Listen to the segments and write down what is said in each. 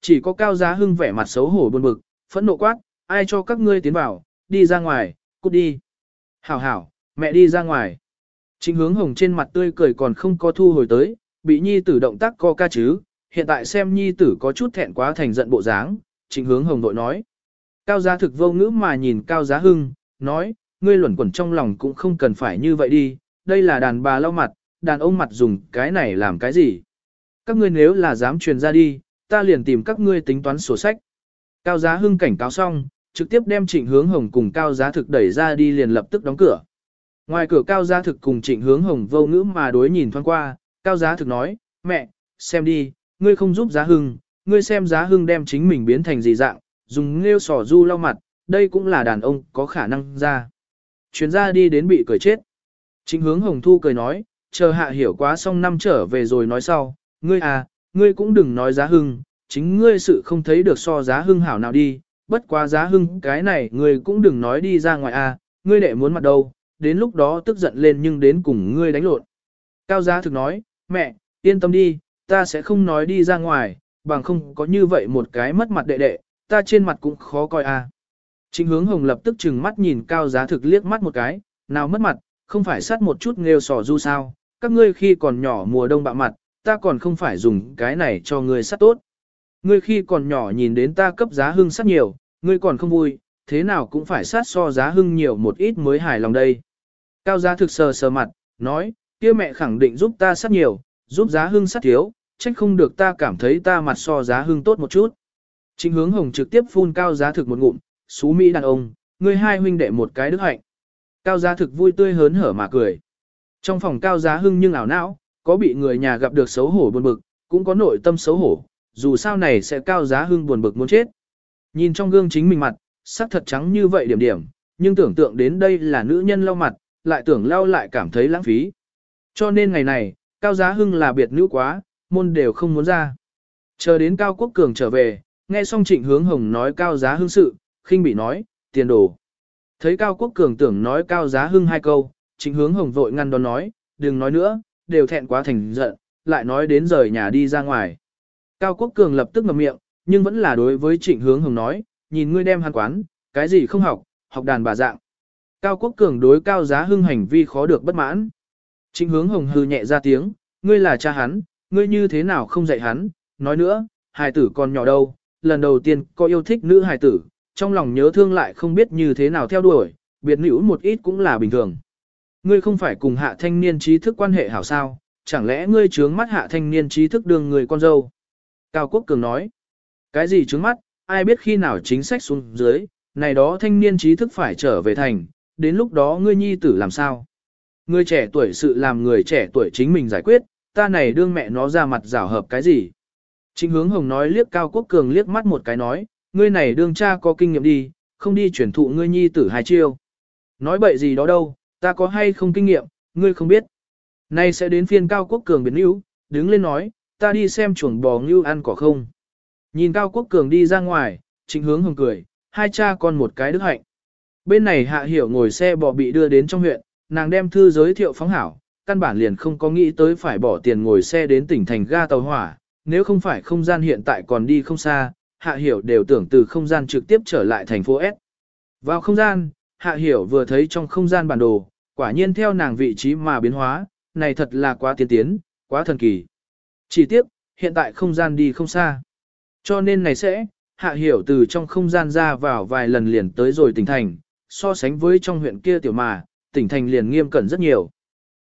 Chỉ có Cao Giá Hưng vẻ mặt xấu hổ buồn bực, phẫn nộ quát, ai cho các ngươi tiến vào, đi ra ngoài, cút đi. Hảo hảo, mẹ đi ra ngoài. Chính hướng hồng trên mặt tươi cười còn không có thu hồi tới, bị nhi tử động tác co ca chứ, hiện tại xem nhi tử có chút thẹn quá thành giận bộ dáng, chính hướng hồng đội nói. Cao giá thực vô ngữ mà nhìn cao giá hưng, nói, ngươi luẩn quẩn trong lòng cũng không cần phải như vậy đi, đây là đàn bà lau mặt, đàn ông mặt dùng cái này làm cái gì. Các ngươi nếu là dám truyền ra đi, ta liền tìm các ngươi tính toán sổ sách. Cao giá hưng cảnh cáo xong, trực tiếp đem trịnh hướng hồng cùng cao giá thực đẩy ra đi liền lập tức đóng cửa. Ngoài cửa cao giá thực cùng trịnh hướng hồng vô ngữ mà đối nhìn thoáng qua, cao giá thực nói, mẹ, xem đi, ngươi không giúp giá hưng, ngươi xem giá hưng đem chính mình biến thành gì dạng, dùng nghêu sỏ du lau mặt, đây cũng là đàn ông có khả năng ra. Chuyến ra đi đến bị cười chết. Trịnh hướng hồng thu cười nói, chờ hạ hiểu quá xong năm trở về rồi nói sau, ngươi à, ngươi cũng đừng nói giá hưng, chính ngươi sự không thấy được so giá hưng hảo nào đi, bất quá giá hưng cái này ngươi cũng đừng nói đi ra ngoài à, ngươi đệ muốn mặt đâu, đến lúc đó tức giận lên nhưng đến cùng ngươi đánh lộn. Cao giá thực nói, mẹ, yên tâm đi, ta sẽ không nói đi ra ngoài, bằng không có như vậy một cái mất mặt đệ đệ, ta trên mặt cũng khó coi à. Trịnh hướng hồng lập tức chừng mắt nhìn cao giá thực liếc mắt một cái, nào mất mặt, không phải sát một chút nghêu sỏ du sao, các ngươi khi còn nhỏ mùa đông bạ mặt, ta còn không phải dùng cái này cho ngươi sát tốt. Ngươi khi còn nhỏ nhìn đến ta cấp giá hưng sát nhiều, ngươi còn không vui, thế nào cũng phải sát so giá hưng nhiều một ít mới hài lòng đây. Cao giá thực sờ sờ mặt, nói, kia mẹ khẳng định giúp ta sát nhiều, giúp giá hưng sát thiếu, trách không được ta cảm thấy ta mặt so giá hưng tốt một chút. Trịnh hướng hồng trực tiếp phun cao giá thực một ngụm, xú mỹ đàn ông, ngươi hai huynh đệ một cái đức hạnh. Cao giá thực vui tươi hớn hở mà cười. Trong phòng cao giá hưng nhưng ảo não, có bị người nhà gặp được xấu hổ buồn bực, cũng có nội tâm xấu hổ, dù sao này sẽ cao giá hưng buồn bực muốn chết. Nhìn trong gương chính mình mặt, sắc thật trắng như vậy điểm điểm, nhưng tưởng tượng đến đây là nữ nhân lau mặt, lại tưởng lau lại cảm thấy lãng phí. Cho nên ngày này, cao giá hưng là biệt nữ quá, môn đều không muốn ra. Chờ đến cao quốc cường trở về, nghe xong trịnh hướng hồng nói cao giá hưng sự, khinh bị nói, tiền đồ. Thấy cao quốc cường tưởng nói cao giá hưng hai câu, trịnh hướng hồng vội ngăn đón nói, đừng nói nữa, đều thẹn quá thành giận, lại nói đến rời nhà đi ra ngoài. Cao quốc cường lập tức ngậm miệng, nhưng vẫn là đối với trịnh hướng hồng nói, nhìn ngươi đem hàn quán, cái gì không học, học đàn bà dạng. Cao quốc cường đối cao giá hưng hành vi khó được bất mãn. Trịnh hướng hồng hư nhẹ ra tiếng, ngươi là cha hắn, ngươi như thế nào không dạy hắn, nói nữa, hài tử còn nhỏ đâu, lần đầu tiên có yêu thích nữ hài tử, trong lòng nhớ thương lại không biết như thế nào theo đuổi, biệt nữ một ít cũng là bình thường. Ngươi không phải cùng hạ thanh niên trí thức quan hệ hảo sao, chẳng lẽ ngươi trướng mắt hạ thanh niên trí thức đường người con dâu? Cao Quốc Cường nói, cái gì trướng mắt, ai biết khi nào chính sách xuống dưới, này đó thanh niên trí thức phải trở về thành, đến lúc đó ngươi nhi tử làm sao? Ngươi trẻ tuổi sự làm người trẻ tuổi chính mình giải quyết, ta này đương mẹ nó ra mặt rảo hợp cái gì? Trịnh hướng hồng nói liếc Cao Quốc Cường liếc mắt một cái nói, ngươi này đương cha có kinh nghiệm đi, không đi chuyển thụ ngươi nhi tử hai chiêu. Nói bậy gì đó đâu, ta có hay không kinh nghiệm, ngươi không biết. Nay sẽ đến phiên Cao Quốc Cường biến yếu, đứng lên nói, ta đi xem chuồng bò ngưu ăn cỏ không. Nhìn Cao Quốc Cường đi ra ngoài, trịnh hướng hồng cười, hai cha con một cái đức hạnh. Bên này Hạ Hiểu ngồi xe bò bị đưa đến trong huyện, nàng đem thư giới thiệu phóng hảo, căn bản liền không có nghĩ tới phải bỏ tiền ngồi xe đến tỉnh thành ga tàu hỏa, nếu không phải không gian hiện tại còn đi không xa, Hạ Hiểu đều tưởng từ không gian trực tiếp trở lại thành phố S. Vào không gian, Hạ Hiểu vừa thấy trong không gian bản đồ, quả nhiên theo nàng vị trí mà biến hóa, này thật là quá tiên tiến, quá thần kỳ. Chỉ tiếc, hiện tại không gian đi không xa. Cho nên này sẽ, Hạ Hiểu từ trong không gian ra vào vài lần liền tới rồi tỉnh thành, so sánh với trong huyện kia tiểu mà, tỉnh thành liền nghiêm cẩn rất nhiều.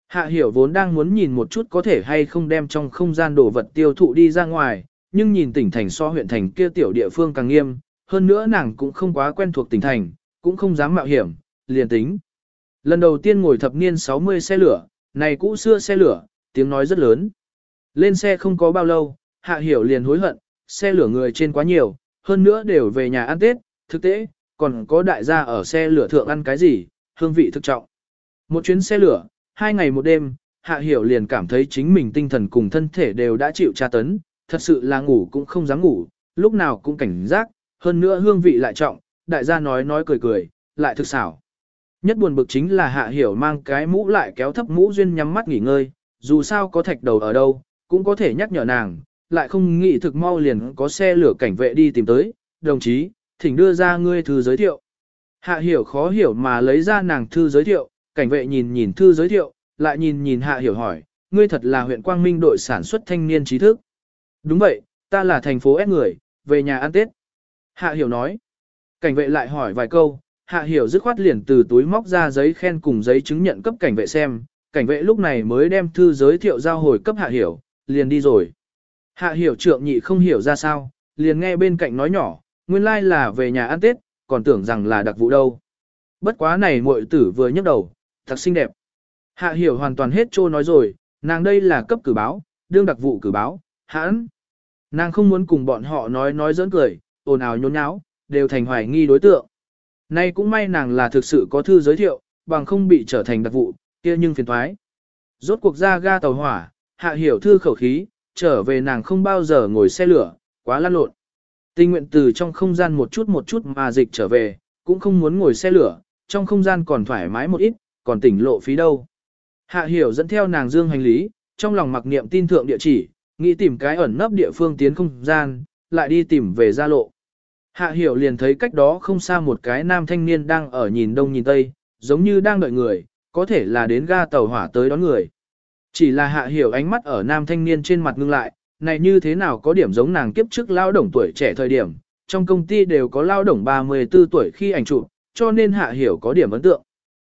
Hạ Hiểu vốn đang muốn nhìn một chút có thể hay không đem trong không gian đồ vật tiêu thụ đi ra ngoài, nhưng nhìn tỉnh thành so huyện thành kia tiểu địa phương càng nghiêm, hơn nữa nàng cũng không quá quen thuộc tỉnh thành, cũng không dám mạo hiểm, liền tính. Lần đầu tiên ngồi thập niên 60 xe lửa, này cũ xưa xe lửa, tiếng nói rất lớn. Lên xe không có bao lâu, Hạ Hiểu liền hối hận, xe lửa người trên quá nhiều, hơn nữa đều về nhà ăn Tết, thực tế, còn có đại gia ở xe lửa thượng ăn cái gì, hương vị thực trọng. Một chuyến xe lửa, hai ngày một đêm, Hạ Hiểu liền cảm thấy chính mình tinh thần cùng thân thể đều đã chịu tra tấn, thật sự là ngủ cũng không dám ngủ, lúc nào cũng cảnh giác, hơn nữa hương vị lại trọng, đại gia nói nói cười cười, lại thực xảo. Nhất buồn bực chính là Hạ Hiểu mang cái mũ lại kéo thấp mũ duyên nhắm mắt nghỉ ngơi, dù sao có thạch đầu ở đâu, cũng có thể nhắc nhở nàng, lại không nghĩ thực mau liền có xe lửa cảnh vệ đi tìm tới, đồng chí, thỉnh đưa ra ngươi thư giới thiệu. Hạ hiểu khó hiểu mà lấy ra nàng thư giới thiệu, cảnh vệ nhìn nhìn thư giới thiệu, lại nhìn nhìn hạ hiểu hỏi, ngươi thật là huyện Quang Minh đội sản xuất thanh niên trí thức. Đúng vậy, ta là thành phố S người, về nhà ăn Tết. Hạ hiểu nói. Cảnh vệ lại hỏi vài câu, hạ hiểu dứt khoát liền từ túi móc ra giấy khen cùng giấy chứng nhận cấp cảnh vệ xem, cảnh vệ lúc này mới đem thư giới thiệu giao hồi cấp hạ hiểu, liền đi rồi. Hạ hiểu trượng nhị không hiểu ra sao, liền nghe bên cạnh nói nhỏ, nguyên lai like là về nhà ăn Tết, còn tưởng rằng là đặc vụ đâu. Bất quá này muội tử vừa nhấc đầu, thật xinh đẹp. Hạ hiểu hoàn toàn hết trô nói rồi, nàng đây là cấp cử báo, đương đặc vụ cử báo, hãn. Nàng không muốn cùng bọn họ nói nói giỡn cười, ồn ào nhốn nháo, đều thành hoài nghi đối tượng. Nay cũng may nàng là thực sự có thư giới thiệu, bằng không bị trở thành đặc vụ, kia nhưng phiền thoái. Rốt cuộc ra ga tàu hỏa, hạ hiểu thư khẩu khí, trở về nàng không bao giờ ngồi xe lửa, quá lăn lộn. Tình nguyện từ trong không gian một chút một chút mà dịch trở về, cũng không muốn ngồi xe lửa, trong không gian còn thoải mái một ít, còn tỉnh lộ phí đâu. Hạ hiểu dẫn theo nàng dương hành lý, trong lòng mặc niệm tin thượng địa chỉ, nghĩ tìm cái ẩn nấp địa phương tiến không gian, lại đi tìm về gia lộ. Hạ hiểu liền thấy cách đó không xa một cái nam thanh niên đang ở nhìn đông nhìn tây, giống như đang đợi người, có thể là đến ga tàu hỏa tới đón người. Chỉ là hạ hiểu ánh mắt ở nam thanh niên trên mặt ngưng lại, này như thế nào có điểm giống nàng kiếp trước lao động tuổi trẻ thời điểm, trong công ty đều có lao động 34 tuổi khi ảnh chụp, cho nên hạ hiểu có điểm ấn tượng.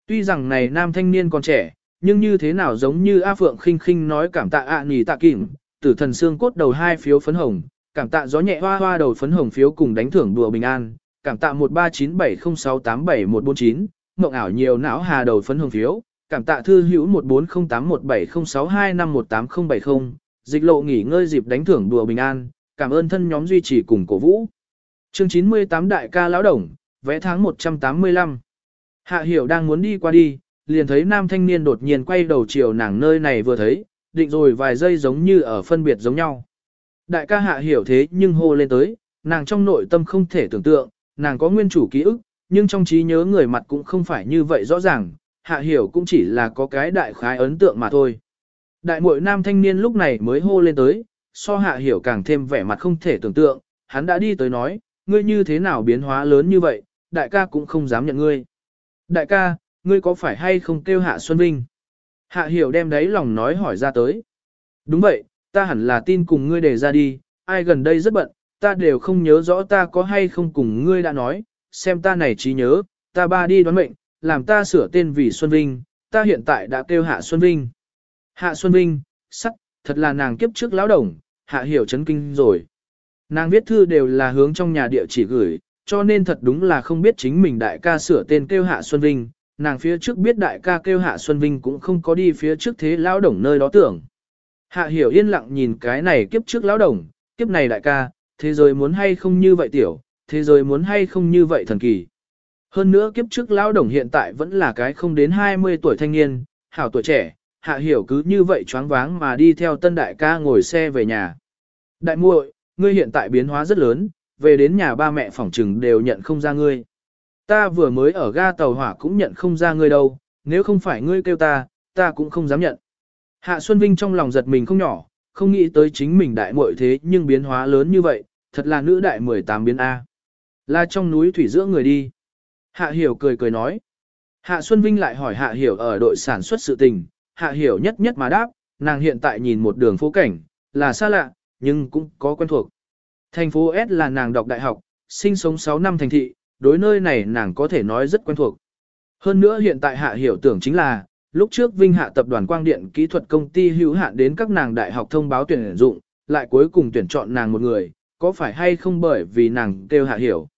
Tuy rằng này nam thanh niên còn trẻ, nhưng như thế nào giống như A Phượng khinh khinh nói cảm tạ ạ à tạ kìm, tử thần xương cốt đầu hai phiếu phấn hồng, cảm tạ gió nhẹ hoa hoa đầu phấn hồng phiếu cùng đánh thưởng đùa bình an, cảm tạ 139706874149, mộng ảo nhiều não hà đầu phấn hồng phiếu, cảm tạ thư hữu 1408170625187070, dịch lộ nghỉ ngơi dịp đánh thưởng đùa bình an, cảm ơn thân nhóm duy trì cùng cổ vũ. Chương 98 đại ca lão đồng, vẽ tháng 185. Hạ hiểu đang muốn đi qua đi, liền thấy nam thanh niên đột nhiên quay đầu chiều nàng nơi này vừa thấy, định rồi vài giây giống như ở phân biệt giống nhau. Đại ca hạ hiểu thế nhưng hô lên tới, nàng trong nội tâm không thể tưởng tượng, nàng có nguyên chủ ký ức, nhưng trong trí nhớ người mặt cũng không phải như vậy rõ ràng, hạ hiểu cũng chỉ là có cái đại khái ấn tượng mà thôi. Đại muội nam thanh niên lúc này mới hô lên tới, so hạ hiểu càng thêm vẻ mặt không thể tưởng tượng, hắn đã đi tới nói, ngươi như thế nào biến hóa lớn như vậy, đại ca cũng không dám nhận ngươi. Đại ca, ngươi có phải hay không kêu hạ Xuân Vinh? Hạ hiểu đem đấy lòng nói hỏi ra tới. Đúng vậy, ta hẳn là tin cùng ngươi để ra đi, ai gần đây rất bận, ta đều không nhớ rõ ta có hay không cùng ngươi đã nói, xem ta này trí nhớ, ta ba đi đoán mệnh, làm ta sửa tên vì Xuân Vinh, ta hiện tại đã kêu Hạ Xuân Vinh. Hạ Xuân Vinh, sắc, thật là nàng kiếp trước lão đồng, Hạ hiểu chấn kinh rồi. Nàng viết thư đều là hướng trong nhà địa chỉ gửi, cho nên thật đúng là không biết chính mình đại ca sửa tên kêu Hạ Xuân Vinh, nàng phía trước biết đại ca kêu Hạ Xuân Vinh cũng không có đi phía trước thế lão đồng nơi đó tưởng. Hạ hiểu yên lặng nhìn cái này kiếp trước lão đồng, kiếp này đại ca, thế giới muốn hay không như vậy tiểu, thế giới muốn hay không như vậy thần kỳ. Hơn nữa kiếp trước lão đồng hiện tại vẫn là cái không đến 20 tuổi thanh niên, hảo tuổi trẻ, hạ hiểu cứ như vậy choáng váng mà đi theo tân đại ca ngồi xe về nhà. Đại muội, ngươi hiện tại biến hóa rất lớn, về đến nhà ba mẹ phỏng trừng đều nhận không ra ngươi. Ta vừa mới ở ga tàu hỏa cũng nhận không ra ngươi đâu, nếu không phải ngươi kêu ta, ta cũng không dám nhận. Hạ Xuân Vinh trong lòng giật mình không nhỏ, không nghĩ tới chính mình đại muội thế nhưng biến hóa lớn như vậy, thật là nữ đại 18 biến A. Là trong núi thủy giữa người đi. Hạ Hiểu cười cười nói. Hạ Xuân Vinh lại hỏi Hạ Hiểu ở đội sản xuất sự tình, Hạ Hiểu nhất nhất mà đáp, nàng hiện tại nhìn một đường phố cảnh, là xa lạ, nhưng cũng có quen thuộc. Thành phố S là nàng đọc đại học, sinh sống 6 năm thành thị, đối nơi này nàng có thể nói rất quen thuộc. Hơn nữa hiện tại Hạ Hiểu tưởng chính là, lúc trước Vinh Hạ tập đoàn quang điện kỹ thuật công ty hữu hạn đến các nàng đại học thông báo tuyển dụng, lại cuối cùng tuyển chọn nàng một người, có phải hay không bởi vì nàng kêu Hạ Hiểu.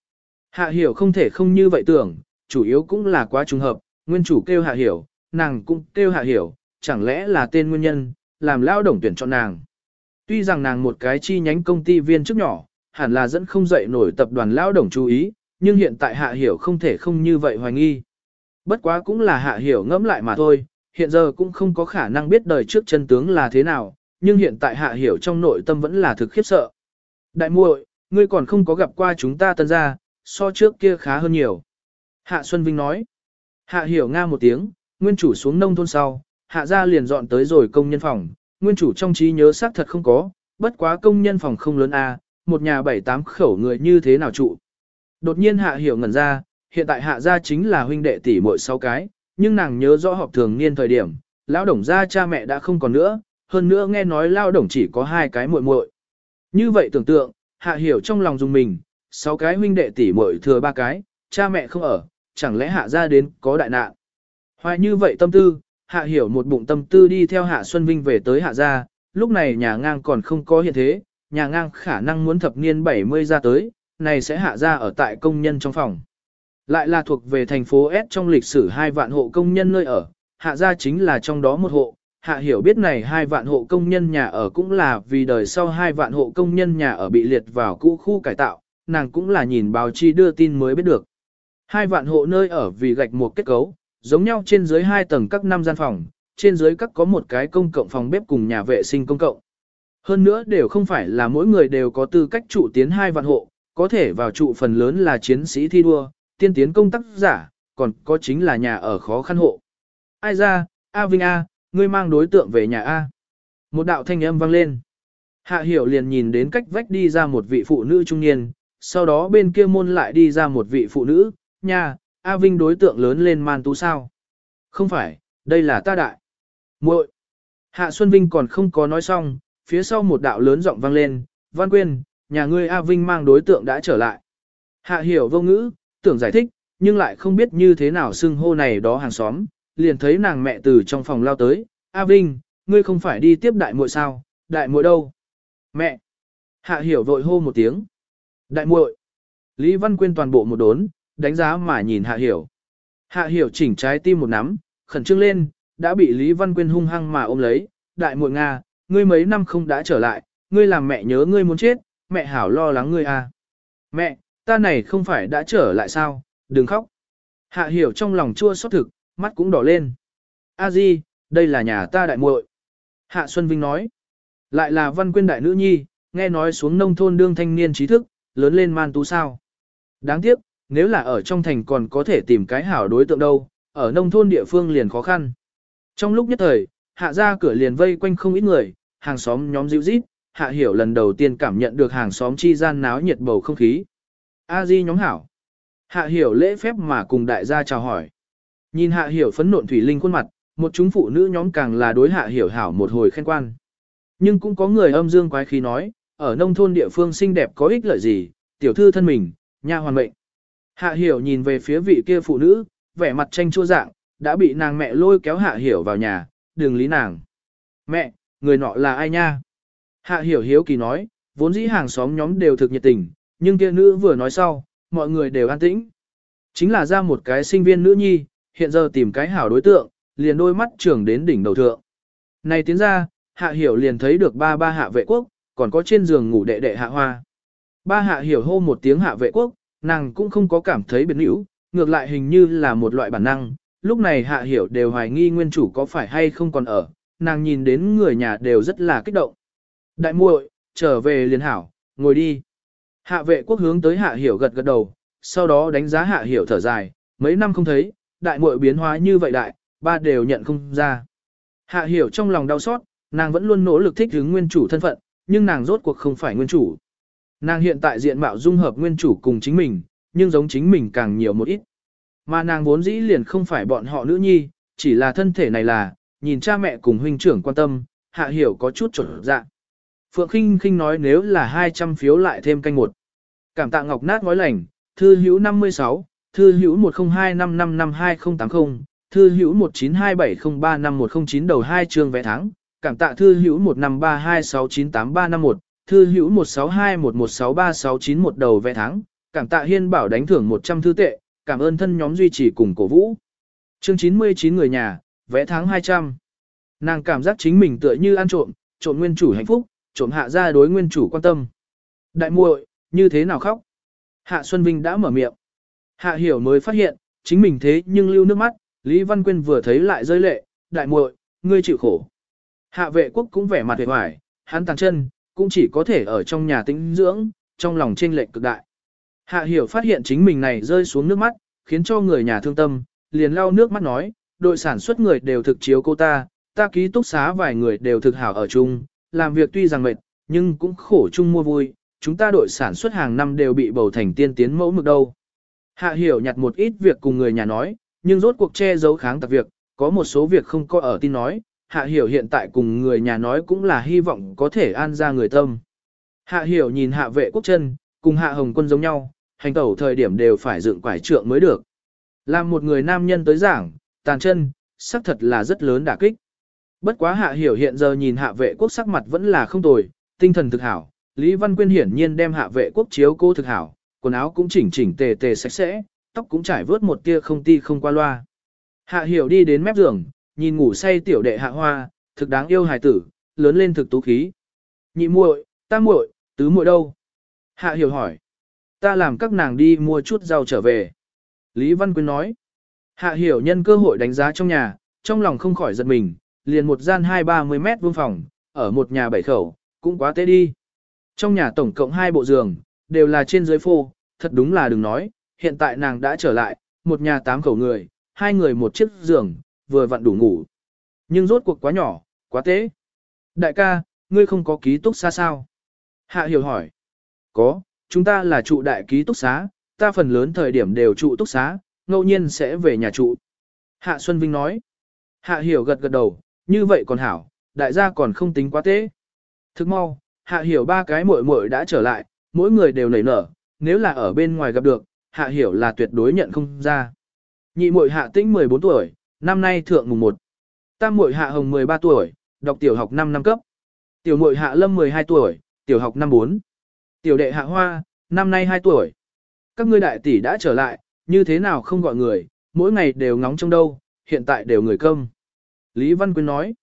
Hạ Hiểu không thể không như vậy tưởng, chủ yếu cũng là quá trùng hợp, nguyên chủ kêu Hạ Hiểu, nàng cũng kêu Hạ Hiểu, chẳng lẽ là tên nguyên nhân, làm lao động tuyển chọn nàng. Tuy rằng nàng một cái chi nhánh công ty viên chức nhỏ, hẳn là dẫn không dậy nổi tập đoàn lao động chú ý, nhưng hiện tại Hạ Hiểu không thể không như vậy hoài nghi. Bất quá cũng là Hạ Hiểu ngẫm lại mà thôi, hiện giờ cũng không có khả năng biết đời trước chân tướng là thế nào, nhưng hiện tại Hạ Hiểu trong nội tâm vẫn là thực khiếp sợ. Đại muội, ngươi còn không có gặp qua chúng ta tân gia, so trước kia khá hơn nhiều. Hạ Xuân Vinh nói. Hạ Hiểu nga một tiếng, nguyên chủ xuống nông thôn sau, Hạ gia liền dọn tới rồi công nhân phòng, nguyên chủ trong trí nhớ xác thật không có, bất quá công nhân phòng không lớn a, một nhà bảy tám khẩu người như thế nào trụ. Đột nhiên hạ hiểu ngẩn ra, hiện tại hạ gia chính là huynh đệ tỷ muội sáu cái, nhưng nàng nhớ rõ họp thường niên thời điểm, lão đồng gia cha mẹ đã không còn nữa, hơn nữa nghe nói lão đồng chỉ có hai cái muội muội. Như vậy tưởng tượng, hạ hiểu trong lòng dùng mình, sáu cái huynh đệ tỷ muội thừa ba cái, cha mẹ không ở, chẳng lẽ hạ gia đến có đại nạn. Hoài như vậy tâm tư, hạ hiểu một bụng tâm tư đi theo hạ Xuân Vinh về tới hạ gia, lúc này nhà ngang còn không có hiện thế, nhà ngang khả năng muốn thập niên 70 ra tới, này sẽ hạ gia ở tại công nhân trong phòng. Lại là thuộc về thành phố S trong lịch sử hai vạn hộ công nhân nơi ở, hạ gia chính là trong đó một hộ. Hạ hiểu biết này hai vạn hộ công nhân nhà ở cũng là vì đời sau hai vạn hộ công nhân nhà ở bị liệt vào cũ khu cải tạo, nàng cũng là nhìn báo chí đưa tin mới biết được. Hai vạn hộ nơi ở vì gạch một kết cấu, giống nhau trên dưới hai tầng các năm gian phòng, trên dưới các có một cái công cộng phòng bếp cùng nhà vệ sinh công cộng. Hơn nữa đều không phải là mỗi người đều có tư cách trụ tiến hai vạn hộ, có thể vào trụ phần lớn là chiến sĩ thi đua, tiên tiến công tác giả, còn có chính là nhà ở khó khăn hộ. Ai ra, A Vinh A, ngươi mang đối tượng về nhà A. Một đạo thanh âm vang lên. Hạ hiểu liền nhìn đến cách vách đi ra một vị phụ nữ trung niên, sau đó bên kia môn lại đi ra một vị phụ nữ, Nhà, A Vinh đối tượng lớn lên man tú sao. Không phải, đây là ta đại. muội. Hạ Xuân Vinh còn không có nói xong, phía sau một đạo lớn giọng vang lên, Văn Quyên, nhà ngươi A Vinh mang đối tượng đã trở lại. Hạ hiểu vô ngữ, tưởng giải thích, nhưng lại không biết như thế nào xưng hô này đó hàng xóm, liền thấy nàng mẹ từ trong phòng lao tới, A Vinh, ngươi không phải đi tiếp đại muội sao, đại muội đâu? Mẹ! Hạ hiểu vội hô một tiếng. Đại muội! Lý Văn Quyên toàn bộ một đốn, đánh giá mà nhìn Hạ hiểu. Hạ hiểu chỉnh trái tim một nắm, khẩn trương lên, đã bị Lý Văn Quyên hung hăng mà ôm lấy, đại muội Nga, ngươi mấy năm không đã trở lại, ngươi làm mẹ nhớ ngươi muốn chết, mẹ hảo lo lắng ngươi à. Mẹ, ta này không phải đã trở lại sao, đừng khóc. Hạ hiểu trong lòng chua xót thực, mắt cũng đỏ lên. A Di, đây là nhà ta đại muội. Hạ Xuân Vinh nói. Lại là văn quyên đại nữ nhi, nghe nói xuống nông thôn đương thanh niên trí thức, lớn lên man tú sao. Đáng tiếc, nếu là ở trong thành còn có thể tìm cái hảo đối tượng đâu, ở nông thôn địa phương liền khó khăn. Trong lúc nhất thời, hạ ra cửa liền vây quanh không ít người, hàng xóm nhóm dịu rít, hạ hiểu lần đầu tiên cảm nhận được hàng xóm chi gian náo nhiệt bầu không khí. A di nhóm hảo. Hạ hiểu lễ phép mà cùng đại gia chào hỏi. Nhìn hạ hiểu phấn nộn thủy linh khuôn mặt, một chúng phụ nữ nhóm càng là đối hạ hiểu hảo một hồi khen quan. Nhưng cũng có người âm dương quái khí nói, ở nông thôn địa phương xinh đẹp có ích lợi gì, tiểu thư thân mình, nha hoàn mệnh. Hạ hiểu nhìn về phía vị kia phụ nữ, vẻ mặt tranh chua dạng, đã bị nàng mẹ lôi kéo hạ hiểu vào nhà, đừng lý nàng. Mẹ, người nọ là ai nha? Hạ hiểu hiếu kỳ nói, vốn dĩ hàng xóm nhóm đều thực nhiệt tình, nhưng kia nữ vừa nói sau, mọi người đều an tĩnh. Chính là ra một cái sinh viên nữ nhi, hiện giờ tìm cái hảo đối tượng, liền đôi mắt trưởng đến đỉnh đầu thượng. Này tiến ra, hạ hiểu liền thấy được ba ba hạ vệ quốc, còn có trên giường ngủ đệ đệ hạ hoa. Ba hạ hiểu hô một tiếng hạ vệ quốc, nàng cũng không có cảm thấy biệt nữ, ngược lại hình như là một loại bản năng. Lúc này hạ hiểu đều hoài nghi nguyên chủ có phải hay không còn ở, nàng nhìn đến người nhà đều rất là kích động. Đại muội, trở về liền hảo, ngồi đi. Hạ vệ quốc hướng tới hạ hiểu gật gật đầu, sau đó đánh giá hạ hiểu thở dài, mấy năm không thấy, đại muội biến hóa như vậy đại, ba đều nhận không ra. Hạ hiểu trong lòng đau xót, nàng vẫn luôn nỗ lực thích ứng nguyên chủ thân phận, nhưng nàng rốt cuộc không phải nguyên chủ. Nàng hiện tại diện mạo dung hợp nguyên chủ cùng chính mình, nhưng giống chính mình càng nhiều một ít. Mà nàng vốn dĩ liền không phải bọn họ nữ nhi, chỉ là thân thể này là, nhìn cha mẹ cùng huynh trưởng quan tâm, hạ hiểu có chút trở dạ. Phượng Kinh Kinh nói nếu là 200 phiếu lại thêm canh một. Cảm tạ ngọc nát ngói lành, thư hữu 56, thư hữu 10255552080, thư hữu 1927035109 đầu 2 trường vẽ tháng, cảm tạ thư hữu 1532698351, thư hữu 1621163691 đầu vẽ tháng, cảm tạ hiên bảo đánh thưởng 100 thư tệ, cảm ơn thân nhóm duy trì cùng cổ vũ. Chương 99 người nhà, vẽ tháng 200. Nàng cảm giác chính mình tựa như ăn trộm, trộm nguyên chủ hạnh phúc, trộm hạ ra đối nguyên chủ quan tâm. Đại muội, như thế nào khóc? Hạ Xuân Vinh đã mở miệng. Hạ Hiểu mới phát hiện, chính mình thế nhưng lưu nước mắt, Lý Văn Quyên vừa thấy lại rơi lệ, đại muội, ngươi chịu khổ. Hạ vệ quốc cũng vẻ mặt vẻ hoài, hắn tàn chân, cũng chỉ có thể ở trong nhà tĩnh dưỡng, trong lòng trên lệnh cực đại. Hạ Hiểu phát hiện chính mình này rơi xuống nước mắt, khiến cho người nhà thương tâm, liền lau nước mắt nói, đội sản xuất người đều thực chiếu cô ta, ta ký túc xá vài người đều thực hảo ở chung, làm việc tuy rằng mệt, nhưng cũng khổ chung mua vui, chúng ta đội sản xuất hàng năm đều bị bầu thành tiên tiến mẫu mực đâu. Hạ hiểu nhặt một ít việc cùng người nhà nói, nhưng rốt cuộc che giấu kháng tạc việc, có một số việc không có ở tin nói, hạ hiểu hiện tại cùng người nhà nói cũng là hy vọng có thể an ra người tâm. Hạ hiểu nhìn hạ vệ quốc chân, cùng hạ hồng quân giống nhau, hành tẩu thời điểm đều phải dựng quải trượng mới được. Làm một người nam nhân tới giảng, tàn chân, xác thật là rất lớn đả kích. Bất quá hạ hiểu hiện giờ nhìn hạ vệ quốc sắc mặt vẫn là không tồi, tinh thần thực hảo, Lý Văn Quyên hiển nhiên đem hạ vệ quốc chiếu cô thực hảo, quần áo cũng chỉnh chỉnh tề tề sạch sẽ, tóc cũng trải vớt một tia không ti không qua loa. Hạ hiểu đi đến mép giường, nhìn ngủ say tiểu đệ hạ hoa, thực đáng yêu hài tử, lớn lên thực tú khí. Nhị muội, ta muội, tứ muội đâu? Hạ hiểu hỏi. Ta làm các nàng đi mua chút rau trở về. Lý Văn Quyên nói. Hạ hiểu nhân cơ hội đánh giá trong nhà, trong lòng không khỏi giật mình, liền một gian hai ba mươi mét vuông phòng, ở một nhà bảy khẩu, cũng quá tế đi. Trong nhà tổng cộng hai bộ giường, đều là trên dưới phô, thật đúng là đừng nói, hiện tại nàng đã trở lại, một nhà tám khẩu người, hai người một chiếc giường, vừa vặn đủ ngủ. Nhưng rốt cuộc quá nhỏ, quá tế. Đại ca, ngươi không có ký túc xá sao? Hạ hiểu hỏi. Có, chúng ta là trụ đại ký túc xá, ta phần lớn thời điểm đều trụ túc xá, ngẫu nhiên sẽ về nhà trụ. Hạ Xuân Vinh nói. Hạ hiểu gật gật đầu, như vậy còn hảo, đại gia còn không tính quá tế. Thức mau, hạ hiểu ba cái muội muội đã trở lại, mỗi người đều nảy nở, nếu là ở bên ngoài gặp được, hạ hiểu là tuyệt đối nhận không ra. Nhị muội hạ tĩnh 14 tuổi, năm nay thượng mùng 1. Tam muội hạ hồng 13 tuổi, đọc tiểu học 5 năm cấp. Tiểu muội hạ lâm 12 tuổi, tiểu học năm 4. Tiểu đệ hạ hoa, năm nay 2 tuổi. Các ngươi đại tỷ đã trở lại, như thế nào không gọi người, mỗi ngày đều ngóng trong đâu, hiện tại đều người công. Lý Văn Quyên nói,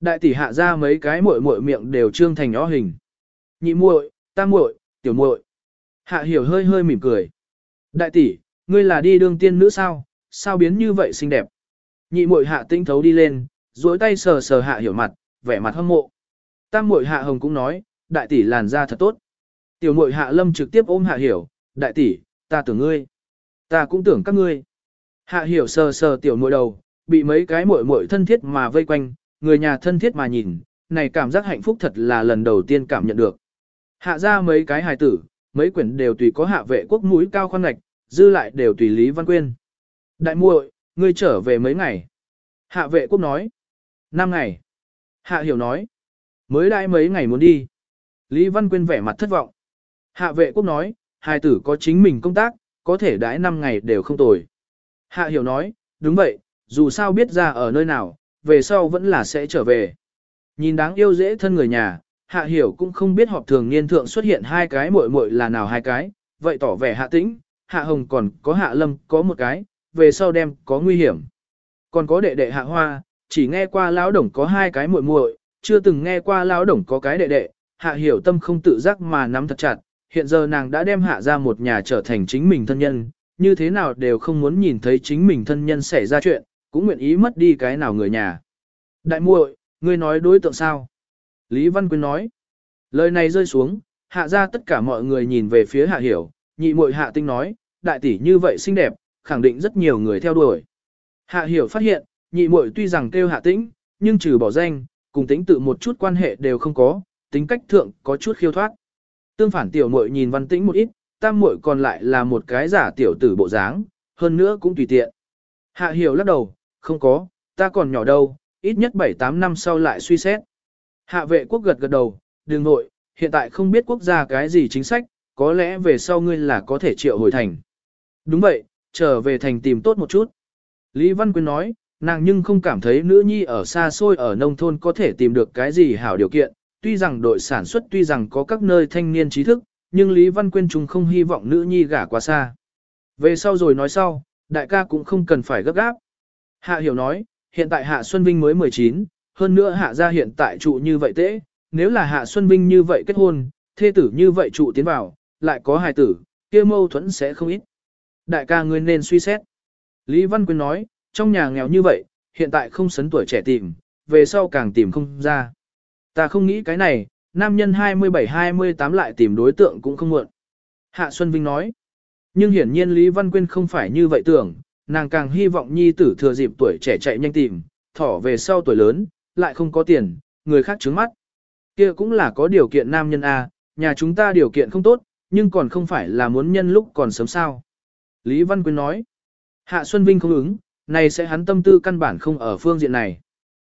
đại tỷ hạ ra mấy cái muội muội miệng đều trương thành nhỏ hình. Nhị muội, tam muội, tiểu muội. Hạ hiểu hơi hơi mỉm cười. Đại tỷ, ngươi là đi đương tiên nữ sao, sao biến như vậy xinh đẹp. Nhị muội hạ tinh thấu đi lên, duỗi tay sờ sờ hạ hiểu mặt, vẻ mặt hâm mộ. Tam muội hạ hồng cũng nói, đại tỷ làn da thật tốt. Tiểu muội hạ lâm trực tiếp ôm hạ hiểu, đại tỷ, ta tưởng ngươi. Ta cũng tưởng các ngươi. Hạ hiểu sờ sờ tiểu muội đầu, bị mấy cái muội muội thân thiết mà vây quanh, người nhà thân thiết mà nhìn, này cảm giác hạnh phúc thật là lần đầu tiên cảm nhận được. Hạ ra mấy cái hài tử, mấy quyển đều tùy có hạ vệ quốc mũi cao khoan ngạch, dư lại đều tùy Lý Văn Quyên. Đại muội, ngươi trở về mấy ngày? Hạ vệ quốc nói. Năm ngày. Hạ hiểu nói. Mới đại mấy ngày muốn đi. Lý Văn Quyên vẻ mặt thất vọng. Hạ vệ quốc nói, hài tử có chính mình công tác, có thể đãi năm ngày đều không tồi. Hạ hiểu nói, đúng vậy, dù sao biết ra ở nơi nào, về sau vẫn là sẽ trở về. Nhìn đáng yêu dễ thân người nhà, hạ hiểu cũng không biết họp thường niên thượng xuất hiện hai cái muội muội là nào hai cái, vậy tỏ vẻ hạ tĩnh, hạ hồng còn có hạ lâm có một cái, về sau đem có nguy hiểm. Còn có đệ đệ hạ hoa, chỉ nghe qua lão đồng có hai cái muội muội, chưa từng nghe qua lão đồng có cái đệ đệ, hạ hiểu tâm không tự giác mà nắm thật chặt, hiện giờ nàng đã đem hạ ra một nhà trở thành chính mình thân nhân, như thế nào đều không muốn nhìn thấy chính mình thân nhân xảy ra chuyện, cũng nguyện ý mất đi cái nào người nhà. Đại muội, ngươi nói đối tượng sao? Lý Văn Quyên nói. Lời này rơi xuống, hạ ra tất cả mọi người nhìn về phía hạ hiểu, nhị muội hạ tinh nói, đại tỷ như vậy xinh đẹp, khẳng định rất nhiều người theo đuổi. Hạ hiểu phát hiện, nhị muội tuy rằng kêu hạ tĩnh, nhưng trừ bỏ danh, cùng tính tự một chút quan hệ đều không có, tính cách thượng có chút khiêu thoát. Tương phản tiểu muội nhìn văn tĩnh một ít, tam muội còn lại là một cái giả tiểu tử bộ dáng, hơn nữa cũng tùy tiện. Hạ hiểu lắc đầu, không có, ta còn nhỏ đâu, ít nhất 7-8 năm sau lại suy xét. Hạ vệ quốc gật gật đầu, đừng nội, hiện tại không biết quốc gia cái gì chính sách, có lẽ về sau ngươi là có thể triệu hồi thành. Đúng vậy, trở về thành tìm tốt một chút. Lý Văn Quyên nói, nàng nhưng không cảm thấy nữ nhi ở xa xôi ở nông thôn có thể tìm được cái gì hảo điều kiện, tuy rằng đội sản xuất tuy rằng có các nơi thanh niên trí thức, nhưng Lý Văn Quyên chúng không hy vọng nữ nhi gả quá xa. Về sau rồi nói sau, đại ca cũng không cần phải gấp gáp. Hạ hiểu nói, hiện tại Hạ Xuân Vinh mới 19, hơn nữa Hạ gia hiện tại trụ như vậy tễ, nếu là Hạ Xuân Vinh như vậy kết hôn, thê tử như vậy trụ tiến vào, lại có hài tử, kia mâu thuẫn sẽ không ít. Đại ca ngươi nên suy xét. Lý Văn Quyên nói, trong nhà nghèo như vậy, hiện tại không sấn tuổi trẻ tìm, về sau càng tìm không ra. Ta không nghĩ cái này, nam nhân 27-28 lại tìm đối tượng cũng không muộn. Hạ Xuân Vinh nói, nhưng hiển nhiên Lý Văn Quyên không phải như vậy tưởng, nàng càng hy vọng nhi tử thừa dịp tuổi trẻ chạy nhanh tìm, thỏ về sau tuổi lớn, lại không có tiền, người khác trướng mắt. kia cũng là có điều kiện nam nhân A, nhà chúng ta điều kiện không tốt, nhưng còn không phải là muốn nhân lúc còn sớm sao. Lý Văn Quyên nói, Hạ Xuân Vinh không ứng, này sẽ hắn tâm tư căn bản không ở phương diện này.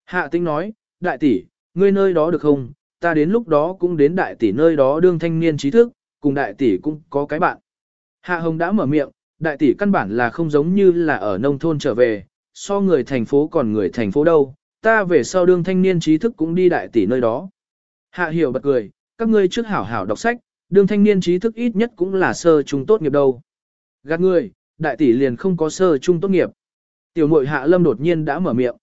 Hạ Tĩnh nói, đại tỷ, ngươi nơi đó được không, ta đến lúc đó cũng đến đại tỷ nơi đó đương thanh niên trí thức, cùng đại tỷ cũng có cái bạn. Hạ Hồng đã mở miệng, đại tỷ căn bản là không giống như là ở nông thôn trở về, so người thành phố còn người thành phố đâu, ta về sau đương thanh niên trí thức cũng đi đại tỷ nơi đó. Hạ Hiểu bật cười, các ngươi trước hảo hảo đọc sách, đương thanh niên trí thức ít nhất cũng là sơ trung tốt nghiệp đâu. Gạt ngươi, đại tỷ liền không có sơ trung tốt nghiệp. Tiểu muội Hạ Lâm đột nhiên đã mở miệng.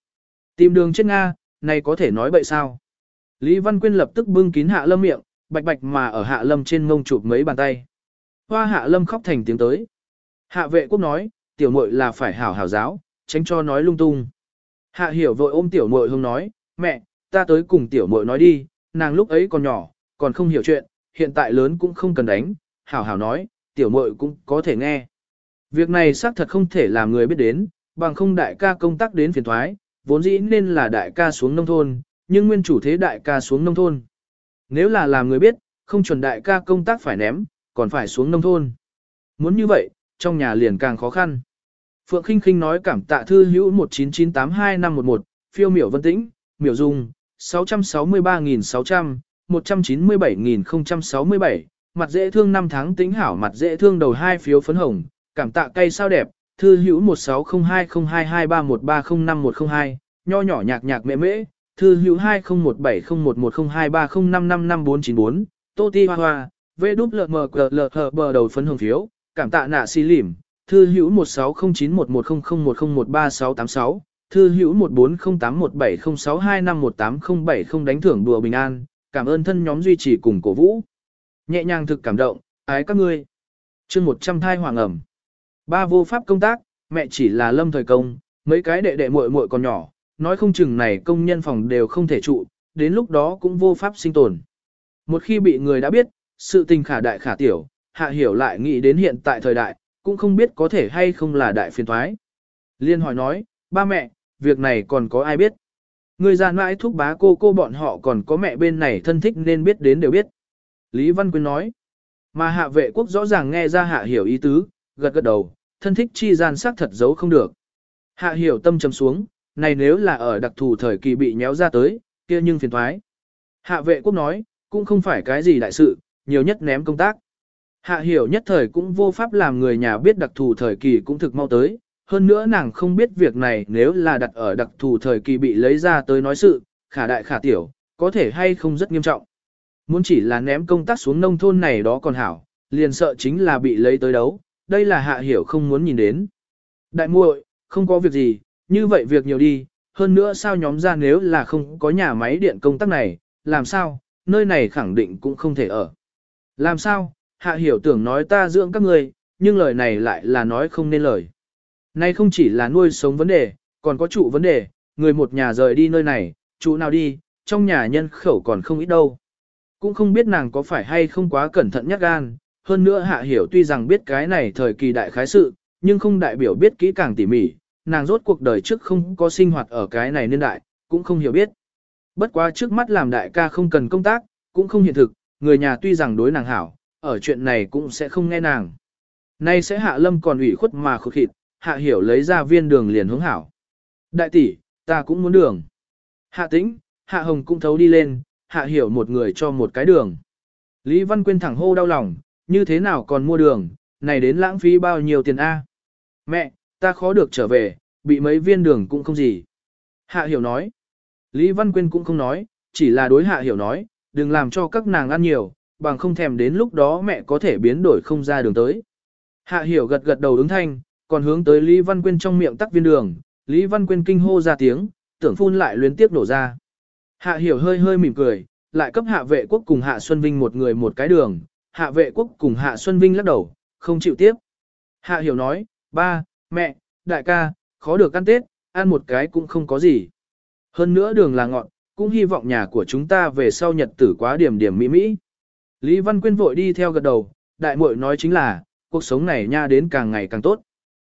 Tìm đường chết Nga, này có thể nói bậy sao? Lý Văn Quyên lập tức bưng kín Hạ Lâm miệng, bạch bạch mà ở Hạ Lâm trên ngông chụp mấy bàn tay. Hoa Hạ Lâm khóc thành tiếng tới. Hạ vệ quốc nói, tiểu muội là phải hảo hảo giáo, tránh cho nói lung tung. Hạ hiểu vội ôm tiểu muội hông nói, mẹ, ta tới cùng tiểu muội nói đi, nàng lúc ấy còn nhỏ, còn không hiểu chuyện, hiện tại lớn cũng không cần đánh, hảo hảo nói, tiểu muội cũng có thể nghe. Việc này xác thật không thể làm người biết đến, bằng không đại ca công tác đến phiền thoái, vốn dĩ nên là đại ca xuống nông thôn, nhưng nguyên chủ thế đại ca xuống nông thôn. Nếu là làm người biết, không chuẩn đại ca công tác phải ném, còn phải xuống nông thôn. Muốn như vậy, trong nhà liền càng khó khăn. Phượng Kinh Kinh nói cảm tạ thư hữu 199825511, phiêu miểu vân tĩnh, miểu dung, 663.600, 197.067, mặt dễ thương năm tháng tính hảo mặt dễ thương đầu hai phiếu phấn hồng, cảm tạ cây sao đẹp, thư hữu 1602022313051102, nho nhỏ nhạc nhạc mẹ mễ, thư hữu 201701102305555494, tô ti hoa hoa, vê đúp lợt mờ cờ lợt hờ bờ đầu phấn hồng phiếu, cảm tạ nạ xì lìm thư hữu 16091100136686, thư hữu 14081706251807 đánh thưởng đùa bình an, cảm ơn thân nhóm duy trì cùng cổ vũ. Nhẹ nhàng thực cảm động, ái các ngươi. chương 100 thai hoàng ẩm. Ba vô pháp công tác, mẹ chỉ là lâm thời công, mấy cái đệ đệ muội muội còn nhỏ, nói không chừng này công nhân phòng đều không thể trụ, đến lúc đó cũng vô pháp sinh tồn. Một khi bị người đã biết, sự tình khả đại khả tiểu, hạ hiểu lại nghĩ đến hiện tại thời đại, cũng không biết có thể hay không là đại phiền thoái. Liên hỏi nói, ba mẹ, việc này còn có ai biết? Người già mãi thúc bá cô cô bọn họ còn có mẹ bên này thân thích nên biết đến đều biết. Lý Văn Quyên nói, mà hạ vệ quốc rõ ràng nghe ra hạ hiểu ý tứ, gật gật đầu, thân thích chi gian sắc thật giấu không được. Hạ hiểu tâm trầm xuống, này nếu là ở đặc thù thời kỳ bị nhéo ra tới, kia nhưng phiền thoái. Hạ vệ quốc nói, cũng không phải cái gì đại sự, nhiều nhất ném công tác. Hạ hiểu nhất thời cũng vô pháp làm người nhà biết đặc thù thời kỳ cũng thực mau tới, hơn nữa nàng không biết việc này nếu là đặt ở đặc thù thời kỳ bị lấy ra tới nói sự, khả đại khả tiểu, có thể hay không rất nghiêm trọng. Muốn chỉ là ném công tác xuống nông thôn này đó còn hảo, liền sợ chính là bị lấy tới đấu, đây là hạ hiểu không muốn nhìn đến. Đại muội, không có việc gì, như vậy việc nhiều đi, hơn nữa sao nhóm ra nếu là không có nhà máy điện công tác này, làm sao, nơi này khẳng định cũng không thể ở. Làm sao, hạ hiểu tưởng nói ta dưỡng các người, nhưng lời này lại là nói không nên lời. Nay không chỉ là nuôi sống vấn đề, còn có trụ vấn đề, người một nhà rời đi nơi này, trụ nào đi, trong nhà nhân khẩu còn không ít đâu. Cũng không biết nàng có phải hay không quá cẩn thận nhắc gan, hơn nữa hạ hiểu tuy rằng biết cái này thời kỳ đại khái sự, nhưng không đại biểu biết kỹ càng tỉ mỉ, nàng rốt cuộc đời trước không có sinh hoạt ở cái này nên đại, cũng không hiểu biết. Bất quá trước mắt làm đại ca không cần công tác, cũng không hiện thực, người nhà tuy rằng đối nàng hảo, ở chuyện này cũng sẽ không nghe nàng. Nay sẽ hạ lâm còn ủy khuất mà khụt khịt, hạ hiểu lấy ra viên đường liền hướng hảo. Đại tỷ, ta cũng muốn đường. Hạ tĩnh, hạ hồng cũng thấu đi lên, hạ hiểu một người cho một cái đường. Lý Văn Quyên thẳng hô đau lòng, như thế nào còn mua đường, này đến lãng phí bao nhiêu tiền A. Mẹ, ta khó được trở về, bị mấy viên đường cũng không gì. Hạ hiểu nói. Lý Văn Quyên cũng không nói, chỉ là đối hạ hiểu nói, đừng làm cho các nàng ăn nhiều, bằng không thèm đến lúc đó mẹ có thể biến đổi không ra đường tới. Hạ hiểu gật gật đầu ứng thanh, còn hướng tới Lý Văn Quyên trong miệng tắc viên đường, Lý Văn Quyên kinh hô ra tiếng, tưởng phun lại luyến tiếp nổ ra. Hạ hiểu hơi hơi mỉm cười, lại cấp hạ vệ quốc cùng hạ Xuân Vinh một người một cái đường, hạ vệ quốc cùng hạ Xuân Vinh lắc đầu, không chịu tiếp. Hạ hiểu nói, ba, mẹ, đại ca, khó được ăn Tết, ăn một cái cũng không có gì. Hơn nữa đường là ngọn, cũng hy vọng nhà của chúng ta về sau nhật tử quá điểm điểm mỹ mỹ. Lý Văn Quyên vội đi theo gật đầu, đại muội nói chính là, cuộc sống này nha đến càng ngày càng tốt.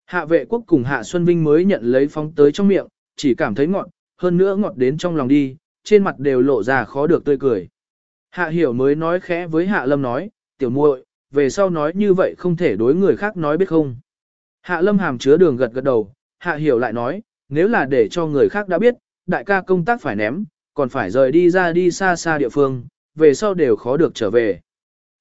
Hạ vệ quốc cùng Hạ Xuân Vinh mới nhận lấy phóng tới trong miệng, chỉ cảm thấy ngọt, hơn nữa ngọt đến trong lòng đi, trên mặt đều lộ ra khó được tươi cười. Hạ hiểu mới nói khẽ với Hạ Lâm nói, tiểu muội, về sau nói như vậy không thể đối người khác nói biết không. Hạ Lâm hàm chứa đường gật gật đầu, Hạ hiểu lại nói, nếu là để cho người khác đã biết, đại ca công tác phải ném, còn phải rời đi ra đi xa xa địa phương, về sau đều khó được trở về.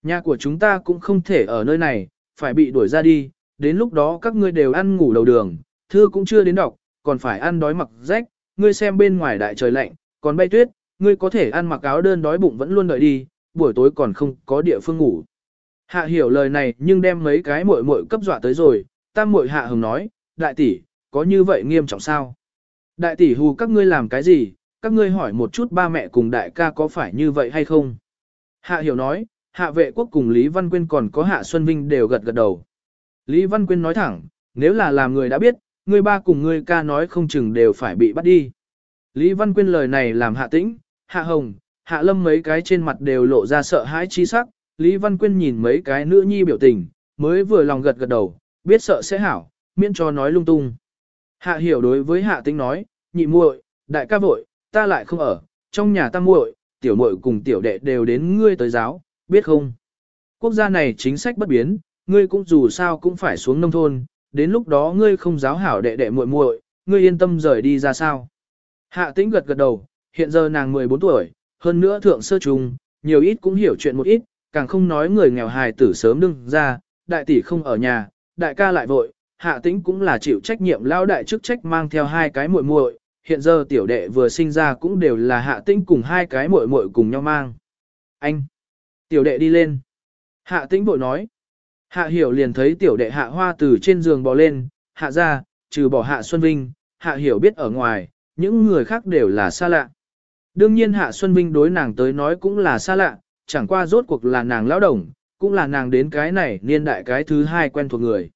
Nhà của chúng ta cũng không thể ở nơi này, phải bị đuổi ra đi, đến lúc đó các ngươi đều ăn ngủ đầu đường, thư cũng chưa đến đọc, còn phải ăn đói mặc rách, ngươi xem bên ngoài đại trời lạnh, còn bay tuyết, ngươi có thể ăn mặc áo đơn đói bụng vẫn luôn đợi đi, buổi tối còn không có địa phương ngủ. Hạ hiểu lời này nhưng đem mấy cái muội muội cấp dọa tới rồi, tam muội hạ hồng nói, đại tỷ, có như vậy nghiêm trọng sao? Đại tỷ hù các ngươi làm cái gì, các ngươi hỏi một chút ba mẹ cùng đại ca có phải như vậy hay không? Hạ hiểu nói, hạ vệ quốc cùng Lý Văn Quyên còn có hạ Xuân Vinh đều gật gật đầu. Lý Văn Quyên nói thẳng, nếu là làm người đã biết, người ba cùng người ca nói không chừng đều phải bị bắt đi. Lý Văn Quyên lời này làm hạ tĩnh, hạ hồng, hạ lâm mấy cái trên mặt đều lộ ra sợ hãi chi sắc, Lý Văn Quyên nhìn mấy cái nữ nhi biểu tình, mới vừa lòng gật gật đầu, biết sợ sẽ hảo, miễn cho nói lung tung. Hạ hiểu đối với hạ tĩnh nói, nhị muội, đại ca vội, ta lại không ở, trong nhà ta muội, tiểu muội cùng tiểu đệ đều đến ngươi tới giáo, biết không? Quốc gia này chính sách bất biến, ngươi cũng dù sao cũng phải xuống nông thôn, đến lúc đó ngươi không giáo hảo đệ đệ muội muội, ngươi yên tâm rời đi ra sao? Hạ tĩnh gật gật đầu, hiện giờ nàng 14 tuổi, hơn nữa thượng sơ trung, nhiều ít cũng hiểu chuyện một ít, càng không nói người nghèo hài tử sớm đừng ra, đại tỷ không ở nhà, đại ca lại vội, hạ tĩnh cũng là chịu trách nhiệm lao đại chức trách mang theo hai cái muội muội, hiện giờ tiểu đệ vừa sinh ra cũng đều là hạ tĩnh cùng hai cái muội muội cùng nhau mang. Anh! Tiểu đệ đi lên. Hạ tĩnh bội nói. Hạ hiểu liền thấy tiểu đệ hạ hoa từ trên giường bò lên, hạ ra, trừ bỏ hạ Xuân Vinh, hạ hiểu biết ở ngoài, những người khác đều là xa lạ. Đương nhiên hạ Xuân Vinh đối nàng tới nói cũng là xa lạ, chẳng qua rốt cuộc là nàng lão đồng, cũng là nàng đến cái này niên đại cái thứ hai quen thuộc người.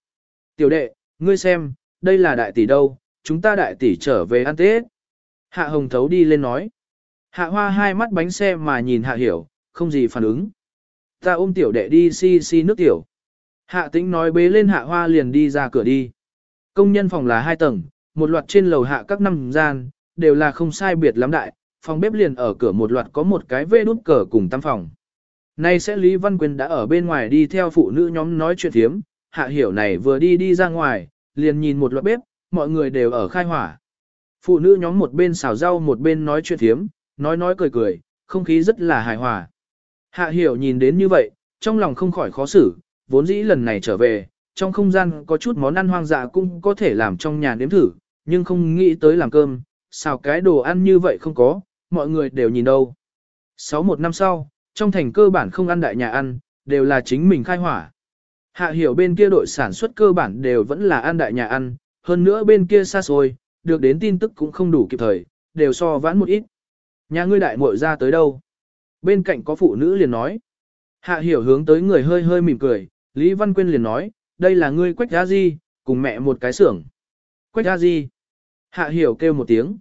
Tiểu đệ, ngươi xem, đây là đại tỷ đâu, chúng ta đại tỷ trở về ăn Tết. Hạ Hồng Thấu đi lên nói. Hạ Hoa hai mắt bánh xe mà nhìn Hạ Hiểu, không gì phản ứng. Ta ôm tiểu đệ đi si si nước tiểu. Hạ tĩnh nói bế lên Hạ Hoa liền đi ra cửa đi. Công nhân phòng là hai tầng, một loạt trên lầu hạ các năm gian, đều là không sai biệt lắm đại, phòng bếp liền ở cửa một loạt có một cái vê đút cờ cùng tam phòng. Nay sẽ Lý Văn Quyền đã ở bên ngoài đi theo phụ nữ nhóm nói chuyện thiếm, hạ hiểu này vừa đi đi ra ngoài, liền nhìn một loạt bếp, mọi người đều ở khai hỏa. Phụ nữ nhóm một bên xào rau một bên nói chuyện thiếm, nói nói cười cười, không khí rất là hài hòa. Hạ hiểu nhìn đến như vậy, trong lòng không khỏi khó xử, vốn dĩ lần này trở về, trong không gian có chút món ăn hoang dã cũng có thể làm trong nhà nếm thử, nhưng không nghĩ tới làm cơm, xào cái đồ ăn như vậy không có, mọi người đều nhìn đâu. Sáu một năm sau, trong thành cơ bản không ăn đại nhà ăn, đều là chính mình khai hỏa. Hạ hiểu bên kia đội sản xuất cơ bản đều vẫn là ăn đại nhà ăn, hơn nữa bên kia xa xôi, được đến tin tức cũng không đủ kịp thời, đều so vãn một ít. Nhà ngươi đại muội ra tới đâu? Bên cạnh có phụ nữ liền nói. Hạ hiểu hướng tới người hơi hơi mỉm cười, Lý Văn Quyên liền nói, đây là ngươi quách gia di cùng mẹ một cái xưởng. Quách gia di Hạ hiểu kêu một tiếng.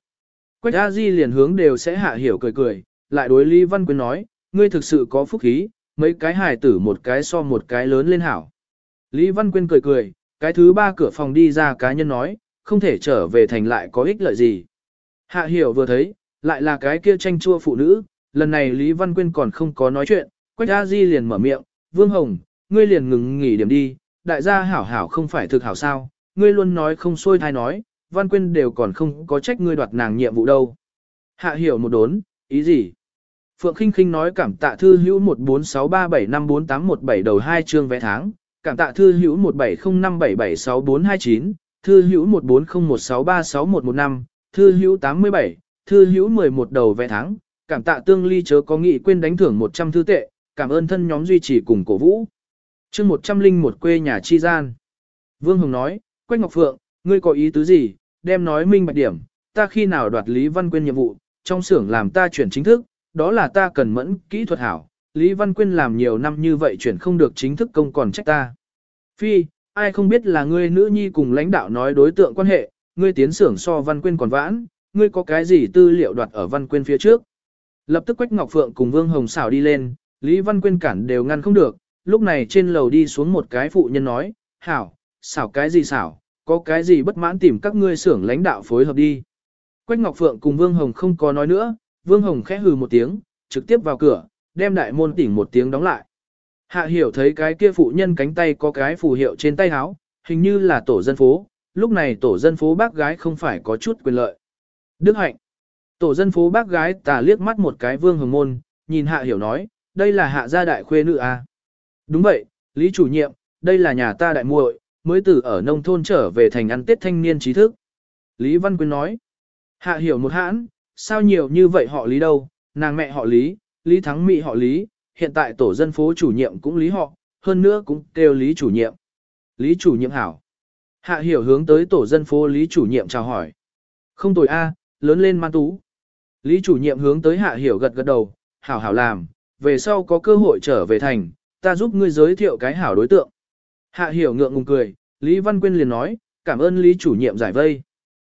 Quách gia Di liền hướng đều sẽ hạ hiểu cười cười, lại đối Lý Văn Quyên nói, ngươi thực sự có phúc khí, mấy cái hài tử một cái so một cái lớn lên hảo. Lý Văn Quyên cười cười, cái thứ ba cửa phòng đi ra cá nhân nói, không thể trở về thành lại có ích lợi gì. Hạ hiểu vừa thấy, lại là cái kia tranh chua phụ nữ, lần này Lý Văn Quyên còn không có nói chuyện, Quách A Di liền mở miệng, Vương Hồng, ngươi liền ngừng nghỉ điểm đi, đại gia hảo hảo không phải thực hảo sao, ngươi luôn nói không xuôi thai nói, Văn Quyên đều còn không có trách ngươi đoạt nàng nhiệm vụ đâu. Hạ hiểu một đốn, ý gì? Phượng Kinh Kinh nói cảm tạ thư hữu 1463754817 đầu hai chương vé tháng, cảm tạ thư hữu 1705776429, thư hữu 14016361115, thư hữu 87, thư hữu 11 đầu vẽ tháng, cảm tạ tương ly chớ có nghị quên đánh thưởng 100 thư tệ, cảm ơn thân nhóm duy trì cùng cổ vũ. Chương 101 quê nhà chi gian. Vương Hồng nói, Quách Ngọc Phượng, ngươi có ý tứ gì, đem nói minh bạch điểm, ta khi nào đoạt Lý Văn Quyên nhiệm vụ, trong xưởng làm ta chuyển chính thức, đó là ta cần mẫn kỹ thuật hảo, Lý Văn Quyên làm nhiều năm như vậy chuyển không được chính thức công còn trách ta. Phi, ai không biết là ngươi nữ nhi cùng lãnh đạo nói đối tượng quan hệ, ngươi tiến xưởng so Văn Quyên còn vãn, ngươi có cái gì tư liệu đoạt ở Văn Quyên phía trước. Lập tức Quách Ngọc Phượng cùng Vương Hồng xảo đi lên, Lý Văn Quyên cản đều ngăn không được, lúc này trên lầu đi xuống một cái phụ nhân nói, hảo, xảo cái gì xảo, có cái gì bất mãn tìm các ngươi xưởng lãnh đạo phối hợp đi. Quách Ngọc Phượng cùng Vương Hồng không có nói nữa, Vương Hồng khẽ hừ một tiếng, trực tiếp vào cửa, đem đại môn tỉnh một tiếng đóng lại. Hạ hiểu thấy cái kia phụ nhân cánh tay có cái phù hiệu trên tay áo, hình như là tổ dân phố, lúc này tổ dân phố bác gái không phải có chút quyền lợi. Đức hạnh. Tổ dân phố bác gái tà liếc mắt một cái vương hồng môn, nhìn hạ hiểu nói, đây là hạ gia đại khuê nữ à. Đúng vậy, Lý chủ nhiệm, đây là nhà ta đại muội, mới từ ở nông thôn trở về thành ăn tết thanh niên trí thức. Lý Văn Quyên nói, hạ hiểu một hãn, sao nhiều như vậy họ Lý đâu, nàng mẹ họ Lý, Lý Thắng Mỹ họ Lý, hiện tại tổ dân phố chủ nhiệm cũng Lý họ, hơn nữa cũng kêu Lý chủ nhiệm. Lý chủ nhiệm hảo. Hạ hiểu hướng tới tổ dân phố Lý chủ nhiệm chào hỏi. Không tồi A, lớn lên man tú. Lý chủ nhiệm hướng tới hạ hiểu gật gật đầu, hảo hảo làm, về sau có cơ hội trở về thành, ta giúp ngươi giới thiệu cái hảo đối tượng. Hạ hiểu ngượng ngùng cười, Lý Văn Quyên liền nói, cảm ơn Lý chủ nhiệm giải vây.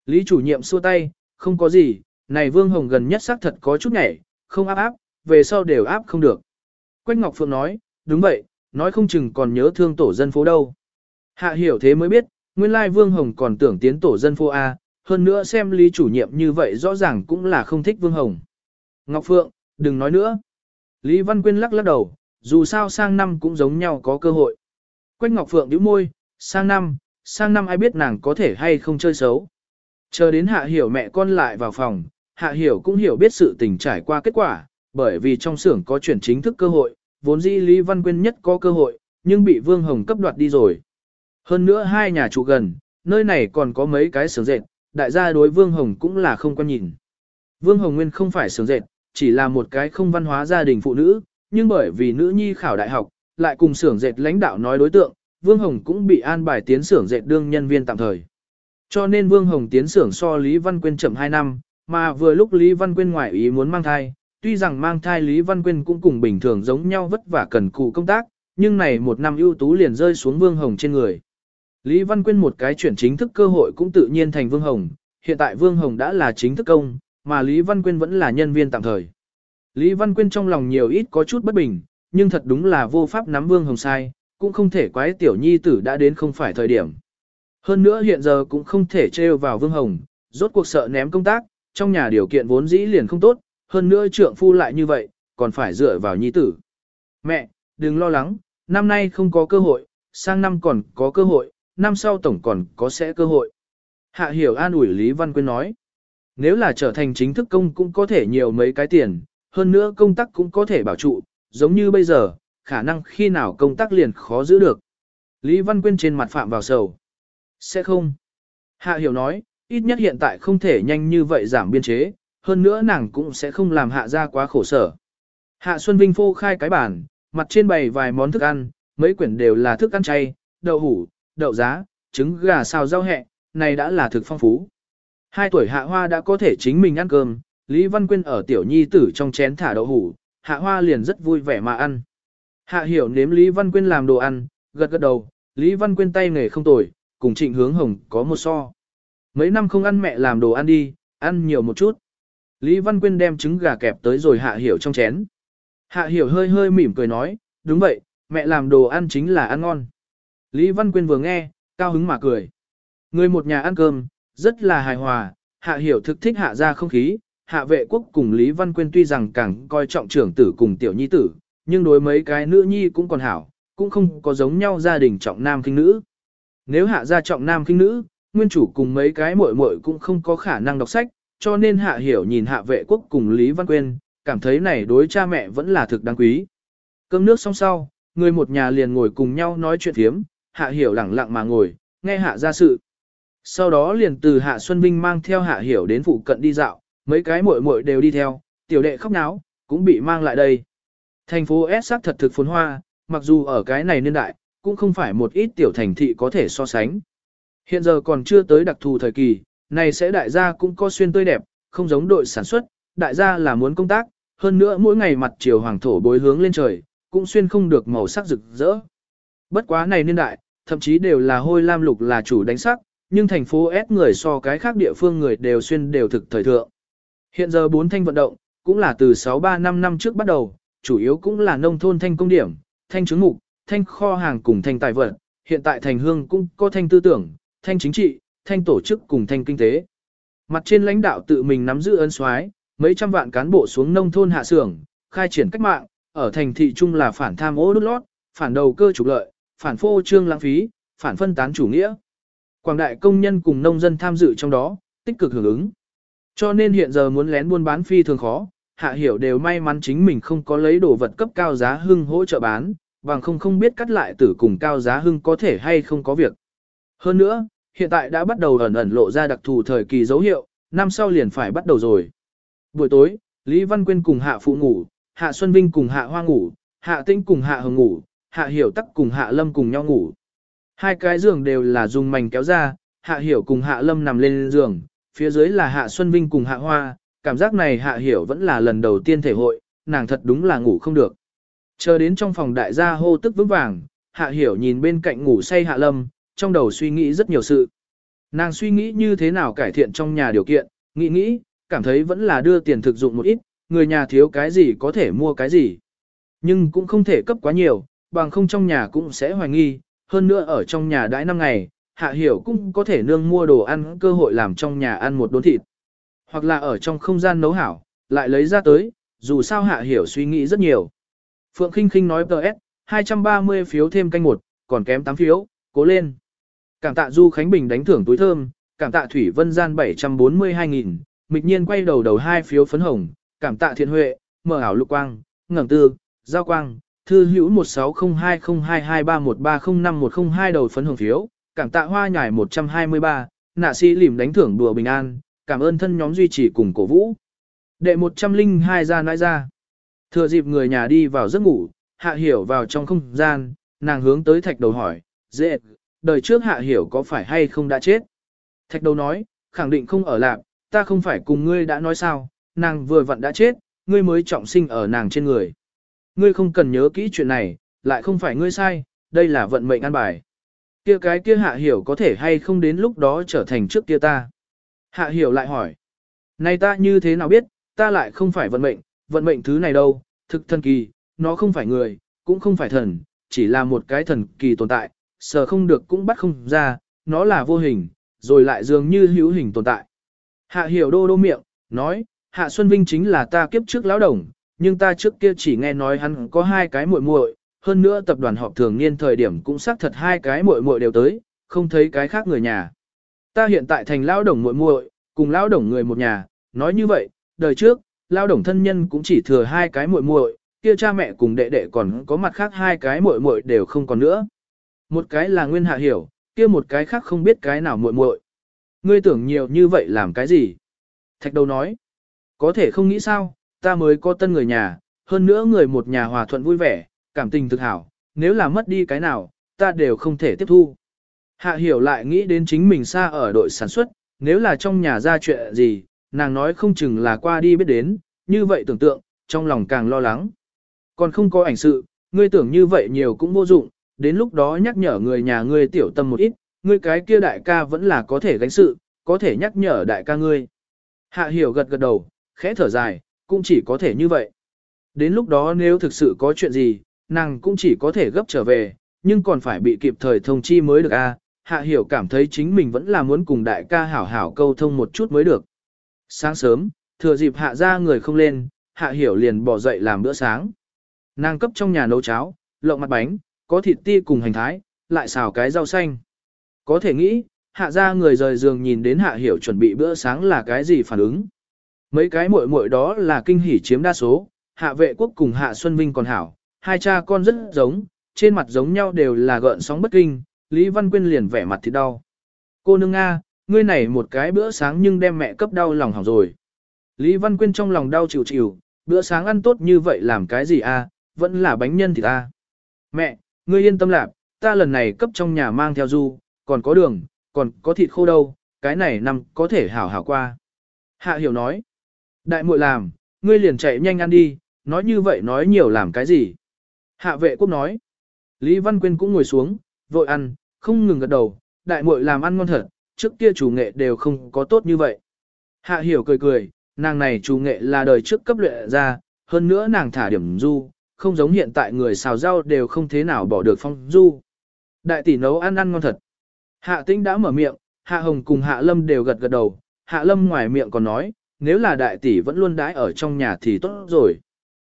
Lý chủ nhiệm xua tay, không có gì, này Vương Hồng gần nhất xác thật có chút nhảy, không áp áp, về sau đều áp không được. Quách Ngọc Phượng nói, đúng vậy, nói không chừng còn nhớ thương tổ dân phố đâu. Hạ hiểu thế mới biết, nguyên lai Vương Hồng còn tưởng tiến tổ dân phố A, hơn nữa xem Lý chủ nhiệm như vậy rõ ràng cũng là không thích Vương Hồng. Ngọc Phượng, đừng nói nữa. Lý Văn Quyên lắc lắc đầu, dù sao sang năm cũng giống nhau có cơ hội. Quách Ngọc Phượng nhíu môi, sang năm, sang năm ai biết nàng có thể hay không chơi xấu. Chờ đến Hạ Hiểu mẹ con lại vào phòng, Hạ Hiểu cũng hiểu biết sự tình trải qua kết quả, bởi vì trong xưởng có chuyển chính thức cơ hội, vốn dĩ Lý Văn Quyên nhất có cơ hội, nhưng bị Vương Hồng cấp đoạt đi rồi. Hơn nữa hai nhà trụ gần, nơi này còn có mấy cái xưởng dệt, đại gia đối Vương Hồng cũng là không quan nhìn. Vương Hồng Nguyên không phải xưởng dệt, chỉ là một cái không văn hóa gia đình phụ nữ, nhưng bởi vì nữ nhi khảo đại học, lại cùng xưởng dệt lãnh đạo nói đối tượng, Vương Hồng cũng bị an bài tiến xưởng dệt đương nhân viên tạm thời. Cho nên Vương Hồng tiến xưởng so Lý Văn Quyên chậm 2 năm, mà vừa lúc Lý Văn Quyên ngoại ý muốn mang thai, tuy rằng mang thai Lý Văn Quyên cũng cùng bình thường giống nhau vất vả cần cù công tác, nhưng này một năm ưu tú liền rơi xuống Vương Hồng trên người. Lý Văn Quyên một cái chuyển chính thức cơ hội cũng tự nhiên thành Vương Hồng, hiện tại Vương Hồng đã là chính thức công, mà Lý Văn Quyên vẫn là nhân viên tạm thời. Lý Văn Quyên trong lòng nhiều ít có chút bất bình, nhưng thật đúng là vô pháp nắm Vương Hồng sai, cũng không thể quái tiểu nhi tử đã đến không phải thời điểm. Hơn nữa hiện giờ cũng không thể trêu vào Vương Hồng, rốt cuộc sợ ném công tác, trong nhà điều kiện vốn dĩ liền không tốt, hơn nữa trượng phu lại như vậy, còn phải dựa vào nhi tử. Mẹ, đừng lo lắng, năm nay không có cơ hội, sang năm còn có cơ hội, năm sau tổng còn có sẽ cơ hội. Hạ hiểu an ủi Lý Văn Quyên nói, nếu là trở thành chính thức công cũng có thể nhiều mấy cái tiền, hơn nữa công tác cũng có thể bảo trụ, giống như bây giờ, khả năng khi nào công tác liền khó giữ được. Lý Văn Quyên trên mặt phạm vào sầu. Sẽ không. Hạ hiểu nói, ít nhất hiện tại không thể nhanh như vậy giảm biên chế, hơn nữa nàng cũng sẽ không làm hạ ra quá khổ sở. Hạ Xuân Vinh phô khai cái bàn, mặt trên bày vài món thức ăn, mấy quyển đều là thức ăn chay, đậu hủ, đậu giá, trứng gà xào rau hẹ, này đã là thực phong phú. Hai tuổi hạ hoa đã có thể chính mình ăn cơm, Lý Văn Quyên ở tiểu nhi tử trong chén thả đậu hủ, hạ hoa liền rất vui vẻ mà ăn. Hạ hiểu nếm Lý Văn Quyên làm đồ ăn, gật gật đầu, Lý Văn Quyên tay nghề không tồi, cùng trịnh hướng hồng có một so. Mấy năm không ăn mẹ làm đồ ăn đi, ăn nhiều một chút. Lý Văn Quyên đem trứng gà kẹp tới rồi hạ hiểu trong chén. Hạ hiểu hơi hơi mỉm cười nói, đúng vậy, mẹ làm đồ ăn chính là ăn ngon. Lý Văn Quyên vừa nghe, cao hứng mà cười. Người một nhà ăn cơm, rất là hài hòa, hạ hiểu thực thích hạ ra không khí, hạ vệ quốc cùng Lý Văn Quyên tuy rằng càng coi trọng trưởng tử cùng tiểu nhi tử, nhưng đối mấy cái nữ nhi cũng còn hảo, cũng không có giống nhau gia đình trọng nam kinh nữ. Nếu hạ gia trọng nam kinh nữ, nguyên chủ cùng mấy cái muội muội cũng không có khả năng đọc sách, cho nên hạ hiểu nhìn hạ vệ quốc cùng Lý Văn Quyên, cảm thấy này đối cha mẹ vẫn là thực đáng quý. Cơm nước xong sau, người một nhà liền ngồi cùng nhau nói chuyện thiếm, hạ hiểu lẳng lặng mà ngồi, nghe hạ ra sự. Sau đó liền từ hạ Xuân Vinh mang theo hạ hiểu đến phụ cận đi dạo, mấy cái muội muội đều đi theo, tiểu đệ khóc náo, cũng bị mang lại đây. Thành phố S sắc thật thực phồn hoa, mặc dù ở cái này niên đại, cũng không phải một ít tiểu thành thị có thể so sánh. Hiện giờ còn chưa tới đặc thù thời kỳ, này sẽ đại gia cũng có xuyên tươi đẹp, không giống đội sản xuất, đại gia là muốn công tác, hơn nữa mỗi ngày mặt chiều hoàng thổ bối hướng lên trời, cũng xuyên không được màu sắc rực rỡ. Bất quá này niên đại, thậm chí đều là hôi lam lục là chủ đánh sắc, nhưng thành phố S người so cái khác địa phương người đều xuyên đều thực thời thượng. Hiện giờ bốn thanh vận động, cũng là từ 6-3 năm năm trước bắt đầu, chủ yếu cũng là nông thôn thanh công điểm, thanh chứng mục, thanh kho hàng cùng thanh tài vật, hiện tại thành hương cũng có thanh tư tưởng, thanh chính trị, thanh tổ chức cùng thanh kinh tế. Mặt trên lãnh đạo tự mình nắm giữ ân soái, mấy trăm vạn cán bộ xuống nông thôn hạ xưởng, khai triển cách mạng, ở thành thị trung là phản tham ô đút lót, phản đầu cơ trục lợi, phản phô trương lãng phí, phản phân tán chủ nghĩa. Quảng đại công nhân cùng nông dân tham dự trong đó, tích cực hưởng ứng. Cho nên hiện giờ muốn lén buôn bán phi thường khó, hạ hiểu đều may mắn chính mình không có lấy đồ vật cấp cao giá hưng hỗ trợ bán, bằng không không biết cắt lại tử cùng cao giá hưng có thể hay không có việc. Hơn nữa, hiện tại đã bắt đầu ẩn ẩn lộ ra đặc thù thời kỳ dấu hiệu, năm sau liền phải bắt đầu rồi. Buổi tối, Lý Văn Quyên cùng Hạ Phụ ngủ, Hạ Xuân Vinh cùng Hạ Hoa ngủ, Hạ Tinh cùng Hạ Hồng ngủ, Hạ Hiểu Tắc cùng Hạ Lâm cùng nhau ngủ. Hai cái giường đều là dùng mảnh kéo ra, Hạ Hiểu cùng Hạ Lâm nằm lên giường, phía dưới là Hạ Xuân Vinh cùng Hạ Hoa, cảm giác này Hạ Hiểu vẫn là lần đầu tiên thể hội, nàng thật đúng là ngủ không được. Chờ đến trong phòng đại gia hô tức vững vàng, Hạ Hiểu nhìn bên cạnh ngủ say Hạ Lâm, trong đầu suy nghĩ rất nhiều sự. Nàng suy nghĩ như thế nào cải thiện trong nhà điều kiện, nghĩ nghĩ, cảm thấy vẫn là đưa tiền thực dụng một ít, người nhà thiếu cái gì có thể mua cái gì. Nhưng cũng không thể cấp quá nhiều, bằng không trong nhà cũng sẽ hoài nghi, hơn nữa ở trong nhà đãi năm ngày, Hạ Hiểu cũng có thể nương mua đồ ăn cơ hội làm trong nhà ăn một đốn thịt. Hoặc là ở trong không gian nấu hảo, lại lấy ra tới, dù sao Hạ Hiểu suy nghĩ rất nhiều. Phượng Kinh Kinh nói PS, 230 phiếu thêm canh một, còn kém 8 phiếu, cố lên. Cảm tạ Du Khánh Bình đánh thưởng túi thơm, cảm tạ Thủy Vân Gian 742.000, mịch nhiên quay đầu đầu hai phiếu phấn hồng, cảm tạ Thiện Huệ, mở ảo lục quang, ngẩng tư, giao quang, thư hữu 16020223130510 đầu phấn hồng phiếu, cảm tạ hoa nhải 123, nạ sĩ lìm đánh thưởng đùa bình an, cảm ơn thân nhóm duy trì cùng cổ vũ. Đệ 102 ra nãi ra. Thừa dịp người nhà đi vào giấc ngủ, hạ hiểu vào trong không gian, nàng hướng tới thạch đầu hỏi, dễ, đời trước hạ hiểu có phải hay không đã chết? Thạch đầu nói, khẳng định không ở lạc, ta không phải cùng ngươi đã nói sao, nàng vừa vặn đã chết, ngươi mới trọng sinh ở nàng trên người. Ngươi không cần nhớ kỹ chuyện này, lại không phải ngươi sai, đây là vận mệnh an bài. Kia cái kia hạ hiểu có thể hay không đến lúc đó trở thành trước kia ta. Hạ hiểu lại hỏi, này ta như thế nào biết, ta lại không phải vận mệnh, vận mệnh thứ này đâu, thực thần kỳ, nó không phải người, cũng không phải thần, chỉ là một cái thần kỳ tồn tại, sờ không được cũng bắt không ra, nó là vô hình, rồi lại dường như hữu hình tồn tại. Hạ hiểu đô đô miệng, nói, Hạ Xuân Vinh chính là ta kiếp trước lão đồng, nhưng ta trước kia chỉ nghe nói hắn có hai cái muội muội, hơn nữa tập đoàn họp thường niên thời điểm cũng xác thật hai cái muội muội đều tới, không thấy cái khác người nhà. Ta hiện tại thành lão đồng muội muội, cùng lão đồng người một nhà, nói như vậy, đời trước, lão đồng thân nhân cũng chỉ thừa hai cái muội muội, kia cha mẹ cùng đệ đệ còn có mặt khác hai cái muội muội đều không còn nữa. Một cái là Nguyên Hạ hiểu, kia một cái khác không biết cái nào muội muội. Ngươi tưởng nhiều như vậy làm cái gì? Thạch đầu nói, có thể không nghĩ sao, ta mới có tân người nhà, hơn nữa người một nhà hòa thuận vui vẻ, cảm tình thực hảo, nếu là mất đi cái nào, ta đều không thể tiếp thu. Hạ hiểu lại nghĩ đến chính mình xa ở đội sản xuất, nếu là trong nhà ra chuyện gì, nàng nói không chừng là qua đi biết đến, như vậy tưởng tượng, trong lòng càng lo lắng. Còn không có ảnh sự, ngươi tưởng như vậy nhiều cũng vô dụng, đến lúc đó nhắc nhở người nhà ngươi tiểu tâm một ít, ngươi cái kia đại ca vẫn là có thể gánh sự, có thể nhắc nhở đại ca ngươi. Hạ hiểu gật gật đầu, khẽ thở dài, cũng chỉ có thể như vậy. Đến lúc đó nếu thực sự có chuyện gì, nàng cũng chỉ có thể gấp trở về, nhưng còn phải bị kịp thời thông chi mới được a. Hạ hiểu cảm thấy chính mình vẫn là muốn cùng đại ca hảo hảo câu thông một chút mới được. Sáng sớm, thừa dịp hạ ra người không lên, hạ hiểu liền bỏ dậy làm bữa sáng. Nàng cấp trong nhà nấu cháo, lộng mặt bánh, có thịt ti cùng hành thái, lại xào cái rau xanh. Có thể nghĩ, hạ ra người rời giường nhìn đến hạ hiểu chuẩn bị bữa sáng là cái gì phản ứng. Mấy cái muội muội đó là kinh hỉ chiếm đa số, hạ vệ quốc cùng hạ Xuân Vinh còn hảo, hai cha con rất giống, trên mặt giống nhau đều là gợn sóng bất kinh, Lý Văn Quyên liền vẻ mặt thì đau. Cô nương Nga, ngươi này một cái bữa sáng nhưng đem mẹ cấp đau lòng hỏng rồi. Lý Văn Quyên trong lòng đau chịu chịu, bữa sáng ăn tốt như vậy làm cái gì a? À? vẫn là bánh nhân thì ta. Mẹ, ngươi yên tâm lạc, ta lần này cấp trong nhà mang theo du, còn có đường, còn có thịt khô đâu, cái này nằm có thể hảo hảo qua. Hạ hiểu nói, đại muội làm, ngươi liền chạy nhanh ăn đi, nói như vậy nói nhiều làm cái gì. Hạ vệ quốc nói, Lý Văn Quyên cũng ngồi xuống, vội ăn, không ngừng gật đầu, đại muội làm ăn ngon thật, trước kia chủ nghệ đều không có tốt như vậy. Hạ hiểu cười cười, nàng này chủ nghệ là đời trước cấp luyện ra, hơn nữa nàng thả điểm du, không giống hiện tại người xào rau đều không thế nào bỏ được phong du. Đại tỷ nấu ăn ăn ngon thật. Hạ tĩnh đã mở miệng, hạ hồng cùng hạ lâm đều gật gật đầu, hạ lâm ngoài miệng còn nói, nếu là đại tỷ vẫn luôn đãi ở trong nhà thì tốt rồi.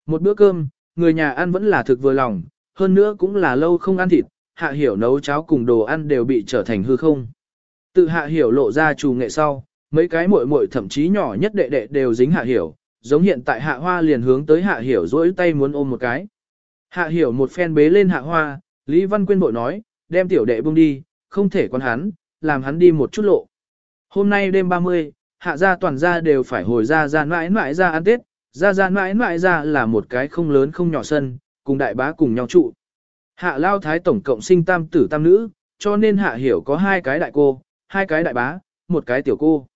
Một bữa cơm, người nhà ăn vẫn là thực vừa lòng, hơn nữa cũng là lâu không ăn thịt, hạ hiểu nấu cháo cùng đồ ăn đều bị trở thành hư không. Tự hạ hiểu lộ ra trù nghệ sau, mấy cái muội muội thậm chí nhỏ nhất đệ đệ đều dính hạ hiểu, giống hiện tại hạ hoa liền hướng tới hạ hiểu rỗi tay muốn ôm một cái. Hạ hiểu một phen bế lên hạ hoa, Lý Văn Quyên bội nói, đem tiểu đệ buông đi, không thể quan hắn, làm hắn đi một chút lộ. Hôm nay đêm 30, hạ gia toàn gia đều phải hồi ra ra mãi mãi ra ăn Tết, ra ra mãi mãi ra là một cái không lớn không nhỏ sân, cùng đại bá cùng nhau trụ. Hạ lao thái tổng cộng sinh tam tử tam nữ, cho nên hạ hiểu có hai cái đại cô, hai cái đại bá, một cái tiểu cô.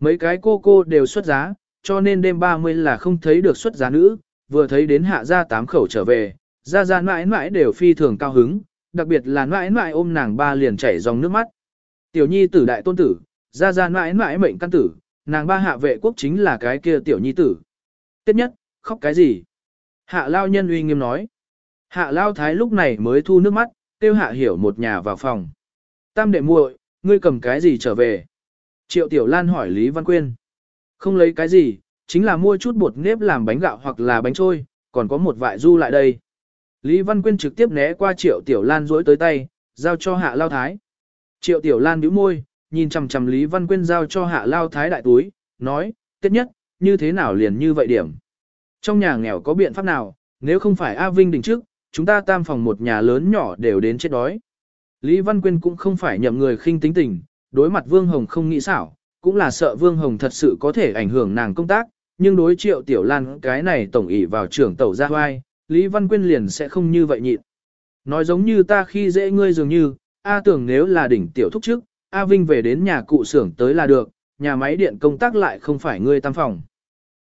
Mấy cái cô cô đều xuất giá, cho nên đêm 30 là không thấy được xuất giá nữ, vừa thấy đến hạ gia tám khẩu trở về, ra ra mãi mãi đều phi thường cao hứng, đặc biệt là mãi mãi ôm nàng ba liền chảy dòng nước mắt. Tiểu nhi tử đại tôn tử, ra ra mãi mãi mệnh căn tử, nàng ba hạ vệ quốc chính là cái kia tiểu nhi tử. Tiếp nhất, khóc cái gì? Hạ lao nhân uy nghiêm nói. Hạ lao thái lúc này mới thu nước mắt, tiêu hạ hiểu một nhà vào phòng. Tam đệ muội, ngươi cầm cái gì trở về? Triệu Tiểu Lan hỏi Lý Văn Quyên. Không lấy cái gì, chính là mua chút bột nếp làm bánh gạo hoặc là bánh trôi, còn có một vại du lại đây. Lý Văn Quyên trực tiếp né qua Triệu Tiểu Lan dối tới tay, giao cho Hạ Lao Thái. Triệu Tiểu Lan bĩu môi, nhìn chằm chằm Lý Văn Quyên giao cho Hạ Lao Thái đại túi, nói, tiết nhất, như thế nào liền như vậy điểm. Trong nhà nghèo có biện pháp nào, nếu không phải A Vinh đỉnh trước, chúng ta tam phòng một nhà lớn nhỏ đều đến chết đói. Lý Văn Quyên cũng không phải nhậm người khinh tính tình, đối mặt Vương Hồng không nghĩ xảo, cũng là sợ Vương Hồng thật sự có thể ảnh hưởng nàng công tác, nhưng đối triệu Tiểu Lan cái này tổng ỷ vào trưởng tẩu ra hoai, Lý Văn Quyên liền sẽ không như vậy nhịn. Nói giống như ta khi dễ ngươi dường như, A tưởng nếu là đỉnh tiểu thúc trước, A Vinh về đến nhà cụ xưởng tới là được, nhà máy điện công tác lại không phải ngươi tam phòng.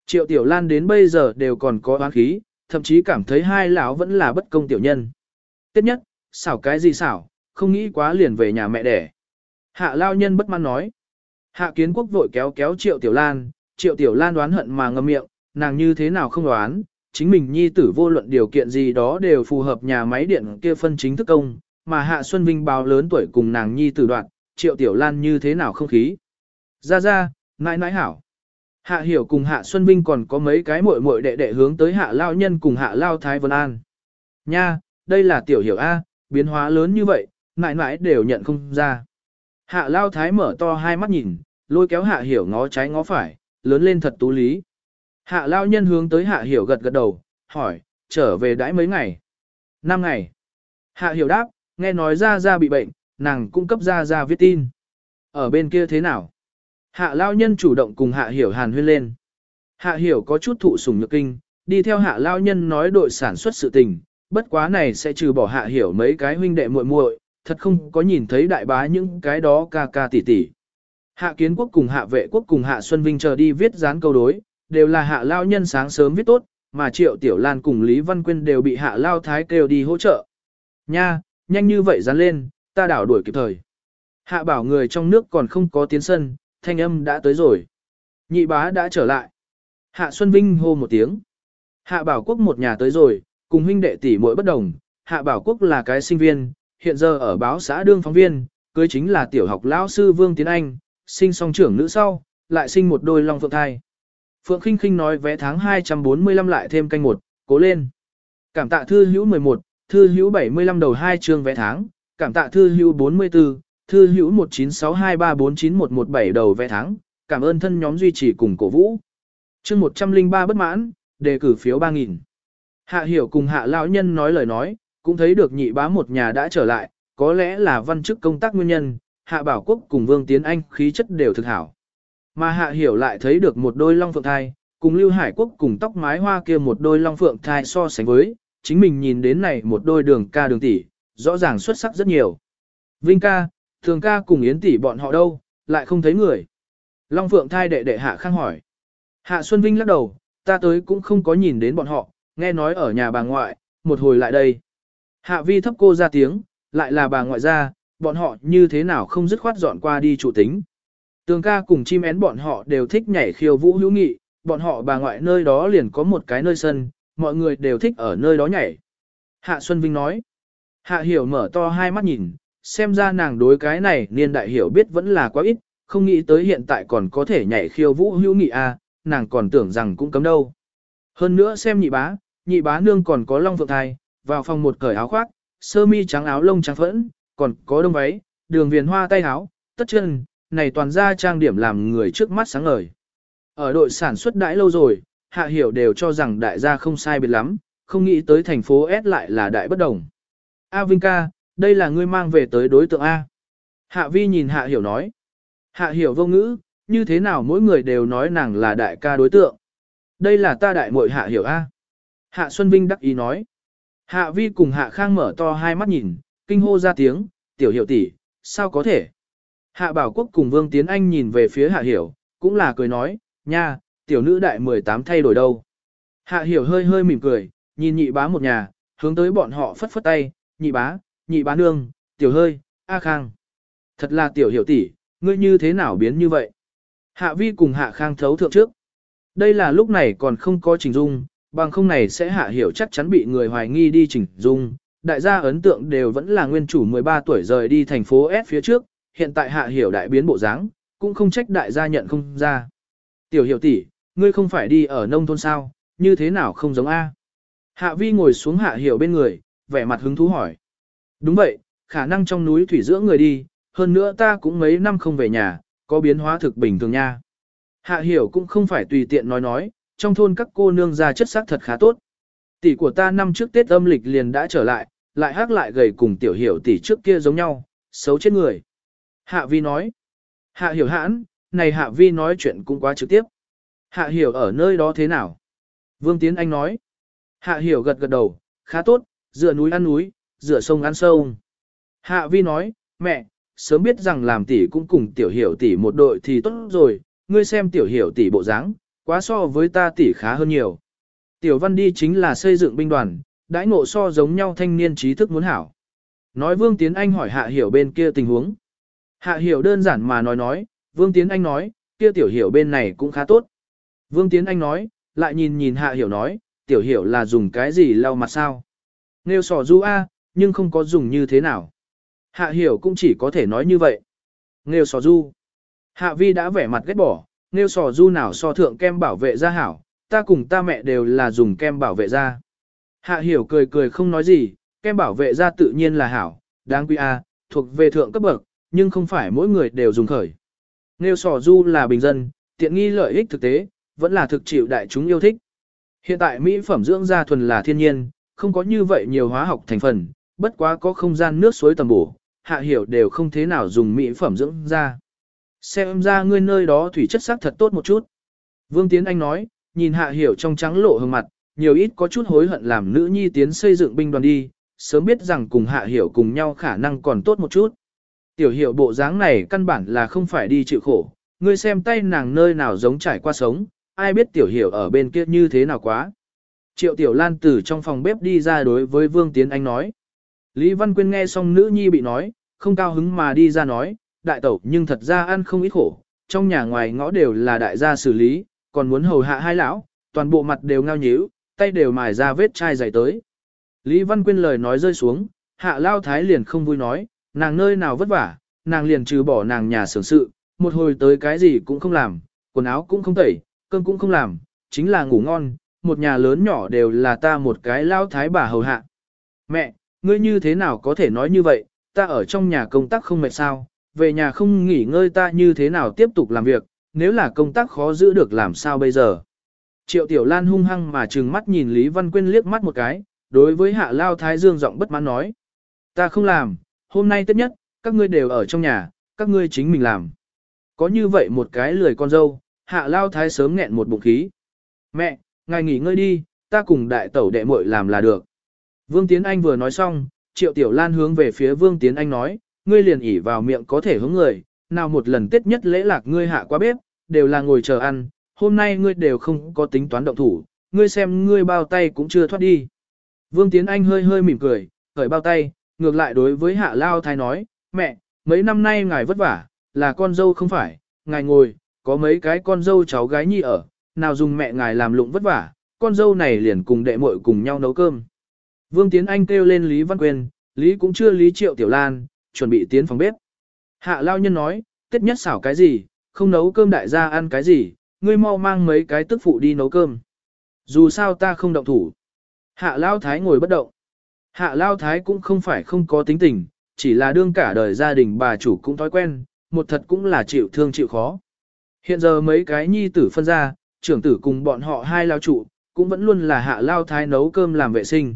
Triệu Tiểu Lan đến bây giờ đều còn có oán khí, thậm chí cảm thấy hai lão vẫn là bất công tiểu nhân. Tiếp nhất, xảo cái gì xảo, không nghĩ quá liền về nhà mẹ đẻ. Hạ lao nhân bất mãn nói. Hạ kiến quốc vội kéo kéo Triệu Tiểu Lan, Triệu Tiểu Lan đoán hận mà ngậm miệng, nàng như thế nào không đoán, chính mình nhi tử vô luận điều kiện gì đó đều phù hợp nhà máy điện kia phân chính thức công, mà Hạ Xuân Vinh báo lớn tuổi cùng nàng nhi tử đoạn, Triệu Tiểu Lan như thế nào không khí. Ra ra, nãi nãi hảo. Hạ Hiểu cùng Hạ Xuân Vinh còn có mấy cái muội muội đệ đệ hướng tới Hạ Lao Nhân cùng Hạ Lao Thái Vân An. Nha, đây là Tiểu Hiểu A, biến hóa lớn như vậy, nãi nãi đều nhận không ra. Hạ Lao Thái mở to hai mắt nhìn, lôi kéo Hạ Hiểu ngó trái ngó phải, lớn lên thật tú lý. Hạ Lao Nhân hướng tới Hạ Hiểu gật gật đầu, hỏi, trở về đãi mấy ngày? Năm ngày. Hạ Hiểu đáp, nghe nói ra ra bị bệnh, nàng cung cấp ra ra viết tin. Ở bên kia thế nào? Hạ Lao Nhân chủ động cùng Hạ Hiểu hàn huyên lên. Hạ Hiểu có chút thụ sủng nhược kinh, đi theo Hạ Lao Nhân nói đội sản xuất sự tình, bất quá này sẽ trừ bỏ Hạ Hiểu mấy cái huynh đệ muội muội, thật không có nhìn thấy đại bá những cái đó ca ca tỷ tỷ. Hạ Kiến Quốc cùng Hạ Vệ Quốc cùng Hạ Xuân Vinh chờ đi viết dán câu đối, đều là Hạ Lao Nhân sáng sớm viết tốt, mà Triệu Tiểu Lan cùng Lý Văn Quyên đều bị Hạ Lao Thái kêu đi hỗ trợ. Nha, nhanh như vậy dán lên, ta đảo đuổi kịp thời. Hạ bảo người trong nước còn không có tiến sân, thanh âm đã tới rồi. Nhị bá đã trở lại. Hạ Xuân Vinh hô một tiếng. Hạ Bảo Quốc một nhà tới rồi, cùng huynh đệ tỷ muội bất đồng. Hạ Bảo Quốc là cái sinh viên, hiện giờ ở báo xã đương phóng viên, cưới chính là tiểu học lão sư Vương Tiến Anh, sinh song trưởng nữ sau, lại sinh một đôi long phượng thai. Phượng Khinh Khinh nói vé tháng 245 lại thêm canh một, cố lên. Cảm tạ thư hữu 11, thư hữu 75 đầu hai chương vé tháng, cảm tạ thư hữu 44, thư hữu 19623491117 đầu vé tháng, cảm ơn thân nhóm duy trì cùng cổ vũ. chương 103 bất mãn, đề cử phiếu 3.000. Hạ hiểu cùng hạ lão nhân nói lời nói, cũng thấy được nhị bá một nhà đã trở lại, có lẽ là văn chức công tác nguyên nhân, hạ bảo quốc cùng vương tiến anh khí chất đều thực hảo. Mà hạ hiểu lại thấy được một đôi long phượng thai, cùng lưu hải quốc cùng tóc mái hoa kia một đôi long phượng thai so sánh với, chính mình nhìn đến này một đôi đường ca đường tỷ, rõ ràng xuất sắc rất nhiều. Vinh ca, thường ca cùng yến tỷ bọn họ đâu, lại không thấy người. Long phượng thai đệ đệ hạ khang hỏi. Hạ Xuân Vinh lắc đầu, ta tới cũng không có nhìn đến bọn họ, nghe nói ở nhà bà ngoại, một hồi lại đây. Hạ vi thấp cô ra tiếng, lại là bà ngoại ra, bọn họ như thế nào không dứt khoát dọn qua đi chủ tính. Tường ca cùng chim én bọn họ đều thích nhảy khiêu vũ hữu nghị, bọn họ bà ngoại nơi đó liền có một cái nơi sân, mọi người đều thích ở nơi đó nhảy. Hạ Xuân Vinh nói. Hạ hiểu mở to hai mắt nhìn, xem ra nàng đối cái này niên đại hiểu biết vẫn là quá ít, không nghĩ tới hiện tại còn có thể nhảy khiêu vũ hữu nghị à, nàng còn tưởng rằng cũng cấm đâu. Hơn nữa xem nhị bá, nhị bá nương còn có long phượng thai, vào phòng một cởi áo khoác, sơ mi trắng áo lông trắng phẫn, còn có đông váy, đường viền hoa tay áo, tất chân, này toàn ra trang điểm làm người trước mắt sáng ngời. Ở đội sản xuất đãi lâu rồi, hạ hiểu đều cho rằng đại gia không sai biệt lắm, không nghĩ tới thành phố S lại là đại bất đồng. A Vinh ca, đây là ngươi mang về tới đối tượng A. Hạ Vi nhìn hạ hiểu nói. Hạ hiểu vô ngữ, như thế nào mỗi người đều nói nàng là đại ca đối tượng. Đây là ta đại muội hạ hiểu A. Hạ Xuân Vinh đắc ý nói. Hạ Vi cùng Hạ Khang mở to hai mắt nhìn, kinh hô ra tiếng, tiểu Hiệu tỷ, sao có thể? Hạ Bảo Quốc cùng Vương Tiến Anh nhìn về phía Hạ Hiểu, cũng là cười nói, nha, tiểu nữ đại 18 thay đổi đâu. Hạ Hiểu hơi hơi mỉm cười, nhìn nhị bá một nhà, hướng tới bọn họ phất phất tay, nhị bá, nhị bá nương, tiểu hơi, A Khang. Thật là tiểu hiểu tỷ, ngươi như thế nào biến như vậy? Hạ Vi cùng Hạ Khang thấu thượng trước. Đây là lúc này còn không có trình dung, bằng không này sẽ Hạ Hiểu chắc chắn bị người hoài nghi đi chỉnh dung. Đại gia ấn tượng đều vẫn là nguyên chủ 13 tuổi rời đi thành phố S phía trước, hiện tại Hạ Hiểu đại biến bộ dáng, cũng không trách đại gia nhận không ra. Tiểu Hiểu tỷ, ngươi không phải đi ở nông thôn sao, như thế nào không giống A? Hạ Vi ngồi xuống Hạ Hiểu bên người, vẻ mặt hứng thú hỏi. Đúng vậy, khả năng trong núi thủy dưỡng người đi, hơn nữa ta cũng mấy năm không về nhà, có biến hóa thực bình thường nha. Hạ hiểu cũng không phải tùy tiện nói nói, trong thôn các cô nương ra chất sắc thật khá tốt. Tỷ của ta năm trước Tết âm lịch liền đã trở lại, lại hát lại gầy cùng tiểu hiểu tỷ trước kia giống nhau, xấu chết người. Hạ vi nói. Hạ hiểu hãn, này hạ vi nói chuyện cũng quá trực tiếp. Hạ hiểu ở nơi đó thế nào? Vương Tiến Anh nói. Hạ hiểu gật gật đầu, khá tốt, dựa núi ăn núi, dựa sông ăn sông. Hạ vi nói, mẹ, sớm biết rằng làm tỷ cũng cùng tiểu hiểu tỷ một đội thì tốt rồi, ngươi xem tiểu hiểu tỷ bộ dáng, quá so với ta tỷ khá hơn nhiều. Tiểu văn đi chính là xây dựng binh đoàn, đãi ngộ so giống nhau thanh niên trí thức muốn hảo. Nói Vương Tiến Anh hỏi Hạ Hiểu bên kia tình huống. Hạ Hiểu đơn giản mà nói nói, Vương Tiến Anh nói, kia tiểu hiểu bên này cũng khá tốt. Vương Tiến Anh nói, lại nhìn nhìn Hạ Hiểu nói, tiểu hiểu là dùng cái gì lau mặt sao? Nêu sò du a, nhưng không có dùng như thế nào. Hạ hiểu cũng chỉ có thể nói như vậy. Nêu sò du. Hạ vi đã vẻ mặt ghét bỏ, nêu sò du nào so thượng kem bảo vệ da hảo, ta cùng ta mẹ đều là dùng kem bảo vệ da. Hạ hiểu cười cười không nói gì, kem bảo vệ da tự nhiên là hảo, đáng quý a, thuộc về thượng cấp bậc, nhưng không phải mỗi người đều dùng khởi. Nêu sò du là bình dân, tiện nghi lợi ích thực tế, vẫn là thực chịu đại chúng yêu thích. Hiện tại mỹ phẩm dưỡng da thuần là thiên nhiên, không có như vậy nhiều hóa học thành phần, bất quá có không gian nước suối tầm bổ, hạ hiểu đều không thế nào dùng mỹ phẩm dưỡng da. Xem ra ngươi nơi đó thủy chất sắc thật tốt một chút. Vương Tiến Anh nói, nhìn hạ hiểu trong trắng lộ hương mặt, nhiều ít có chút hối hận làm nữ nhi tiến xây dựng binh đoàn đi, sớm biết rằng cùng hạ hiểu cùng nhau khả năng còn tốt một chút. Tiểu hiểu bộ dáng này căn bản là không phải đi chịu khổ, ngươi xem tay nàng nơi nào giống trải qua sống, ai biết tiểu hiểu ở bên kia như thế nào quá. Triệu tiểu lan từ trong phòng bếp đi ra đối với Vương Tiến Anh nói. Lý Văn Quyên nghe xong nữ nhi bị nói, không cao hứng mà đi ra nói, đại tẩu nhưng thật ra ăn không ít khổ, trong nhà ngoài ngõ đều là đại gia xử lý, còn muốn hầu hạ hai lão, toàn bộ mặt đều ngao nhíu, tay đều mài ra vết chai dày tới. Lý Văn Quyên lời nói rơi xuống, hạ lao thái liền không vui nói, nàng nơi nào vất vả, nàng liền trừ bỏ nàng nhà xưởng sự, một hồi tới cái gì cũng không làm, quần áo cũng không tẩy, cơm cũng không làm, chính là ngủ ngon, một nhà lớn nhỏ đều là ta một cái lao thái bà hầu hạ. Mẹ, ngươi như thế nào có thể nói như vậy, ta ở trong nhà công tác không mệt sao, về nhà không nghỉ ngơi ta như thế nào tiếp tục làm việc, nếu là công tác khó giữ được làm sao bây giờ. Triệu Tiểu Lan hung hăng mà trừng mắt nhìn Lý Văn Quyên liếc mắt một cái, đối với hạ lao thái dương giọng bất mãn nói. Ta không làm, hôm nay tất nhất, các ngươi đều ở trong nhà, các ngươi chính mình làm. Có như vậy một cái lười con dâu, hạ lao thái sớm nghẹn một bụng khí. Mẹ, ngài nghỉ ngơi đi, ta cùng đại tẩu đệ muội làm là được. Vương Tiến Anh vừa nói xong, Triệu Tiểu Lan hướng về phía Vương Tiến Anh nói, ngươi liền ỉ vào miệng có thể hướng người, nào một lần tết nhất lễ lạc ngươi hạ qua bếp, đều là ngồi chờ ăn, hôm nay ngươi đều không có tính toán động thủ, ngươi xem ngươi bao tay cũng chưa thoát đi. Vương Tiến Anh hơi hơi mỉm cười, khởi bao tay, ngược lại đối với hạ lao thái nói, mẹ, mấy năm nay ngài vất vả, là con dâu không phải, ngài ngồi, có mấy cái con dâu cháu gái nhi ở, nào dùng mẹ ngài làm lụng vất vả, con dâu này liền cùng đệ muội cùng nhau nấu cơm. Vương Tiến Anh kêu lên Lý Văn Quyền, Lý cũng chưa Lý Triệu Tiểu Lan, chuẩn bị tiến phòng bếp. Hạ Lao Nhân nói, tết nhất xảo cái gì, không nấu cơm đại gia ăn cái gì, ngươi mau mang mấy cái tức phụ đi nấu cơm. Dù sao ta không động thủ. Hạ Lao Thái ngồi bất động. Hạ Lao Thái cũng không phải không có tính tình, chỉ là đương cả đời gia đình bà chủ cũng thói quen, một thật cũng là chịu thương chịu khó. Hiện giờ mấy cái nhi tử phân ra, trưởng tử cùng bọn họ hai lao trụ, cũng vẫn luôn là hạ lao thái nấu cơm làm vệ sinh.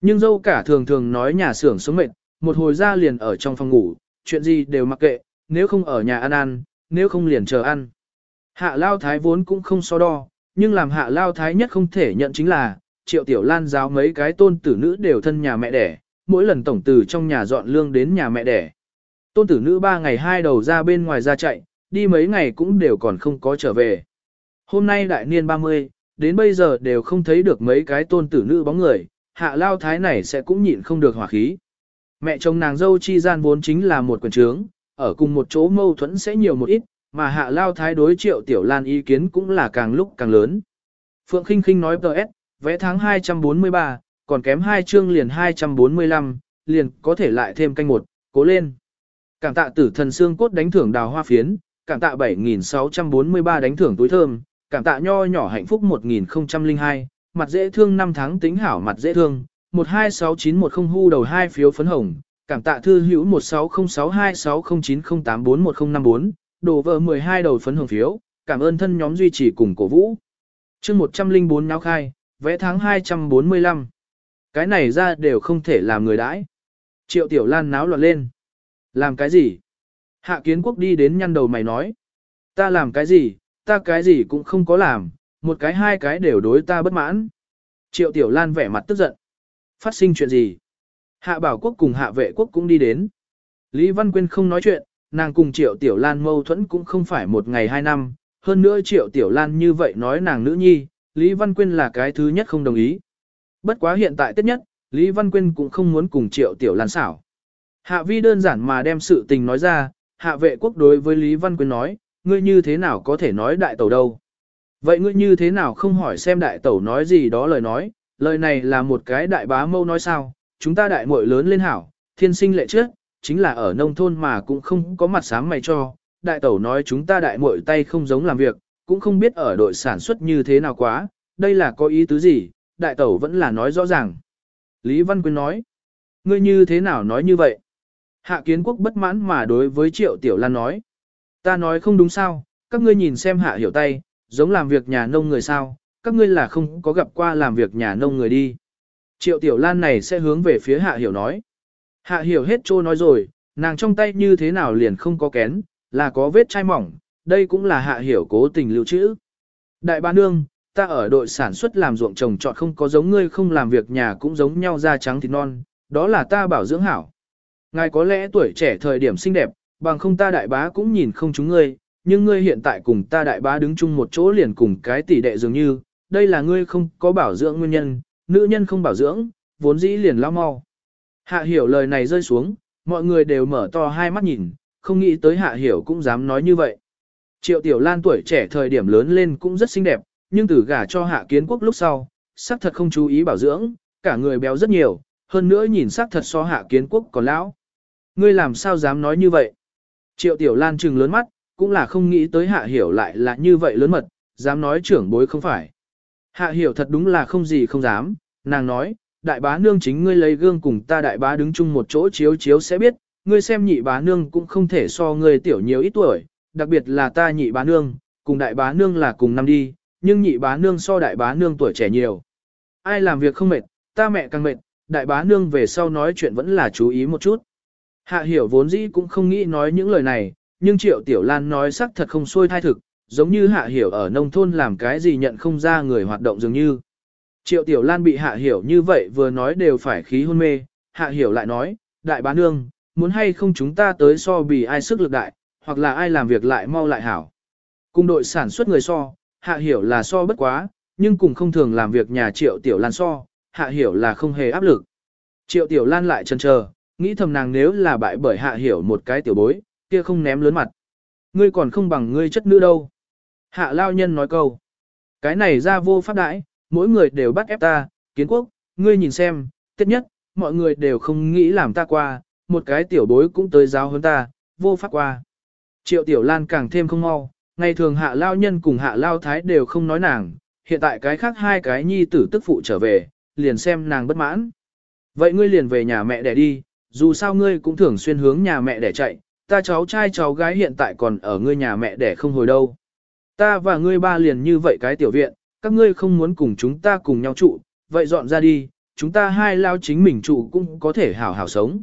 Nhưng dâu cả thường thường nói nhà xưởng sống mệt, một hồi ra liền ở trong phòng ngủ, chuyện gì đều mặc kệ, nếu không ở nhà ăn ăn, nếu không liền chờ ăn. Hạ lao thái vốn cũng không so đo, nhưng làm hạ lao thái nhất không thể nhận chính là, triệu tiểu lan giáo mấy cái tôn tử nữ đều thân nhà mẹ đẻ, mỗi lần tổng tử trong nhà dọn lương đến nhà mẹ đẻ. Tôn tử nữ ba ngày hai đầu ra bên ngoài ra chạy, đi mấy ngày cũng đều còn không có trở về. Hôm nay đại niên 30, đến bây giờ đều không thấy được mấy cái tôn tử nữ bóng người, hạ lao thái này sẽ cũng nhịn không được hỏa khí. Mẹ chồng nàng dâu chi gian vốn chính là một quần trướng, ở cùng một chỗ mâu thuẫn sẽ nhiều một ít, mà hạ lao thái đối triệu tiểu lan ý kiến cũng là càng lúc càng lớn. Phượng khinh khinh nói PS, vẽ tháng 243, còn kém hai chương liền 245, liền có thể lại thêm canh một, cố lên. Cảm tạ tử thần xương cốt đánh thưởng đào hoa phiến, cảm tạ 7643 đánh thưởng túi thơm, cảm tạ nho nhỏ hạnh phúc 1002, mặt dễ thương năm tháng tính hảo mặt dễ thương, 126910 hu đầu hai phiếu phấn hồng, cảm tạ thư hữu 16062609084154, Đổ vợ 12 đầu phấn hồng phiếu, cảm ơn thân nhóm duy trì cùng cổ vũ. chương 104 nháo khai, vẽ tháng 245. Cái này ra đều không thể làm người đãi. Triệu Tiểu Lan náo loạn lên. Làm cái gì? Hạ kiến quốc đi đến nhăn đầu mày nói. Ta làm cái gì, ta cái gì cũng không có làm, một cái hai cái đều đối ta bất mãn. Triệu Tiểu Lan vẻ mặt tức giận. Phát sinh chuyện gì? Hạ Bảo Quốc cùng Hạ Vệ Quốc cũng đi đến. Lý Văn Quyên không nói chuyện, nàng cùng Triệu Tiểu Lan mâu thuẫn cũng không phải một ngày hai năm, hơn nữa Triệu Tiểu Lan như vậy nói nàng nữ nhi, Lý Văn Quyên là cái thứ nhất không đồng ý. Bất quá hiện tại tất nhất, Lý Văn Quyên cũng không muốn cùng Triệu Tiểu Lan xảo. Hạ Vi đơn giản mà đem sự tình nói ra, Hạ Vệ Quốc đối với Lý Văn Quyên nói, ngươi như thế nào có thể nói đại tẩu đâu. Vậy ngươi như thế nào không hỏi xem đại tẩu nói gì đó lời nói, lời này là một cái đại bá mâu nói sao, chúng ta đại muội lớn lên hảo, thiên sinh lệ trước, chính là ở nông thôn mà cũng không có mặt sáng mày cho, đại tẩu nói chúng ta đại muội tay không giống làm việc, cũng không biết ở đội sản xuất như thế nào quá, đây là có ý tứ gì, đại tẩu vẫn là nói rõ ràng. Lý Văn Quyên nói, ngươi như thế nào nói như vậy? Hạ kiến quốc bất mãn mà đối với Triệu Tiểu Lan nói, Ta nói không đúng sao, các ngươi nhìn xem hạ hiểu tay, giống làm việc nhà nông người sao, các ngươi là không có gặp qua làm việc nhà nông người đi. Triệu tiểu lan này sẽ hướng về phía hạ hiểu nói. Hạ hiểu hết trô nói rồi, nàng trong tay như thế nào liền không có kén, là có vết chai mỏng, đây cũng là hạ hiểu cố tình lưu trữ. Đại ba nương, ta ở đội sản xuất làm ruộng trồng trọt không có giống ngươi không làm việc nhà cũng giống nhau da trắng thịt non, đó là ta bảo dưỡng hảo. Ngài có lẽ tuổi trẻ thời điểm xinh đẹp, bằng không ta đại bá cũng nhìn không chúng ngươi, nhưng ngươi hiện tại cùng ta đại bá đứng chung một chỗ liền cùng cái tỷ đệ dường như, đây là ngươi không có bảo dưỡng nguyên nhân, nữ nhân không bảo dưỡng, vốn dĩ liền lao mau. Hạ hiểu lời này rơi xuống, mọi người đều mở to hai mắt nhìn, không nghĩ tới hạ hiểu cũng dám nói như vậy. Triệu Tiểu Lan tuổi trẻ thời điểm lớn lên cũng rất xinh đẹp, nhưng từ gả cho hạ kiến quốc lúc sau, sắc thật không chú ý bảo dưỡng, cả người béo rất nhiều, hơn nữa nhìn sắc thật so hạ kiến quốc còn lão. Ngươi làm sao dám nói như vậy? Triệu Tiểu Lan trừng lớn mắt, cũng là không nghĩ tới Hạ Hiểu lại là như vậy lớn mật, dám nói trưởng bối không phải. Hạ Hiểu thật đúng là không gì không dám, nàng nói, đại bá nương chính ngươi lấy gương cùng ta đại bá đứng chung một chỗ chiếu chiếu sẽ biết, ngươi xem nhị bá nương cũng không thể so ngươi tiểu nhiều ít tuổi, đặc biệt là ta nhị bá nương, cùng đại bá nương là cùng năm đi, nhưng nhị bá nương so đại bá nương tuổi trẻ nhiều. Ai làm việc không mệt, ta mẹ càng mệt, đại bá nương về sau nói chuyện vẫn là chú ý một chút. Hạ hiểu vốn dĩ cũng không nghĩ nói những lời này, nhưng Triệu Tiểu Lan nói xác thật không xuôi thai thực, giống như Hạ hiểu ở nông thôn làm cái gì nhận không ra người hoạt động dường như. Triệu Tiểu Lan bị Hạ hiểu như vậy vừa nói đều phải khí hôn mê, Hạ hiểu lại nói, đại bá nương, muốn hay không chúng ta tới so bì ai sức lực đại, hoặc là ai làm việc lại mau lại hảo. Cùng đội sản xuất người so, Hạ hiểu là so bất quá, nhưng cùng không thường làm việc nhà Triệu Tiểu Lan so, Hạ hiểu là không hề áp lực. Triệu Tiểu Lan lại chần chờ, Nghĩ thầm nàng nếu là bại bởi hạ hiểu một cái tiểu bối, kia không ném lớn mặt. Ngươi còn không bằng ngươi chất nữ đâu. Hạ lao nhân nói câu. Cái này ra vô pháp đãi, mỗi người đều bắt ép ta, kiến quốc, ngươi nhìn xem, tiết nhất, mọi người đều không nghĩ làm ta qua, một cái tiểu bối cũng tới giáo hơn ta, vô pháp qua. Triệu tiểu lan càng thêm không mau, ngày thường hạ lao nhân cùng hạ lao thái đều không nói nàng, hiện tại cái khác hai cái nhi tử tức phụ trở về, liền xem nàng bất mãn. Vậy ngươi liền về nhà mẹ để đi, dù sao ngươi cũng thường xuyên hướng nhà mẹ để chạy, ta cháu trai cháu gái hiện tại còn ở ngươi nhà mẹ để không hồi đâu. Ta và ngươi ba liền như vậy cái tiểu viện, các ngươi không muốn cùng chúng ta cùng nhau trụ, vậy dọn ra đi, chúng ta hai lao chính mình trụ cũng có thể hảo hảo sống.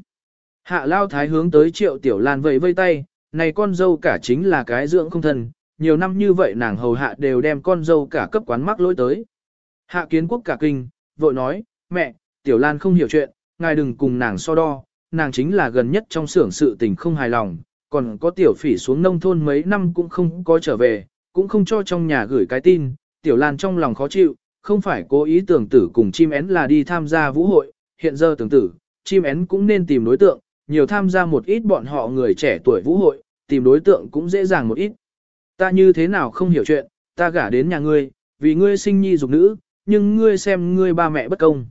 Hạ lao thái hướng tới triệu tiểu lan vẫy vây tay, này con dâu cả chính là cái dưỡng không thân, nhiều năm như vậy nàng hầu hạ đều đem con dâu cả cấp quán mắc lỗi tới. Hạ kiến quốc cả kinh, vội nói, mẹ, tiểu lan không hiểu chuyện, ngài đừng cùng nàng so đo, nàng chính là gần nhất trong xưởng sự tình không hài lòng, còn có tiểu phỉ xuống nông thôn mấy năm cũng không có trở về, cũng không cho trong nhà gửi cái tin, tiểu lan trong lòng khó chịu, không phải cố ý tưởng tử cùng chim én là đi tham gia vũ hội, hiện giờ tưởng tử, chim én cũng nên tìm đối tượng, nhiều tham gia một ít bọn họ người trẻ tuổi vũ hội, tìm đối tượng cũng dễ dàng một ít. Ta như thế nào không hiểu chuyện, ta gả đến nhà ngươi, vì ngươi sinh nhi dục nữ, nhưng ngươi xem ngươi ba mẹ bất công.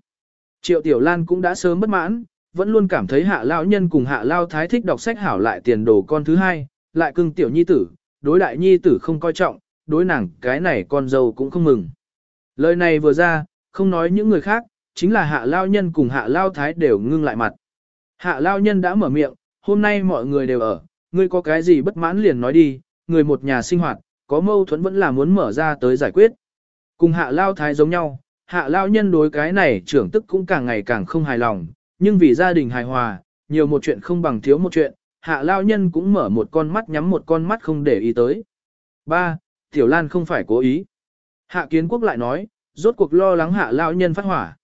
Triệu Tiểu Lan cũng đã sớm bất mãn, vẫn luôn cảm thấy hạ lao nhân cùng hạ lao thái thích đọc sách hảo lại tiền đồ con thứ hai, lại cưng tiểu nhi tử, đối đại nhi tử không coi trọng, đối nàng cái này con dâu cũng không mừng. Lời này vừa ra, không nói những người khác, chính là hạ lao nhân cùng hạ lao thái đều ngưng lại mặt. Hạ lao nhân đã mở miệng, hôm nay mọi người đều ở, ngươi có cái gì bất mãn liền nói đi, người một nhà sinh hoạt, có mâu thuẫn vẫn là muốn mở ra tới giải quyết. Cùng hạ lao thái giống nhau, hạ lao nhân đối cái này trưởng tức cũng càng ngày càng không hài lòng, nhưng vì gia đình hài hòa, nhiều một chuyện không bằng thiếu một chuyện, hạ lao nhân cũng mở một con mắt nhắm một con mắt không để ý tới. Ba, Tiểu Lan không phải cố ý. Hạ kiến quốc lại nói, rốt cuộc lo lắng hạ lao nhân phát hỏa.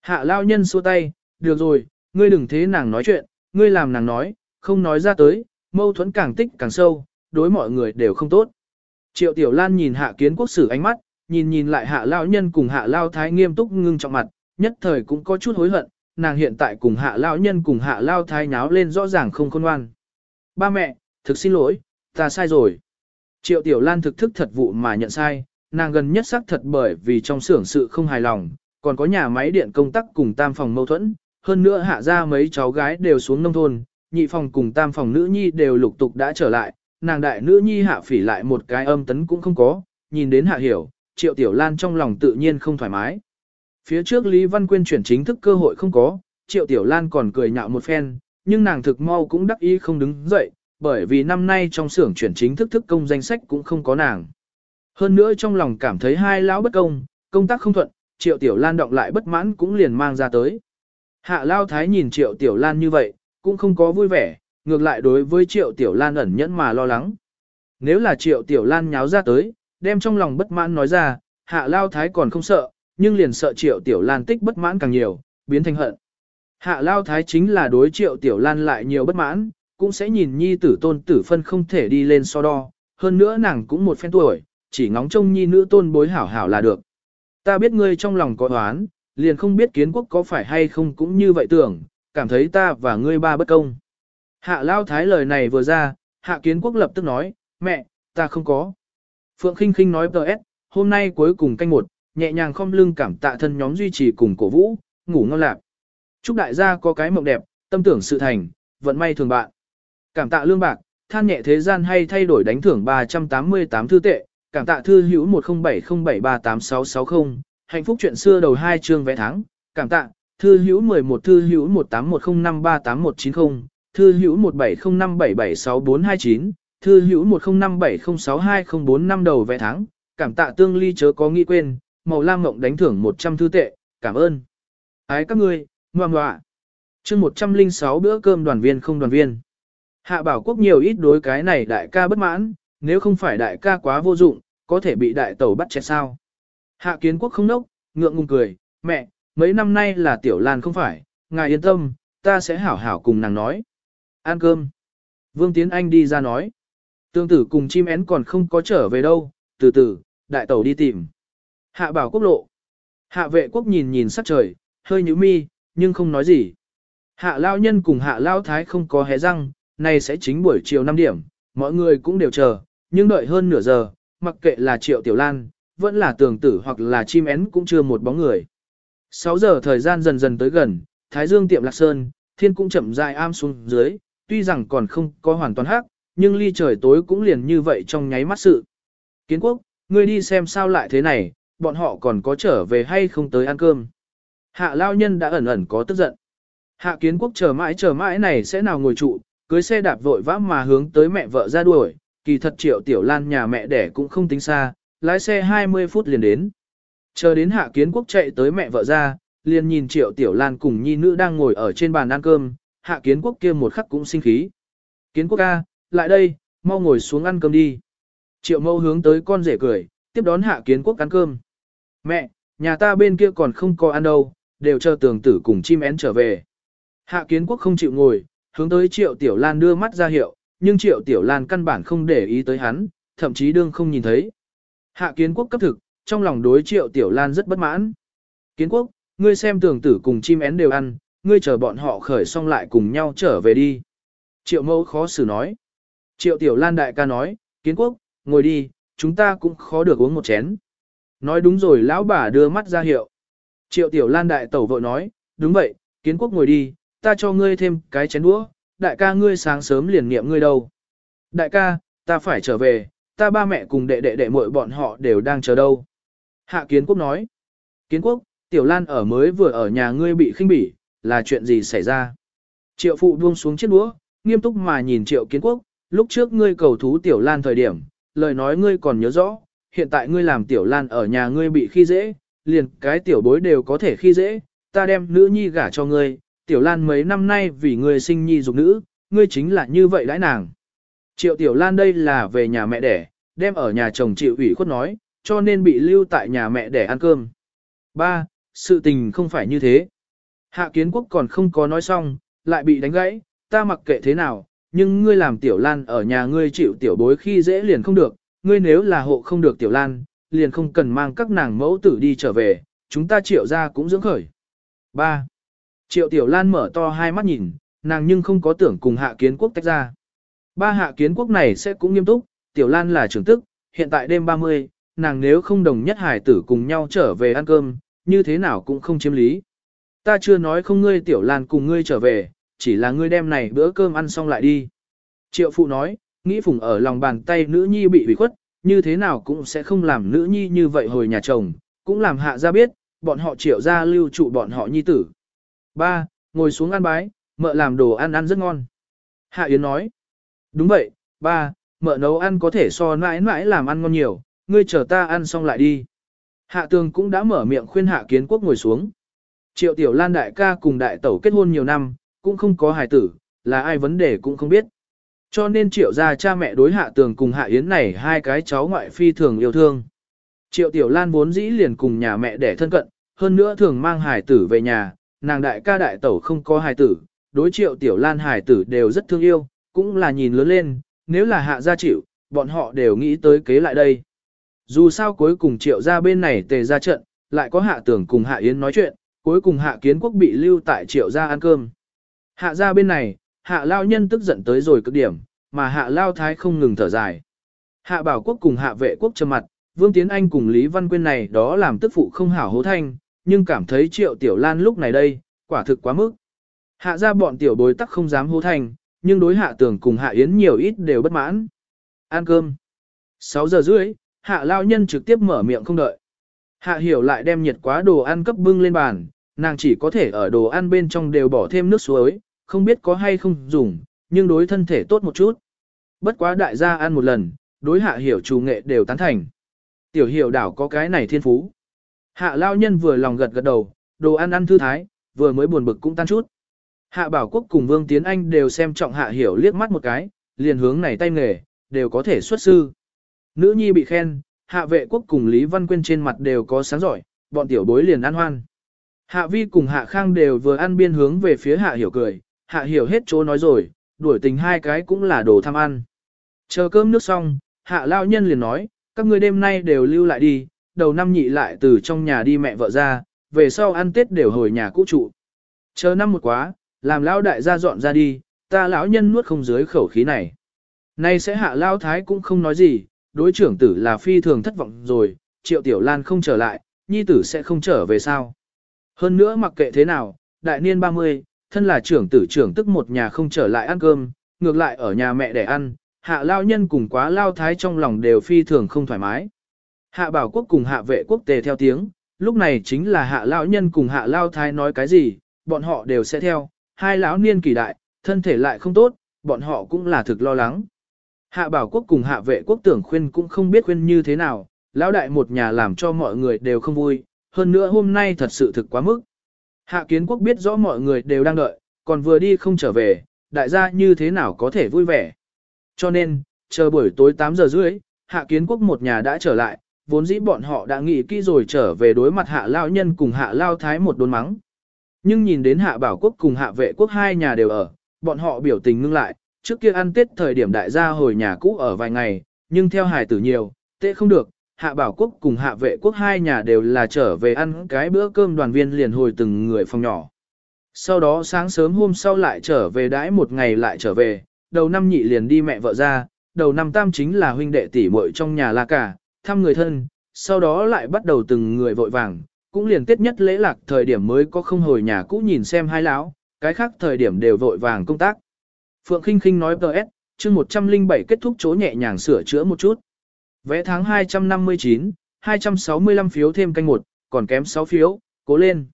Hạ lao nhân xua tay, được rồi, ngươi đừng thế nàng nói chuyện, ngươi làm nàng nói, không nói ra tới, mâu thuẫn càng tích càng sâu, đối mọi người đều không tốt. Triệu Tiểu Lan nhìn hạ kiến quốc sử ánh mắt, nhìn nhìn lại hạ lao nhân cùng hạ lao thái nghiêm túc ngưng trọng mặt, nhất thời cũng có chút hối hận, nàng hiện tại cùng hạ lao nhân cùng hạ lao thái nháo lên rõ ràng không khôn ngoan. Ba mẹ, thực xin lỗi, ta sai rồi. Triệu Tiểu Lan thực thức thật vụ mà nhận sai, nàng gần nhất xác thật bởi vì trong xưởng sự không hài lòng, còn có nhà máy điện công tác cùng tam phòng mâu thuẫn, hơn nữa hạ ra mấy cháu gái đều xuống nông thôn, nhị phòng cùng tam phòng nữ nhi đều lục tục đã trở lại, nàng đại nữ nhi hạ phỉ lại một cái âm tấn cũng không có, nhìn đến hạ hiểu, triệu tiểu lan trong lòng tự nhiên không thoải mái. Phía trước Lý Văn Quyên chuyển chính thức cơ hội không có, triệu tiểu lan còn cười nhạo một phen, nhưng nàng thực mau cũng đắc ý không đứng dậy, bởi vì năm nay trong xưởng chuyển chính thức thức công danh sách cũng không có nàng. Hơn nữa trong lòng cảm thấy hai lão bất công, công tác không thuận, triệu tiểu lan động lại bất mãn cũng liền mang ra tới. Hạ lao thái nhìn triệu tiểu lan như vậy, cũng không có vui vẻ, ngược lại đối với triệu tiểu lan ẩn nhẫn mà lo lắng. Nếu là triệu tiểu lan nháo ra tới, đem trong lòng bất mãn nói ra, hạ lao thái còn không sợ, nhưng liền sợ triệu tiểu lan tích bất mãn càng nhiều, biến thành hận. Hạ lao thái chính là đối triệu tiểu lan lại nhiều bất mãn, cũng sẽ nhìn nhi tử tôn tử phân không thể đi lên so đo, hơn nữa nàng cũng một phen tuổi, chỉ ngóng trông nhi nữ tôn bối hảo hảo là được. Ta biết ngươi trong lòng có oán, liền không biết kiến quốc có phải hay không cũng như vậy tưởng, cảm thấy ta và ngươi ba bất công. Hạ lao thái lời này vừa ra, hạ kiến quốc lập tức nói, mẹ, ta không có. Phượng khinh khinh nói S, hôm nay cuối cùng canh một, nhẹ nhàng không lưng cảm tạ thân nhóm duy trì cùng cổ vũ, ngủ ngon lạc. Chúc đại gia có cái mộng đẹp, tâm tưởng sự thành, vận may thường bạn. Cảm tạ lương bạc, than nhẹ thế gian hay thay đổi đánh thưởng 388 thư tệ, cảm tạ thư hữu 1070738660, hạnh phúc chuyện xưa đầu hai chương vẽ tháng, cảm tạ, thư hữu 11 thư hữu 1810538190, thư hữu 1705776429, thư hữu 1057062045 đầu vẽ tháng, cảm tạ tương ly chớ có nghĩ quên, màu lam ngộng đánh thưởng 100 thư tệ, cảm ơn. Ái các ngươi, ngoan ngoạ. chương 106 bữa cơm đoàn viên không đoàn viên. Hạ bảo quốc nhiều ít đối cái này đại ca bất mãn, nếu không phải đại ca quá vô dụng, có thể bị đại tẩu bắt chẹt sao. Hạ kiến quốc không nốc, ngượng ngùng cười, mẹ, mấy năm nay là tiểu lan không phải, ngài yên tâm, ta sẽ hảo hảo cùng nàng nói. Ăn cơm. Vương Tiến Anh đi ra nói. Tương tử cùng chim én còn không có trở về đâu, từ từ, đại tẩu đi tìm. Hạ bảo quốc lộ. Hạ vệ quốc nhìn nhìn sắc trời, hơi nhíu mi, nhưng không nói gì. Hạ lao nhân cùng hạ lao thái không có hé răng, nay sẽ chính buổi chiều 5 điểm, mọi người cũng đều chờ, nhưng đợi hơn nửa giờ, mặc kệ là triệu tiểu lan, vẫn là tường tử hoặc là chim én cũng chưa một bóng người. 6 giờ thời gian dần dần tới gần, Thái Dương tiệm lạc sơn, thiên cũng chậm rãi am xuống dưới, tuy rằng còn không có hoàn toàn hắc, nhưng ly trời tối cũng liền như vậy trong nháy mắt sự. Kiến quốc, ngươi đi xem sao lại thế này, bọn họ còn có trở về hay không tới ăn cơm. Hạ lao nhân đã ẩn ẩn có tức giận. Hạ kiến quốc chờ mãi chờ mãi này sẽ nào ngồi trụ, cưới xe đạp vội vã mà hướng tới mẹ vợ ra đuổi, kỳ thật triệu tiểu lan nhà mẹ đẻ cũng không tính xa, lái xe 20 phút liền đến. Chờ đến hạ kiến quốc chạy tới mẹ vợ ra, liền nhìn triệu tiểu lan cùng nhi nữ đang ngồi ở trên bàn ăn cơm, hạ kiến quốc kia một khắc cũng sinh khí. Kiến quốc ca, lại đây, mau ngồi xuống ăn cơm đi. Triệu mâu hướng tới con rể cười, tiếp đón hạ kiến quốc ăn cơm. Mẹ, nhà ta bên kia còn không có ăn đâu, đều chờ tường tử cùng chim én trở về. Hạ kiến quốc không chịu ngồi, hướng tới triệu tiểu lan đưa mắt ra hiệu, nhưng triệu tiểu lan căn bản không để ý tới hắn, thậm chí đương không nhìn thấy. Hạ kiến quốc cấp thực, trong lòng đối triệu tiểu lan rất bất mãn. Kiến quốc, ngươi xem tường tử cùng chim én đều ăn, ngươi chờ bọn họ khởi xong lại cùng nhau trở về đi. Triệu mẫu khó xử nói. Triệu tiểu lan đại ca nói, kiến quốc, ngồi đi, chúng ta cũng khó được uống một chén. Nói đúng rồi lão bà đưa mắt ra hiệu. Triệu tiểu lan đại tẩu vội nói, đúng vậy, kiến quốc ngồi đi, ta cho ngươi thêm cái chén đũa, đại ca ngươi sáng sớm liền niệm ngươi đâu. Đại ca, ta phải trở về, ta ba mẹ cùng đệ đệ đệ muội bọn họ đều đang chờ đâu. Hạ kiến quốc nói, kiến quốc, tiểu lan ở mới vừa ở nhà ngươi bị khinh bỉ, là chuyện gì xảy ra? Triệu phụ buông xuống chiếc đũa, nghiêm túc mà nhìn triệu kiến quốc, lúc trước ngươi cầu thú tiểu lan thời điểm, lời nói ngươi còn nhớ rõ, hiện tại ngươi làm tiểu lan ở nhà ngươi bị khi dễ, liền cái tiểu bối đều có thể khi dễ, ta đem nữ nhi gả cho ngươi, tiểu lan mấy năm nay vì ngươi sinh nhi dục nữ, ngươi chính là như vậy đãi nàng. Triệu tiểu lan đây là về nhà mẹ đẻ, đem ở nhà chồng chịu ủy khuất nói, cho nên bị lưu tại nhà mẹ đẻ ăn cơm. Ba, sự tình không phải như thế. Hạ kiến quốc còn không có nói xong, lại bị đánh gãy, ta mặc kệ thế nào, nhưng ngươi làm tiểu lan ở nhà ngươi chịu tiểu bối khi dễ liền không được, ngươi nếu là hộ không được tiểu lan, liền không cần mang các nàng mẫu tử đi trở về, chúng ta triệu ra cũng dưỡng khởi. 3. Triệu tiểu lan mở to hai mắt nhìn, nàng nhưng không có tưởng cùng hạ kiến quốc tách ra. Ba hạ kiến quốc này sẽ cũng nghiêm túc, tiểu lan là trưởng tức, hiện tại đêm 30, nàng nếu không đồng nhất hải tử cùng nhau trở về ăn cơm, như thế nào cũng không chiếm lý. Ta chưa nói không ngươi tiểu lan cùng ngươi trở về, chỉ là ngươi đem này bữa cơm ăn xong lại đi. Triệu phụ nói, nghĩ phùng ở lòng bàn tay nữ nhi bị bị khuất, như thế nào cũng sẽ không làm nữ nhi như vậy hồi nhà chồng, cũng làm hạ ra biết, bọn họ triệu ra lưu trụ bọn họ nhi tử. Ba, ngồi xuống ăn bái, mợ làm đồ ăn ăn rất ngon. Hạ Yến nói, đúng vậy, ba, mợ nấu ăn có thể so mãi mãi làm ăn ngon nhiều, ngươi chờ ta ăn xong lại đi. Hạ tường cũng đã mở miệng khuyên hạ kiến quốc ngồi xuống. Triệu tiểu lan đại ca cùng đại tẩu kết hôn nhiều năm, cũng không có hài tử, là ai vấn đề cũng không biết. Cho nên triệu gia cha mẹ đối hạ tường cùng hạ yến này hai cái cháu ngoại phi thường yêu thương. Triệu tiểu lan vốn dĩ liền cùng nhà mẹ để thân cận, hơn nữa thường mang hải tử về nhà, nàng đại ca đại tẩu không có hải tử, đối triệu tiểu lan hải tử đều rất thương yêu, cũng là nhìn lớn lên, nếu là hạ gia chịu, bọn họ đều nghĩ tới kế lại đây. Dù sao cuối cùng triệu gia bên này tề ra trận, lại có hạ tưởng cùng hạ yến nói chuyện, cuối cùng hạ kiến quốc bị lưu tại triệu gia ăn cơm. Hạ gia bên này, hạ lao nhân tức giận tới rồi cực điểm, mà hạ lao thái không ngừng thở dài. Hạ bảo quốc cùng hạ vệ quốc trầm mặt, Vương Tiến Anh cùng Lý Văn Quyên này đó làm tức phụ không hảo hố thanh, nhưng cảm thấy triệu tiểu lan lúc này đây, quả thực quá mức. Hạ ra bọn tiểu bối tắc không dám hố thanh, nhưng đối hạ tưởng cùng hạ yến nhiều ít đều bất mãn. Ăn cơm. 6 giờ rưỡi, hạ lao nhân trực tiếp mở miệng không đợi. Hạ hiểu lại đem nhiệt quá đồ ăn cấp bưng lên bàn, nàng chỉ có thể ở đồ ăn bên trong đều bỏ thêm nước suối, không biết có hay không dùng, nhưng đối thân thể tốt một chút. Bất quá đại gia ăn một lần, đối hạ hiểu chủ nghệ đều tán thành. Tiểu hiểu đảo có cái này thiên phú. Hạ lao nhân vừa lòng gật gật đầu, đồ ăn ăn thư thái, vừa mới buồn bực cũng tan chút. Hạ bảo quốc cùng Vương Tiến Anh đều xem trọng hạ hiểu liếc mắt một cái, liền hướng này tay nghề, đều có thể xuất sư. Nữ nhi bị khen, hạ vệ quốc cùng Lý Văn Quyên trên mặt đều có sáng giỏi, bọn tiểu bối liền ăn hoan. Hạ vi cùng hạ khang đều vừa ăn biên hướng về phía hạ hiểu cười, hạ hiểu hết chỗ nói rồi, đuổi tình hai cái cũng là đồ tham ăn. Chờ cơm nước xong, hạ lao nhân liền nói, các ngươi đêm nay đều lưu lại đi, đầu năm nhị lại từ trong nhà đi mẹ vợ ra, về sau ăn tết đều hồi nhà cũ trụ. Chờ năm một quá, làm lão đại gia dọn ra đi, ta lão nhân nuốt không dưới khẩu khí này. Nay sẽ hạ lao thái cũng không nói gì, đối trưởng tử là phi thường thất vọng rồi, triệu tiểu lan không trở lại, nhi tử sẽ không trở về sao. Hơn nữa mặc kệ thế nào, đại niên 30, thân là trưởng tử trưởng tức một nhà không trở lại ăn cơm, ngược lại ở nhà mẹ để ăn, hạ lao nhân cùng quá lao thái trong lòng đều phi thường không thoải mái. Hạ bảo quốc cùng hạ vệ quốc tề theo tiếng, lúc này chính là hạ lao nhân cùng hạ lao thái nói cái gì, bọn họ đều sẽ theo, hai lão niên kỳ đại, thân thể lại không tốt, bọn họ cũng là thực lo lắng. Hạ bảo quốc cùng hạ vệ quốc tưởng khuyên cũng không biết khuyên như thế nào, lão đại một nhà làm cho mọi người đều không vui, hơn nữa hôm nay thật sự thực quá mức. Hạ kiến quốc biết rõ mọi người đều đang đợi, còn vừa đi không trở về, đại gia như thế nào có thể vui vẻ. Cho nên, chờ buổi tối 8 giờ rưỡi, hạ kiến quốc một nhà đã trở lại, vốn dĩ bọn họ đã nghĩ kỹ rồi trở về đối mặt hạ lao nhân cùng hạ lao thái một đốn mắng. Nhưng nhìn đến hạ bảo quốc cùng hạ vệ quốc hai nhà đều ở, bọn họ biểu tình ngưng lại, trước kia ăn tết thời điểm đại gia hồi nhà cũ ở vài ngày, nhưng theo hài tử nhiều, tệ không được, hạ bảo quốc cùng hạ vệ quốc hai nhà đều là trở về ăn cái bữa cơm đoàn viên liền hồi từng người phòng nhỏ. Sau đó sáng sớm hôm sau lại trở về đãi một ngày lại trở về, đầu năm nhị liền đi mẹ vợ ra, đầu năm tam chính là huynh đệ tỷ muội trong nhà là cả, thăm người thân, sau đó lại bắt đầu từng người vội vàng, cũng liền tiết nhất lễ lạc thời điểm mới có không hồi nhà cũ nhìn xem hai lão, cái khác thời điểm đều vội vàng công tác. Phượng Kinh Kinh nói PS, chương 107 kết thúc chỗ nhẹ nhàng sửa chữa một chút. Vẽ tháng 259, 265 phiếu thêm canh một, còn kém 6 phiếu, cố lên.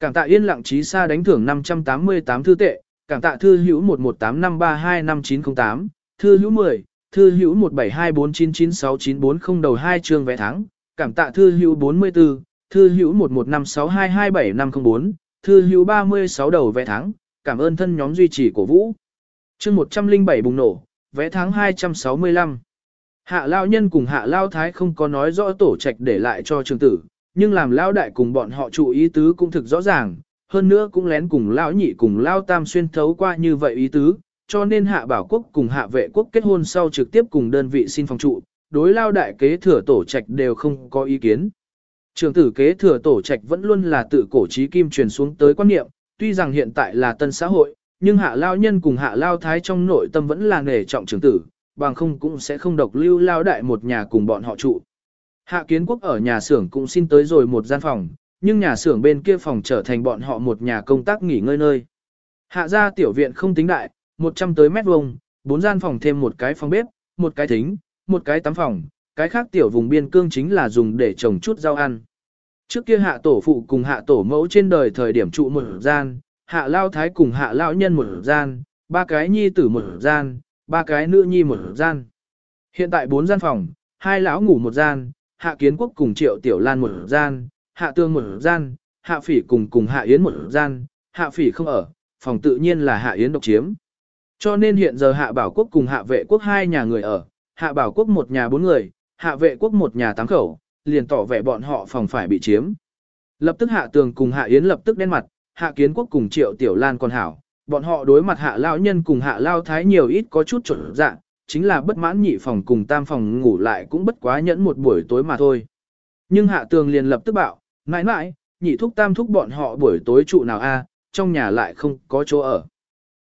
Cảm tạ yên lặng trí xa đánh thưởng 588 thư tệ, cảm tạ thư hữu 1185325908, thư hữu 10, thư hữu 1724996940 đầu 2 chương vẽ tháng, cảm tạ thư hữu 44, thư hữu 1156227504, thư hữu 36 đầu vẽ tháng, cảm ơn thân nhóm duy trì cổ vũ. Chương 107 bùng nổ, vẽ tháng 265. Hạ lao nhân cùng hạ lao thái không có nói rõ tổ trạch để lại cho trường tử, nhưng làm lao đại cùng bọn họ chủ ý tứ cũng thực rõ ràng, hơn nữa cũng lén cùng lao nhị cùng lao tam xuyên thấu qua như vậy ý tứ, cho nên hạ bảo quốc cùng hạ vệ quốc kết hôn sau trực tiếp cùng đơn vị xin phòng trụ, đối lao đại kế thừa tổ trạch đều không có ý kiến. Trường tử kế thừa tổ trạch vẫn luôn là tự cổ trí kim truyền xuống tới quan niệm, tuy rằng hiện tại là tân xã hội, nhưng hạ lao nhân cùng hạ lao thái trong nội tâm vẫn là nghề trọng trường tử, bằng không cũng sẽ không độc lưu lao đại một nhà cùng bọn họ trụ. Hạ kiến quốc ở nhà xưởng cũng xin tới rồi một gian phòng, nhưng nhà xưởng bên kia phòng trở thành bọn họ một nhà công tác nghỉ ngơi nơi. Hạ ra tiểu viện không tính đại, 100 tới mét vuông, bốn gian phòng thêm một cái phòng bếp, một cái thính, một cái tắm phòng, cái khác tiểu vùng biên cương chính là dùng để trồng chút rau ăn. Trước kia hạ tổ phụ cùng hạ tổ mẫu trên đời thời điểm trụ một gian, hạ lao thái cùng hạ lao nhân một gian, ba cái nhi tử một gian, ba cái nữ nhi một gian. Hiện tại bốn gian phòng, hai lão ngủ một gian, hạ kiến quốc cùng triệu tiểu lan một gian, hạ tương một gian, hạ phỉ cùng cùng hạ yến một gian, hạ phỉ không ở, phòng tự nhiên là hạ yến độc chiếm. Cho nên hiện giờ hạ bảo quốc cùng hạ vệ quốc hai nhà người ở, hạ bảo quốc một nhà bốn người, hạ vệ quốc một nhà tám khẩu, liền tỏ vẻ bọn họ phòng phải bị chiếm. Lập tức hạ tường cùng hạ yến lập tức đen mặt, hạ kiến quốc cùng triệu tiểu lan còn hảo, bọn họ đối mặt hạ lao nhân cùng hạ lao thái nhiều ít có chút trở dạng, chính là bất mãn nhị phòng cùng tam phòng ngủ lại cũng bất quá nhẫn một buổi tối mà thôi. Nhưng hạ tường liền lập tức bảo, mãi mãi, nhị thúc tam thúc bọn họ buổi tối trụ nào a trong nhà lại không có chỗ ở.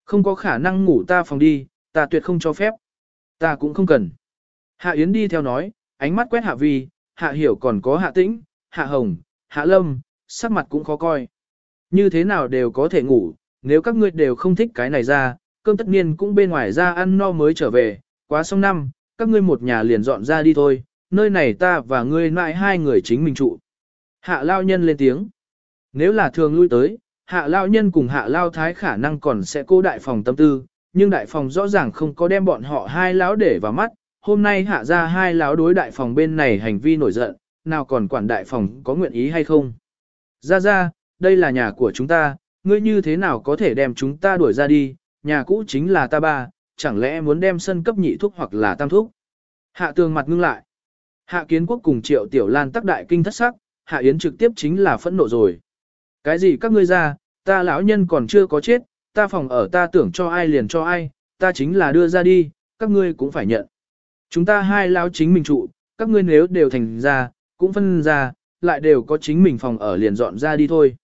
Không có khả năng ngủ ta phòng đi, ta tuyệt không cho phép. Ta cũng không cần. Hạ Yến đi theo nói, ánh mắt quét hạ vi, hạ hiểu còn có hạ tĩnh, hạ hồng, hạ lâm, sắc mặt cũng khó coi. Như thế nào đều có thể ngủ, nếu các ngươi đều không thích cái này ra, cơm tất nhiên cũng bên ngoài ra ăn no mới trở về, quá xong năm, các ngươi một nhà liền dọn ra đi thôi, nơi này ta và ngươi mãi hai người chính mình trụ. Hạ lao nhân lên tiếng. Nếu là thường lui tới, hạ lao nhân cùng hạ lao thái khả năng còn sẽ cố đại phòng tâm tư, nhưng đại phòng rõ ràng không có đem bọn họ hai lão để vào mắt. Hôm nay hạ ra hai lão đối đại phòng bên này hành vi nổi giận, nào còn quản đại phòng có nguyện ý hay không. Ra ra, đây là nhà của chúng ta, ngươi như thế nào có thể đem chúng ta đuổi ra đi, nhà cũ chính là ta ba, chẳng lẽ muốn đem sân cấp nhị thuốc hoặc là tam thuốc. Hạ tường mặt ngưng lại. Hạ kiến quốc cùng triệu tiểu lan tắc đại kinh thất sắc, hạ yến trực tiếp chính là phẫn nộ rồi. Cái gì các ngươi ra, ta lão nhân còn chưa có chết, ta phòng ở ta tưởng cho ai liền cho ai, ta chính là đưa ra đi, các ngươi cũng phải nhận. Chúng ta hai lão chính mình trụ, các ngươi nếu đều thành ra, cũng phân ra, lại đều có chính mình phòng ở liền dọn ra đi thôi.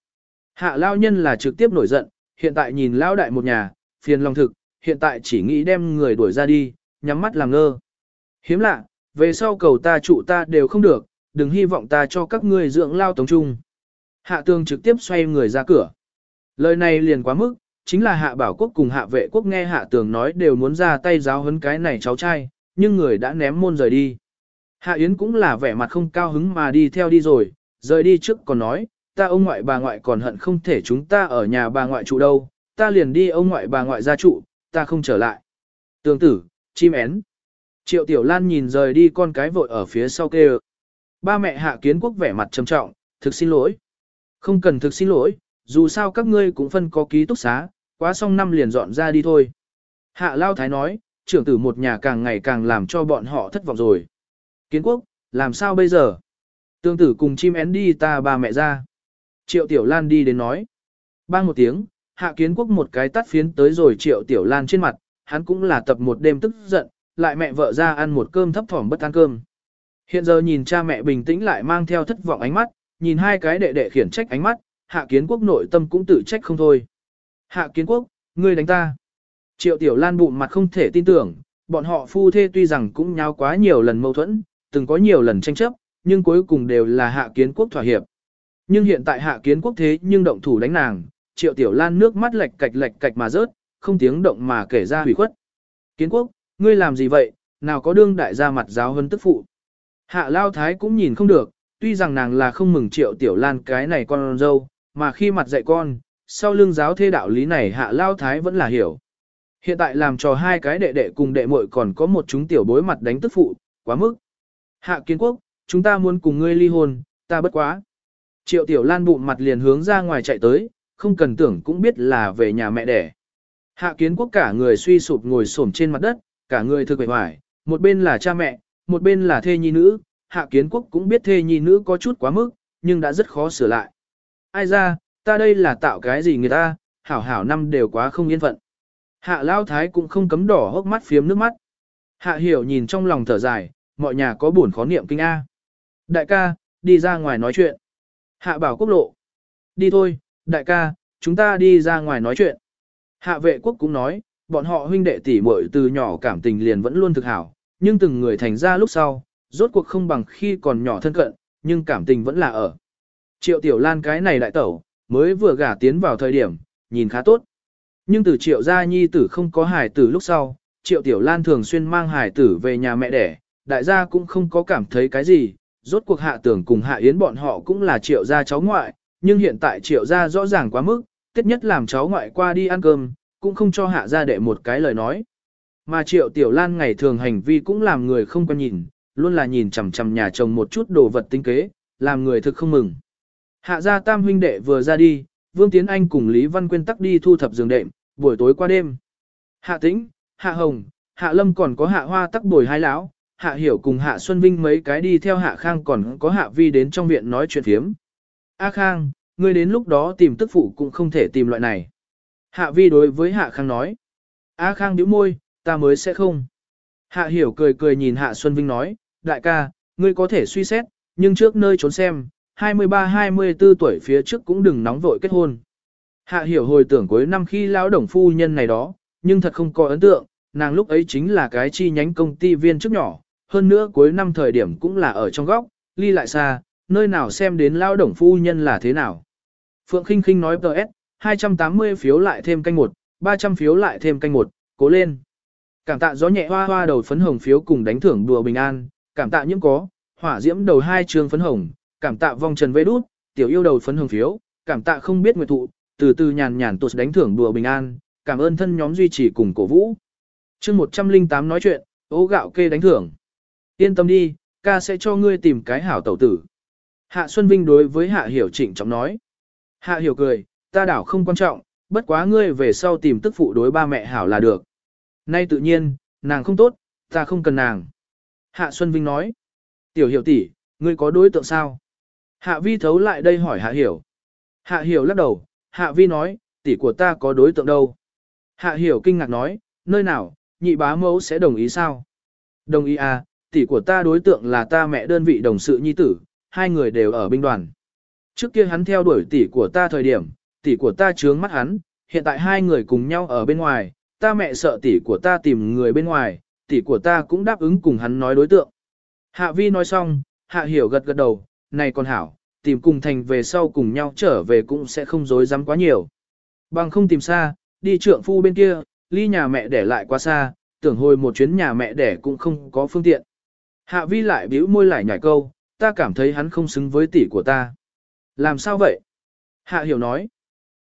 Hạ lao nhân là trực tiếp nổi giận, hiện tại nhìn lao đại một nhà, phiền lòng thực, hiện tại chỉ nghĩ đem người đuổi ra đi, nhắm mắt làm ngơ. Hiếm lạ, về sau cầu ta trụ ta đều không được, đừng hy vọng ta cho các ngươi dưỡng lao tống trung. Hạ tường trực tiếp xoay người ra cửa. Lời này liền quá mức, chính là hạ bảo quốc cùng hạ vệ quốc nghe hạ tường nói đều muốn ra tay giáo hấn cái này cháu trai, nhưng người đã ném môn rời đi. Hạ Yến cũng là vẻ mặt không cao hứng mà đi theo đi rồi, Rời đi trước còn nói, ta ông ngoại bà ngoại còn hận không thể chúng ta ở nhà bà ngoại trụ đâu, ta liền đi ông ngoại bà ngoại ra trụ, ta không trở lại. Tương tử, chim én. Triệu Tiểu Lan nhìn rời đi con cái vội ở phía sau kêu. Ba mẹ hạ kiến quốc vẻ mặt trầm trọng, thực xin lỗi. Không cần thực xin lỗi, dù sao các ngươi cũng phân có ký túc xá, quá xong năm liền dọn ra đi thôi. Hạ Lao Thái nói, trưởng tử một nhà càng ngày càng làm cho bọn họ thất vọng rồi. Kiến quốc, làm sao bây giờ? Tương tử cùng chim én đi ta ba mẹ ra. Triệu Tiểu Lan đi đến nói. Bang một tiếng, hạ kiến quốc một cái tắt phiến tới rồi Triệu Tiểu Lan trên mặt, hắn cũng là tập một đêm tức giận, lại mẹ vợ ra ăn một cơm thấp thỏm bất ăn cơm. Hiện giờ nhìn cha mẹ bình tĩnh lại mang theo thất vọng ánh mắt, nhìn hai cái đệ đệ khiển trách ánh mắt, hạ kiến quốc nội tâm cũng tự trách không thôi. Hạ kiến quốc, ngươi đánh ta. Triệu Tiểu Lan bụng mặt không thể tin tưởng, bọn họ phu thê tuy rằng cũng nháo quá nhiều lần mâu thuẫn, từng có nhiều lần tranh chấp, nhưng cuối cùng đều là hạ kiến quốc thỏa hiệp. Nhưng hiện tại hạ kiến quốc thế nhưng động thủ đánh nàng, Triệu Tiểu Lan nước mắt lệch cạch lệch cạch mà rớt, không tiếng động mà kể ra hủy khuất. Kiến quốc, ngươi làm gì vậy, nào có đương đại gia mặt giáo hơn tức phụ. Hạ Lao Thái cũng nhìn không được, tuy rằng nàng là không mừng Triệu Tiểu Lan cái này con dâu, mà khi mặt dạy con, sau lưng giáo thê đạo lý này Hạ Lao Thái vẫn là hiểu. Hiện tại làm cho hai cái đệ đệ cùng đệ muội còn có một chúng tiểu bối mặt đánh tức phụ, quá mức. Hạ kiến quốc, chúng ta muốn cùng ngươi ly hôn, ta bất quá. Triệu tiểu lan bụng mặt liền hướng ra ngoài chạy tới, không cần tưởng cũng biết là về nhà mẹ đẻ. Hạ kiến quốc cả người suy sụp ngồi xổm trên mặt đất, cả người thực vẻ hoài, một bên là cha mẹ, một bên là thê nhi nữ, hạ kiến quốc cũng biết thê nhi nữ có chút quá mức, nhưng đã rất khó sửa lại. Ai ra, ta đây là tạo cái gì người ta, hảo hảo năm đều quá không yên phận. Hạ lao thái cũng không cấm đỏ hốc mắt phiếm nước mắt. Hạ hiểu nhìn trong lòng thở dài, mọi nhà có buồn khó niệm kinh A. Đại ca, đi ra ngoài nói chuyện. Hạ bảo quốc lộ. Đi thôi, đại ca, chúng ta đi ra ngoài nói chuyện. Hạ vệ quốc cũng nói, bọn họ huynh đệ tỷ muội từ nhỏ cảm tình liền vẫn luôn thực hảo, nhưng từng người thành ra lúc sau, rốt cuộc không bằng khi còn nhỏ thân cận, nhưng cảm tình vẫn là ở. Triệu Tiểu Lan cái này đại tẩu, mới vừa gả tiến vào thời điểm, nhìn khá tốt. Nhưng từ Triệu gia nhi tử không có hài tử lúc sau, Triệu Tiểu Lan thường xuyên mang hài tử về nhà mẹ đẻ, đại gia cũng không có cảm thấy cái gì, rốt cuộc hạ tưởng cùng hạ yến bọn họ cũng là Triệu gia cháu ngoại, nhưng hiện tại Triệu gia rõ ràng quá mức, tiết nhất làm cháu ngoại qua đi ăn cơm, cũng không cho hạ gia đệ một cái lời nói. Mà Triệu Tiểu Lan ngày thường hành vi cũng làm người không quen nhìn, luôn là nhìn chằm chằm nhà chồng một chút đồ vật tinh kế, làm người thực không mừng. Hạ gia tam huynh đệ vừa ra đi, Vương Tiến Anh cùng Lý Văn Quyên tắc đi thu thập giường đệm, buổi tối qua đêm. Hạ Tĩnh, Hạ Hồng, Hạ Lâm còn có Hạ Hoa tắc bồi hai lão, Hạ Hiểu cùng Hạ Xuân Vinh mấy cái đi theo Hạ Khang còn có Hạ Vi đến trong viện nói chuyện thiếm. A Khang, ngươi đến lúc đó tìm tức phụ cũng không thể tìm loại này. Hạ Vi đối với Hạ Khang nói. A Khang nhíu môi, ta mới sẽ không. Hạ Hiểu cười cười nhìn Hạ Xuân Vinh nói, đại ca, ngươi có thể suy xét, nhưng trước nơi trốn xem, 23-24 tuổi phía trước cũng đừng nóng vội kết hôn. Hạ Hiểu hồi tưởng cuối năm khi lão đồng phu nhân này đó, nhưng thật không có ấn tượng, nàng lúc ấy chính là cái chi nhánh công ty viên trước nhỏ, hơn nữa cuối năm thời điểm cũng là ở trong góc, ly lại xa, nơi nào xem đến lao đồng phu nhân là thế nào. Phượng Kinh Kinh nói PS, 280 phiếu lại thêm canh một, 300 phiếu lại thêm canh một, cố lên. Cảm tạ gió nhẹ hoa hoa đầu phấn hồng phiếu cùng đánh thưởng đùa bình an, cảm tạ những có, hỏa diễm đầu hai trường phấn hồng, cảm tạ vong trần vê đút, tiểu yêu đầu phấn hồng phiếu, cảm tạ không biết nguyệt thụ, từ từ nhàn nhàn tụt đánh thưởng đùa bình an, cảm ơn thân nhóm duy trì cùng cổ vũ. chương 108 nói chuyện, ố gạo kê đánh thưởng. Yên tâm đi, ca sẽ cho ngươi tìm cái hảo tẩu tử. Hạ Xuân Vinh đối với Hạ Hiểu trịnh trọng nói. Hạ Hiểu cười, ta đảo không quan trọng, bất quá ngươi về sau tìm tức phụ đối ba mẹ hảo là được. Nay tự nhiên, nàng không tốt, ta không cần nàng. Hạ Xuân Vinh nói. Tiểu Hiểu tỷ, ngươi có đối tượng sao? Hạ Vi thấu lại đây hỏi Hạ Hiểu. Hạ Hiểu lắc đầu, Hạ Vi nói, tỷ của ta có đối tượng đâu? Hạ Hiểu kinh ngạc nói, nơi nào, nhị bá mẫu sẽ đồng ý sao? Đồng ý à, tỷ của ta đối tượng là ta mẹ đơn vị đồng sự nhi tử, hai người đều ở binh đoàn. Trước kia hắn theo đuổi tỷ của ta thời điểm, tỷ của ta trướng mắt hắn, hiện tại hai người cùng nhau ở bên ngoài, ta mẹ sợ tỷ của ta tìm người bên ngoài, tỷ của ta cũng đáp ứng cùng hắn nói đối tượng. Hạ Vi nói xong, Hạ Hiểu gật gật đầu, này còn hảo, tìm cùng thành về sau cùng nhau trở về cũng sẽ không dối dám quá nhiều. Bằng không tìm xa, đi trượng phu bên kia, ly nhà mẹ để lại quá xa, tưởng hồi một chuyến nhà mẹ để cũng không có phương tiện. Hạ vi lại bĩu môi lại nhảy câu, ta cảm thấy hắn không xứng với tỷ của ta. Làm sao vậy? Hạ hiểu nói.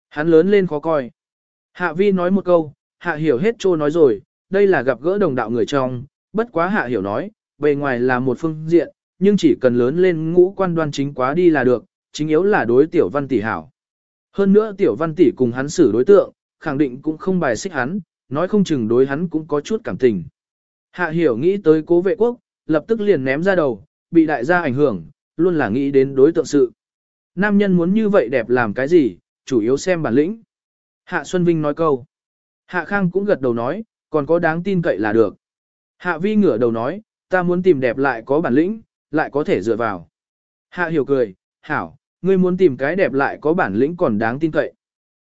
Hắn lớn lên khó coi. Hạ vi nói một câu, hạ hiểu hết trô nói rồi, đây là gặp gỡ đồng đạo người trong, bất quá hạ hiểu nói, bề ngoài là một phương diện, nhưng chỉ cần lớn lên ngũ quan đoan chính quá đi là được, chính yếu là đối tiểu văn tỷ hảo. Hơn nữa tiểu văn tỷ cùng hắn xử đối tượng, khẳng định cũng không bài xích hắn, nói không chừng đối hắn cũng có chút cảm tình. Hạ hiểu nghĩ tới cố vệ quốc, lập tức liền ném ra đầu, bị đại gia ảnh hưởng, luôn là nghĩ đến đối tượng sự. Nam nhân muốn như vậy đẹp làm cái gì, chủ yếu xem bản lĩnh. Hạ Xuân Vinh nói câu. Hạ Khang cũng gật đầu nói, còn có đáng tin cậy là được. Hạ Vi ngửa đầu nói, ta muốn tìm đẹp lại có bản lĩnh, lại có thể dựa vào. Hạ Hiểu cười, hảo, ngươi muốn tìm cái đẹp lại có bản lĩnh còn đáng tin cậy.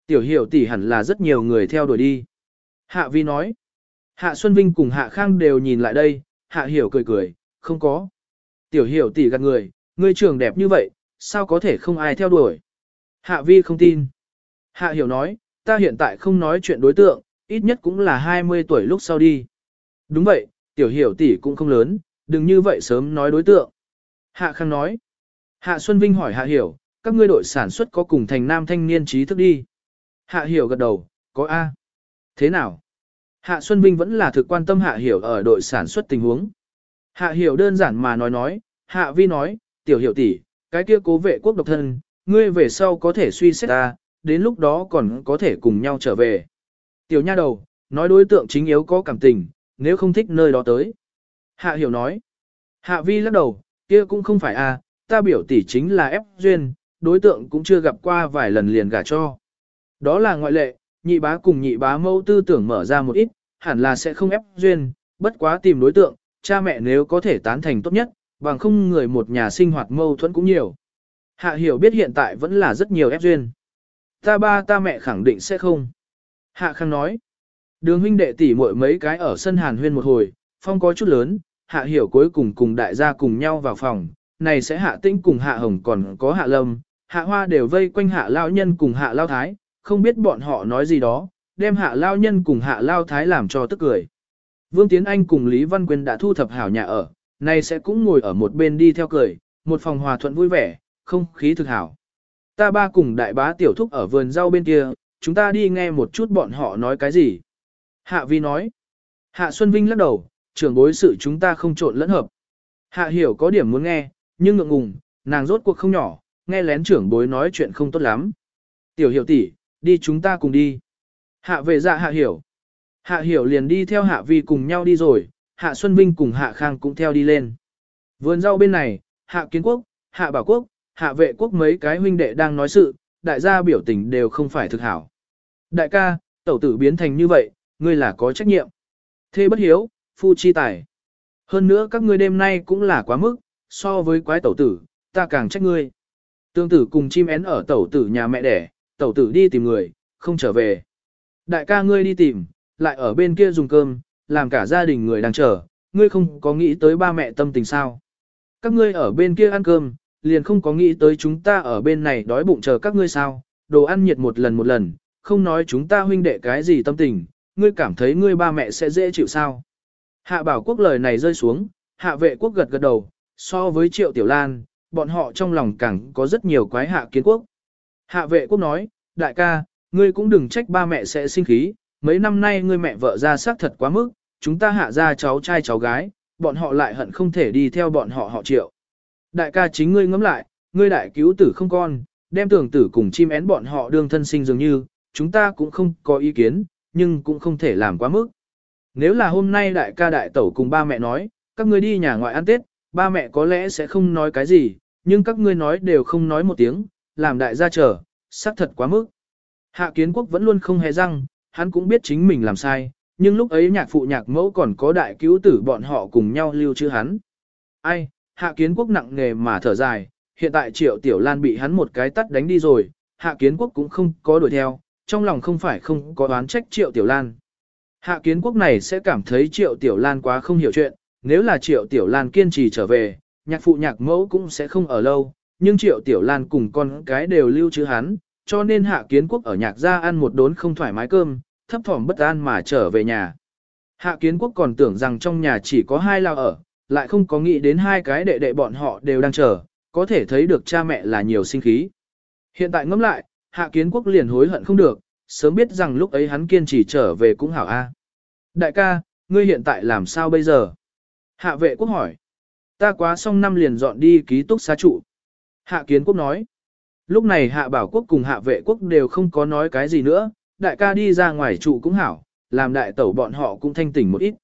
Tiểu Hiểu tỷ hẳn là rất nhiều người theo đuổi đi. Hạ Vi nói. Hạ Xuân Vinh cùng Hạ Khang đều nhìn lại đây, Hạ Hiểu cười cười, không có. Tiểu Hiểu tỷ gạt người, ngươi trường đẹp như vậy, sao có thể không ai theo đuổi. Hạ Vi không tin. Hạ Hiểu nói, ta hiện tại không nói chuyện đối tượng, ít nhất cũng là 20 tuổi lúc sau đi. Đúng vậy, Tiểu Hiểu tỷ cũng không lớn, đừng như vậy sớm nói đối tượng. Hạ Khang nói. Hạ Xuân Vinh hỏi Hạ Hiểu, các ngươi đội sản xuất có cùng thành nam thanh niên trí thức đi. Hạ Hiểu gật đầu, có A. Thế nào? Hạ Xuân Vinh vẫn là thực quan tâm Hạ Hiểu ở đội sản xuất tình huống. Hạ Hiểu đơn giản mà nói nói, Hạ Vi nói, tiểu hiểu tỷ, cái kia cố vệ quốc độc thân, ngươi về sau có thể suy xét ta, đến lúc đó còn có thể cùng nhau trở về. Tiểu nha đầu, nói đối tượng chính yếu có cảm tình, nếu không thích nơi đó tới. Hạ Hiểu nói, Hạ Vi lắc đầu, kia cũng không phải a, ta biểu tỷ chính là ép duyên, đối tượng cũng chưa gặp qua vài lần liền gả cho. Đó là ngoại lệ, nhị bá cùng nhị bá mâu tư tưởng mở ra một ít, hẳn là sẽ không ép duyên, bất quá tìm đối tượng, cha mẹ nếu có thể tán thành tốt nhất, bằng không người một nhà sinh hoạt mâu thuẫn cũng nhiều. Hạ hiểu biết hiện tại vẫn là rất nhiều ép duyên. Ta ba ta mẹ khẳng định sẽ không. Hạ khang nói. Đường huynh đệ tỷ muội mấy cái ở sân hàn huyên một hồi, phong có chút lớn, hạ hiểu cuối cùng cùng đại gia cùng nhau vào phòng, này sẽ hạ tĩnh cùng hạ hồng còn có hạ lâm, hạ hoa đều vây quanh hạ lao nhân cùng hạ lao thái, không biết bọn họ nói gì đó, đem hạ lao nhân cùng hạ lao thái làm cho tức cười. Vương Tiến Anh cùng Lý Văn Quyên đã thu thập hảo nhà ở, nay sẽ cũng ngồi ở một bên đi theo cười, một phòng hòa thuận vui vẻ, không khí thực hảo. Ta ba cùng đại bá tiểu thúc ở vườn rau bên kia, chúng ta đi nghe một chút bọn họ nói cái gì. Hạ Vi nói. Hạ Xuân Vinh lắc đầu, trưởng bối sự chúng ta không trộn lẫn hợp. Hạ hiểu có điểm muốn nghe, nhưng ngượng ngùng, nàng rốt cuộc không nhỏ, nghe lén trưởng bối nói chuyện không tốt lắm. Tiểu hiểu tỷ, đi chúng ta cùng đi. Hạ về dạ hạ hiểu. Hạ hiểu liền đi theo hạ vi cùng nhau đi rồi, hạ Xuân Vinh cùng hạ Khang cũng theo đi lên. Vườn rau bên này, hạ kiến quốc, hạ bảo quốc, hạ vệ quốc mấy cái huynh đệ đang nói sự, đại gia biểu tình đều không phải thực hảo. Đại ca, tẩu tử biến thành như vậy, ngươi là có trách nhiệm. Thê bất hiếu, phu chi tài. Hơn nữa các ngươi đêm nay cũng là quá mức, so với quái tẩu tử, ta càng trách ngươi. Tương tử cùng chim én ở tẩu tử nhà mẹ đẻ, tẩu tử đi tìm người, không trở về. Đại ca ngươi đi tìm, lại ở bên kia dùng cơm, làm cả gia đình người đang chờ, ngươi không có nghĩ tới ba mẹ tâm tình sao. Các ngươi ở bên kia ăn cơm, liền không có nghĩ tới chúng ta ở bên này đói bụng chờ các ngươi sao, đồ ăn nhiệt một lần một lần, không nói chúng ta huynh đệ cái gì tâm tình, ngươi cảm thấy ngươi ba mẹ sẽ dễ chịu sao. Hạ bảo quốc lời này rơi xuống, hạ vệ quốc gật gật đầu, so với triệu tiểu lan, bọn họ trong lòng càng có rất nhiều quái hạ kiến quốc. Hạ vệ quốc nói, đại ca, ngươi cũng đừng trách ba mẹ sẽ sinh khí, mấy năm nay ngươi mẹ vợ ra xác thật quá mức, chúng ta hạ ra cháu trai cháu gái, bọn họ lại hận không thể đi theo bọn họ họ triệu. Đại ca chính ngươi ngẫm lại, ngươi đại cứu tử không con, đem tưởng tử cùng chim én bọn họ đương thân sinh dường như, chúng ta cũng không có ý kiến, nhưng cũng không thể làm quá mức. Nếu là hôm nay đại ca đại tẩu cùng ba mẹ nói, các ngươi đi nhà ngoại ăn Tết, ba mẹ có lẽ sẽ không nói cái gì, nhưng các ngươi nói đều không nói một tiếng, làm đại gia chờ, xác thật quá mức. Hạ kiến quốc vẫn luôn không hề răng, hắn cũng biết chính mình làm sai, nhưng lúc ấy nhạc phụ nhạc mẫu còn có đại cứu tử bọn họ cùng nhau lưu trữ hắn. Ai, hạ kiến quốc nặng nghề mà thở dài, hiện tại triệu tiểu lan bị hắn một cái tắt đánh đi rồi, hạ kiến quốc cũng không có đuổi theo, trong lòng không phải không có đoán trách triệu tiểu lan. Hạ kiến quốc này sẽ cảm thấy triệu tiểu lan quá không hiểu chuyện, nếu là triệu tiểu lan kiên trì trở về, nhạc phụ nhạc mẫu cũng sẽ không ở lâu, nhưng triệu tiểu lan cùng con cái đều lưu trữ hắn, cho nên hạ kiến quốc ở nhạc gia ăn một đốn không thoải mái cơm, thấp thỏm bất an mà trở về nhà. Hạ kiến quốc còn tưởng rằng trong nhà chỉ có hai lao ở, lại không có nghĩ đến hai cái đệ đệ bọn họ đều đang chờ, có thể thấy được cha mẹ là nhiều sinh khí. Hiện tại ngẫm lại, hạ kiến quốc liền hối hận không được, sớm biết rằng lúc ấy hắn kiên trì trở về cũng hảo a. Đại ca, ngươi hiện tại làm sao bây giờ? Hạ vệ quốc hỏi. Ta quá xong năm liền dọn đi ký túc xá trụ. Hạ kiến quốc nói. Lúc này hạ bảo quốc cùng hạ vệ quốc đều không có nói cái gì nữa, đại ca đi ra ngoài trụ cũng hảo, làm đại tẩu bọn họ cũng thanh tỉnh một ít.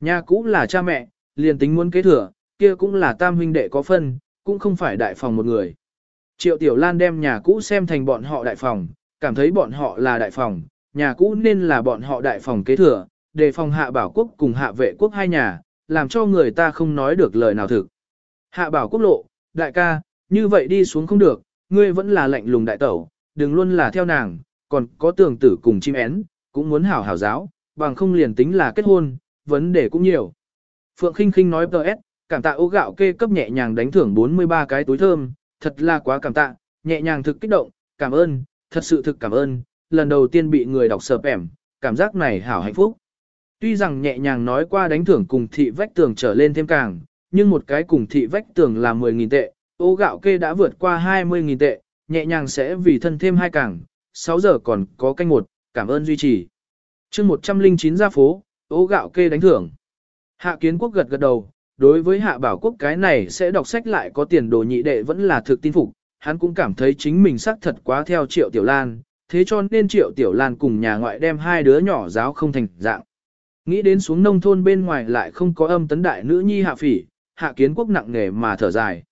Nhà cũ là cha mẹ, liền tính muốn kế thừa, kia cũng là tam huynh đệ có phân, cũng không phải đại phòng một người. Triệu Tiểu Lan đem nhà cũ xem thành bọn họ đại phòng, cảm thấy bọn họ là đại phòng, nhà cũ nên là bọn họ đại phòng kế thừa, đề phòng hạ bảo quốc cùng hạ vệ quốc hai nhà, làm cho người ta không nói được lời nào thực. Hạ bảo quốc lộ, đại ca, như vậy đi xuống không được, ngươi vẫn là lạnh lùng đại tẩu, đừng luôn là theo nàng, còn có tường tử cùng chim én, cũng muốn hảo hảo giáo, bằng không liền tính là kết hôn, vấn đề cũng nhiều. Phượng Kinh Kinh nói PS, cảm tạ ô gạo kê cấp nhẹ nhàng đánh thưởng 43 cái túi thơm, thật là quá cảm tạ, nhẹ nhàng thực kích động, cảm ơn, thật sự thực cảm ơn, lần đầu tiên bị người đọc sợp ẻm, cảm giác này hảo hạnh phúc. Tuy rằng nhẹ nhàng nói qua đánh thưởng cùng thị vách tường trở lên thêm càng, nhưng một cái cùng thị vách tường là 10.000 tệ, ô gạo kê đã vượt qua 20.000 tệ, nhẹ nhàng sẽ vì thân thêm hai cảng, 6 giờ còn có canh một, cảm ơn duy trì. chương 109 ra phố, ô gạo kê đánh thưởng. Hạ kiến quốc gật gật đầu, đối với hạ bảo quốc cái này sẽ đọc sách lại có tiền đồ nhị đệ vẫn là thực tin phục, hắn cũng cảm thấy chính mình xác thật quá theo triệu tiểu lan, thế cho nên triệu tiểu lan cùng nhà ngoại đem hai đứa nhỏ giáo không thành dạng. Nghĩ đến xuống nông thôn bên ngoài lại không có âm tấn đại nữ nhi hạ phỉ, hạ kiến quốc nặng nề mà thở dài.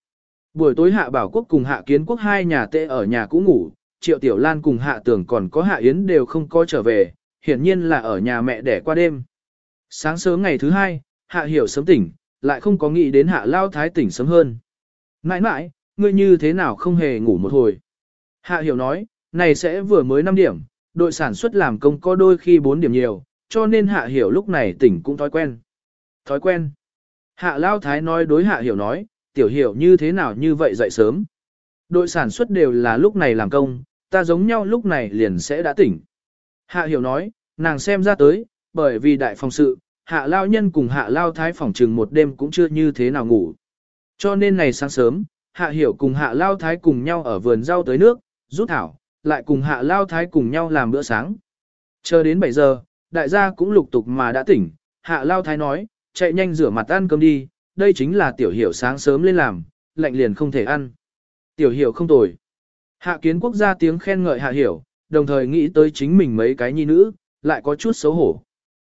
Buổi tối hạ bảo quốc cùng hạ kiến quốc hai nhà tệ ở nhà cũ ngủ, triệu tiểu lan cùng hạ tưởng còn có hạ yến đều không có trở về, hiển nhiên là ở nhà mẹ đẻ qua đêm. Sáng sớm ngày thứ hai, hạ hiểu sớm tỉnh, lại không có nghĩ đến hạ lao thái tỉnh sớm hơn. Nãi nãi, ngươi như thế nào không hề ngủ một hồi. Hạ hiểu nói, này sẽ vừa mới 5 điểm, đội sản xuất làm công có đôi khi 4 điểm nhiều, cho nên hạ hiểu lúc này tỉnh cũng thói quen. Thói quen. Hạ lao thái nói đối hạ hiểu nói, tiểu hiểu như thế nào như vậy dậy sớm. Đội sản xuất đều là lúc này làm công, ta giống nhau lúc này liền sẽ đã tỉnh. Hạ hiểu nói, nàng xem ra tới, bởi vì đại phòng sự, hạ lao nhân cùng hạ lao thái phòng trừng một đêm cũng chưa như thế nào ngủ. Cho nên này sáng sớm, hạ hiểu cùng hạ lao thái cùng nhau ở vườn rau tới nước, rút thảo, lại cùng hạ lao thái cùng nhau làm bữa sáng. Chờ đến 7 giờ, đại gia cũng lục tục mà đã tỉnh, hạ lao thái nói, chạy nhanh rửa mặt ăn cơm đi, đây chính là tiểu hiểu sáng sớm lên làm, lạnh liền không thể ăn. Tiểu hiểu không tồi. Hạ kiến quốc gia tiếng khen ngợi hạ hiểu, đồng thời nghĩ tới chính mình mấy cái nhi nữ, lại có chút xấu hổ.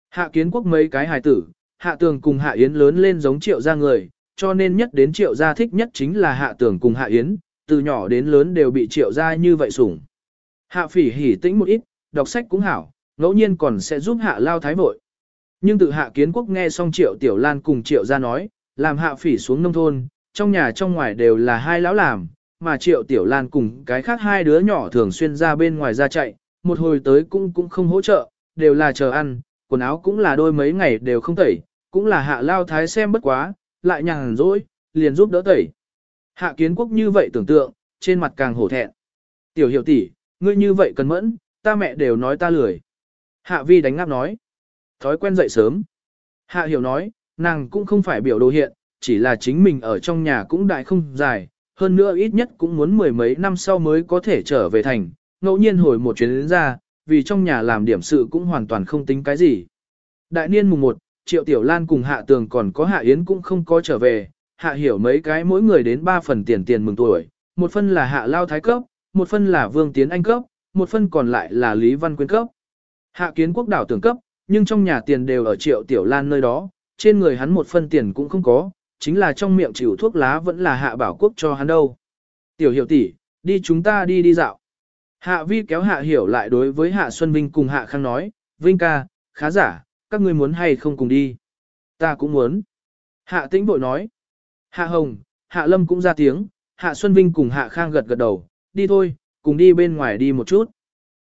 Hạ kiến quốc mấy cái hài tử, hạ tường cùng hạ yến lớn lên giống triệu gia người, cho nên nhất đến triệu gia thích nhất chính là hạ tường cùng hạ yến, từ nhỏ đến lớn đều bị triệu gia như vậy sủng. Hạ phỉ hỉ tĩnh một ít, đọc sách cũng hảo, ngẫu nhiên còn sẽ giúp hạ lao thái vội. Nhưng tự hạ kiến quốc nghe xong triệu tiểu lan cùng triệu gia nói, làm hạ phỉ xuống nông thôn, trong nhà trong ngoài đều là hai lão làm, mà triệu tiểu lan cùng cái khác hai đứa nhỏ thường xuyên ra bên ngoài ra chạy, một hồi tới cũng cũng không hỗ trợ, đều là chờ ăn, quần áo cũng là đôi mấy ngày đều không tẩy, cũng là hạ lao thái xem bất quá, lại nhàn rỗi, liền giúp đỡ tẩy. Hạ kiến quốc như vậy tưởng tượng, trên mặt càng hổ thẹn. Tiểu hiệu tỷ, ngươi như vậy cần mẫn, ta mẹ đều nói ta lười. Hạ vi đánh ngáp nói. Thói quen dậy sớm. Hạ hiểu nói, nàng cũng không phải biểu đồ hiện, chỉ là chính mình ở trong nhà cũng đại không dài, hơn nữa ít nhất cũng muốn mười mấy năm sau mới có thể trở về thành, ngẫu nhiên hồi một chuyến đến ra, vì trong nhà làm điểm sự cũng hoàn toàn không tính cái gì. Đại niên mùng 1, Triệu Tiểu Lan cùng Hạ Tường còn có Hạ Yến cũng không có trở về, Hạ hiểu mấy cái mỗi người đến 3 phần tiền tiền mừng tuổi, một phân là Hạ Lao Thái cấp, một phân là Vương Tiến Anh cấp, một phân còn lại là Lý Văn Quyên cấp. Hạ Kiến Quốc đảo tưởng cấp, nhưng trong nhà tiền đều ở Triệu Tiểu Lan nơi đó, trên người hắn một phân tiền cũng không có, chính là trong miệng chịu thuốc lá vẫn là Hạ Bảo Quốc cho hắn đâu. Tiểu hiểu tỷ, đi chúng ta đi đi dạo. Hạ vi kéo hạ hiểu lại đối với hạ Xuân Vinh cùng hạ khang nói, Vinh ca, khá giả, các ngươi muốn hay không cùng đi. Ta cũng muốn. Hạ tĩnh bội nói. Hạ hồng, hạ lâm cũng ra tiếng, hạ Xuân Vinh cùng hạ khang gật gật đầu, đi thôi, cùng đi bên ngoài đi một chút.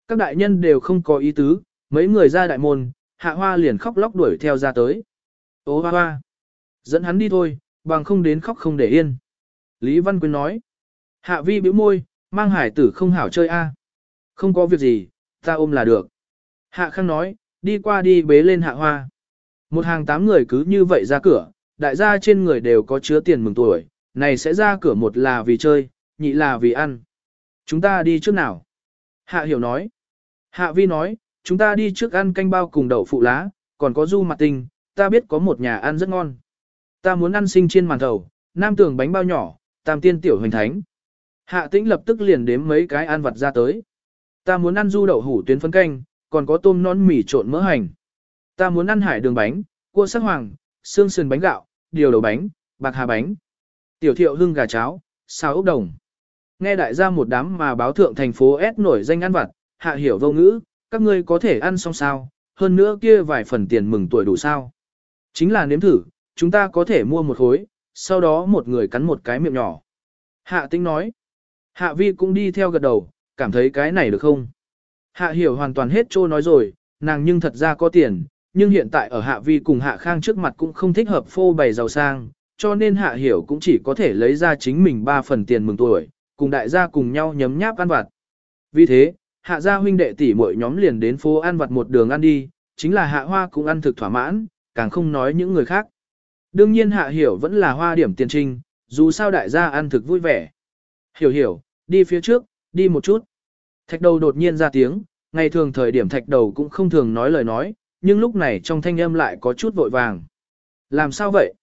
Các đại nhân đều không có ý tứ, mấy người ra đại môn, hạ hoa liền khóc lóc đuổi theo ra tới. Ô hoa hoa, dẫn hắn đi thôi, bằng không đến khóc không để yên. Lý Văn Quyên nói. Hạ vi bĩu môi, mang hải tử không hảo chơi a. Không có việc gì, ta ôm là được. Hạ khang nói, đi qua đi bế lên hạ hoa. Một hàng tám người cứ như vậy ra cửa, đại gia trên người đều có chứa tiền mừng tuổi, này sẽ ra cửa một là vì chơi, nhị là vì ăn. Chúng ta đi trước nào? Hạ hiểu nói. Hạ vi nói, chúng ta đi trước ăn canh bao cùng đậu phụ lá, còn có du mặt tinh, ta biết có một nhà ăn rất ngon. Ta muốn ăn sinh trên màn thầu, nam tường bánh bao nhỏ, tam tiên tiểu hoành thánh. Hạ tĩnh lập tức liền đếm mấy cái ăn vặt ra tới. Ta muốn ăn du đậu hủ tuyến phân canh, còn có tôm non mì trộn mỡ hành. Ta muốn ăn hải đường bánh, cua sắc hoàng, xương sườn bánh gạo, điều đầu bánh, bạc hà bánh. Tiểu thiệu hưng gà cháo, xào ốc đồng. Nghe đại gia một đám mà báo thượng thành phố S nổi danh ăn vặt, hạ hiểu vô ngữ, các ngươi có thể ăn xong sao, hơn nữa kia vài phần tiền mừng tuổi đủ sao. Chính là nếm thử, chúng ta có thể mua một khối, sau đó một người cắn một cái miệng nhỏ. Hạ tinh nói, hạ vi cũng đi theo gật đầu, cảm thấy cái này được không? Hạ hiểu hoàn toàn hết trô nói rồi, nàng nhưng thật ra có tiền, nhưng hiện tại ở hạ vi cùng hạ khang trước mặt cũng không thích hợp phô bày giàu sang, cho nên hạ hiểu cũng chỉ có thể lấy ra chính mình ba phần tiền mừng tuổi, cùng đại gia cùng nhau nhấm nháp ăn vặt. Vì thế, hạ gia huynh đệ tỷ mỗi nhóm liền đến phố ăn vặt một đường ăn đi, chính là hạ hoa cũng ăn thực thỏa mãn, càng không nói những người khác. Đương nhiên hạ hiểu vẫn là hoa điểm tiền trinh, dù sao đại gia ăn thực vui vẻ. Hiểu hiểu, đi phía trước, đi một chút. Thạch đầu đột nhiên ra tiếng, ngày thường thời điểm thạch đầu cũng không thường nói lời nói, nhưng lúc này trong thanh âm lại có chút vội vàng. Làm sao vậy?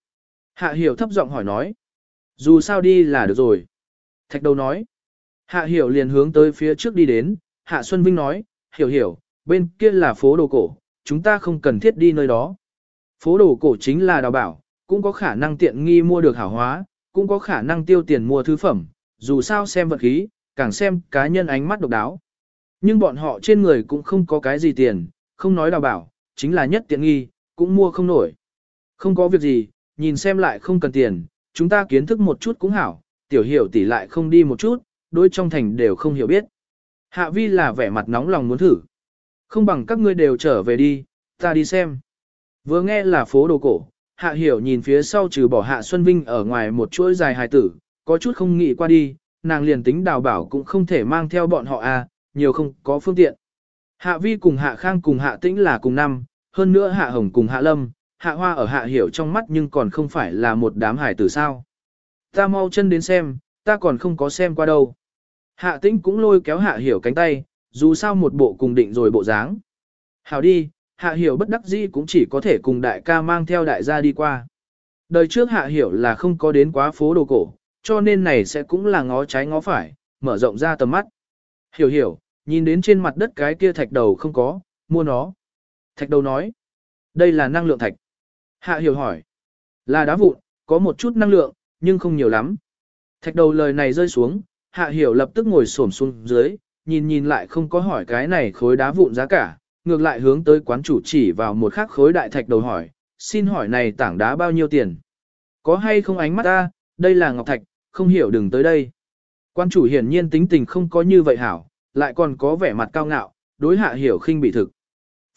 Hạ hiểu thấp giọng hỏi nói. Dù sao đi là được rồi. Thạch đầu nói. Hạ hiểu liền hướng tới phía trước đi đến, Hạ Xuân Vinh nói, hiểu hiểu, bên kia là phố đồ cổ, chúng ta không cần thiết đi nơi đó. Phố đồ cổ chính là đào bảo, cũng có khả năng tiện nghi mua được hảo hóa, cũng có khả năng tiêu tiền mua thứ phẩm, dù sao xem vật khí, càng xem cá nhân ánh mắt độc đáo. Nhưng bọn họ trên người cũng không có cái gì tiền, không nói đào bảo, chính là nhất tiện nghi, cũng mua không nổi. Không có việc gì, nhìn xem lại không cần tiền, chúng ta kiến thức một chút cũng hảo, tiểu hiểu tỷ lại không đi một chút, đối trong thành đều không hiểu biết. Hạ vi là vẻ mặt nóng lòng muốn thử. Không bằng các ngươi đều trở về đi, ta đi xem. Vừa nghe là phố đồ cổ, hạ hiểu nhìn phía sau trừ bỏ hạ Xuân Vinh ở ngoài một chuỗi dài hài tử, có chút không nghĩ qua đi, nàng liền tính đào bảo cũng không thể mang theo bọn họ à, nhiều không có phương tiện. Hạ vi cùng hạ khang cùng hạ tĩnh là cùng năm, hơn nữa hạ hồng cùng hạ lâm, hạ hoa ở hạ hiểu trong mắt nhưng còn không phải là một đám hải tử sao. Ta mau chân đến xem, ta còn không có xem qua đâu. Hạ tĩnh cũng lôi kéo hạ hiểu cánh tay, dù sao một bộ cùng định rồi bộ dáng. Hảo đi, hạ hiểu bất đắc dĩ cũng chỉ có thể cùng đại ca mang theo đại gia đi qua. Đời trước hạ hiểu là không có đến quá phố đồ cổ, cho nên này sẽ cũng là ngó trái ngó phải, mở rộng ra tầm mắt. Hiểu hiểu, nhìn đến trên mặt đất cái kia thạch đầu không có, mua nó. Thạch đầu nói, đây là năng lượng thạch. Hạ hiểu hỏi, là đá vụn, có một chút năng lượng, nhưng không nhiều lắm. Thạch đầu lời này rơi xuống, hạ hiểu lập tức ngồi xổm xuống dưới, nhìn nhìn lại không có hỏi cái này khối đá vụn giá cả, ngược lại hướng tới quán chủ chỉ vào một khắc khối đại thạch đầu hỏi, xin hỏi này tảng đá bao nhiêu tiền? Có hay không ánh mắt ta, đây là ngọc thạch, không hiểu đừng tới đây. Quan chủ hiển nhiên tính tình không có như vậy hảo, lại còn có vẻ mặt cao ngạo, đối hạ hiểu khinh bị thực.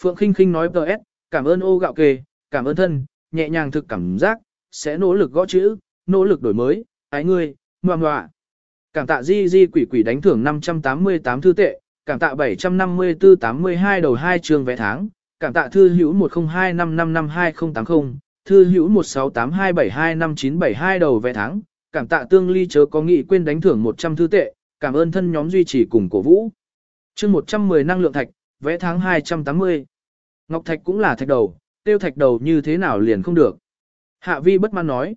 Phượng khinh khinh nói PS, cảm ơn ô gạo kê, cảm ơn thân, nhẹ nhàng thực cảm giác, sẽ nỗ lực gõ chữ, nỗ lực đổi mới, ái ngươi, ngoan ngoạ. Cảm tạ di di quỷ quỷ đánh thưởng 588 thư tệ, cảm tạ 754-82 đầu 2 trường vé tháng, cảm tạ thư hữu 1025552080, thư hữu 1682725972 đầu vé tháng, cảm tạ tương ly chớ có nghị quên đánh thưởng 100 thư tệ, cảm ơn thân nhóm duy trì cùng cổ vũ. chương 110 năng lượng thạch, vé tháng 280. Ngọc thạch cũng là thạch đầu, tiêu thạch đầu như thế nào liền không được. Hạ vi bất mãn nói.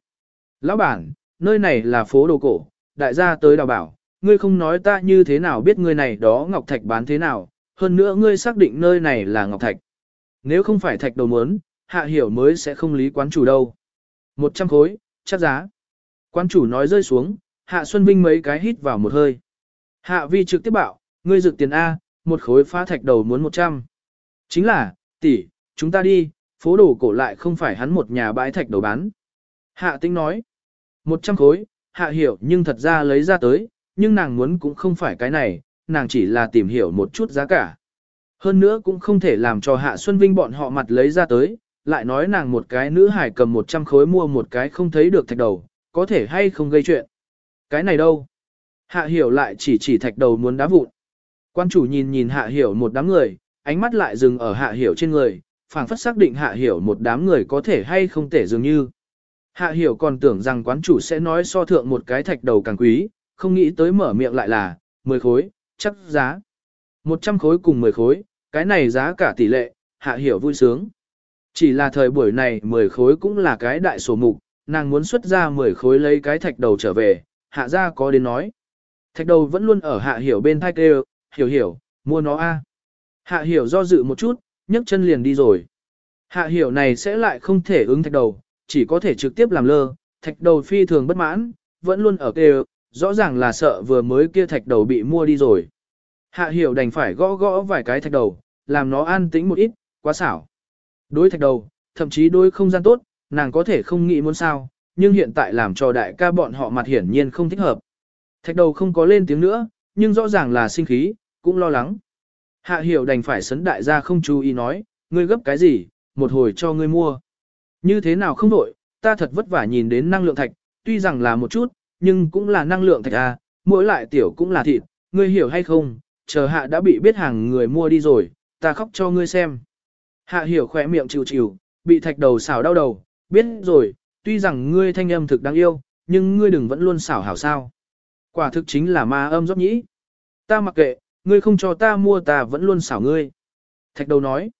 Lão bản, nơi này là phố đồ cổ, đại gia tới đào bảo, ngươi không nói ta như thế nào biết ngươi này đó ngọc thạch bán thế nào, hơn nữa ngươi xác định nơi này là ngọc thạch. Nếu không phải thạch đầu muốn, hạ hiểu mới sẽ không lý quán chủ đâu. 100 khối, chắc giá. Quán chủ nói rơi xuống, hạ Xuân Vinh mấy cái hít vào một hơi. Hạ vi trực tiếp bảo, ngươi dự tiền A, một khối phá thạch đầu muốn 100. Chính là, tỷ, chúng ta đi, phố đồ cổ lại không phải hắn một nhà bãi thạch đầu bán. Hạ tinh nói, 100 khối, hạ hiểu nhưng thật ra lấy ra tới, nhưng nàng muốn cũng không phải cái này, nàng chỉ là tìm hiểu một chút giá cả. Hơn nữa cũng không thể làm cho Hạ Xuân Vinh bọn họ mặt lấy ra tới, lại nói nàng một cái nữ hải cầm 100 khối mua một cái không thấy được thạch đầu, có thể hay không gây chuyện. Cái này đâu? Hạ hiểu lại chỉ chỉ thạch đầu muốn đá vụn. Quan chủ nhìn nhìn hạ hiểu một đám người, ánh mắt lại dừng ở hạ hiểu trên người, phảng phất xác định hạ hiểu một đám người có thể hay không thể dường như. Hạ hiểu còn tưởng rằng quán chủ sẽ nói so thượng một cái thạch đầu càng quý, không nghĩ tới mở miệng lại là, 10 khối, chắc giá. 100 khối cùng 10 khối, cái này giá cả tỷ lệ, hạ hiểu vui sướng. Chỉ là thời buổi này 10 khối cũng là cái đại sổ mục, nàng muốn xuất ra 10 khối lấy cái thạch đầu trở về, hạ ra có đến nói. Thạch đầu vẫn luôn ở hạ hiểu bên thai kêu, hiểu hiểu, mua nó a. Hạ hiểu do dự một chút, nhấc chân liền đi rồi. Hạ hiểu này sẽ lại không thể ứng thạch đầu, chỉ có thể trực tiếp làm lơ, thạch đầu phi thường bất mãn, vẫn luôn ở kêu, rõ ràng là sợ vừa mới kia thạch đầu bị mua đi rồi. Hạ hiểu đành phải gõ gõ vài cái thạch đầu, làm nó an tĩnh một ít, quá xảo. Đối thạch đầu, thậm chí đối không gian tốt, nàng có thể không nghĩ muốn sao, nhưng hiện tại làm cho đại ca bọn họ mặt hiển nhiên không thích hợp. Thạch đầu không có lên tiếng nữa, nhưng rõ ràng là sinh khí, cũng lo lắng. Hạ hiểu đành phải sấn đại gia không chú ý nói, ngươi gấp cái gì, một hồi cho ngươi mua. Như thế nào không đổi, ta thật vất vả nhìn đến năng lượng thạch, tuy rằng là một chút, nhưng cũng là năng lượng thạch à, mỗi lại tiểu cũng là thịt, ngươi hiểu hay không, chờ hạ đã bị biết hàng người mua đi rồi, ta khóc cho ngươi xem. Hạ hiểu khỏe miệng chịu chịu, bị thạch đầu xảo đau đầu, biết rồi, tuy rằng ngươi thanh âm thực đáng yêu, nhưng ngươi đừng vẫn luôn xảo hảo sao. Quả thực chính là ma âm dốc nhĩ. Ta mặc kệ, ngươi không cho ta mua ta vẫn luôn xảo ngươi. Thạch đầu nói,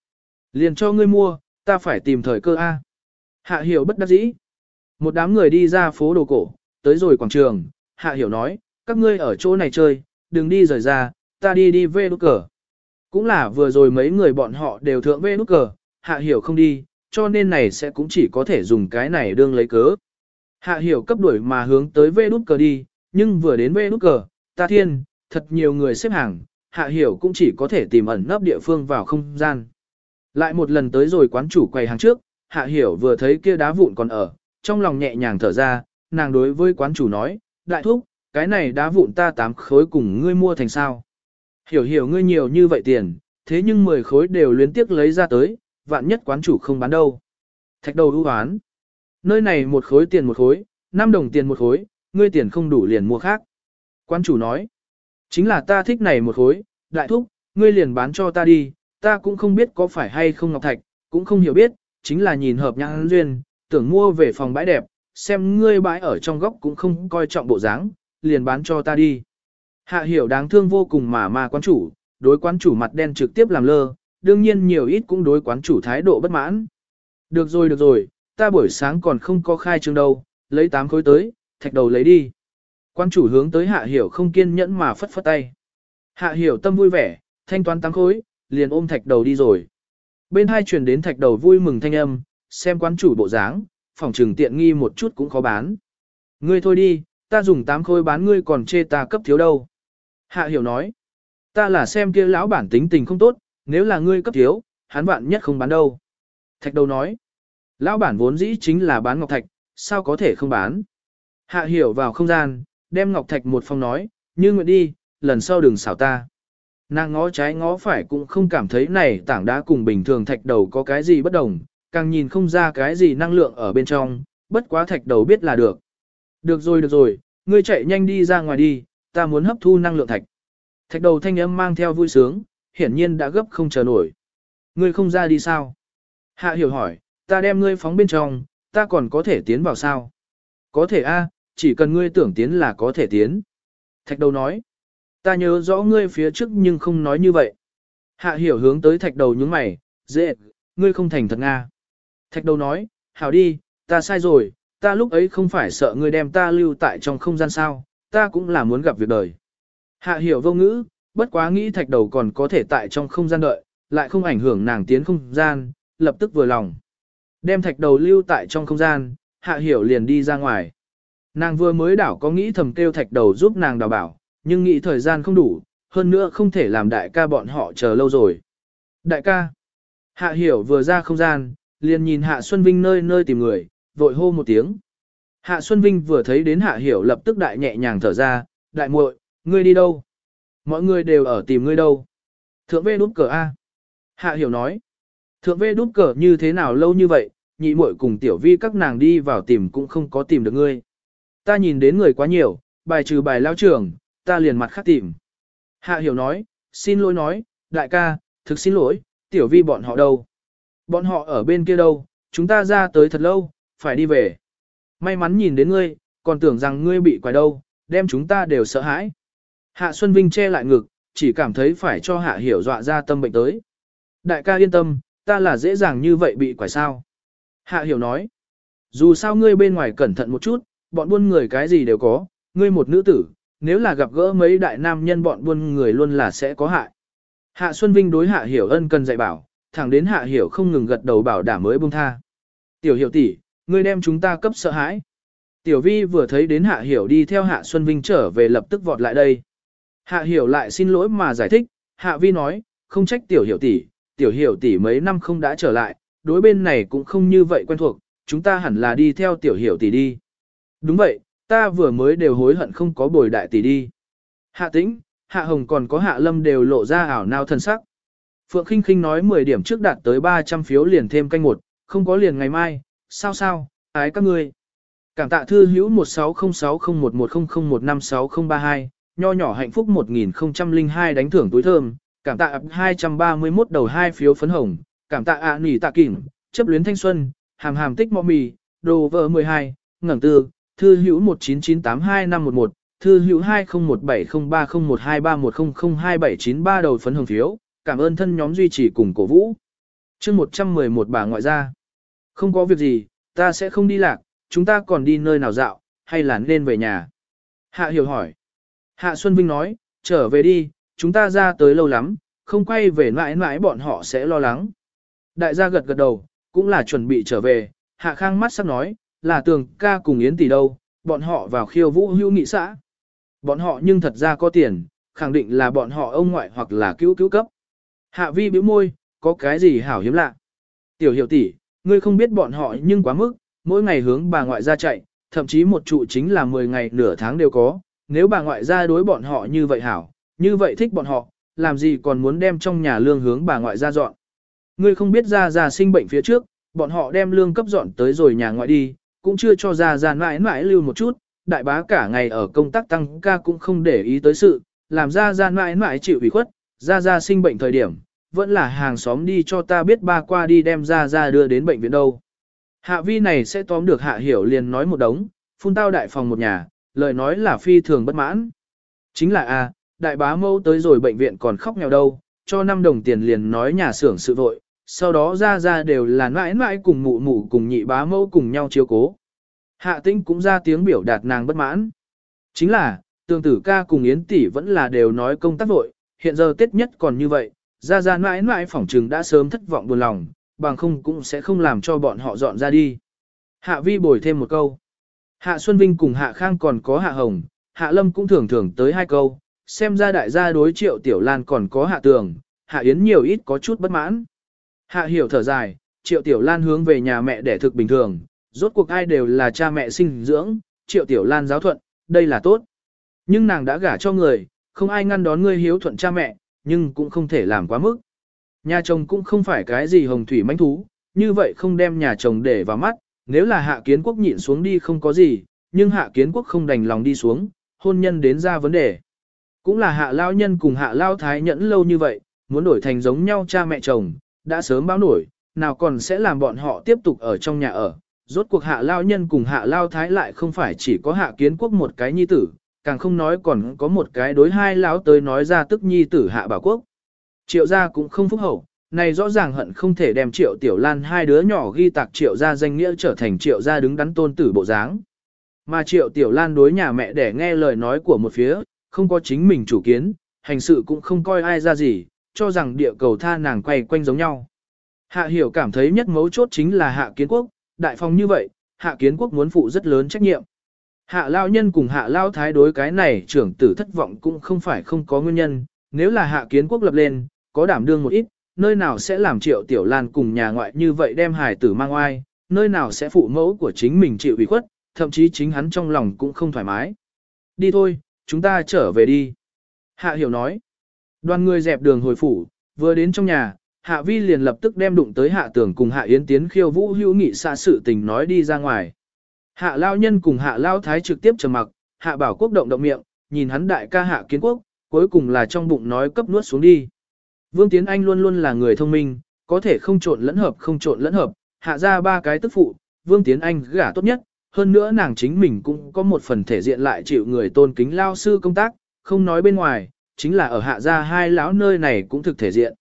liền cho ngươi mua, ta phải tìm thời cơ A. Hạ hiểu bất đắc dĩ. Một đám người đi ra phố đồ cổ, tới rồi quảng trường, hạ hiểu nói, các ngươi ở chỗ này chơi, đừng đi rời ra, ta đi đi về nút cờ. Cũng là vừa rồi mấy người bọn họ đều thượng về nút cờ, hạ hiểu không đi, cho nên này sẽ cũng chỉ có thể dùng cái này đương lấy cớ. Hạ hiểu cấp đuổi mà hướng tới về nút cờ đi, nhưng vừa đến về nút cờ, ta thiên, thật nhiều người xếp hàng, hạ hiểu cũng chỉ có thể tìm ẩn nấp địa phương vào không gian. Lại một lần tới rồi quán chủ quầy hàng trước, hạ hiểu vừa thấy kia đá vụn còn ở, trong lòng nhẹ nhàng thở ra, nàng đối với quán chủ nói, đại thúc, cái này đá vụn ta tám khối cùng ngươi mua thành sao. Hiểu hiểu ngươi nhiều như vậy tiền, thế nhưng 10 khối đều luyến tiếc lấy ra tới, vạn nhất quán chủ không bán đâu. Thạch đầu ưu hoán. Nơi này một khối tiền một khối, 5 đồng tiền một khối, ngươi tiền không đủ liền mua khác. Quán chủ nói, chính là ta thích này một khối, đại thúc, ngươi liền bán cho ta đi, ta cũng không biết có phải hay không ngọc thạch, cũng không hiểu biết, chính là nhìn hợp nhãn duyên, tưởng mua về phòng bãi đẹp, xem ngươi bãi ở trong góc cũng không coi trọng bộ dáng, liền bán cho ta đi. Hạ hiểu đáng thương vô cùng mà mà quán chủ, đối quán chủ mặt đen trực tiếp làm lơ, đương nhiên nhiều ít cũng đối quán chủ thái độ bất mãn. Được rồi được rồi, ta buổi sáng còn không có khai trương đâu, lấy 8 khối tới, thạch đầu lấy đi. Quán chủ hướng tới hạ hiểu không kiên nhẫn mà phất phất tay. Hạ hiểu tâm vui vẻ, thanh toán 8 khối, liền ôm thạch đầu đi rồi. Bên hai truyền đến thạch đầu vui mừng thanh âm, xem quán chủ bộ dáng, phòng trừng tiện nghi một chút cũng khó bán. Ngươi thôi đi, ta dùng 8 khối bán ngươi còn chê ta cấp thiếu đâu. Hạ hiểu nói, ta là xem kia lão bản tính tình không tốt, nếu là ngươi cấp thiếu, hắn vạn nhất không bán đâu. Thạch đầu nói, lão bản vốn dĩ chính là bán ngọc thạch, sao có thể không bán. Hạ hiểu vào không gian, đem ngọc thạch một phòng nói, như nguyện đi, lần sau đừng xảo ta. Nàng ngó trái ngó phải cũng không cảm thấy này tảng đá cùng bình thường thạch đầu có cái gì bất đồng, càng nhìn không ra cái gì năng lượng ở bên trong, bất quá thạch đầu biết là được. Được rồi được rồi, ngươi chạy nhanh đi ra ngoài đi, ta muốn hấp thu năng lượng thạch. Thạch đầu thanh âm mang theo vui sướng, hiển nhiên đã gấp không chờ nổi. Ngươi không ra đi sao? Hạ hiểu hỏi, ta đem ngươi phóng bên trong, ta còn có thể tiến vào sao? Có thể a, chỉ cần ngươi tưởng tiến là có thể tiến. Thạch đầu nói, ta nhớ rõ ngươi phía trước nhưng không nói như vậy. Hạ hiểu hướng tới thạch đầu nhướng mày, dễ, ngươi không thành thật Nga. Thạch đầu nói, hảo đi, ta sai rồi, ta lúc ấy không phải sợ ngươi đem ta lưu tại trong không gian sao, ta cũng là muốn gặp việc đời. Hạ hiểu vô ngữ, bất quá nghĩ thạch đầu còn có thể tại trong không gian đợi, lại không ảnh hưởng nàng tiến không gian, lập tức vừa lòng. Đem thạch đầu lưu tại trong không gian, hạ hiểu liền đi ra ngoài. Nàng vừa mới đảo có nghĩ thầm kêu thạch đầu giúp nàng đào bảo, nhưng nghĩ thời gian không đủ, hơn nữa không thể làm đại ca bọn họ chờ lâu rồi. Đại ca, hạ hiểu vừa ra không gian, liền nhìn hạ Xuân Vinh nơi nơi tìm người, vội hô một tiếng. Hạ Xuân Vinh vừa thấy đến hạ hiểu lập tức đại nhẹ nhàng thở ra, đại muội, ngươi đi đâu? Mọi người đều ở tìm ngươi đâu? Thượng vê đút cờ A. Hạ hiểu nói. Thượng vê đút cờ như thế nào lâu như vậy, nhị muội cùng tiểu vi các nàng đi vào tìm cũng không có tìm được ngươi. Ta nhìn đến người quá nhiều, bài trừ bài lao trưởng, ta liền mặt khác tìm. Hạ hiểu nói, xin lỗi nói, đại ca, thực xin lỗi, tiểu vi bọn họ đâu? Bọn họ ở bên kia đâu, chúng ta ra tới thật lâu, phải đi về. May mắn nhìn đến ngươi, còn tưởng rằng ngươi bị quái đâu, đem chúng ta đều sợ hãi. Hạ Xuân Vinh che lại ngực, chỉ cảm thấy phải cho Hạ Hiểu dọa ra tâm bệnh tới. Đại ca yên tâm, ta là dễ dàng như vậy bị quái sao. Hạ Hiểu nói, dù sao ngươi bên ngoài cẩn thận một chút, bọn buôn người cái gì đều có, ngươi một nữ tử, nếu là gặp gỡ mấy đại nam nhân bọn buôn người luôn là sẽ có hại. Hạ Xuân Vinh đối Hạ Hiểu ân cần dạy bảo, thẳng đến Hạ Hiểu không ngừng gật đầu bảo đảm mới buông tha. Tiểu Hiểu tỷ, ngươi đem chúng ta cấp sợ hãi. Tiểu Vi vừa thấy đến Hạ Hiểu đi theo Hạ Xuân Vinh trở về lập tức vọt lại đây. Hạ Hiểu lại xin lỗi mà giải thích, Hạ Vi nói, không trách Tiểu Hiểu tỷ, Tiểu Hiểu tỷ mấy năm không đã trở lại, đối bên này cũng không như vậy quen thuộc, chúng ta hẳn là đi theo Tiểu Hiểu tỷ đi. Đúng vậy, ta vừa mới đều hối hận không có bồi đại tỷ đi. Hạ Tĩnh, Hạ Hồng còn có Hạ Lâm đều lộ ra ảo nao thân sắc. Phượng Khinh Khinh nói 10 điểm trước đạt tới 300 phiếu liền thêm canh một, không có liền ngày mai, sao sao, ái các ngươi. Cảm tạ thư hữu 16060110015632, nho nhỏ hạnh phúc 1002 đánh thưởng túi thơm, cảm tạ 231 đầu hai phiếu phấn hồng, cảm tạ ạ nỉ tạ kỉnh, chấp luyến thanh xuân, hàm hàm tích mọ mì, đồ vợ 12, ngẩng tư, thư hữu 19982511, thư hữu 201703012310027393 đầu phấn hồng phiếu, cảm ơn thân nhóm duy trì cùng cổ vũ. chương 111 bà ngoại gia. Không có việc gì, ta sẽ không đi lạc, chúng ta còn đi nơi nào dạo, hay là nên về nhà? Hạ hiểu hỏi. Hạ Xuân Vinh nói, trở về đi, chúng ta ra tới lâu lắm, không quay về mãi mãi bọn họ sẽ lo lắng. Đại gia gật gật đầu, cũng là chuẩn bị trở về, Hạ Khang mắt sắc nói, là tường ca cùng Yến tỷ đâu, bọn họ vào khiêu vũ hưu nghị xã. Bọn họ nhưng thật ra có tiền, khẳng định là bọn họ ông ngoại hoặc là cứu cứu cấp. Hạ vi bĩu môi, có cái gì hảo hiếm lạ. Tiểu hiểu tỷ, ngươi không biết bọn họ nhưng quá mức, mỗi ngày hướng bà ngoại ra chạy, thậm chí một trụ chính là 10 ngày nửa tháng đều có, nếu bà ngoại ra đối bọn họ như vậy hảo, như vậy thích bọn họ, làm gì còn muốn đem trong nhà lương hướng bà ngoại ra dọn. Ngươi không biết ra ra sinh bệnh phía trước, bọn họ đem lương cấp dọn tới rồi nhà ngoại đi, cũng chưa cho ra ra mãi mãi lưu một chút, đại bá cả ngày ở công tác tăng ca cũng không để ý tới sự, làm ra ra mãi mãi chịu ủy khuất, ra ra sinh bệnh thời điểm, vẫn là hàng xóm đi cho ta biết ba qua đi đem ra ra đưa đến bệnh viện đâu. Hạ vi này sẽ tóm được hạ hiểu liền nói một đống, phun tao đại phòng một nhà, lời nói là phi thường bất mãn. Chính là a đại bá mâu tới rồi bệnh viện còn khóc nghèo đâu, cho 5 đồng tiền liền nói nhà xưởng sự vội, sau đó ra ra đều là mãi mãi cùng mụ mụ cùng nhị bá mâu cùng nhau chiếu cố. Hạ tinh cũng ra tiếng biểu đạt nàng bất mãn. Chính là, tương tử ca cùng Yến tỷ vẫn là đều nói công tác vội, hiện giờ tết nhất còn như vậy, ra ra mãi mãi phỏng trừng đã sớm thất vọng buồn lòng, bằng không cũng sẽ không làm cho bọn họ dọn ra đi. Hạ vi bồi thêm một câu. Hạ Xuân Vinh cùng Hạ Khang còn có Hạ Hồng, Hạ Lâm cũng thường thường tới hai câu, xem ra đại gia đối triệu Tiểu Lan còn có Hạ Tường, Hạ Yến nhiều ít có chút bất mãn. Hạ hiểu thở dài, triệu Tiểu Lan hướng về nhà mẹ để thực bình thường, rốt cuộc ai đều là cha mẹ sinh dưỡng, triệu Tiểu Lan giáo thuận, đây là tốt. Nhưng nàng đã gả cho người, không ai ngăn đón ngươi hiếu thuận cha mẹ, nhưng cũng không thể làm quá mức. Nhà chồng cũng không phải cái gì hồng thủy manh thú, như vậy không đem nhà chồng để vào mắt, nếu là hạ kiến quốc nhịn xuống đi không có gì, nhưng hạ kiến quốc không đành lòng đi xuống, hôn nhân đến ra vấn đề. Cũng là hạ lao nhân cùng hạ lao thái nhẫn lâu như vậy, muốn đổi thành giống nhau cha mẹ chồng, đã sớm báo nổi, nào còn sẽ làm bọn họ tiếp tục ở trong nhà ở. Rốt cuộc hạ lao nhân cùng hạ lao thái lại không phải chỉ có hạ kiến quốc một cái nhi tử, càng không nói còn có một cái đối hai lão tới nói ra tức nhi tử hạ bảo quốc. Triệu gia cũng không phúc hậu, này rõ ràng hận không thể đem triệu tiểu lan hai đứa nhỏ ghi tạc triệu gia danh nghĩa trở thành triệu gia đứng đắn tôn tử bộ dáng. Mà triệu tiểu lan đối nhà mẹ để nghe lời nói của một phía, không có chính mình chủ kiến, hành sự cũng không coi ai ra gì, cho rằng địa cầu tha nàng quay quanh giống nhau. Hạ hiểu cảm thấy nhất mấu chốt chính là hạ kiến quốc, đại phong như vậy, hạ kiến quốc muốn phụ rất lớn trách nhiệm. Hạ lao nhân cùng hạ lao thái đối cái này trưởng tử thất vọng cũng không phải không có nguyên nhân, nếu là hạ kiến quốc lập lên, có đảm đương một ít, nơi nào sẽ làm triệu tiểu lan cùng nhà ngoại như vậy đem hài tử mang oai, nơi nào sẽ phụ mẫu của chính mình chịu ủy khuất, thậm chí chính hắn trong lòng cũng không thoải mái. Đi thôi, chúng ta trở về đi. Hạ hiểu nói. Đoàn người dẹp đường hồi phủ, vừa đến trong nhà, Hạ Vi liền lập tức đem đụng tới Hạ Tưởng cùng Hạ Yến Tiến khiêu vũ hữu nghị xa sự tình nói đi ra ngoài. Hạ Lao Nhân cùng Hạ Lao Thái trực tiếp trầm mặc, Hạ Bảo Quốc động động miệng, nhìn hắn đại ca Hạ Kiến Quốc, cuối cùng là trong bụng nói cấp nuốt xuống đi. Vương Tiến Anh luôn luôn là người thông minh, có thể không trộn lẫn hợp không trộn lẫn hợp, hạ ra ba cái tức phụ, Vương Tiến Anh gả tốt nhất, hơn nữa nàng chính mình cũng có một phần thể diện lại chịu người tôn kính lao sư công tác, không nói bên ngoài, chính là ở hạ gia hai lão nơi này cũng thực thể diện.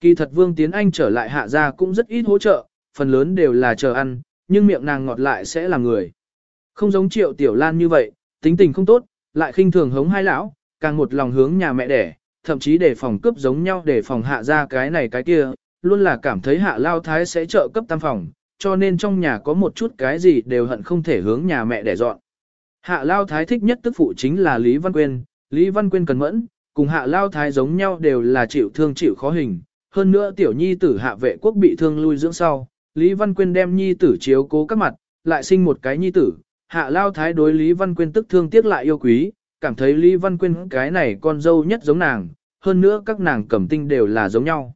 Kỳ thật Vương Tiến Anh trở lại hạ gia cũng rất ít hỗ trợ, phần lớn đều là chờ ăn, nhưng miệng nàng ngọt lại sẽ là người. Không giống triệu tiểu lan như vậy, tính tình không tốt, lại khinh thường hống hai lão, càng một lòng hướng nhà mẹ đẻ, thậm chí để phòng cướp giống nhau để phòng hạ ra cái này cái kia, luôn là cảm thấy hạ lao thái sẽ trợ cấp tam phòng, cho nên trong nhà có một chút cái gì đều hận không thể hướng nhà mẹ đẻ dọn. Hạ lao thái thích nhất tức phụ chính là Lý Văn Quyên, Lý Văn Quyên cần mẫn, cùng hạ lao thái giống nhau đều là chịu thương chịu khó hình, hơn nữa tiểu nhi tử hạ vệ quốc bị thương lui dưỡng sau, Lý Văn Quyên đem nhi tử chiếu cố các mặt, lại sinh một cái nhi tử, hạ lao thái đối Lý Văn Quyên tức thương tiếc lại yêu quý, cảm thấy Lý Văn Quyên cái này con dâu nhất giống nàng, hơn nữa các nàng cẩm tinh đều là giống nhau.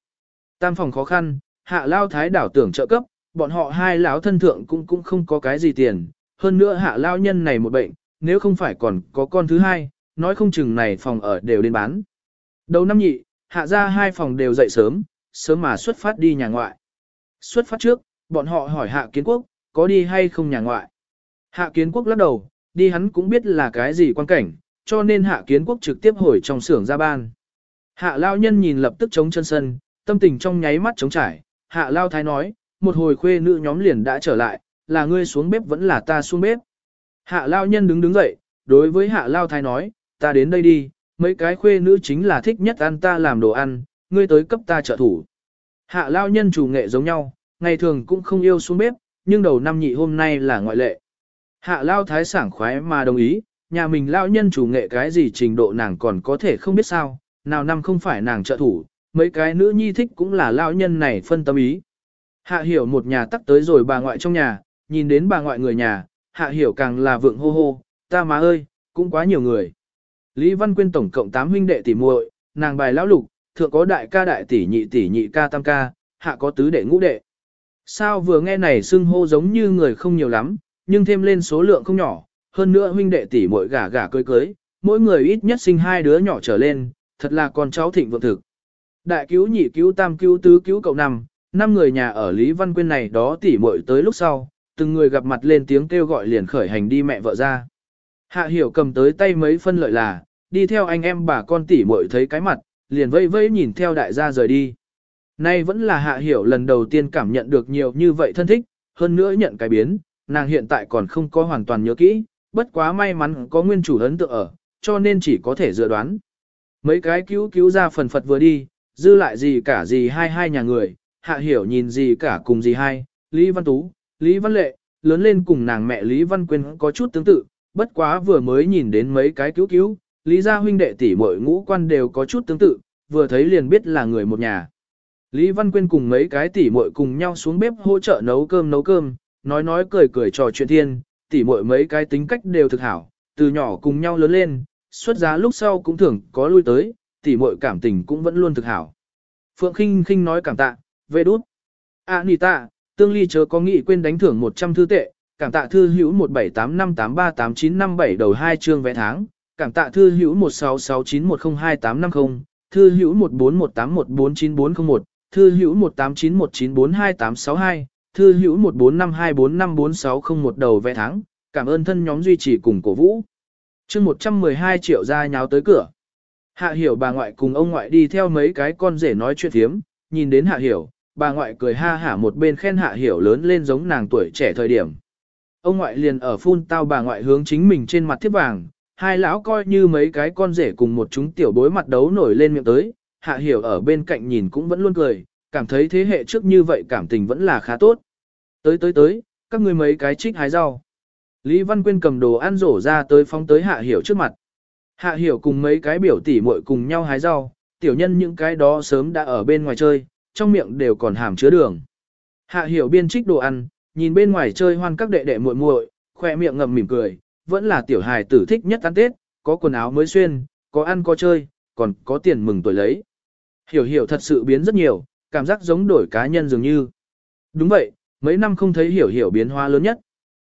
Tam phòng khó khăn, hạ lao thái đảo tưởng trợ cấp, bọn họ hai lão thân thượng cũng cũng không có cái gì tiền, hơn nữa hạ lao nhân này một bệnh, nếu không phải còn có con thứ hai, nói không chừng này phòng ở đều đến bán. Đầu năm nhị, hạ ra hai phòng đều dậy sớm, sớm mà xuất phát đi nhà ngoại. Xuất phát trước, bọn họ hỏi hạ kiến quốc, có đi hay không nhà ngoại. Hạ kiến quốc lắc đầu, đi hắn cũng biết là cái gì quan cảnh, cho nên hạ kiến quốc trực tiếp hồi trong xưởng ra ban. Hạ lao nhân nhìn lập tức chống chân sân, tâm tình trong nháy mắt chống trải, hạ lao thái nói, một hồi khuê nữ nhóm liền đã trở lại, là ngươi xuống bếp vẫn là ta xuống bếp. Hạ lao nhân đứng đứng dậy, đối với hạ lao thái nói, ta đến đây đi, mấy cái khuê nữ chính là thích nhất ăn ta làm đồ ăn, ngươi tới cấp ta trợ thủ. Hạ lao nhân chủ nghệ giống nhau, ngày thường cũng không yêu xuống bếp, nhưng đầu năm nhị hôm nay là ngoại lệ. Hạ lao thái sảng khoái mà đồng ý, nhà mình lao nhân chủ nghệ cái gì trình độ nàng còn có thể không biết sao, nào năm không phải nàng trợ thủ, mấy cái nữ nhi thích cũng là lao nhân này phân tâm ý. Hạ hiểu một nhà tắc tới rồi bà ngoại trong nhà, nhìn đến bà ngoại người nhà, hạ hiểu càng là vượng hô hô, ta má ơi, cũng quá nhiều người. Lý Văn Quyên tổng cộng 8 huynh đệ tỷ muội, nàng bài lão lục, thượng có đại ca đại tỷ nhị tỷ nhị ca tam ca, hạ có tứ đệ ngũ đệ. Sao vừa nghe này xưng hô giống như người không nhiều lắm, nhưng thêm lên số lượng không nhỏ, hơn nữa huynh đệ tỷ muội gả gả cưới cưới, mỗi người ít nhất sinh hai đứa nhỏ trở lên, thật là con cháu thịnh vượng thực. Đại cứu nhị cứu tam cứu tứ cứu cậu năm, năm người nhà ở Lý Văn Quyên này đó tỷ muội tới lúc sau, từng người gặp mặt lên tiếng kêu gọi liền khởi hành đi mẹ vợ ra. Hạ hiểu cầm tới tay mấy phân lợi là, đi theo anh em bà con tỷ muội thấy cái mặt, liền vây vây nhìn theo đại gia rời đi. Nay vẫn là hạ hiểu lần đầu tiên cảm nhận được nhiều như vậy thân thích, hơn nữa nhận cái biến, nàng hiện tại còn không có hoàn toàn nhớ kỹ, bất quá may mắn có nguyên chủ ấn tượng ở, cho nên chỉ có thể dự đoán. Mấy cái cứu cứu ra phần phật vừa đi, dư lại gì cả gì hai hai nhà người, hạ hiểu nhìn gì cả cùng gì hai, Lý Văn Tú, Lý Văn Lệ, lớn lên cùng nàng mẹ Lý Văn Quyên có chút tương tự, bất quá vừa mới nhìn đến mấy cái cứu cứu, Lý gia huynh đệ tỷ muội ngũ quan đều có chút tương tự, vừa thấy liền biết là người một nhà. Lý Văn Quyên cùng mấy cái tỷ muội cùng nhau xuống bếp hỗ trợ nấu cơm nấu cơm, nói nói cười cười trò chuyện thiên, tỷ muội mấy cái tính cách đều thực hảo, từ nhỏ cùng nhau lớn lên, xuất giá lúc sau cũng thường có lui tới, tỷ muội cảm tình cũng vẫn luôn thực hảo. Phượng Khinh Khinh nói cảm tạ, về đút. À nì tạ, tương ly chớ có nghĩ quên đánh thưởng 100 thư tệ, cảm tạ thư hữu 1785838957 đầu hai chương vé tháng, cảm tạ thư hữu 1669102850, thư hữu 1418149401, thư hữu 1891942862, thư hữu 1452454601 đầu vẽ tháng, cảm ơn thân nhóm duy trì cùng cổ vũ. chương 112 triệu ra nháo tới cửa. Hạ hiểu bà ngoại cùng ông ngoại đi theo mấy cái con rể nói chuyện thiếm, nhìn đến hạ hiểu, bà ngoại cười ha hả một bên khen hạ hiểu lớn lên giống nàng tuổi trẻ thời điểm. Ông ngoại liền ở phun tao bà ngoại hướng chính mình trên mặt thiếp vàng, hai lão coi như mấy cái con rể cùng một chúng tiểu bối mặt đấu nổi lên miệng tới, hạ hiểu ở bên cạnh nhìn cũng vẫn luôn cười, cảm thấy thế hệ trước như vậy cảm tình vẫn là khá tốt. Tới tới tới, các ngươi mấy cái trích hái rau. Lý Văn Quyên cầm đồ ăn rổ ra tới phóng tới hạ hiểu trước mặt. Hạ hiểu cùng mấy cái biểu tỷ muội cùng nhau hái rau, tiểu nhân những cái đó sớm đã ở bên ngoài chơi, trong miệng đều còn hàm chứa đường. Hạ hiểu biên trích đồ ăn, nhìn bên ngoài chơi hoan các đệ đệ muội muội, khoe miệng ngậm mỉm cười, vẫn là tiểu hài tử thích nhất ăn Tết, có quần áo mới xuyên, có ăn có chơi, còn có tiền mừng tuổi lấy. Hiểu hiểu thật sự biến rất nhiều, cảm giác giống đổi cá nhân dường như. Đúng vậy, mấy năm không thấy hiểu hiểu biến hóa lớn nhất.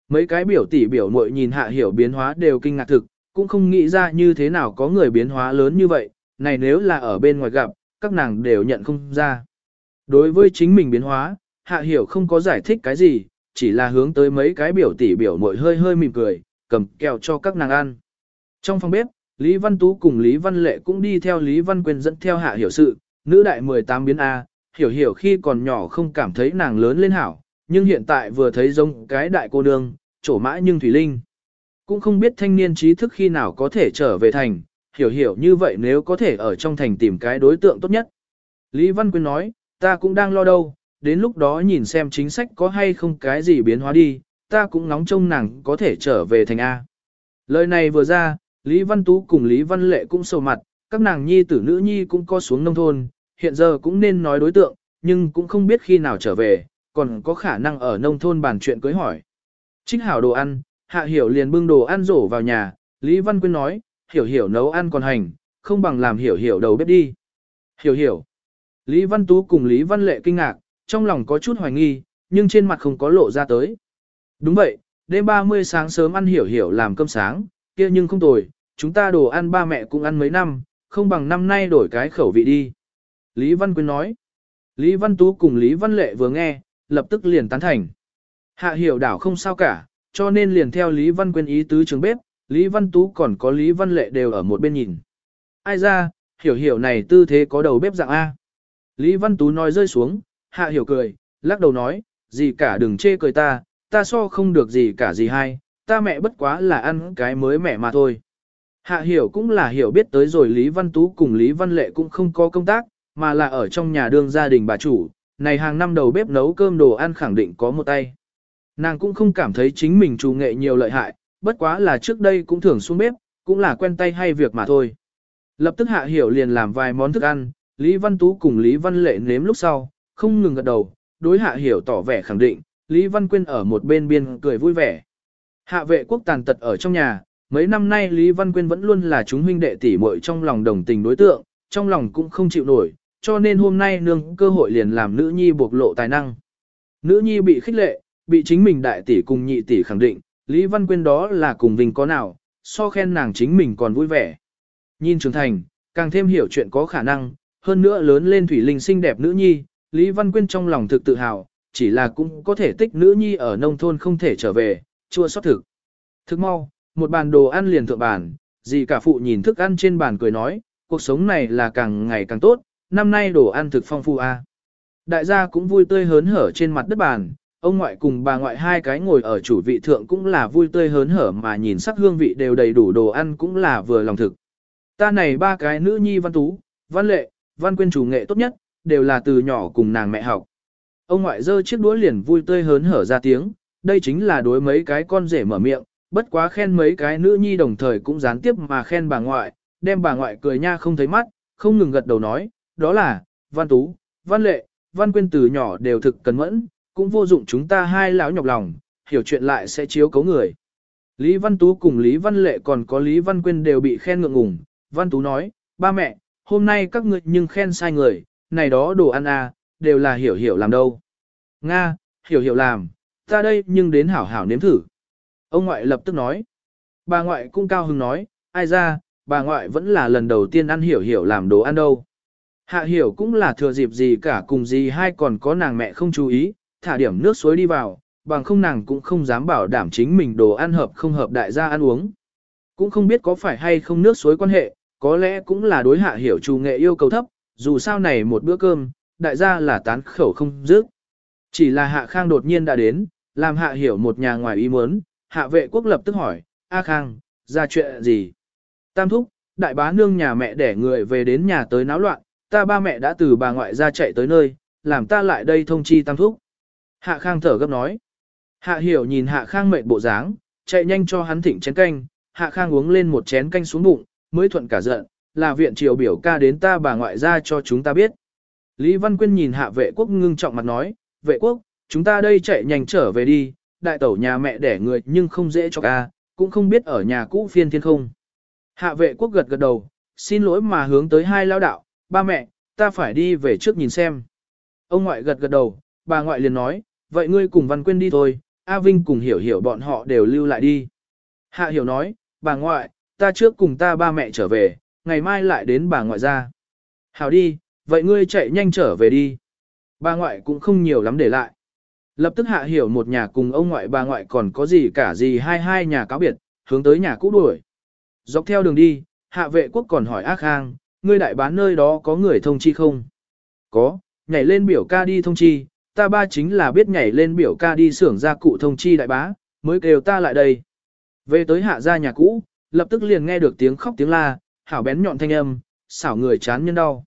Mấy cái biểu tỷ biểu muội nhìn hạ hiểu biến hóa đều kinh ngạc thực, cũng không nghĩ ra như thế nào có người biến hóa lớn như vậy, này nếu là ở bên ngoài gặp, các nàng đều nhận không ra. Đối với chính mình biến hóa, hạ hiểu không có giải thích cái gì, chỉ là hướng tới mấy cái biểu tỷ biểu muội hơi hơi mỉm cười, cầm kẹo cho các nàng ăn. Trong phòng bếp, Lý Văn Tú cùng Lý Văn Lệ cũng đi theo Lý Văn Quyên dẫn theo hạ hiểu sự, nữ đại 18 biến A, hiểu hiểu khi còn nhỏ không cảm thấy nàng lớn lên hảo, nhưng hiện tại vừa thấy giống cái đại cô nương, trổ mã nhưng Thủy Linh. Cũng không biết thanh niên trí thức khi nào có thể trở về thành, hiểu hiểu như vậy nếu có thể ở trong thành tìm cái đối tượng tốt nhất. Lý Văn Quyên nói, ta cũng đang lo đâu, đến lúc đó nhìn xem chính sách có hay không cái gì biến hóa đi, ta cũng ngóng trông nàng có thể trở về thành A. Lời này vừa ra, Lý Văn Tú cùng Lý Văn Lệ cũng sầu mặt, các nàng nhi tử nữ nhi cũng có xuống nông thôn, hiện giờ cũng nên nói đối tượng, nhưng cũng không biết khi nào trở về, còn có khả năng ở nông thôn bàn chuyện cưới hỏi. Trích hảo đồ ăn, hạ hiểu liền bưng đồ ăn rổ vào nhà, Lý Văn Quyên nói, hiểu hiểu nấu ăn còn hành, không bằng làm hiểu hiểu đầu bếp đi. Hiểu hiểu. Lý Văn Tú cùng Lý Văn Lệ kinh ngạc, trong lòng có chút hoài nghi, nhưng trên mặt không có lộ ra tới. Đúng vậy, đêm 30 sáng sớm ăn hiểu hiểu làm cơm sáng, kia nhưng không tồi, chúng ta đồ ăn ba mẹ cũng ăn mấy năm, không bằng năm nay đổi cái khẩu vị đi. Lý Văn Quyên nói. Lý Văn Tú cùng Lý Văn Lệ vừa nghe, lập tức liền tán thành. Hạ hiểu đảo không sao cả, cho nên liền theo Lý Văn Quyên ý tứ trường bếp, Lý Văn Tú còn có Lý Văn Lệ đều ở một bên nhìn. Ai ra, hiểu hiểu này tư thế có đầu bếp dạng A. Lý Văn Tú nói rơi xuống, hạ hiểu cười, lắc đầu nói, gì cả đừng chê cười ta, ta so không được gì cả gì hay, ta mẹ bất quá là ăn cái mới mẹ mà thôi. Hạ hiểu cũng là hiểu biết tới rồi Lý Văn Tú cùng Lý Văn Lệ cũng không có công tác, mà là ở trong nhà đương gia đình bà chủ, này hàng năm đầu bếp nấu cơm đồ ăn khẳng định có một tay. Nàng cũng không cảm thấy chính mình chủ nghệ nhiều lợi hại, bất quá là trước đây cũng thường xuống bếp, cũng là quen tay hay việc mà thôi. Lập tức hạ hiểu liền làm vài món thức ăn, Lý Văn Tú cùng Lý Văn Lệ nếm lúc sau, không ngừng gật đầu, đối hạ hiểu tỏ vẻ khẳng định, Lý Văn Quyên ở một bên biên cười vui vẻ. Hạ vệ quốc tàn tật ở trong nhà, mấy năm nay Lý Văn Quyên vẫn luôn là chúng huynh đệ tỷ muội trong lòng đồng tình đối tượng, trong lòng cũng không chịu nổi, cho nên hôm nay nương cơ hội liền làm nữ nhi bộc lộ tài năng. Nữ nhi bị khích lệ, bị chính mình đại tỷ cùng nhị tỷ khẳng định, Lý Văn Quyên đó là cùng vinh có nào, so khen nàng chính mình còn vui vẻ. Nhìn trưởng thành, càng thêm hiểu chuyện có khả năng, hơn nữa lớn lên thủy linh xinh đẹp nữ nhi, Lý Văn Quyên trong lòng thực tự hào, chỉ là cũng có thể tích nữ nhi ở nông thôn không thể trở về, chua xót thực. Thức mau, một bàn đồ ăn liền thượng bàn, gì cả phụ nhìn thức ăn trên bàn cười nói, cuộc sống này là càng ngày càng tốt, năm nay đồ ăn thực phong phu a. Đại gia cũng vui tươi hớn hở trên mặt đất bàn, ông ngoại cùng bà ngoại hai cái ngồi ở chủ vị thượng cũng là vui tươi hớn hở mà nhìn sắc hương vị đều đầy đủ đồ ăn cũng là vừa lòng thực. Ta này ba cái nữ nhi văn tú, văn lệ, văn quyên chủ nghệ tốt nhất, đều là từ nhỏ cùng nàng mẹ học. Ông ngoại dơ chiếc đũa liền vui tươi hớn hở ra tiếng, đây chính là đối mấy cái con rể mở miệng, bất quá khen mấy cái nữ nhi đồng thời cũng gián tiếp mà khen bà ngoại, đem bà ngoại cười nha không thấy mắt, không ngừng gật đầu nói, đó là, văn tú, văn lệ, văn quyên từ nhỏ đều thực cẩn mẫn, cũng vô dụng chúng ta hai lão nhọc lòng, hiểu chuyện lại sẽ chiếu cấu người. Lý Văn Tú cùng Lý Văn Lệ còn có Lý Văn Quyên đều bị khen ngượng ngùng, Văn Tú nói, ba mẹ, hôm nay các ngươi nhưng khen sai người, này đó đồ ăn à, đều là hiểu hiểu làm đâu. Nga, hiểu hiểu làm, ta đây nhưng đến hảo hảo nếm thử. Ông ngoại lập tức nói. Bà ngoại cũng cao hứng nói, ai ra, bà ngoại vẫn là lần đầu tiên ăn hiểu hiểu làm đồ ăn đâu. Hạ hiểu cũng là thừa dịp gì cả cùng gì hay còn có nàng mẹ không chú ý, thả điểm nước suối đi vào, bằng không nàng cũng không dám bảo đảm chính mình đồ ăn hợp không hợp đại gia ăn uống. Cũng không biết có phải hay không nước suối quan hệ, có lẽ cũng là đối hạ hiểu chủ nghệ yêu cầu thấp, dù sao này một bữa cơm, đại gia là tán khẩu không dứt. Chỉ là hạ khang đột nhiên đã đến, làm hạ hiểu một nhà ngoài ý muốn, hạ vệ quốc lập tức hỏi, A khang, ra chuyện gì? Tam thúc, đại bá nương nhà mẹ đẻ người về đến nhà tới náo loạn, ta ba mẹ đã từ bà ngoại ra chạy tới nơi, làm ta lại đây thông chi tam thúc. Hạ khang thở gấp nói. Hạ hiểu nhìn hạ khang mệt bộ dáng, chạy nhanh cho hắn thỉnh chén canh, hạ khang uống lên một chén canh xuống bụng, mới thuận cả giận, là viện triều biểu ca đến ta bà ngoại ra cho chúng ta biết. Lý Văn Quyên nhìn hạ vệ quốc ngưng trọng mặt nói, vệ quốc, chúng ta đây chạy nhanh trở về đi, đại tẩu nhà mẹ đẻ người nhưng không dễ cho ca, cũng không biết ở nhà cũ phiên thiên không. Hạ vệ quốc gật gật đầu, xin lỗi mà hướng tới hai lao đạo, ba mẹ, ta phải đi về trước nhìn xem. Ông ngoại gật gật đầu, bà ngoại liền nói, vậy ngươi cùng Văn Quyên đi thôi, A Vinh cùng hiểu hiểu bọn họ đều lưu lại đi. Hạ hiểu nói, bà ngoại, ta trước cùng ta ba mẹ trở về, ngày mai lại đến bà ngoại ra. Hảo đi, vậy ngươi chạy nhanh trở về đi. Bà ngoại cũng không nhiều lắm để lại. Lập tức hạ hiểu một nhà cùng ông ngoại bà ngoại còn có gì cả gì hai hai nhà cáo biệt, hướng tới nhà cũ đuổi. Dọc theo đường đi, hạ vệ quốc còn hỏi ác khang, ngươi đại bán nơi đó có người thông chi không? Có, nhảy lên biểu ca đi thông chi, ta ba chính là biết nhảy lên biểu ca đi xưởng gia cụ thông chi đại bá, mới kêu ta lại đây. Về tới hạ gia nhà cũ, lập tức liền nghe được tiếng khóc tiếng la, hảo bén nhọn thanh âm, xảo người chán nhân đau.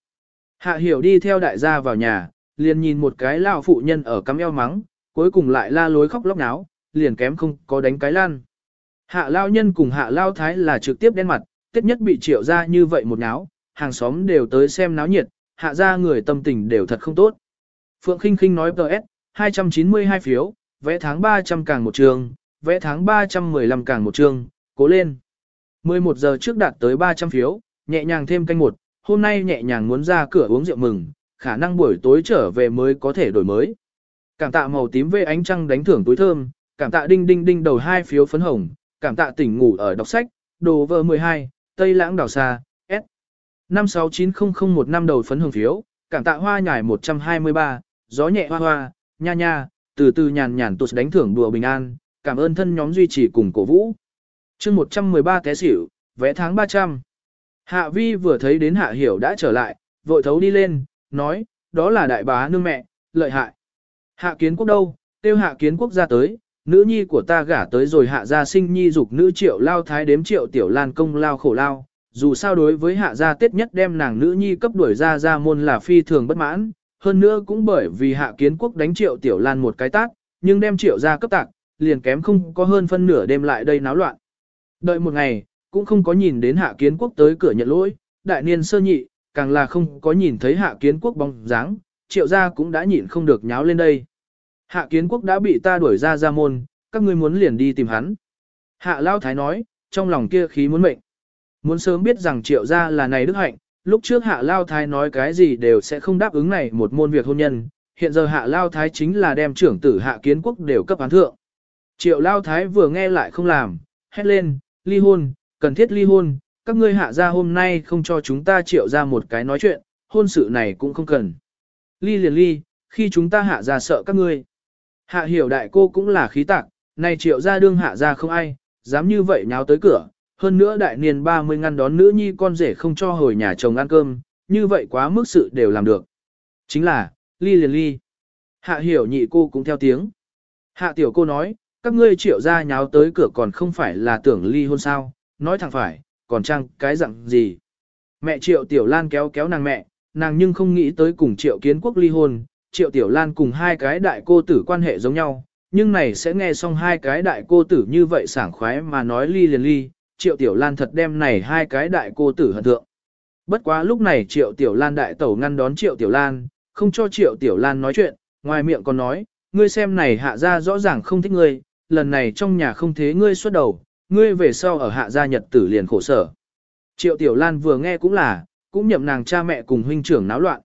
Hạ hiểu đi theo đại gia vào nhà, liền nhìn một cái lao phụ nhân ở cắm eo mắng, cuối cùng lại la lối khóc lóc náo, liền kém không có đánh cái lan. Hạ lao nhân cùng hạ lao thái là trực tiếp đen mặt, tiết nhất bị triệu ra như vậy một náo, hàng xóm đều tới xem náo nhiệt, hạ ra người tâm tình đều thật không tốt. Phượng Kinh Kinh nói PS, 292 phiếu, vẽ tháng 300 càng một trường, vẽ tháng 315 càng một trường, cố lên. 11 giờ trước đạt tới 300 phiếu, nhẹ nhàng thêm canh một, hôm nay nhẹ nhàng muốn ra cửa uống rượu mừng, khả năng buổi tối trở về mới có thể đổi mới. Cảm tạ màu tím về ánh trăng đánh thưởng túi thơm, cảm tạ đinh đinh đinh đầu hai phiếu phấn hồng, cảm tạ tỉnh ngủ ở đọc sách, đồ vợ 12, Tây Lãng đảo xa, S. 569001 năm đầu phấn hồng phiếu, cảm tạ hoa nhải 123, gió nhẹ hoa hoa, nha nha, từ từ nhàn nhàn tụt đánh thưởng đùa bình an, cảm ơn thân nhóm duy trì cùng cổ vũ. chương 113 té xỉu, vẽ tháng 300. Hạ vi vừa thấy đến hạ hiểu đã trở lại, vội thấu đi lên, nói, đó là đại bá nương mẹ, lợi hại. Hạ kiến quốc đâu, tiêu hạ kiến quốc ra tới, nữ nhi của ta gả tới rồi hạ gia sinh nhi dục nữ triệu lao thái đếm triệu tiểu lan công lao khổ lao, dù sao đối với hạ gia tết nhất đem nàng nữ nhi cấp đuổi ra ra môn là phi thường bất mãn, hơn nữa cũng bởi vì hạ kiến quốc đánh triệu tiểu lan một cái tác, nhưng đem triệu ra cấp tạc, liền kém không có hơn phân nửa đêm lại đây náo loạn. Đợi một ngày, cũng không có nhìn đến hạ kiến quốc tới cửa nhận lỗi, đại niên sơ nhị, càng là không có nhìn thấy hạ kiến quốc bóng dáng, triệu gia cũng đã nhịn không được nháo lên đây. Hạ kiến quốc đã bị ta đuổi ra ra môn, các ngươi muốn liền đi tìm hắn. Hạ Lao Thái nói, trong lòng kia khí muốn mệnh. Muốn sớm biết rằng triệu gia là này đức hạnh, lúc trước Hạ Lao Thái nói cái gì đều sẽ không đáp ứng này một môn việc hôn nhân, hiện giờ Hạ Lao Thái chính là đem trưởng tử Hạ Kiến Quốc đều cấp án thượng. Triệu Lao Thái vừa nghe lại không làm, hét lên, ly hôn, cần thiết ly hôn, các ngươi hạ gia hôm nay không cho chúng ta triệu ra một cái nói chuyện, hôn sự này cũng không cần. Ly liền ly, khi chúng ta hạ gia sợ các ngươi. Hạ hiểu đại cô cũng là khí tạc, này triệu ra đương hạ gia không ai, dám như vậy nháo tới cửa, hơn nữa đại niên 30 ngăn đón nữ nhi con rể không cho hồi nhà chồng ăn cơm, như vậy quá mức sự đều làm được. Chính là, ly liền ly. Hạ hiểu nhị cô cũng theo tiếng. Hạ tiểu cô nói, các ngươi triệu ra nháo tới cửa còn không phải là tưởng ly hôn sao, nói thẳng phải, còn trang cái dạng gì. Mẹ triệu tiểu lan kéo kéo nàng mẹ, nàng nhưng không nghĩ tới cùng triệu kiến quốc ly hôn, triệu tiểu lan cùng hai cái đại cô tử quan hệ giống nhau, nhưng này sẽ nghe xong hai cái đại cô tử như vậy sảng khoái mà nói ly liền ly, triệu tiểu lan thật đem này hai cái đại cô tử hận thượng. Bất quá lúc này triệu tiểu lan đại tẩu ngăn đón triệu tiểu lan, không cho triệu tiểu lan nói chuyện, ngoài miệng còn nói, ngươi xem này hạ ra rõ ràng không thích ngươi, lần này trong nhà không thế ngươi xuất đầu, ngươi về sau ở hạ gia nhật tử liền khổ sở. Triệu tiểu lan vừa nghe cũng là, cũng nhậm nàng cha mẹ cùng huynh trưởng náo loạn.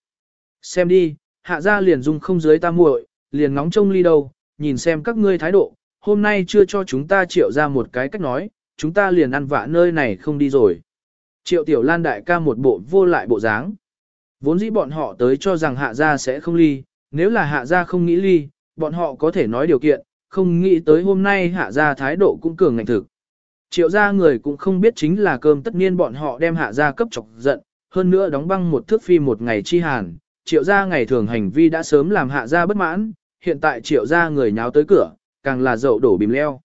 Xem đi, hạ gia liền dung không dưới ta muội, liền ngóng trông ly đâu, nhìn xem các ngươi thái độ, hôm nay chưa cho chúng ta triệu ra một cái cách nói, chúng ta liền ăn vạ nơi này không đi rồi. Triệu tiểu lan đại ca một bộ vô lại bộ dáng. Vốn dĩ bọn họ tới cho rằng hạ gia sẽ không ly, nếu là hạ gia không nghĩ ly, bọn họ có thể nói điều kiện, không nghĩ tới hôm nay hạ gia thái độ cũng cường ngạnh thực. Triệu gia người cũng không biết chính là cơm tất nhiên bọn họ đem hạ gia cấp chọc giận, hơn nữa đóng băng một thước phi một ngày chi hàn. Triệu gia ngày thường hành vi đã sớm làm hạ gia bất mãn, hiện tại triệu gia người nháo tới cửa, càng là dậu đổ bìm leo.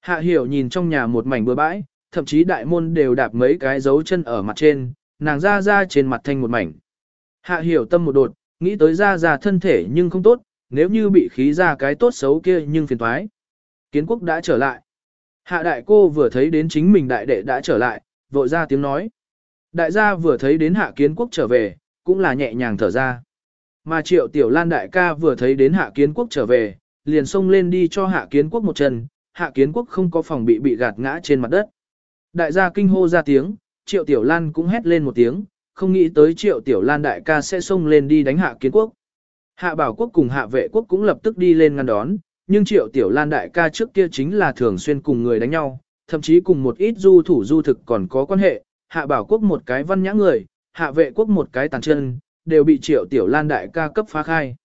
Hạ hiểu nhìn trong nhà một mảnh bừa bãi, thậm chí đại môn đều đạp mấy cái dấu chân ở mặt trên, nàng ra ra trên mặt thanh một mảnh. Hạ hiểu tâm một đột, nghĩ tới ra ra thân thể nhưng không tốt, nếu như bị khí ra cái tốt xấu kia nhưng phiền toái. Kiến quốc đã trở lại. Hạ đại cô vừa thấy đến chính mình đại đệ đã trở lại, vội ra tiếng nói. Đại gia vừa thấy đến hạ kiến quốc trở về, cũng là nhẹ nhàng thở ra. Mà triệu tiểu lan đại ca vừa thấy đến hạ kiến quốc trở về, liền xông lên đi cho hạ kiến quốc một chân, hạ kiến quốc không có phòng bị bị gạt ngã trên mặt đất. Đại gia kinh hô ra tiếng, triệu tiểu lan cũng hét lên một tiếng, không nghĩ tới triệu tiểu lan đại ca sẽ xông lên đi đánh hạ kiến quốc. Hạ bảo quốc cùng hạ vệ quốc cũng lập tức đi lên ngăn đón, nhưng triệu tiểu lan đại ca trước kia chính là thường xuyên cùng người đánh nhau, thậm chí cùng một ít du thủ du thực còn có quan hệ, hạ bảo quốc một cái văn nhã người, hạ vệ quốc một cái tàn chân, đều bị triệu tiểu lan đại ca cấp phá khai.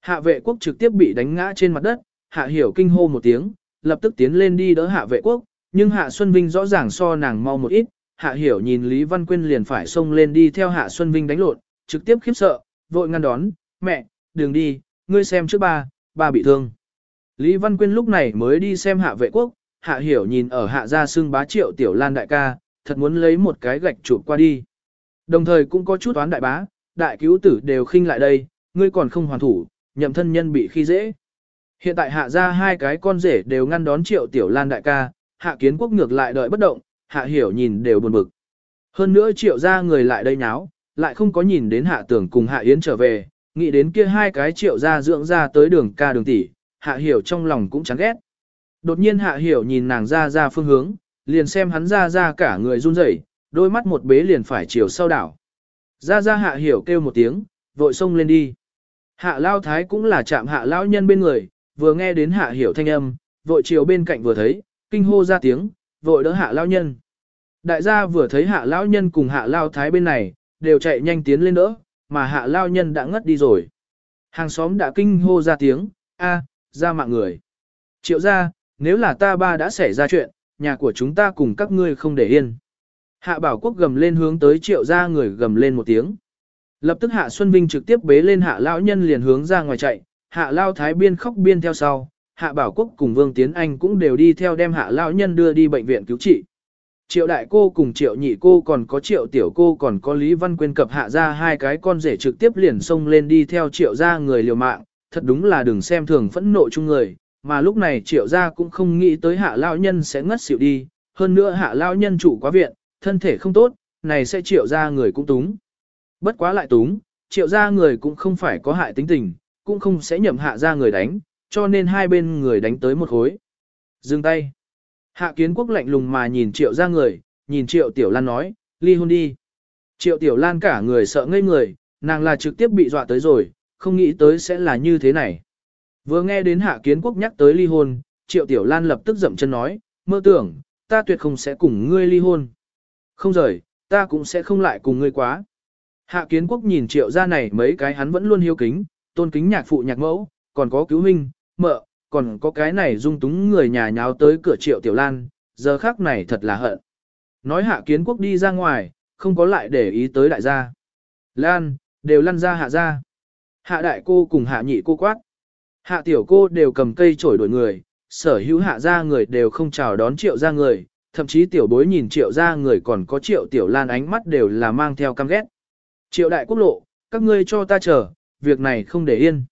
Hạ vệ quốc trực tiếp bị đánh ngã trên mặt đất, hạ hiểu kinh hô một tiếng, lập tức tiến lên đi đỡ hạ vệ quốc, nhưng hạ Xuân Vinh rõ ràng so nàng mau một ít, hạ hiểu nhìn Lý Văn Quyên liền phải xông lên đi theo hạ Xuân Vinh đánh lộn, trực tiếp khiếp sợ, vội ngăn đón, mẹ, đừng đi, ngươi xem trước ba, ba bị thương. Lý Văn Quyên lúc này mới đi xem hạ vệ quốc, hạ hiểu nhìn ở hạ gia xương bá triệu tiểu lan đại ca, thật muốn lấy một cái gạch chụp qua đi. Đồng thời cũng có chút toán đại bá, đại cứu tử đều khinh lại đây, ngươi còn không hoàn thủ, nhậm thân nhân bị khi dễ. Hiện tại hạ ra hai cái con rể đều ngăn đón triệu tiểu lan đại ca, hạ kiến quốc ngược lại đợi bất động, hạ hiểu nhìn đều buồn bực. Hơn nữa triệu ra người lại đây nháo, lại không có nhìn đến hạ tưởng cùng hạ yến trở về, nghĩ đến kia hai cái triệu ra dưỡng ra tới đường ca đường tỷ, hạ hiểu trong lòng cũng chán ghét. Đột nhiên hạ hiểu nhìn nàng ra ra phương hướng, liền xem hắn ra ra cả người run rẩy, đôi mắt một bế liền phải chiều sau đảo. Ra ra hạ hiểu kêu một tiếng, vội xông lên đi. Hạ lao thái cũng là chạm hạ Lão nhân bên người, vừa nghe đến hạ hiểu thanh âm, vội chiều bên cạnh vừa thấy, kinh hô ra tiếng, vội đỡ hạ lao nhân. Đại gia vừa thấy hạ Lão nhân cùng hạ lao thái bên này, đều chạy nhanh tiến lên đỡ, mà hạ lao nhân đã ngất đi rồi. Hàng xóm đã kinh hô ra tiếng, a, ra mạng người. Triệu ra, nếu là ta ba đã xảy ra chuyện, nhà của chúng ta cùng các ngươi không để yên. Hạ bảo quốc gầm lên hướng tới triệu ra người gầm lên một tiếng. Lập tức hạ Xuân Vinh trực tiếp bế lên hạ lão nhân liền hướng ra ngoài chạy, hạ lao thái biên khóc biên theo sau, hạ bảo quốc cùng vương tiến anh cũng đều đi theo đem hạ lão nhân đưa đi bệnh viện cứu trị. Triệu đại cô cùng triệu nhị cô còn có triệu tiểu cô còn có Lý Văn Quyên cập hạ ra hai cái con rể trực tiếp liền xông lên đi theo triệu ra người liều mạng, thật đúng là đừng xem thường phẫn nộ chung người, mà lúc này triệu gia cũng không nghĩ tới hạ lão nhân sẽ ngất xỉu đi, hơn nữa hạ lão nhân chủ quá viện, thân thể không tốt, này sẽ triệu gia người cũng túng. Bất quá lại túng, triệu gia người cũng không phải có hại tính tình, cũng không sẽ nhậm hạ gia người đánh, cho nên hai bên người đánh tới một khối. Dừng tay. Hạ kiến quốc lạnh lùng mà nhìn triệu gia người, nhìn triệu tiểu lan nói, ly hôn đi. Triệu tiểu lan cả người sợ ngây người, nàng là trực tiếp bị dọa tới rồi, không nghĩ tới sẽ là như thế này. Vừa nghe đến hạ kiến quốc nhắc tới ly hôn, triệu tiểu lan lập tức dậm chân nói, mơ tưởng, ta tuyệt không sẽ cùng ngươi ly hôn. Không rời, ta cũng sẽ không lại cùng ngươi quá. Hạ kiến quốc nhìn triệu gia này mấy cái hắn vẫn luôn hiếu kính, tôn kính nhạc phụ nhạc mẫu, còn có cứu huynh, mợ, còn có cái này dung túng người nhà nháo tới cửa triệu tiểu lan, giờ khác này thật là hận. Nói hạ kiến quốc đi ra ngoài, không có lại để ý tới đại gia. Lan, đều lăn ra hạ gia. Hạ đại cô cùng hạ nhị cô quát. Hạ tiểu cô đều cầm cây chổi đuổi người, sở hữu hạ gia người đều không chào đón triệu gia người, thậm chí tiểu bối nhìn triệu gia người còn có triệu tiểu lan ánh mắt đều là mang theo căm ghét. Triệu đại quốc lộ, các ngươi cho ta chờ, việc này không để yên.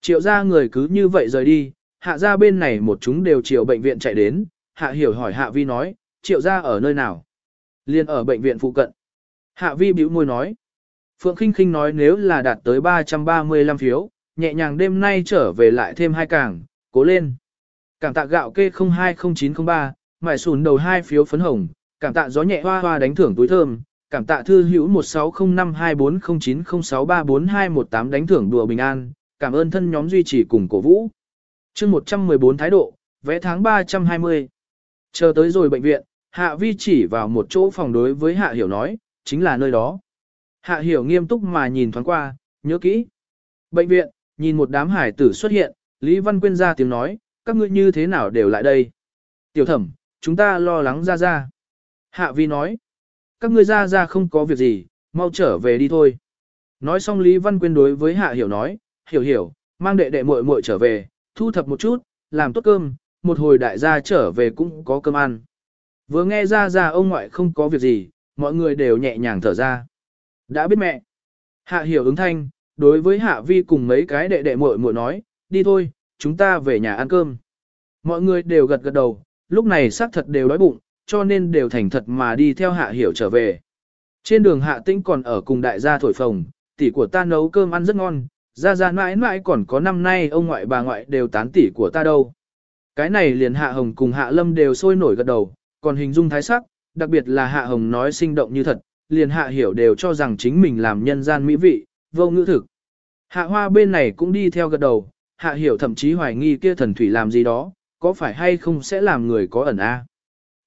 Triệu gia người cứ như vậy rời đi, hạ gia bên này một chúng đều triệu bệnh viện chạy đến, hạ hiểu hỏi hạ vi nói, triệu gia ở nơi nào? Liên ở bệnh viện phụ cận. Hạ vi bĩu môi nói. Phượng Kinh Kinh nói nếu là đạt tới 335 phiếu, nhẹ nhàng đêm nay trở về lại thêm hai cảng, cố lên. Cảm tạ gạo kê 020903, mải sùn đầu hai phiếu phấn hồng, cảm tạ gió nhẹ hoa hoa đánh thưởng túi thơm, cảm tạ thư hữu 160524090634218 đánh thưởng đùa bình an, cảm ơn thân nhóm duy trì cùng cổ vũ. chương 114 thái độ, vẽ tháng 320. Chờ tới rồi bệnh viện, Hạ Vi chỉ vào một chỗ phòng đối với Hạ Hiểu nói, chính là nơi đó. Hạ Hiểu nghiêm túc mà nhìn thoáng qua, nhớ kỹ. Bệnh viện, nhìn một đám hải tử xuất hiện, Lý Văn Quyên ra tiếng nói, các ngươi như thế nào đều lại đây. Tiểu thẩm, chúng ta lo lắng ra ra. Hạ Vi nói, các ngươi ra ra không có việc gì, mau trở về đi thôi. Nói xong Lý Văn Quyên đối với Hạ Hiểu nói, hiểu hiểu, mang đệ đệ muội muội trở về, thu thập một chút, làm tốt cơm, một hồi đại gia trở về cũng có cơm ăn. Vừa nghe ra ra ông ngoại không có việc gì, mọi người đều nhẹ nhàng thở ra. Đã biết mẹ. Hạ hiểu ứng thanh, đối với Hạ Vi cùng mấy cái đệ đệ muội muội nói, đi thôi, chúng ta về nhà ăn cơm. Mọi người đều gật gật đầu, lúc này xác thật đều đói bụng, cho nên đều thành thật mà đi theo hạ hiểu trở về. Trên đường hạ tĩnh còn ở cùng đại gia thổi phồng, tỷ của ta nấu cơm ăn rất ngon, ra ra mãi mãi còn có năm nay ông ngoại bà ngoại đều tán tỷ của ta đâu. Cái này liền hạ hồng cùng hạ lâm đều sôi nổi gật đầu, còn hình dung thái sắc, đặc biệt là hạ hồng nói sinh động như thật, liền hạ hiểu đều cho rằng chính mình làm nhân gian mỹ vị, vô ngữ thực. Hạ hoa bên này cũng đi theo gật đầu, hạ hiểu thậm chí hoài nghi kia thần thủy làm gì đó, có phải hay không sẽ làm người có ẩn a?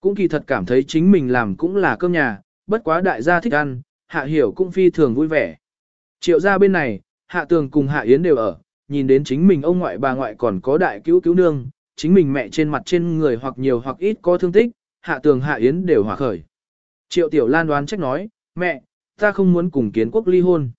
Cũng kỳ thật cảm thấy chính mình làm cũng là cơm nhà, bất quá đại gia thích ăn, hạ hiểu cũng phi thường vui vẻ. Triệu gia bên này, hạ tường cùng hạ yến đều ở, nhìn đến chính mình ông ngoại bà ngoại còn có đại cứu cứu nương, chính mình mẹ trên mặt trên người hoặc nhiều hoặc ít có thương tích, hạ tường hạ yến đều hòa khởi. Triệu Tiểu Lan đoán trách nói, mẹ, ta không muốn cùng kiến quốc ly hôn.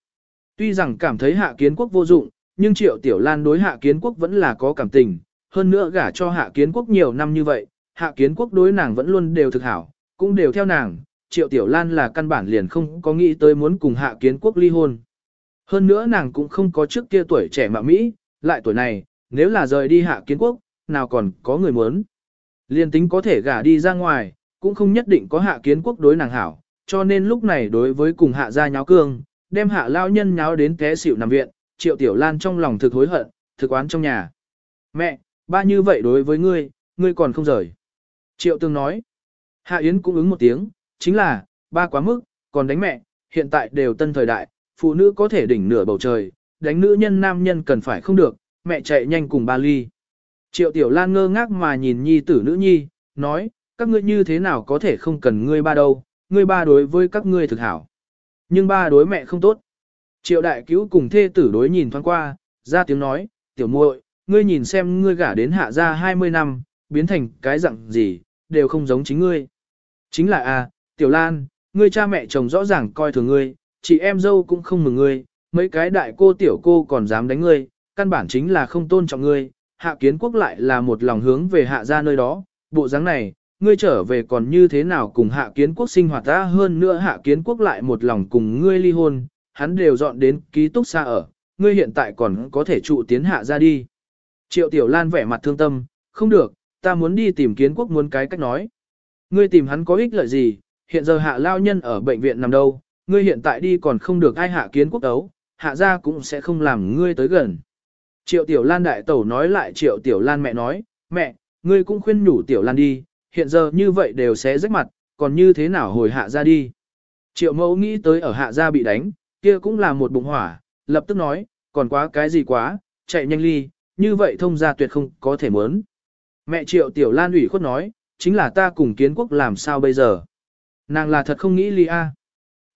Tuy rằng cảm thấy hạ kiến quốc vô dụng, nhưng Triệu Tiểu Lan đối hạ kiến quốc vẫn là có cảm tình, hơn nữa gả cho hạ kiến quốc nhiều năm như vậy, hạ kiến quốc đối nàng vẫn luôn đều thực hảo, cũng đều theo nàng, Triệu Tiểu Lan là căn bản liền không có nghĩ tới muốn cùng hạ kiến quốc ly hôn. Hơn nữa nàng cũng không có trước kia tuổi trẻ mà Mỹ, lại tuổi này, nếu là rời đi hạ kiến quốc, nào còn có người muốn. Liên tính có thể gả đi ra ngoài, cũng không nhất định có hạ kiến quốc đối nàng hảo, cho nên lúc này đối với cùng hạ gia nháo cương, đem hạ lao nhân nháo đến té xỉu nằm viện, triệu tiểu lan trong lòng thực hối hận, thực oán trong nhà. Mẹ, ba như vậy đối với ngươi, ngươi còn không rời. Triệu tương nói. Hạ Yến cũng ứng một tiếng, chính là, ba quá mức, còn đánh mẹ, hiện tại đều tân thời đại, phụ nữ có thể đỉnh nửa bầu trời, đánh nữ nhân nam nhân cần phải không được, mẹ chạy nhanh cùng ba ly. Triệu Tiểu Lan ngơ ngác mà nhìn nhi tử nữ nhi, nói, các ngươi như thế nào có thể không cần ngươi ba đâu, ngươi ba đối với các ngươi thực hảo. Nhưng ba đối mẹ không tốt. Triệu đại cứu cùng thê tử đối nhìn thoáng qua, ra tiếng nói, tiểu muội, ngươi nhìn xem ngươi gả đến hạ gia 20 năm, biến thành cái dạng gì, đều không giống chính ngươi. Chính là a, à, tiểu lan, ngươi cha mẹ chồng rõ ràng coi thường ngươi, chị em dâu cũng không mừng ngươi, mấy cái đại cô tiểu cô còn dám đánh ngươi, căn bản chính là không tôn trọng ngươi, hạ kiến quốc lại là một lòng hướng về hạ gia nơi đó, bộ dáng này, ngươi trở về còn như thế nào cùng hạ kiến quốc sinh hoạt ta hơn nữa hạ kiến quốc lại một lòng cùng ngươi ly hôn, hắn đều dọn đến ký túc xa ở, ngươi hiện tại còn có thể trụ tiến hạ ra đi. Triệu Tiểu Lan vẻ mặt thương tâm, không được, ta muốn đi tìm kiến quốc muốn cái cách nói. Ngươi tìm hắn có ích lợi gì, hiện giờ hạ lao nhân ở bệnh viện nằm đâu, ngươi hiện tại đi còn không được ai hạ kiến quốc đấu, hạ ra cũng sẽ không làm ngươi tới gần. Triệu Tiểu Lan đại tẩu nói lại Triệu Tiểu Lan mẹ nói, mẹ, ngươi cũng khuyên nhủ Tiểu Lan đi, hiện giờ như vậy đều sẽ rách mặt, còn như thế nào hồi hạ ra đi. Triệu mẫu nghĩ tới ở hạ gia bị đánh, kia cũng là một bụng hỏa, lập tức nói, còn quá cái gì quá, chạy nhanh ly, như vậy thông gia tuyệt không có thể muốn. Mẹ triệu tiểu lan ủy khuất nói, chính là ta cùng kiến quốc làm sao bây giờ. Nàng là thật không nghĩ ly a.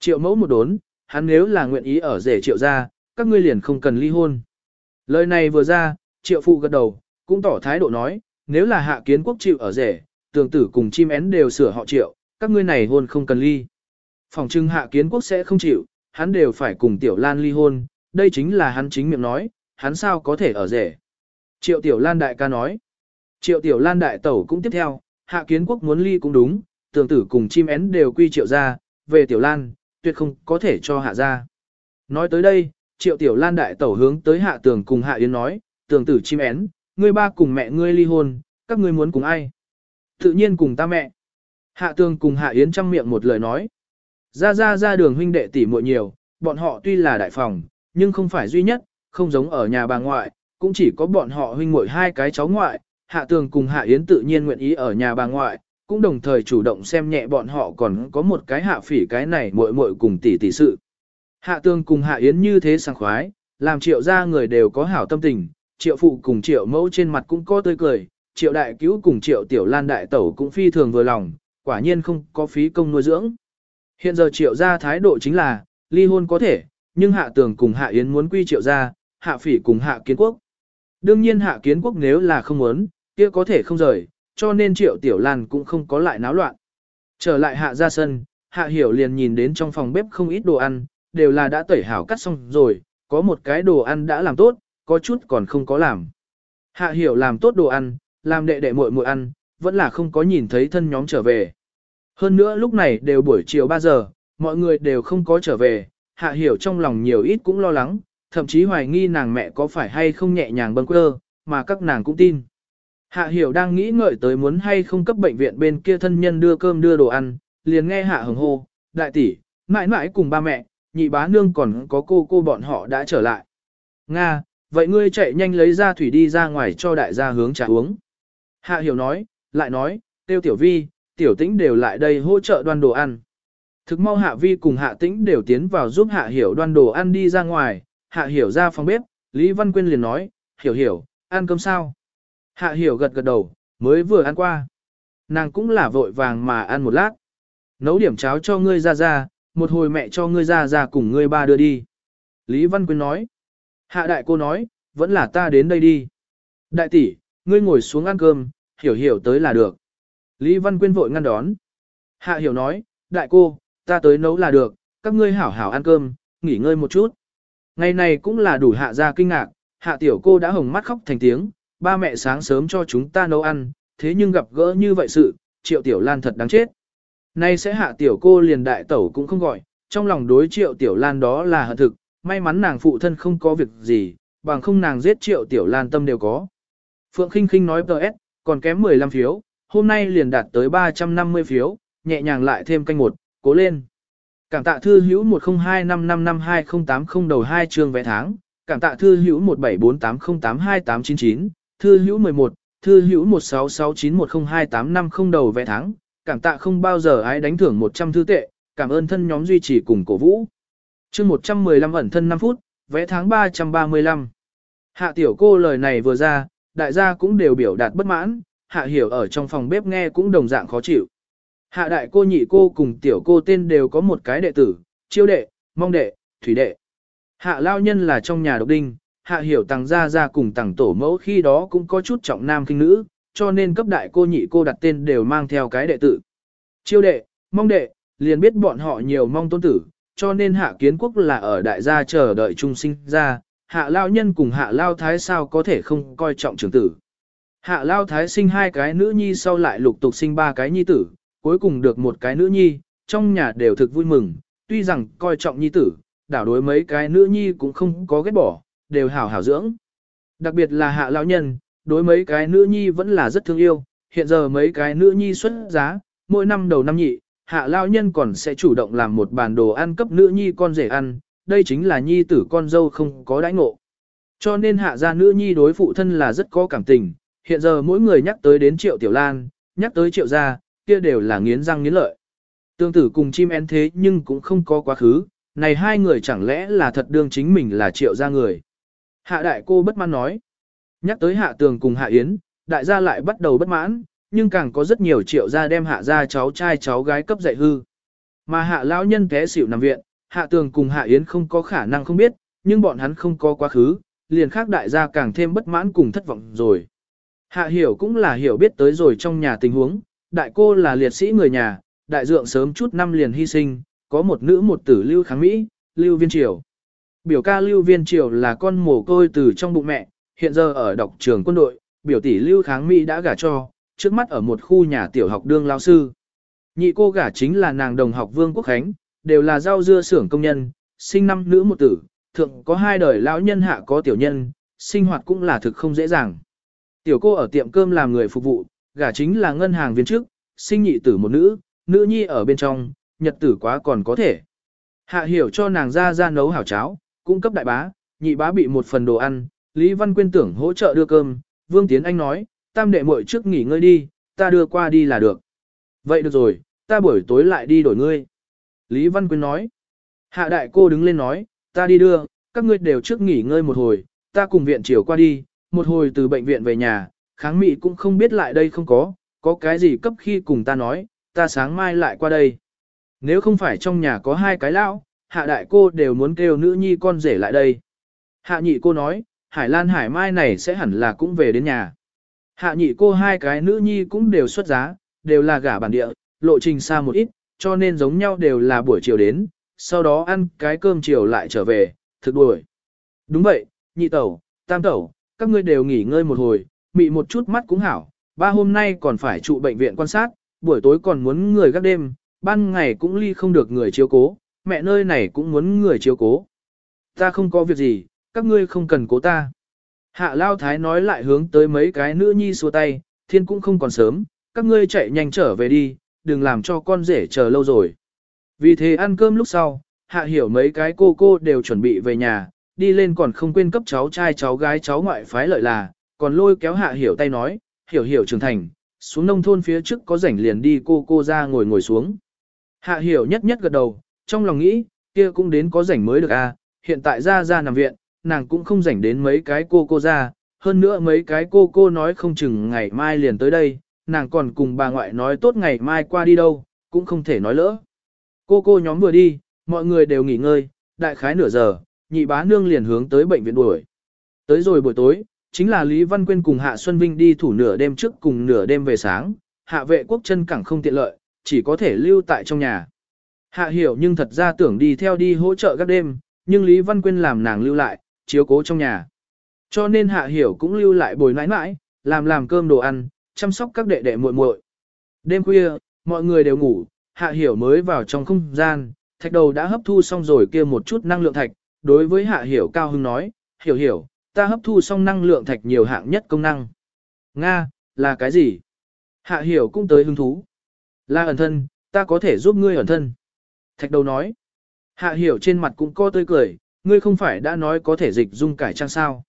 Triệu mẫu một đốn, hắn nếu là nguyện ý ở rể triệu gia, các ngươi liền không cần ly hôn. Lời này vừa ra, triệu phụ gật đầu, cũng tỏ thái độ nói, nếu là hạ kiến quốc chịu ở rể, tường tử cùng chim én đều sửa họ triệu, các ngươi này hôn không cần ly. Phòng trưng hạ kiến quốc sẽ không chịu, hắn đều phải cùng tiểu lan ly hôn, đây chính là hắn chính miệng nói, hắn sao có thể ở rể. Triệu tiểu lan đại ca nói, triệu tiểu lan đại tẩu cũng tiếp theo, hạ kiến quốc muốn ly cũng đúng, tường tử cùng chim én đều quy triệu ra, về tiểu lan, tuyệt không có thể cho hạ ra. Nói tới đây, triệu tiểu lan đại tẩu hướng tới hạ tường cùng hạ yến nói, tường tử chim én, ngươi ba cùng mẹ ngươi ly hôn, các ngươi muốn cùng ai? Tự nhiên cùng ta mẹ. Hạ tường cùng hạ yến chăm miệng một lời nói. Ra ra ra đường huynh đệ tỷ muội nhiều, bọn họ tuy là đại phòng, nhưng không phải duy nhất, không giống ở nhà bà ngoại, cũng chỉ có bọn họ huynh muội hai cái cháu ngoại, Hạ Tường cùng Hạ Yến tự nhiên nguyện ý ở nhà bà ngoại, cũng đồng thời chủ động xem nhẹ bọn họ còn có một cái hạ phỉ cái này muội muội cùng tỷ tỷ sự. Hạ Tường cùng Hạ Yến như thế sảng khoái, làm triệu gia người đều có hảo tâm tình, triệu phụ cùng triệu mẫu trên mặt cũng có tươi cười, triệu đại cứu cùng triệu tiểu lan đại tẩu cũng phi thường vừa lòng, quả nhiên không có phí công nuôi dưỡng. Hiện giờ triệu gia thái độ chính là, ly hôn có thể, nhưng hạ tường cùng hạ yến muốn quy triệu gia, hạ phỉ cùng hạ kiến quốc. Đương nhiên hạ kiến quốc nếu là không muốn, kia có thể không rời, cho nên triệu tiểu lan cũng không có lại náo loạn. Trở lại hạ ra sân, hạ hiểu liền nhìn đến trong phòng bếp không ít đồ ăn, đều là đã tẩy hảo cắt xong rồi, có một cái đồ ăn đã làm tốt, có chút còn không có làm. Hạ hiểu làm tốt đồ ăn, làm đệ đệ muội muội ăn, vẫn là không có nhìn thấy thân nhóm trở về. Hơn nữa lúc này đều buổi chiều 3 giờ, mọi người đều không có trở về, hạ hiểu trong lòng nhiều ít cũng lo lắng, thậm chí hoài nghi nàng mẹ có phải hay không nhẹ nhàng bâng quơ, mà các nàng cũng tin. Hạ hiểu đang nghĩ ngợi tới muốn hay không cấp bệnh viện bên kia thân nhân đưa cơm đưa đồ ăn, liền nghe hạ hồng hô, đại tỷ, mãi mãi cùng ba mẹ, nhị bá nương còn có cô cô bọn họ đã trở lại. Nga, vậy ngươi chạy nhanh lấy ra thủy đi ra ngoài cho đại gia hướng trà uống. Hạ hiểu nói, lại nói, tiêu tiểu vi, tiểu tĩnh đều lại đây hỗ trợ đoan đồ ăn. Thực mau hạ vi cùng hạ tĩnh đều tiến vào giúp hạ hiểu đoan đồ ăn đi ra ngoài, hạ hiểu ra phòng bếp, Lý Văn Quyên liền nói, hiểu hiểu, ăn cơm sao? Hạ hiểu gật gật đầu, mới vừa ăn qua. Nàng cũng là vội vàng mà ăn một lát. Nấu điểm cháo cho ngươi ra ra, một hồi mẹ cho ngươi ra ra cùng ngươi ba đưa đi. Lý Văn Quyên nói. Hạ đại cô nói, vẫn là ta đến đây đi. Đại tỷ, ngươi ngồi xuống ăn cơm, hiểu hiểu tới là được. Lý Văn Quyên vội ngăn đón. Hạ hiểu nói, đại cô, ta tới nấu là được, các ngươi hảo hảo ăn cơm, nghỉ ngơi một chút. Ngày này cũng là đủ hạ ra kinh ngạc, hạ tiểu cô đã hồng mắt khóc thành tiếng, ba mẹ sáng sớm cho chúng ta nấu ăn, thế nhưng gặp gỡ như vậy sự, triệu tiểu lan thật đáng chết. Nay sẽ hạ tiểu cô liền đại tẩu cũng không gọi, trong lòng đối triệu tiểu lan đó là hận thực, may mắn nàng phụ thân không có việc gì, bằng không nàng giết triệu tiểu lan tâm đều có. Phượng khinh khinh nói PS, còn kém 15 phiếu, hôm nay liền đạt tới 350 phiếu, nhẹ nhàng lại thêm canh một, cố lên. Cảm tạ thư hữu 1025552080 đầu 2 chương vé tháng, cảm tạ thư hữu 1748082899, thư hữu 11, thư hữu 1669102850 đầu vé tháng, cảm tạ không bao giờ ai đánh thưởng 100 thư tệ, cảm ơn thân nhóm duy trì cùng cổ vũ. Chương 115 ẩn thân 5 phút, vé tháng 335. Hạ tiểu cô lời này vừa ra, đại gia cũng đều biểu đạt bất mãn, hạ hiểu ở trong phòng bếp nghe cũng đồng dạng khó chịu. Hạ đại cô nhị cô cùng tiểu cô tên đều có một cái đệ tử, chiêu đệ, mong đệ, thủy đệ. Hạ lao nhân là trong nhà độc đinh, hạ hiểu tăng gia gia cùng tăng tổ mẫu khi đó cũng có chút trọng nam kinh nữ, cho nên cấp đại cô nhị cô đặt tên đều mang theo cái đệ tử. Chiêu đệ, mong đệ, liền biết bọn họ nhiều mong tôn tử, cho nên hạ kiến quốc là ở đại gia chờ đợi trung sinh ra, hạ lao nhân cùng hạ lao thái sao có thể không coi trọng trưởng tử. Hạ lao thái sinh hai cái nữ nhi sau lại lục tục sinh ba cái nhi tử, cuối cùng được một cái nữ nhi, trong nhà đều thực vui mừng, tuy rằng coi trọng nhi tử, đảo đối mấy cái nữ nhi cũng không có ghét bỏ, đều hảo hảo dưỡng. Đặc biệt là hạ lão nhân, đối mấy cái nữ nhi vẫn là rất thương yêu, hiện giờ mấy cái nữ nhi xuất giá, mỗi năm đầu năm nhị, hạ lão nhân còn sẽ chủ động làm một bàn đồ ăn cấp nữ nhi con rể ăn, đây chính là nhi tử con dâu không có đãi ngộ. Cho nên hạ gia nữ nhi đối phụ thân là rất có cảm tình, hiện giờ mỗi người nhắc tới đến triệu tiểu lan, nhắc tới triệu gia, kia đều là nghiến răng nghiến lợi. Tương tử cùng chim én thế nhưng cũng không có quá khứ, này hai người chẳng lẽ là thật đương chính mình là triệu gia người. Hạ đại cô bất mãn nói. Nhắc tới hạ tường cùng hạ yến, đại gia lại bắt đầu bất mãn, nhưng càng có rất nhiều triệu gia đem hạ gia cháu trai cháu gái cấp dạy hư. Mà hạ lão nhân té xỉu nằm viện, hạ tường cùng hạ yến không có khả năng không biết, nhưng bọn hắn không có quá khứ, liền khác đại gia càng thêm bất mãn cùng thất vọng rồi. Hạ hiểu cũng là hiểu biết tới rồi trong nhà tình huống, đại cô là liệt sĩ người nhà, đại dượng sớm chút năm liền hy sinh, có một nữ một tử lưu kháng Mỹ, lưu viên triều. Biểu ca lưu viên triều là con mồ côi từ trong bụng mẹ, hiện giờ ở đọc trường quân đội, biểu tỷ lưu kháng Mỹ đã gả cho, trước mắt ở một khu nhà tiểu học đương lao sư. Nhị cô gả chính là nàng đồng học Vương Quốc Khánh, đều là rau dưa xưởng công nhân, sinh năm nữ một tử, thượng có hai đời lão nhân hạ có tiểu nhân, sinh hoạt cũng là thực không dễ dàng. Tiểu cô ở tiệm cơm làm người phục vụ, gả chính là ngân hàng viên chức, sinh nhị tử một nữ, nữ nhi ở bên trong, nhật tử quá còn có thể. Hạ hiểu cho nàng ra ra nấu hảo cháo, cung cấp đại bá, nhị bá bị một phần đồ ăn, Lý Văn Quyên tưởng hỗ trợ đưa cơm, Vương Tiến Anh nói, tam đệ muội trước nghỉ ngơi đi, ta đưa qua đi là được. Vậy được rồi, ta buổi tối lại đi đổi ngươi. Lý Văn Quyên nói, hạ đại cô đứng lên nói, ta đi đưa, các ngươi đều trước nghỉ ngơi một hồi, ta cùng viện chiều qua đi, một hồi từ bệnh viện về nhà, kháng mị cũng không biết lại đây không có, có cái gì cấp khi cùng ta nói, ta sáng mai lại qua đây. Nếu không phải trong nhà có hai cái lão, hạ đại cô đều muốn kêu nữ nhi con rể lại đây. Hạ nhị cô nói, Hải Lan Hải Mai này sẽ hẳn là cũng về đến nhà. Hạ nhị cô hai cái nữ nhi cũng đều xuất giá, đều là gả bản địa, lộ trình xa một ít, cho nên giống nhau đều là buổi chiều đến, sau đó ăn cái cơm chiều lại trở về, thực đuổi. Đúng vậy, nhị tẩu, tam tẩu, các ngươi đều nghỉ ngơi một hồi, mị một chút mắt cũng hảo, ba hôm nay còn phải trụ bệnh viện quan sát, buổi tối còn muốn người gác đêm, ban ngày cũng ly không được người chiếu cố, mẹ nơi này cũng muốn người chiếu cố. Ta không có việc gì, các ngươi không cần cố ta. Hạ Lao Thái nói lại hướng tới mấy cái nữ nhi xua tay, thiên cũng không còn sớm, các ngươi chạy nhanh trở về đi, đừng làm cho con rể chờ lâu rồi. Vì thế ăn cơm lúc sau, Hạ hiểu mấy cái cô cô đều chuẩn bị về nhà, đi lên còn không quên cấp cháu trai cháu gái cháu ngoại phái lợi là, còn lôi kéo Hạ hiểu tay nói, hiểu hiểu trưởng thành, xuống nông thôn phía trước có rảnh liền đi cô cô ra ngồi ngồi xuống. Hạ hiểu nhất nhất gật đầu, trong lòng nghĩ, kia cũng đến có rảnh mới được. À, hiện tại ra ra nằm viện, nàng cũng không rảnh đến mấy cái cô cô ra, hơn nữa mấy cái cô cô nói không chừng ngày mai liền tới đây, nàng còn cùng bà ngoại nói tốt ngày mai qua đi đâu, cũng không thể nói lỡ. Cô cô nhóm vừa đi, mọi người đều nghỉ ngơi, đại khái nửa giờ, nhị bá nương liền hướng tới bệnh viện đuổi. Tới rồi buổi tối, chính là Lý Văn Quyên cùng Hạ Xuân Vinh đi thủ nửa đêm trước cùng nửa đêm về sáng, hạ vệ quốc chân cẳng không tiện lợi, chỉ có thể lưu tại trong nhà. Hạ hiểu nhưng thật ra tưởng đi theo đi hỗ trợ các đêm, nhưng Lý Văn Quyên làm nàng lưu lại, chiếu cố trong nhà. Cho nên hạ hiểu cũng lưu lại bồi nãi nãi, làm làm cơm đồ ăn, chăm sóc các đệ đệ muội muội. Đêm khuya, mọi người đều ngủ, hạ hiểu mới vào trong không gian, thạch đầu đã hấp thu xong rồi kia một chút năng lượng thạch, đối với hạ hiểu cao hưng nói, hiểu hiểu, ta hấp thu xong năng lượng thạch nhiều hạng nhất công năng. Nga, là cái gì? Hạ hiểu cũng tới hứng thú. Là ẩn thân, ta có thể giúp ngươi ẩn thân. Thạch đầu nói. Hạ hiểu trên mặt cũng co tươi cười, ngươi không phải đã nói có thể dịch dung cải trang sao.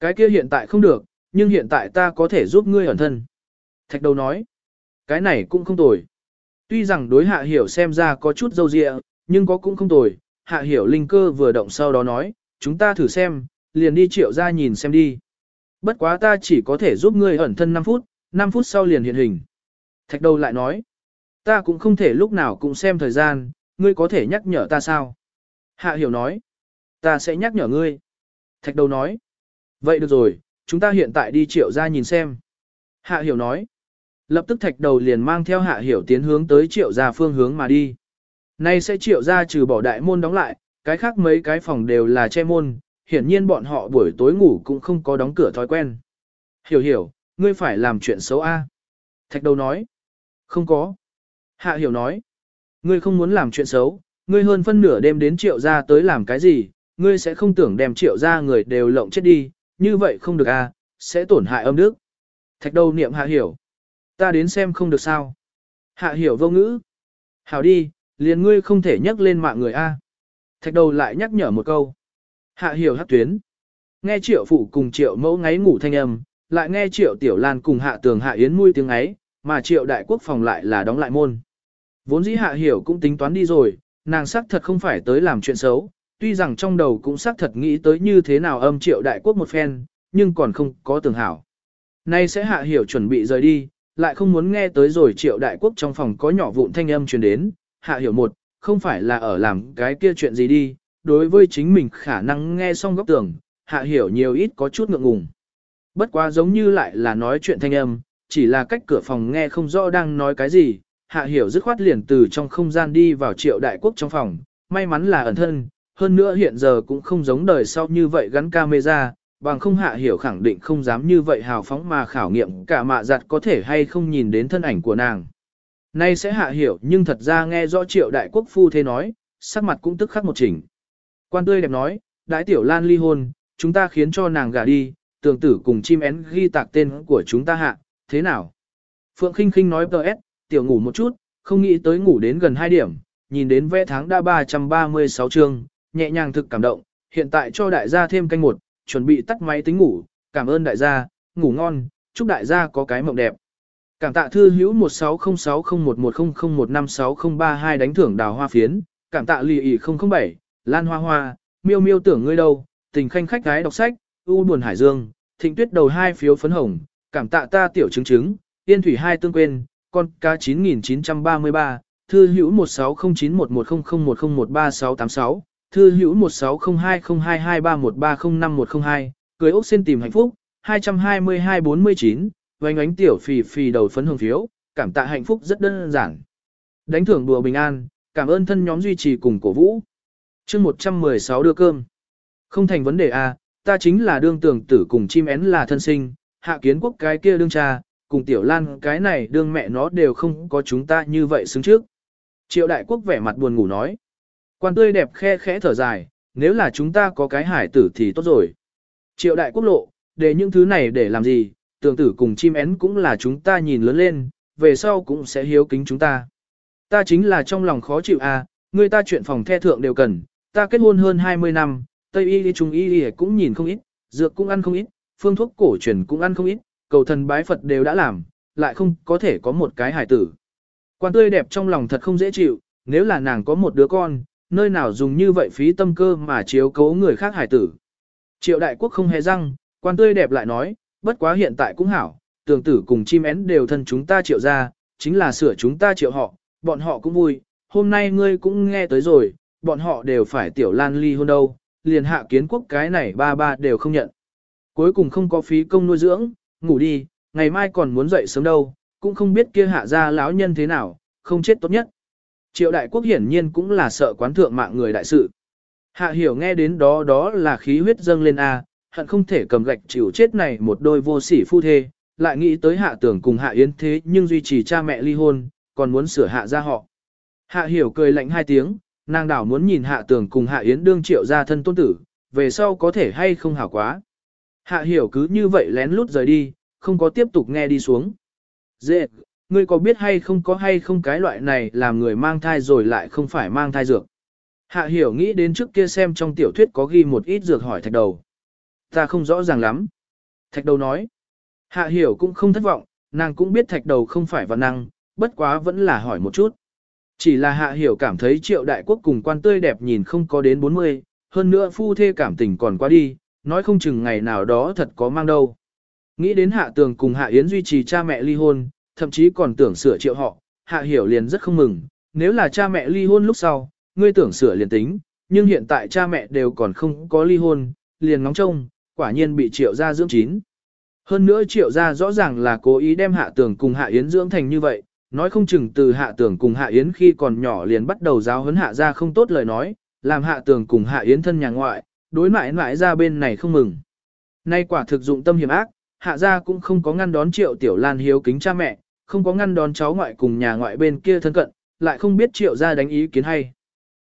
Cái kia hiện tại không được, nhưng hiện tại ta có thể giúp ngươi ẩn thân. Thạch đầu nói. Cái này cũng không tồi. Tuy rằng đối hạ hiểu xem ra có chút dâu dịa, nhưng có cũng không tồi. Hạ hiểu linh cơ vừa động sau đó nói, chúng ta thử xem, liền đi triệu ra nhìn xem đi. Bất quá ta chỉ có thể giúp ngươi ẩn thân 5 phút, 5 phút sau liền hiện hình. Thạch đầu lại nói, ta cũng không thể lúc nào cũng xem thời gian, ngươi có thể nhắc nhở ta sao? Hạ hiểu nói, ta sẽ nhắc nhở ngươi. Thạch đầu nói, vậy được rồi, chúng ta hiện tại đi triệu ra nhìn xem. Hạ hiểu nói, lập tức thạch đầu liền mang theo hạ hiểu tiến hướng tới triệu gia phương hướng mà đi. Nay sẽ triệu gia trừ bỏ đại môn đóng lại, cái khác mấy cái phòng đều là che môn, hiển nhiên bọn họ buổi tối ngủ cũng không có đóng cửa thói quen. Hiểu hiểu, ngươi phải làm chuyện xấu a. Thạch đầu nói. Không có. Hạ hiểu nói. Ngươi không muốn làm chuyện xấu, ngươi hơn phân nửa đêm đến triệu gia tới làm cái gì, ngươi sẽ không tưởng đem triệu gia người đều lộng chết đi, như vậy không được a, sẽ tổn hại âm đức. Thạch đầu niệm hạ hiểu. Ta đến xem không được sao. Hạ hiểu vô ngữ. Hảo đi, liền ngươi không thể nhắc lên mạng người a. Thạch đầu lại nhắc nhở một câu. Hạ hiểu hắc tuyến. Nghe triệu phụ cùng triệu mẫu ngáy ngủ thanh âm, lại nghe triệu tiểu lan cùng hạ tường hạ yến mui tiếng ấy, mà triệu đại quốc phòng lại là đóng lại môn. Vốn dĩ hạ hiểu cũng tính toán đi rồi, nàng xác thật không phải tới làm chuyện xấu, tuy rằng trong đầu cũng xác thật nghĩ tới như thế nào âm triệu đại quốc một phen, nhưng còn không có tường hảo. Nay sẽ hạ hiểu chuẩn bị rời đi, lại không muốn nghe tới rồi triệu đại quốc trong phòng có nhỏ vụn thanh âm truyền đến, hạ hiểu một, không phải là ở làm cái kia chuyện gì đi, đối với chính mình khả năng nghe xong góc tường, hạ hiểu nhiều ít có chút ngượng ngùng. Bất quá giống như lại là nói chuyện thanh âm, chỉ là cách cửa phòng nghe không rõ đang nói cái gì, hạ hiểu dứt khoát liền từ trong không gian đi vào triệu đại quốc trong phòng, may mắn là ẩn thân, hơn nữa hiện giờ cũng không giống đời sau như vậy gắn camera, bằng không hạ hiểu khẳng định không dám như vậy hào phóng mà khảo nghiệm cả mạ giặt có thể hay không nhìn đến thân ảnh của nàng. Nay sẽ hạ hiểu nhưng thật ra nghe rõ triệu đại quốc phu thế nói, sắc mặt cũng tức khắc một chỉnh. Quan tươi đẹp nói, đại tiểu lan ly hôn, chúng ta khiến cho nàng gả đi, tường tử cùng chim én ghi tạc tên của chúng ta hạ, thế nào? Phượng khinh khinh nói PS, tiểu ngủ một chút, không nghĩ tới ngủ đến gần 2 điểm, nhìn đến vẽ tháng đã 336 chương, nhẹ nhàng thực cảm động, hiện tại cho đại gia thêm canh một, chuẩn bị tắt máy tính ngủ, cảm ơn đại gia, ngủ ngon, chúc đại gia có cái mộng đẹp. Cảm tạ thư hữu 16060110015632 đánh thưởng đào hoa phiến, cảm tạ lì ỉ 007, lan hoa hoa, miêu miêu tưởng ngươi đâu, tình khanh khách gái đọc sách, u buồn hải dương, thịnh tuyết đầu hai phiếu phấn hồng, cảm tạ ta tiểu chứng chứng, yên thủy hai tương quên, con ca 9933, thư hữu 1609110010138686, thư hữu 1602022313051102, cưới ốc xin tìm hạnh phúc, 22249, oanh ánh tiểu phì phì đầu phấn hồng phiếu, cảm tạ hạnh phúc rất đơn giản. Đánh thưởng đùa bình an, cảm ơn thân nhóm duy trì cùng cổ vũ. chương 116 đưa cơm. Không thành vấn đề a à, ta chính là đương tưởng tử cùng chim én là thân sinh, hạ kiến quốc cái kia đương cha, cùng tiểu lan cái này đương mẹ nó đều không có chúng ta như vậy xứng trước. Triệu đại quốc vẻ mặt buồn ngủ nói. Quan tươi đẹp khe khẽ thở dài, nếu là chúng ta có cái hải tử thì tốt rồi. Triệu đại quốc lộ, để những thứ này để làm gì, tưởng tử cùng chim én cũng là chúng ta nhìn lớn lên, về sau cũng sẽ hiếu kính chúng ta. Ta chính là trong lòng khó chịu à, người ta chuyện phòng the thượng đều cần, ta kết hôn hơn 20 năm, Tây y trung y cũng nhìn không ít, dược cũng ăn không ít, phương thuốc cổ truyền cũng ăn không ít, cầu thần bái Phật đều đã làm, lại không có thể có một cái hải tử. Quan tươi đẹp trong lòng thật không dễ chịu, nếu là nàng có một đứa con, nơi nào dùng như vậy phí tâm cơ mà chiếu cố người khác hải tử. Triệu đại quốc không hề răng, quan tươi đẹp lại nói, bất quá hiện tại cũng hảo, tường tử cùng chim én đều thân chúng ta triệu ra, chính là sửa chúng ta triệu họ, bọn họ cũng vui, hôm nay ngươi cũng nghe tới rồi, bọn họ đều phải tiểu lan ly hôn đâu, liền hạ kiến quốc cái này ba ba đều không nhận. Cuối cùng không có phí công nuôi dưỡng, ngủ đi, ngày mai còn muốn dậy sớm đâu, cũng không biết kia hạ gia lão nhân thế nào, không chết tốt nhất. Triệu đại quốc hiển nhiên cũng là sợ quán thượng mạng người đại sự. Hạ hiểu nghe đến đó đó là khí huyết dâng lên A, hận không thể cầm gạch chịu chết này một đôi vô sỉ phu thê, lại nghĩ tới hạ tưởng cùng hạ yến thế nhưng duy trì cha mẹ ly hôn, còn muốn sửa hạ ra họ. Hạ hiểu cười lạnh hai tiếng, nàng đảo muốn nhìn hạ tưởng cùng hạ yến đương triệu ra thân tôn tử, về sau có thể hay không hảo quá. Hạ hiểu cứ như vậy lén lút rời đi, không có tiếp tục nghe đi xuống. Dễ, ngươi có biết hay không có hay không cái loại này làm người mang thai rồi lại không phải mang thai dược. Hạ hiểu nghĩ đến trước kia xem trong tiểu thuyết có ghi một ít dược hỏi thạch đầu. Ta không rõ ràng lắm. Thạch đầu nói. Hạ hiểu cũng không thất vọng, nàng cũng biết thạch đầu không phải văn năng, bất quá vẫn là hỏi một chút. Chỉ là hạ hiểu cảm thấy triệu đại quốc cùng quan tươi đẹp nhìn không có đến 40, hơn nữa phu thê cảm tình còn quá đi, nói không chừng ngày nào đó thật có mang đâu. Nghĩ đến hạ tường cùng hạ yến duy trì cha mẹ ly hôn, thậm chí còn tưởng sửa triệu họ, hạ hiểu liền rất không mừng, nếu là cha mẹ ly hôn lúc sau, ngươi tưởng sửa liền tính, nhưng hiện tại cha mẹ đều còn không có ly hôn, liền ngóng trông, quả nhiên bị triệu gia dưỡng chín. Hơn nữa triệu gia rõ ràng là cố ý đem hạ tường cùng hạ yến dưỡng thành như vậy, nói không chừng từ hạ tường cùng hạ yến khi còn nhỏ liền bắt đầu giáo huấn hạ gia không tốt lời nói, làm hạ tường cùng hạ yến thân nhà ngoại, đối mãi mãi ra bên này không mừng. Nay quả thực dụng tâm hiểm ác, hạ gia cũng không có ngăn đón triệu tiểu lan hiếu kính cha mẹ, không có ngăn đón cháu ngoại cùng nhà ngoại bên kia thân cận, lại không biết triệu gia đánh ý kiến hay.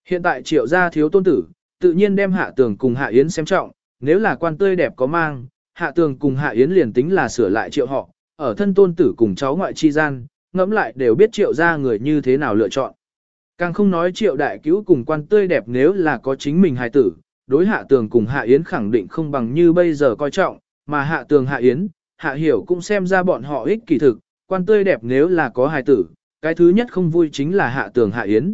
Hiện tại triệu gia thiếu tôn tử, tự nhiên đem hạ tường cùng hạ yến xem trọng, nếu là quan tươi đẹp có mang, hạ tường cùng hạ yến liền tính là sửa lại triệu họ, ở thân tôn tử cùng cháu ngoại chi gian, ngẫm lại đều biết triệu gia người như thế nào lựa chọn. Càng không nói triệu đại cứu cùng quan tươi đẹp nếu là có chính mình hài tử, đối hạ tường cùng hạ yến khẳng định không bằng như bây giờ coi trọng, mà hạ tường hạ yến, hạ hiểu cũng xem ra bọn họ ích kỳ thực, quan tươi đẹp nếu là có hài tử, cái thứ nhất không vui chính là hạ tường hạ yến.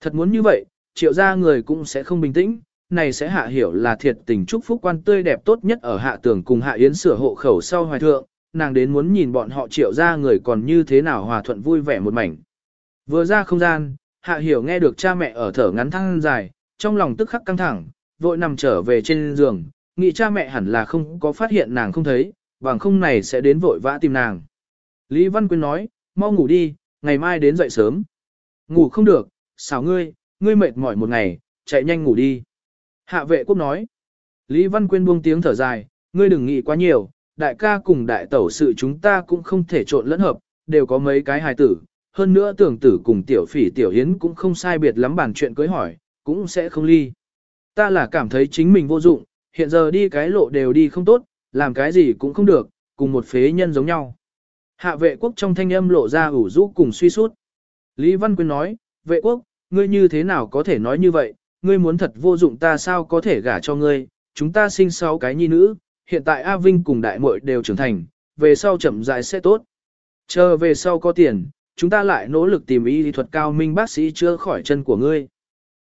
Thật muốn như vậy, triệu gia người cũng sẽ không bình tĩnh, này sẽ hạ hiểu là thiệt tình chúc phúc quan tươi đẹp tốt nhất ở hạ tường cùng hạ yến sửa hộ khẩu sau hoài thượng, nàng đến muốn nhìn bọn họ triệu gia người còn như thế nào hòa thuận vui vẻ một mảnh. Vừa ra không gian, hạ hiểu nghe được cha mẹ ở thở ngắn thăng dài, trong lòng tức khắc căng thẳng, vội nằm trở về trên giường, nghĩ cha mẹ hẳn là không có phát hiện nàng không thấy, bằng không này sẽ đến vội vã tìm nàng. Lý Văn Quyên nói, mau ngủ đi, ngày mai đến dậy sớm. Ngủ không được, xảo ngươi, ngươi mệt mỏi một ngày, chạy nhanh ngủ đi. Hạ vệ quốc nói, Lý Văn Quyên buông tiếng thở dài, ngươi đừng nghĩ quá nhiều, đại ca cùng đại tẩu sự chúng ta cũng không thể trộn lẫn hợp, đều có mấy cái hài tử, hơn nữa tưởng tử cùng tiểu phỉ tiểu hiến cũng không sai biệt lắm bàn chuyện cưới hỏi, cũng sẽ không ly. Ta là cảm thấy chính mình vô dụng, hiện giờ đi cái lộ đều đi không tốt, làm cái gì cũng không được, cùng một phế nhân giống nhau. Hạ vệ quốc trong thanh âm lộ ra ủ rũ cùng suy sút. Lý Văn Quyên nói, vệ quốc, ngươi như thế nào có thể nói như vậy, ngươi muốn thật vô dụng ta sao có thể gả cho ngươi, chúng ta sinh sáu cái nhi nữ, hiện tại A Vinh cùng đại muội đều trưởng thành, về sau chậm rãi sẽ tốt. Chờ về sau có tiền, chúng ta lại nỗ lực tìm y thuật cao minh bác sĩ chữa khỏi chân của ngươi.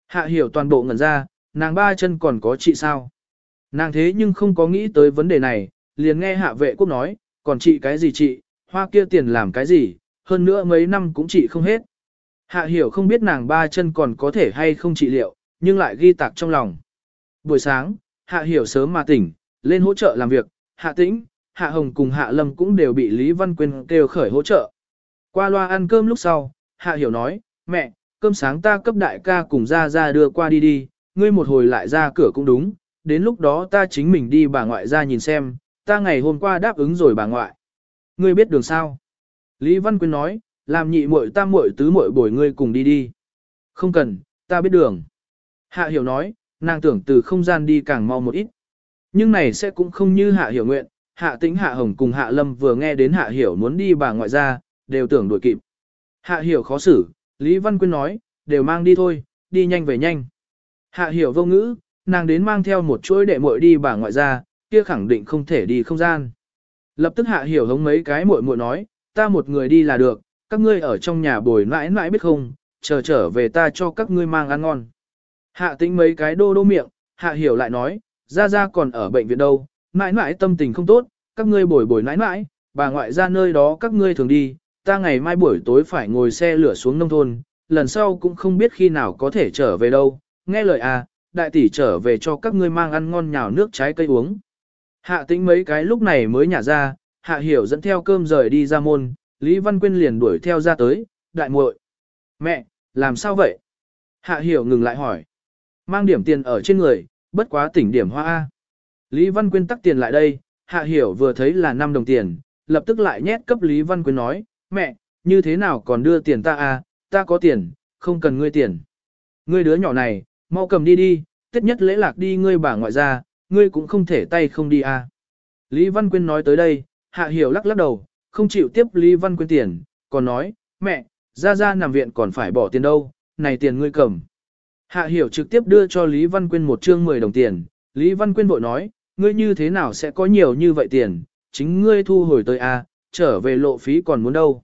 Hạ hiểu toàn bộ ngẩn ra, nàng ba chân còn có trị sao? Nàng thế nhưng không có nghĩ tới vấn đề này, liền nghe hạ vệ quốc nói, còn trị cái gì trị, hoa kia tiền làm cái gì, hơn nữa mấy năm cũng trị không hết. Hạ hiểu không biết nàng ba chân còn có thể hay không trị liệu, nhưng lại ghi tạc trong lòng. Buổi sáng, hạ hiểu sớm mà tỉnh, lên hỗ trợ làm việc, hạ tĩnh, hạ hồng cùng hạ lâm cũng đều bị Lý Văn Quyên kêu khởi hỗ trợ. Qua loa ăn cơm lúc sau, hạ hiểu nói, mẹ, cơm sáng ta cấp đại ca cùng ra ra đưa qua đi đi, ngươi một hồi lại ra cửa cũng đúng, đến lúc đó ta chính mình đi bà ngoại ra nhìn xem, ta ngày hôm qua đáp ứng rồi bà ngoại. Ngươi biết đường sao? Lý Văn Quyên nói, làm nhị muội tam muội tứ muội bồi ngươi cùng đi đi. Không cần, ta biết đường. Hạ hiểu nói, nàng tưởng từ không gian đi càng mau một ít. Nhưng này sẽ cũng không như hạ hiểu nguyện, hạ tĩnh hạ hồng cùng hạ lâm vừa nghe đến hạ hiểu muốn đi bà ngoại ra, đều tưởng đuổi kịp. Hạ hiểu khó xử, Lý Văn Quyên nói, đều mang đi thôi, đi nhanh về nhanh. Hạ hiểu vô ngữ, nàng đến mang theo một chuỗi đệ muội đi bà ngoại ra, kia khẳng định không thể đi không gian. Lập tức hạ hiểu hống mấy cái muội muội nói, ta một người đi là được, các ngươi ở trong nhà bồi mãi mãi biết không, chờ trở về ta cho các ngươi mang ăn ngon. Hạ tính mấy cái đô đô miệng, hạ hiểu lại nói, ra ra còn ở bệnh viện đâu, mãi mãi tâm tình không tốt, các ngươi bồi bồi mãi mãi, bà ngoại ra nơi đó các ngươi thường đi, ta ngày mai buổi tối phải ngồi xe lửa xuống nông thôn, lần sau cũng không biết khi nào có thể trở về đâu, nghe lời à, đại tỷ trở về cho các ngươi mang ăn ngon nhào nước trái cây uống. Hạ tĩnh mấy cái lúc này mới nhả ra, hạ hiểu dẫn theo cơm rời đi ra môn, Lý Văn Quyên liền đuổi theo ra tới, đại muội, Mẹ, làm sao vậy? Hạ hiểu ngừng lại hỏi. Mang điểm tiền ở trên người, bất quá tỉnh điểm hoa A. Lý Văn Quyên tắc tiền lại đây, hạ hiểu vừa thấy là 5 đồng tiền, lập tức lại nhét cấp Lý Văn Quyên nói, mẹ, như thế nào còn đưa tiền ta A, ta có tiền, không cần ngươi tiền. Ngươi đứa nhỏ này, mau cầm đi đi, tiết nhất lễ lạc đi ngươi bà ngoại ra, ngươi cũng không thể tay không đi à? Lý Văn Quyên nói tới đây, hạ hiểu lắc lắc đầu, không chịu tiếp Lý Văn Quyên tiền, còn nói, mẹ, ra ra nằm viện còn phải bỏ tiền đâu, này tiền ngươi cầm. Hạ hiểu trực tiếp đưa cho Lý Văn Quyên một chương 10 đồng tiền, Lý Văn Quyên bội nói, ngươi như thế nào sẽ có nhiều như vậy tiền, chính ngươi thu hồi tới à? trở về lộ phí còn muốn đâu.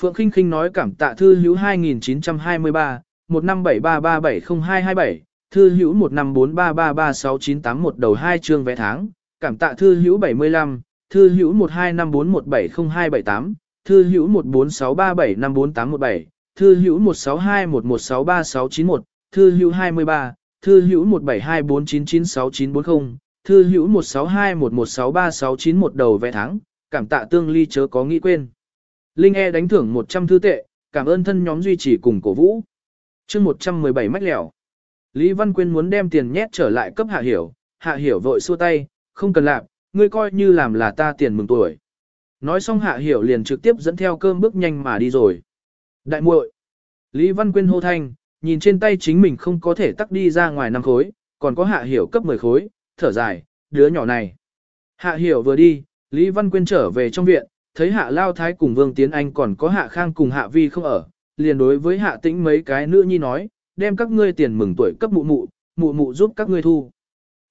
Phượng Kinh Kinh nói cảm tạ thư hữu 2923, 1573370227, thư hữu 1543336981 đầu 2 chương vé tháng, cảm tạ thư hữu 75, thư hữu 1254170278, thư hữu 14637548117, thư hữu 16211636191, thư hữu 23, thư hữu 1724996940, thư hữu 16211636191 đầu vé tháng, cảm tạ tương ly chớ có nghĩ quên. Linh E đánh thưởng 100 thư tệ, cảm ơn thân nhóm duy trì cùng cổ vũ. chương 117 mách lẻo. Lý Văn Quyên muốn đem tiền nhét trở lại cấp hạ hiểu, hạ hiểu vội xua tay, không cần làm, ngươi coi như làm là ta tiền mừng tuổi. Nói xong hạ hiểu liền trực tiếp dẫn theo cơm bước nhanh mà đi rồi. Đại muội, Lý Văn Quyên hô thanh, nhìn trên tay chính mình không có thể tắt đi ra ngoài năm khối, còn có hạ hiểu cấp 10 khối, thở dài, đứa nhỏ này. Hạ hiểu vừa đi, Lý Văn Quyên trở về trong viện, thấy hạ lao thái cùng Vương Tiến Anh còn có hạ khang cùng hạ vi không ở, liền đối với hạ tĩnh mấy cái nữ nhi nói, đem các ngươi tiền mừng tuổi cấp mụ mụ, mụ mụ giúp các ngươi thu.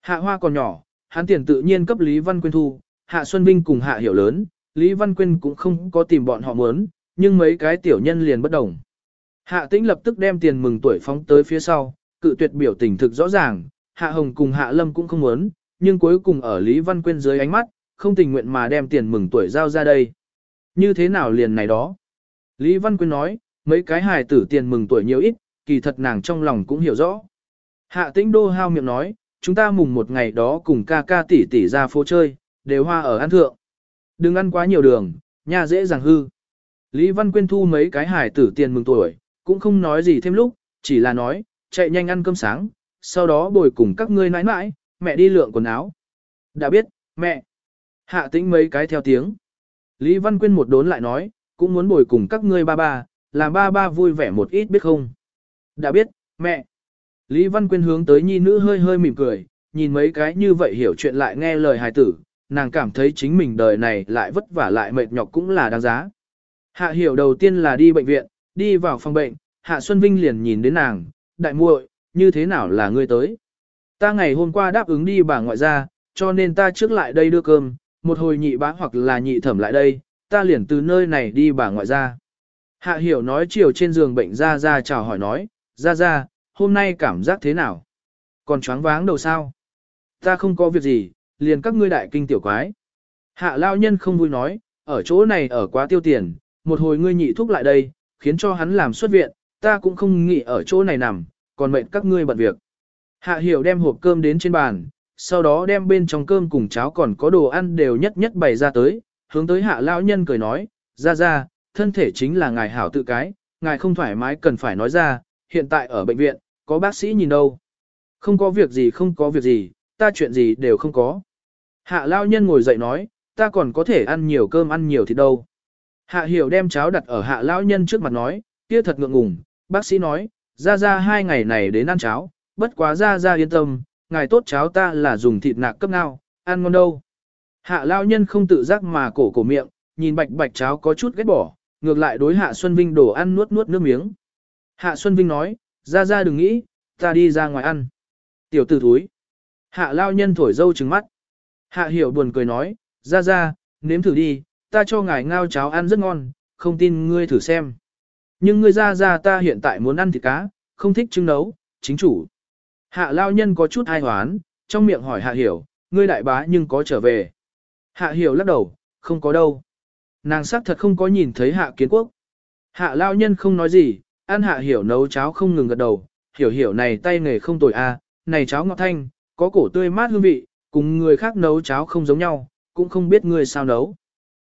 Hạ hoa còn nhỏ, hắn tiền tự nhiên cấp Lý Văn Quyên thu, hạ Xuân Vinh cùng hạ hiểu lớn, Lý Văn Quyên cũng không có tìm bọn họ muốn, nhưng mấy cái tiểu nhân liền bất đồng. Hạ tĩnh lập tức đem tiền mừng tuổi phóng tới phía sau, cự tuyệt biểu tình thực rõ ràng, Hạ Hồng cùng Hạ Lâm cũng không muốn, nhưng cuối cùng ở Lý Văn Quyên dưới ánh mắt, không tình nguyện mà đem tiền mừng tuổi giao ra đây. Như thế nào liền này đó? Lý Văn Quyên nói, mấy cái hài tử tiền mừng tuổi nhiều ít, kỳ thật nàng trong lòng cũng hiểu rõ. Hạ tĩnh đô hao miệng nói, chúng ta mùng một ngày đó cùng ca ca tỷ tỷ ra phố chơi, đều hoa ở ăn thượng. Đừng ăn quá nhiều đường, nhà dễ dàng hư. Lý Văn Quyên thu mấy cái hài tử tiền mừng tuổi, cũng không nói gì thêm lúc, chỉ là nói, chạy nhanh ăn cơm sáng, sau đó bồi cùng các ngươi nãi nãi, mẹ đi lượng quần áo. Đã biết, mẹ. Hạ tĩnh mấy cái theo tiếng. Lý Văn Quyên một đốn lại nói, cũng muốn bồi cùng các ngươi ba ba, làm ba ba vui vẻ một ít biết không. Đã biết, mẹ. Lý Văn Quyên hướng tới nhi nữ hơi hơi mỉm cười, nhìn mấy cái như vậy hiểu chuyện lại nghe lời hài tử, nàng cảm thấy chính mình đời này lại vất vả lại mệt nhọc cũng là đáng giá. Hạ hiểu đầu tiên là đi bệnh viện, đi vào phòng bệnh, Hạ Xuân Vinh liền nhìn đến nàng, đại muội, như thế nào là ngươi tới? Ta ngày hôm qua đáp ứng đi bà ngoại ra, cho nên ta trước lại đây đưa cơm, một hồi nhị bá hoặc là nhị thẩm lại đây, ta liền từ nơi này đi bà ngoại ra. Hạ hiểu nói chiều trên giường bệnh ra ra chào hỏi nói, ra ra, hôm nay cảm giác thế nào? Còn choáng váng đầu sao? Ta không có việc gì, liền các ngươi đại kinh tiểu quái. Hạ lao nhân không vui nói, ở chỗ này ở quá tiêu tiền, một hồi ngươi nhị thuốc lại đây, khiến cho hắn làm xuất viện, ta cũng không nghĩ ở chỗ này nằm, còn mệnh các ngươi bận việc. Hạ hiểu đem hộp cơm đến trên bàn, sau đó đem bên trong cơm cùng cháo còn có đồ ăn đều nhất nhất bày ra tới, hướng tới hạ lão nhân cười nói, ra ra, thân thể chính là ngài hảo tự cái, ngài không thoải mái cần phải nói ra, hiện tại ở bệnh viện, có bác sĩ nhìn đâu. Không có việc gì không có việc gì, ta chuyện gì đều không có. Hạ lão nhân ngồi dậy nói, ta còn có thể ăn nhiều cơm ăn nhiều thì đâu. Hạ hiểu đem cháo đặt ở hạ lão nhân trước mặt nói, kia thật ngượng ngùng, bác sĩ nói, ra ra hai ngày này đến ăn cháo, bất quá ra ra yên tâm, ngài tốt cháo ta là dùng thịt nạc cấp ngao, ăn ngon đâu. Hạ lao nhân không tự giác mà cổ cổ miệng, nhìn bạch bạch cháo có chút ghét bỏ, ngược lại đối Hạ Xuân Vinh đổ ăn nuốt nuốt nước miếng. Hạ Xuân Vinh nói, ra ra đừng nghĩ, ta đi ra ngoài ăn. Tiểu tử thúi. Hạ lao nhân thổi dâu trừng mắt. Hạ hiểu buồn cười nói, ra ra, nếm thử đi, ta cho ngài ngao cháo ăn rất ngon, không tin ngươi thử xem. Nhưng ngươi ra ra ta hiện tại muốn ăn thịt cá, không thích trứng nấu, chính chủ. Hạ lao nhân có chút ai hoán, trong miệng hỏi hạ hiểu, ngươi đại bá nhưng có trở về. Hạ hiểu lắc đầu, không có đâu. Nàng sắc thật không có nhìn thấy hạ kiến quốc. Hạ lao nhân không nói gì, An hạ hiểu nấu cháo không ngừng gật đầu, hiểu hiểu này tay nghề không tồi a, này cháo ngọt thanh, có cổ tươi mát hương vị, Cùng người khác nấu cháo không giống nhau, cũng không biết người sao nấu.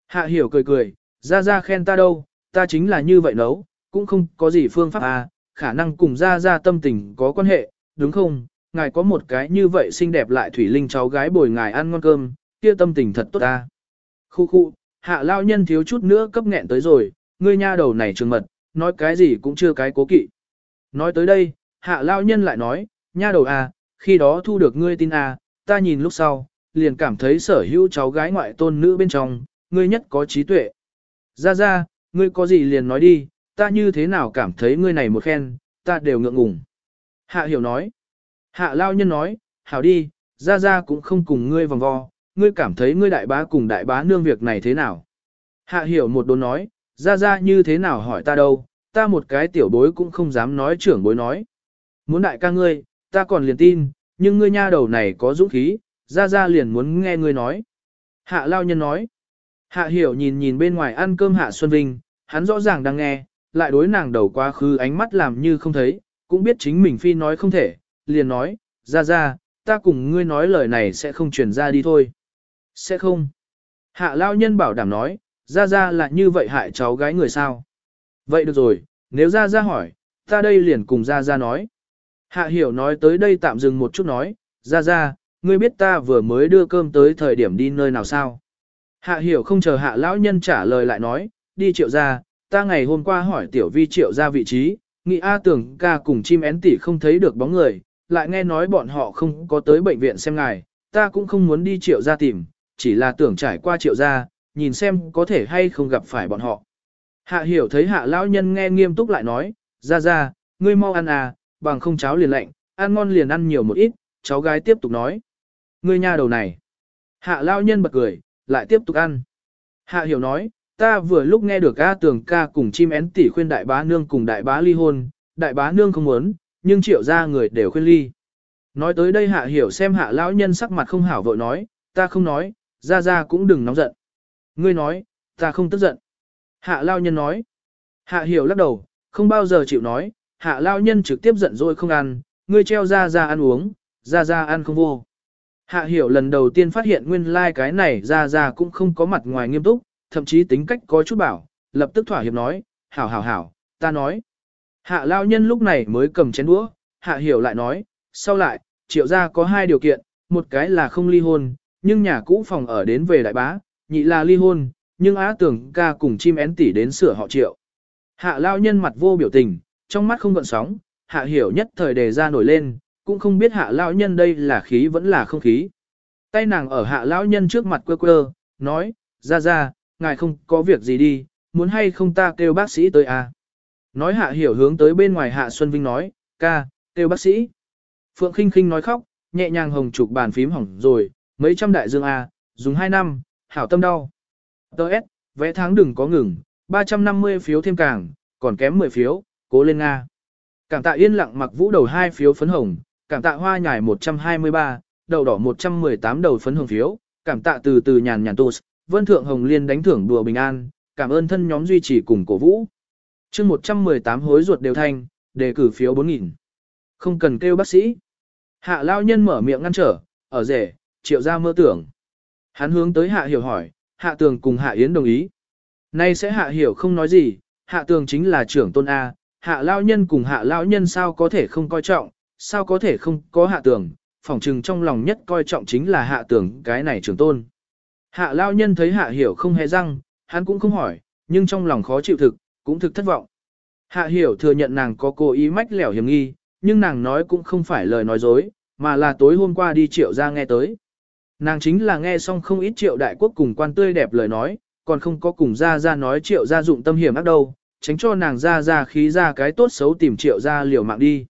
Hạ hiểu cười cười, ra ra khen ta đâu, ta chính là như vậy nấu, cũng không có gì phương pháp à, khả năng cùng ra ra tâm tình có quan hệ, đúng không? Ngài có một cái như vậy xinh đẹp lại thủy linh cháu gái bồi ngài ăn ngon cơm, kia tâm tình thật tốt ta. Khu khu, hạ lao nhân thiếu chút nữa cấp nghẹn tới rồi, ngươi nha đầu này trường mật, nói cái gì cũng chưa cái cố kỵ. Nói tới đây, hạ lao nhân lại nói, nha đầu à, khi đó thu được ngươi tin à, ta nhìn lúc sau, liền cảm thấy sở hữu cháu gái ngoại tôn nữ bên trong, ngươi nhất có trí tuệ. Ra ra, ngươi có gì liền nói đi, ta như thế nào cảm thấy ngươi này một khen, ta đều ngượng ngùng. Hạ hiểu nói. Hạ lao nhân nói, hảo đi, ra ra cũng không cùng ngươi vòng vo, ngươi cảm thấy ngươi đại bá cùng đại bá nương việc này thế nào. Hạ hiểu một đồn nói, ra ra như thế nào hỏi ta đâu, ta một cái tiểu bối cũng không dám nói trưởng bối nói. Muốn đại ca ngươi, ta còn liền tin, nhưng ngươi nha đầu này có dũng khí, ra ra liền muốn nghe ngươi nói. Hạ lao nhân nói. Hạ hiểu nhìn nhìn bên ngoài ăn cơm Hạ Xuân Vinh, hắn rõ ràng đang nghe, lại đối nàng đầu quá khứ ánh mắt làm như không thấy, cũng biết chính mình phi nói không thể, liền nói, ra ra, ta cùng ngươi nói lời này sẽ không truyền ra đi thôi. Sẽ không. Hạ lao nhân bảo đảm nói, ra ra là như vậy hại cháu gái người sao. Vậy được rồi, nếu ra ra hỏi, ta đây liền cùng ra ra nói. Hạ hiểu nói tới đây tạm dừng một chút nói, ra ra, ngươi biết ta vừa mới đưa cơm tới thời điểm đi nơi nào sao? Hạ hiểu không chờ hạ lão nhân trả lời lại nói, đi triệu ra, ta ngày hôm qua hỏi tiểu vi triệu ra vị trí, nghĩ A tưởng ca cùng chim én tỷ không thấy được bóng người, lại nghe nói bọn họ không có tới bệnh viện xem ngài, ta cũng không muốn đi triệu ra tìm, chỉ là tưởng trải qua triệu ra, nhìn xem có thể hay không gặp phải bọn họ. Hạ hiểu thấy hạ lão nhân nghe nghiêm túc lại nói, ra ra, ngươi mau ăn à, bằng không cháo liền lạnh, ăn ngon liền ăn nhiều một ít, cháu gái tiếp tục nói. Ngươi nhà đầu này. Hạ lão nhân bật cười, lại tiếp tục ăn. Hạ hiểu nói, ta vừa lúc nghe được A tường ca cùng chim én tỷ khuyên đại bá nương cùng đại bá ly hôn, đại bá nương không muốn, nhưng triệu ra người đều khuyên ly. Nói tới đây hạ hiểu xem hạ lão nhân sắc mặt không hảo vội nói, ta không nói, ra ra cũng đừng nóng giận. Ngươi nói, ta không tức giận. Hạ lao nhân nói. Hạ hiểu lắc đầu, không bao giờ chịu nói, hạ lao nhân trực tiếp giận rồi không ăn, ngươi treo ra ra ăn uống, ra ra ăn không vô. Hạ hiểu lần đầu tiên phát hiện nguyên lai like cái này ra ra cũng không có mặt ngoài nghiêm túc, thậm chí tính cách có chút bảo, lập tức thỏa hiệp nói, hảo hảo hảo, ta nói. Hạ lao nhân lúc này mới cầm chén đũa, hạ hiểu lại nói, sau lại, triệu gia có hai điều kiện, một cái là không ly hôn, nhưng nhà cũ phòng ở đến về đại bá, nhị là ly hôn, nhưng á tưởng ca cùng chim én tỷ đến sửa họ triệu. Hạ lao nhân mặt vô biểu tình, trong mắt không gợn sóng, hạ hiểu nhất thời đề ra nổi lên, cũng không biết hạ lao nhân đây là khí vẫn là không khí. Tay nàng ở hạ lao nhân trước mặt quơ quơ, nói, ra ra, ngài không có việc gì đi, muốn hay không ta kêu bác sĩ tới à. Nói hạ hiểu hướng tới bên ngoài hạ Xuân Vinh nói, ca, kêu bác sĩ. Phượng khinh khinh nói khóc, nhẹ nhàng hồng chụp bàn phím hỏng rồi, mấy trăm đại dương à, dùng hai năm, hảo tâm đau. Đợt, vẽ tháng đừng có ngừng, 350 phiếu thêm càng, còn kém 10 phiếu, cố lên Nga. Cảm tạ yên lặng mặc vũ đầu hai phiếu phấn hồng, cảm tạ hoa nhài 123, đầu đỏ 118 đầu phấn hồng phiếu, cảm tạ từ từ nhàn nhàn tos, vân thượng hồng liên đánh thưởng đùa bình an, cảm ơn thân nhóm duy trì cùng cổ vũ. chương 118 hối ruột đều thanh, đề cử phiếu 4.000. Không cần kêu bác sĩ. Hạ lao nhân mở miệng ngăn trở, ở rể, triệu ra mơ tưởng. Hắn hướng tới hạ hiểu hỏi, hạ tường cùng hạ yến đồng ý. Nay sẽ hạ hiểu không nói gì, hạ tường chính là trưởng tôn A, hạ lao nhân cùng hạ lao nhân sao có thể không coi trọng, sao có thể không có hạ tường, phỏng chừng trong lòng nhất coi trọng chính là hạ tường cái này trưởng tôn. Hạ lao nhân thấy hạ hiểu không hề răng, hắn cũng không hỏi, nhưng trong lòng khó chịu thực, cũng thực thất vọng. Hạ hiểu thừa nhận nàng có cố ý mách lẻo hiểm nghi, nhưng nàng nói cũng không phải lời nói dối, mà là tối hôm qua đi triệu ra nghe tới. Nàng chính là nghe xong không ít triệu đại quốc cùng quan tươi đẹp lời nói, còn không có cùng ra ra nói triệu ra dụng tâm hiểm ác đâu, tránh cho nàng ra ra khí ra cái tốt xấu tìm triệu ra liều mạng đi.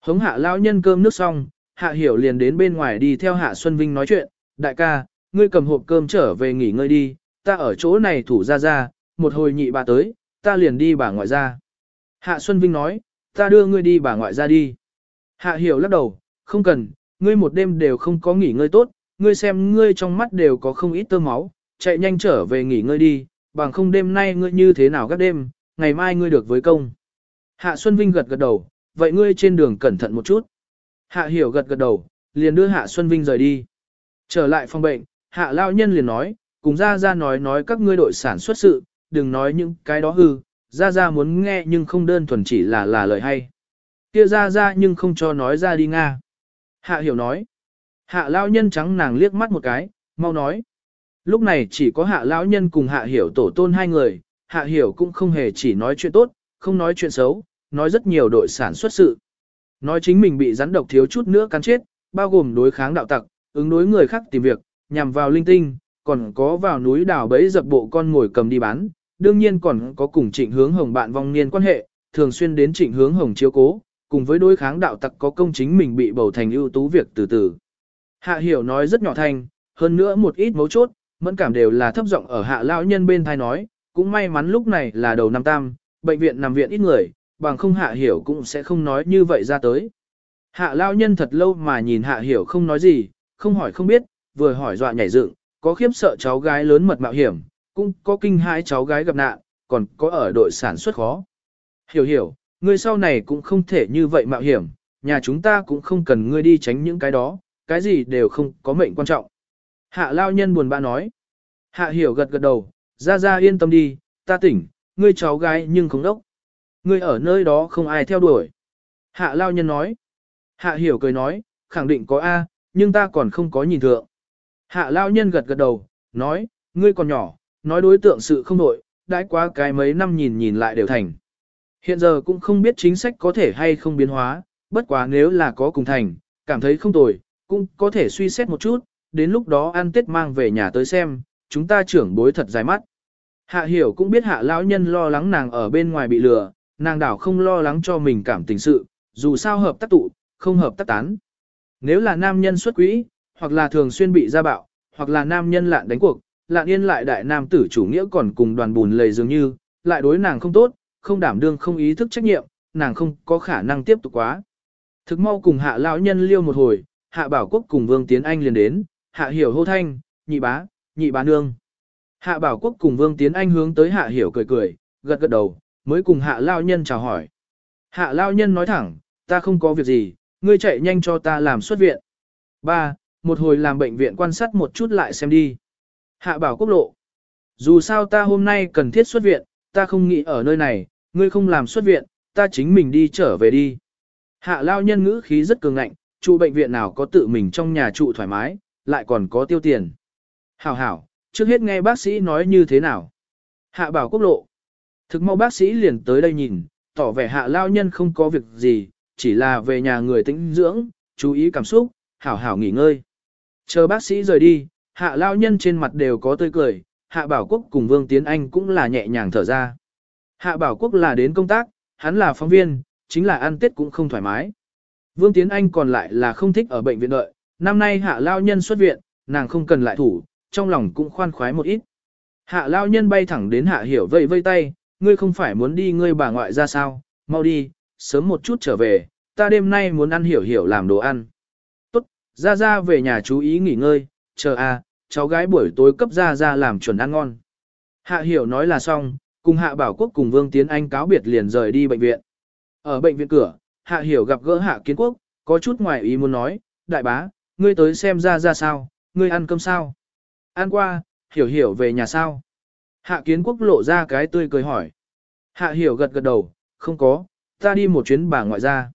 Hống hạ lão nhân cơm nước xong, hạ hiểu liền đến bên ngoài đi theo hạ Xuân Vinh nói chuyện, đại ca, ngươi cầm hộp cơm trở về nghỉ ngơi đi, ta ở chỗ này thủ ra ra, một hồi nhị bà tới, ta liền đi bà ngoại ra. Hạ Xuân Vinh nói, ta đưa ngươi đi bà ngoại ra đi. Hạ hiểu lắc đầu, không cần, ngươi một đêm đều không có nghỉ ngơi tốt, ngươi xem ngươi trong mắt đều có không ít tơ máu, chạy nhanh trở về nghỉ ngơi đi, bằng không đêm nay ngươi như thế nào các đêm, ngày mai ngươi được với công. Hạ Xuân Vinh gật gật đầu, vậy ngươi trên đường cẩn thận một chút. Hạ Hiểu gật gật đầu, liền đưa Hạ Xuân Vinh rời đi. Trở lại phòng bệnh, hạ lao nhân liền nói, cùng ra ra nói nói các ngươi đội sản xuất sự, đừng nói những cái đó hư, ra ra muốn nghe nhưng không đơn thuần chỉ là là lời hay. Kia ra ra nhưng không cho nói ra đi Nga. Hạ hiểu nói. Hạ Lão nhân trắng nàng liếc mắt một cái, mau nói. Lúc này chỉ có hạ lão nhân cùng hạ hiểu tổ tôn hai người, hạ hiểu cũng không hề chỉ nói chuyện tốt, không nói chuyện xấu, nói rất nhiều đội sản xuất sự. Nói chính mình bị rắn độc thiếu chút nữa cắn chết, bao gồm đối kháng đạo tặc, ứng đối người khác tìm việc, nhằm vào linh tinh, còn có vào núi đảo bẫy dập bộ con ngồi cầm đi bán, đương nhiên còn có cùng trịnh hướng hồng bạn vong niên quan hệ, thường xuyên đến trịnh hướng hồng chiếu cố, cùng với đối kháng đạo tặc có công chính mình bị bầu thành ưu tú việc từ từ. Hạ hiểu nói rất nhỏ thanh, hơn nữa một ít mấu chốt, mẫn cảm đều là thấp giọng ở hạ lão nhân bên thai nói, cũng may mắn lúc này là đầu năm tam, bệnh viện nằm viện ít người, bằng không hạ hiểu cũng sẽ không nói như vậy ra tới. Hạ lão nhân thật lâu mà nhìn hạ hiểu không nói gì, không hỏi không biết, vừa hỏi dọa nhảy dựng, có khiếp sợ cháu gái lớn mật mạo hiểm, cũng có kinh hãi cháu gái gặp nạn, còn có ở đội sản xuất khó. Hiểu hiểu, ngươi sau này cũng không thể như vậy mạo hiểm, nhà chúng ta cũng không cần ngươi đi tránh những cái đó, cái gì đều không có mệnh quan trọng. Hạ lao nhân buồn bã nói. Hạ hiểu gật gật đầu, ra ra yên tâm đi, ta tỉnh, ngươi cháu gái nhưng không đốc. Ngươi ở nơi đó không ai theo đuổi. Hạ lao nhân nói. Hạ hiểu cười nói, khẳng định có A, nhưng ta còn không có nhìn thượng. Hạ lao nhân gật gật đầu, nói, ngươi còn nhỏ, nói đối tượng sự không đổi, đãi quá cái mấy năm nhìn nhìn lại đều thành. Hiện giờ cũng không biết chính sách có thể hay không biến hóa, bất quá nếu là có cùng thành, cảm thấy không tồi, cũng có thể suy xét một chút, đến lúc đó ăn tết mang về nhà tới xem, chúng ta trưởng bối thật dài mắt. Hạ hiểu cũng biết hạ lão nhân lo lắng nàng ở bên ngoài bị lừa, nàng đảo không lo lắng cho mình cảm tình sự, dù sao hợp tác tụ, không hợp tác tán. Nếu là nam nhân xuất quỹ, hoặc là thường xuyên bị gia bạo, hoặc là nam nhân lạn đánh cuộc, lạn yên lại đại nam tử chủ nghĩa còn cùng đoàn bùn lầy dường như, lại đối nàng không tốt, không đảm đương không ý thức trách nhiệm, nàng không có khả năng tiếp tục quá. Thực mau cùng hạ lão nhân liêu một hồi, hạ bảo quốc cùng vương tiến anh liền đến, hạ hiểu hô thanh, nhị bá, nhị bá nương. Hạ bảo quốc cùng vương tiến anh hướng tới hạ hiểu cười cười, gật gật đầu, mới cùng hạ lao nhân chào hỏi. Hạ lao nhân nói thẳng, ta không có việc gì, ngươi chạy nhanh cho ta làm xuất viện. Ba, một hồi làm bệnh viện quan sát một chút lại xem đi. Hạ bảo quốc lộ. Dù sao ta hôm nay cần thiết xuất viện, ta không nghĩ ở nơi này, ngươi không làm xuất viện, ta chính mình đi trở về đi. Hạ lao nhân ngữ khí rất cường ngạnh, trụ bệnh viện nào có tự mình trong nhà trụ thoải mái, lại còn có tiêu tiền. Hảo hảo, trước hết nghe bác sĩ nói như thế nào. Hạ bảo quốc lộ. Thực mau bác sĩ liền tới đây nhìn, tỏ vẻ hạ lao nhân không có việc gì, chỉ là về nhà người tĩnh dưỡng, chú ý cảm xúc, hảo hảo nghỉ ngơi. Chờ bác sĩ rời đi, hạ lao nhân trên mặt đều có tươi cười, hạ bảo quốc cùng Vương Tiến Anh cũng là nhẹ nhàng thở ra. Hạ bảo quốc là đến công tác, hắn là phóng viên, chính là ăn tết cũng không thoải mái. Vương Tiến Anh còn lại là không thích ở bệnh viện đợi, năm nay hạ lao nhân xuất viện, nàng không cần lại thủ, trong lòng cũng khoan khoái một ít. Hạ lao nhân bay thẳng đến hạ hiểu vây vây tay, ngươi không phải muốn đi ngươi bà ngoại ra sao, mau đi, sớm một chút trở về, ta đêm nay muốn ăn hiểu hiểu làm đồ ăn. Tốt, ra ra về nhà chú ý nghỉ ngơi, chờ a, cháu gái buổi tối cấp ra ra làm chuẩn ăn ngon. Hạ hiểu nói là xong, cùng hạ bảo quốc cùng Vương Tiến Anh cáo biệt liền rời đi bệnh viện. Ở bệnh viện cửa, hạ hiểu gặp gỡ hạ kiến quốc, có chút ngoài ý muốn nói, đại bá, ngươi tới xem ra ra sao, ngươi ăn cơm sao? Ăn qua, hiểu hiểu về nhà sao? Hạ kiến quốc lộ ra cái tươi cười hỏi. Hạ hiểu gật gật đầu, không có, ta đi một chuyến bà ngoại ra.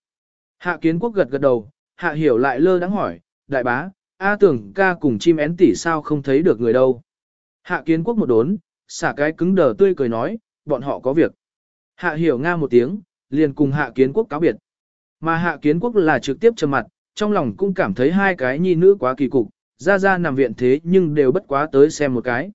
Hạ kiến quốc gật gật đầu, hạ hiểu lại lơ đắng hỏi, đại bá, A tưởng ca cùng chim én tỷ sao không thấy được người đâu. Hạ kiến quốc một đốn, xả cái cứng đờ tươi cười nói, bọn họ có việc. Hạ hiểu nga một tiếng, liền cùng hạ kiến quốc cáo biệt. Mà hạ kiến quốc là trực tiếp trầm mặt, trong lòng cũng cảm thấy hai cái nhi nữ quá kỳ cục, ra ra nằm viện thế nhưng đều bất quá tới xem một cái.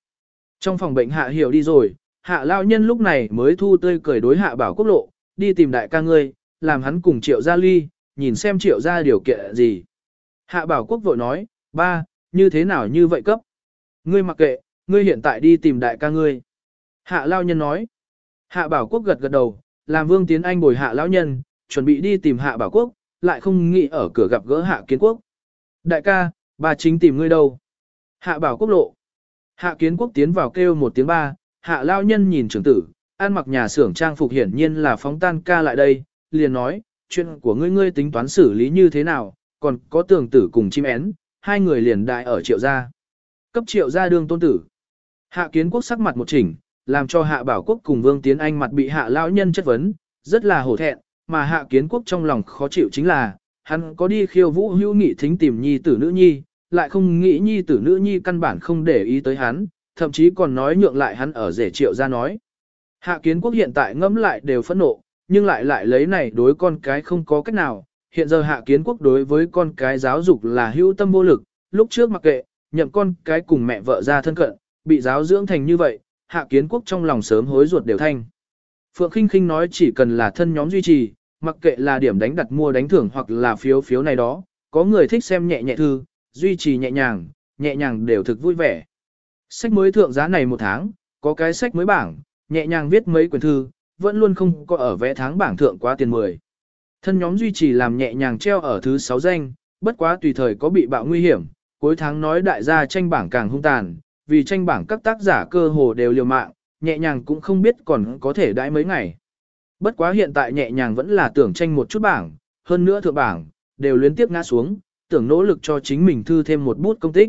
Trong phòng bệnh hạ hiểu đi rồi, hạ lao nhân lúc này mới thu tươi cười đối hạ bảo quốc lộ, đi tìm đại ca ngươi, làm hắn cùng triệu gia ly, nhìn xem triệu gia điều kiện gì. Hạ bảo quốc vội nói, ba, như thế nào như vậy cấp? Ngươi mặc kệ, ngươi hiện tại đi tìm đại ca ngươi. Hạ lao nhân nói, hạ bảo quốc gật gật đầu, làm vương tiến anh bồi hạ lão nhân, chuẩn bị đi tìm hạ bảo quốc, lại không nghĩ ở cửa gặp gỡ hạ kiến quốc. Đại ca, bà chính tìm ngươi đâu? Hạ bảo quốc lộ. Hạ kiến quốc tiến vào kêu một tiếng ba, hạ lao nhân nhìn trưởng tử, ăn mặc nhà xưởng trang phục hiển nhiên là phóng tan ca lại đây, liền nói, chuyện của ngươi ngươi tính toán xử lý như thế nào, còn có tưởng tử cùng chim én, hai người liền đại ở triệu gia. Cấp triệu gia đương tôn tử. Hạ kiến quốc sắc mặt một chỉnh, làm cho hạ bảo quốc cùng vương tiến anh mặt bị hạ lão nhân chất vấn, rất là hổ thẹn, mà hạ kiến quốc trong lòng khó chịu chính là, hắn có đi khiêu vũ hữu nghị thính tìm nhi tử nữ nhi, lại không nghĩ nhi tử nữ nhi căn bản không để ý tới hắn, thậm chí còn nói nhượng lại hắn ở rể triệu ra nói. Hạ kiến quốc hiện tại ngẫm lại đều phẫn nộ, nhưng lại lại lấy này đối con cái không có cách nào. Hiện giờ hạ kiến quốc đối với con cái giáo dục là hữu tâm vô lực, lúc trước mặc kệ, nhậm con cái cùng mẹ vợ ra thân cận, bị giáo dưỡng thành như vậy, hạ kiến quốc trong lòng sớm hối ruột đều thanh. Phượng khinh khinh nói chỉ cần là thân nhóm duy trì, mặc kệ là điểm đánh đặt mua đánh thưởng hoặc là phiếu phiếu này đó, có người thích xem nhẹ nhẹ thư, duy trì nhẹ nhàng, nhẹ nhàng đều thực vui vẻ. Sách mới thượng giá này một tháng, có cái sách mới bảng, nhẹ nhàng viết mấy quyển thư, vẫn luôn không có ở vẽ tháng bảng thượng quá tiền 10. Thân nhóm duy trì làm nhẹ nhàng treo ở thứ 6 danh, bất quá tùy thời có bị bạo nguy hiểm, cuối tháng nói đại gia tranh bảng càng hung tàn, vì tranh bảng các tác giả cơ hồ đều liều mạng, nhẹ nhàng cũng không biết còn có thể đãi mấy ngày. Bất quá hiện tại nhẹ nhàng vẫn là tưởng tranh một chút bảng, hơn nữa thượng bảng, đều liên tiếp ngã xuống, tưởng nỗ lực cho chính mình thư thêm một bút công tích.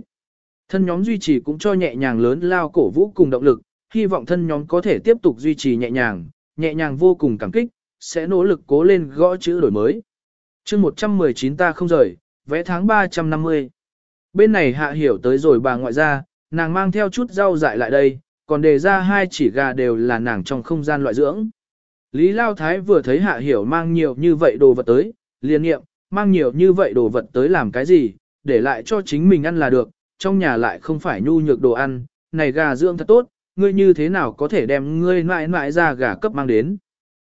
Thân nhóm duy trì cũng cho nhẹ nhàng lớn lao cổ vũ cùng động lực, hy vọng thân nhóm có thể tiếp tục duy trì nhẹ nhàng, nhẹ nhàng vô cùng cảm kích, sẽ nỗ lực cố lên gõ chữ đổi mới. chương 119 ta không rời, vẽ tháng 350. Bên này hạ hiểu tới rồi bà ngoại ra, nàng mang theo chút rau dại lại đây, còn đề ra hai chỉ gà đều là nàng trong không gian loại dưỡng. Lý Lao Thái vừa thấy hạ hiểu mang nhiều như vậy đồ vật tới, liền nghiệm, mang nhiều như vậy đồ vật tới làm cái gì, để lại cho chính mình ăn là được, trong nhà lại không phải nhu nhược đồ ăn, này gà dưỡng thật tốt, ngươi như thế nào có thể đem ngươi mãi mãi ra gà cấp mang đến.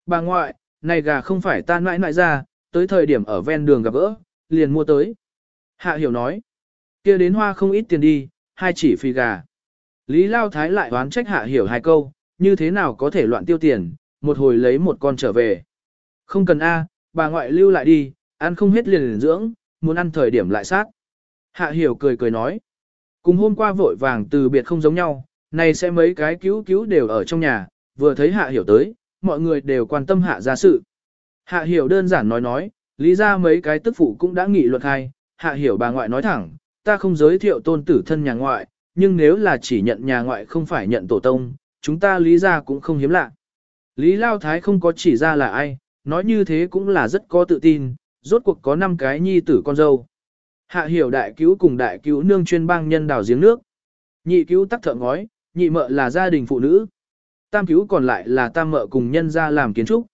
Bà ngoại, này gà không phải ta mãi mãi ra, tới thời điểm ở ven đường gặp gỡ, liền mua tới. Hạ hiểu nói, kia đến hoa không ít tiền đi, hai chỉ phi gà. Lý Lao Thái lại oán trách hạ hiểu hai câu, như thế nào có thể loạn tiêu tiền, một hồi lấy một con trở về. Không cần A, bà ngoại lưu lại đi, ăn không hết liền liền dưỡng, muốn ăn thời điểm lại sát. Hạ hiểu cười cười nói. Cùng hôm qua vội vàng từ biệt không giống nhau, này sẽ mấy cái cứu cứu đều ở trong nhà, vừa thấy hạ hiểu tới, mọi người đều quan tâm hạ ra sự. Hạ hiểu đơn giản nói nói, lý ra mấy cái tức phụ cũng đã nghị luật hay, hạ hiểu bà ngoại nói thẳng, ta không giới thiệu tôn tử thân nhà ngoại, nhưng nếu là chỉ nhận nhà ngoại không phải nhận tổ tông, chúng ta lý ra cũng không hiếm lạ. Lý Lao Thái không có chỉ ra là ai, nói như thế cũng là rất có tự tin, rốt cuộc có 5 cái nhi tử con dâu. Hạ hiểu đại cứu cùng đại cứu nương chuyên bang nhân đào giếng nước. Nhị cứu tắc thợ ngói, nhị mợ là gia đình phụ nữ. Tam cứu còn lại là tam mợ cùng nhân ra làm kiến trúc.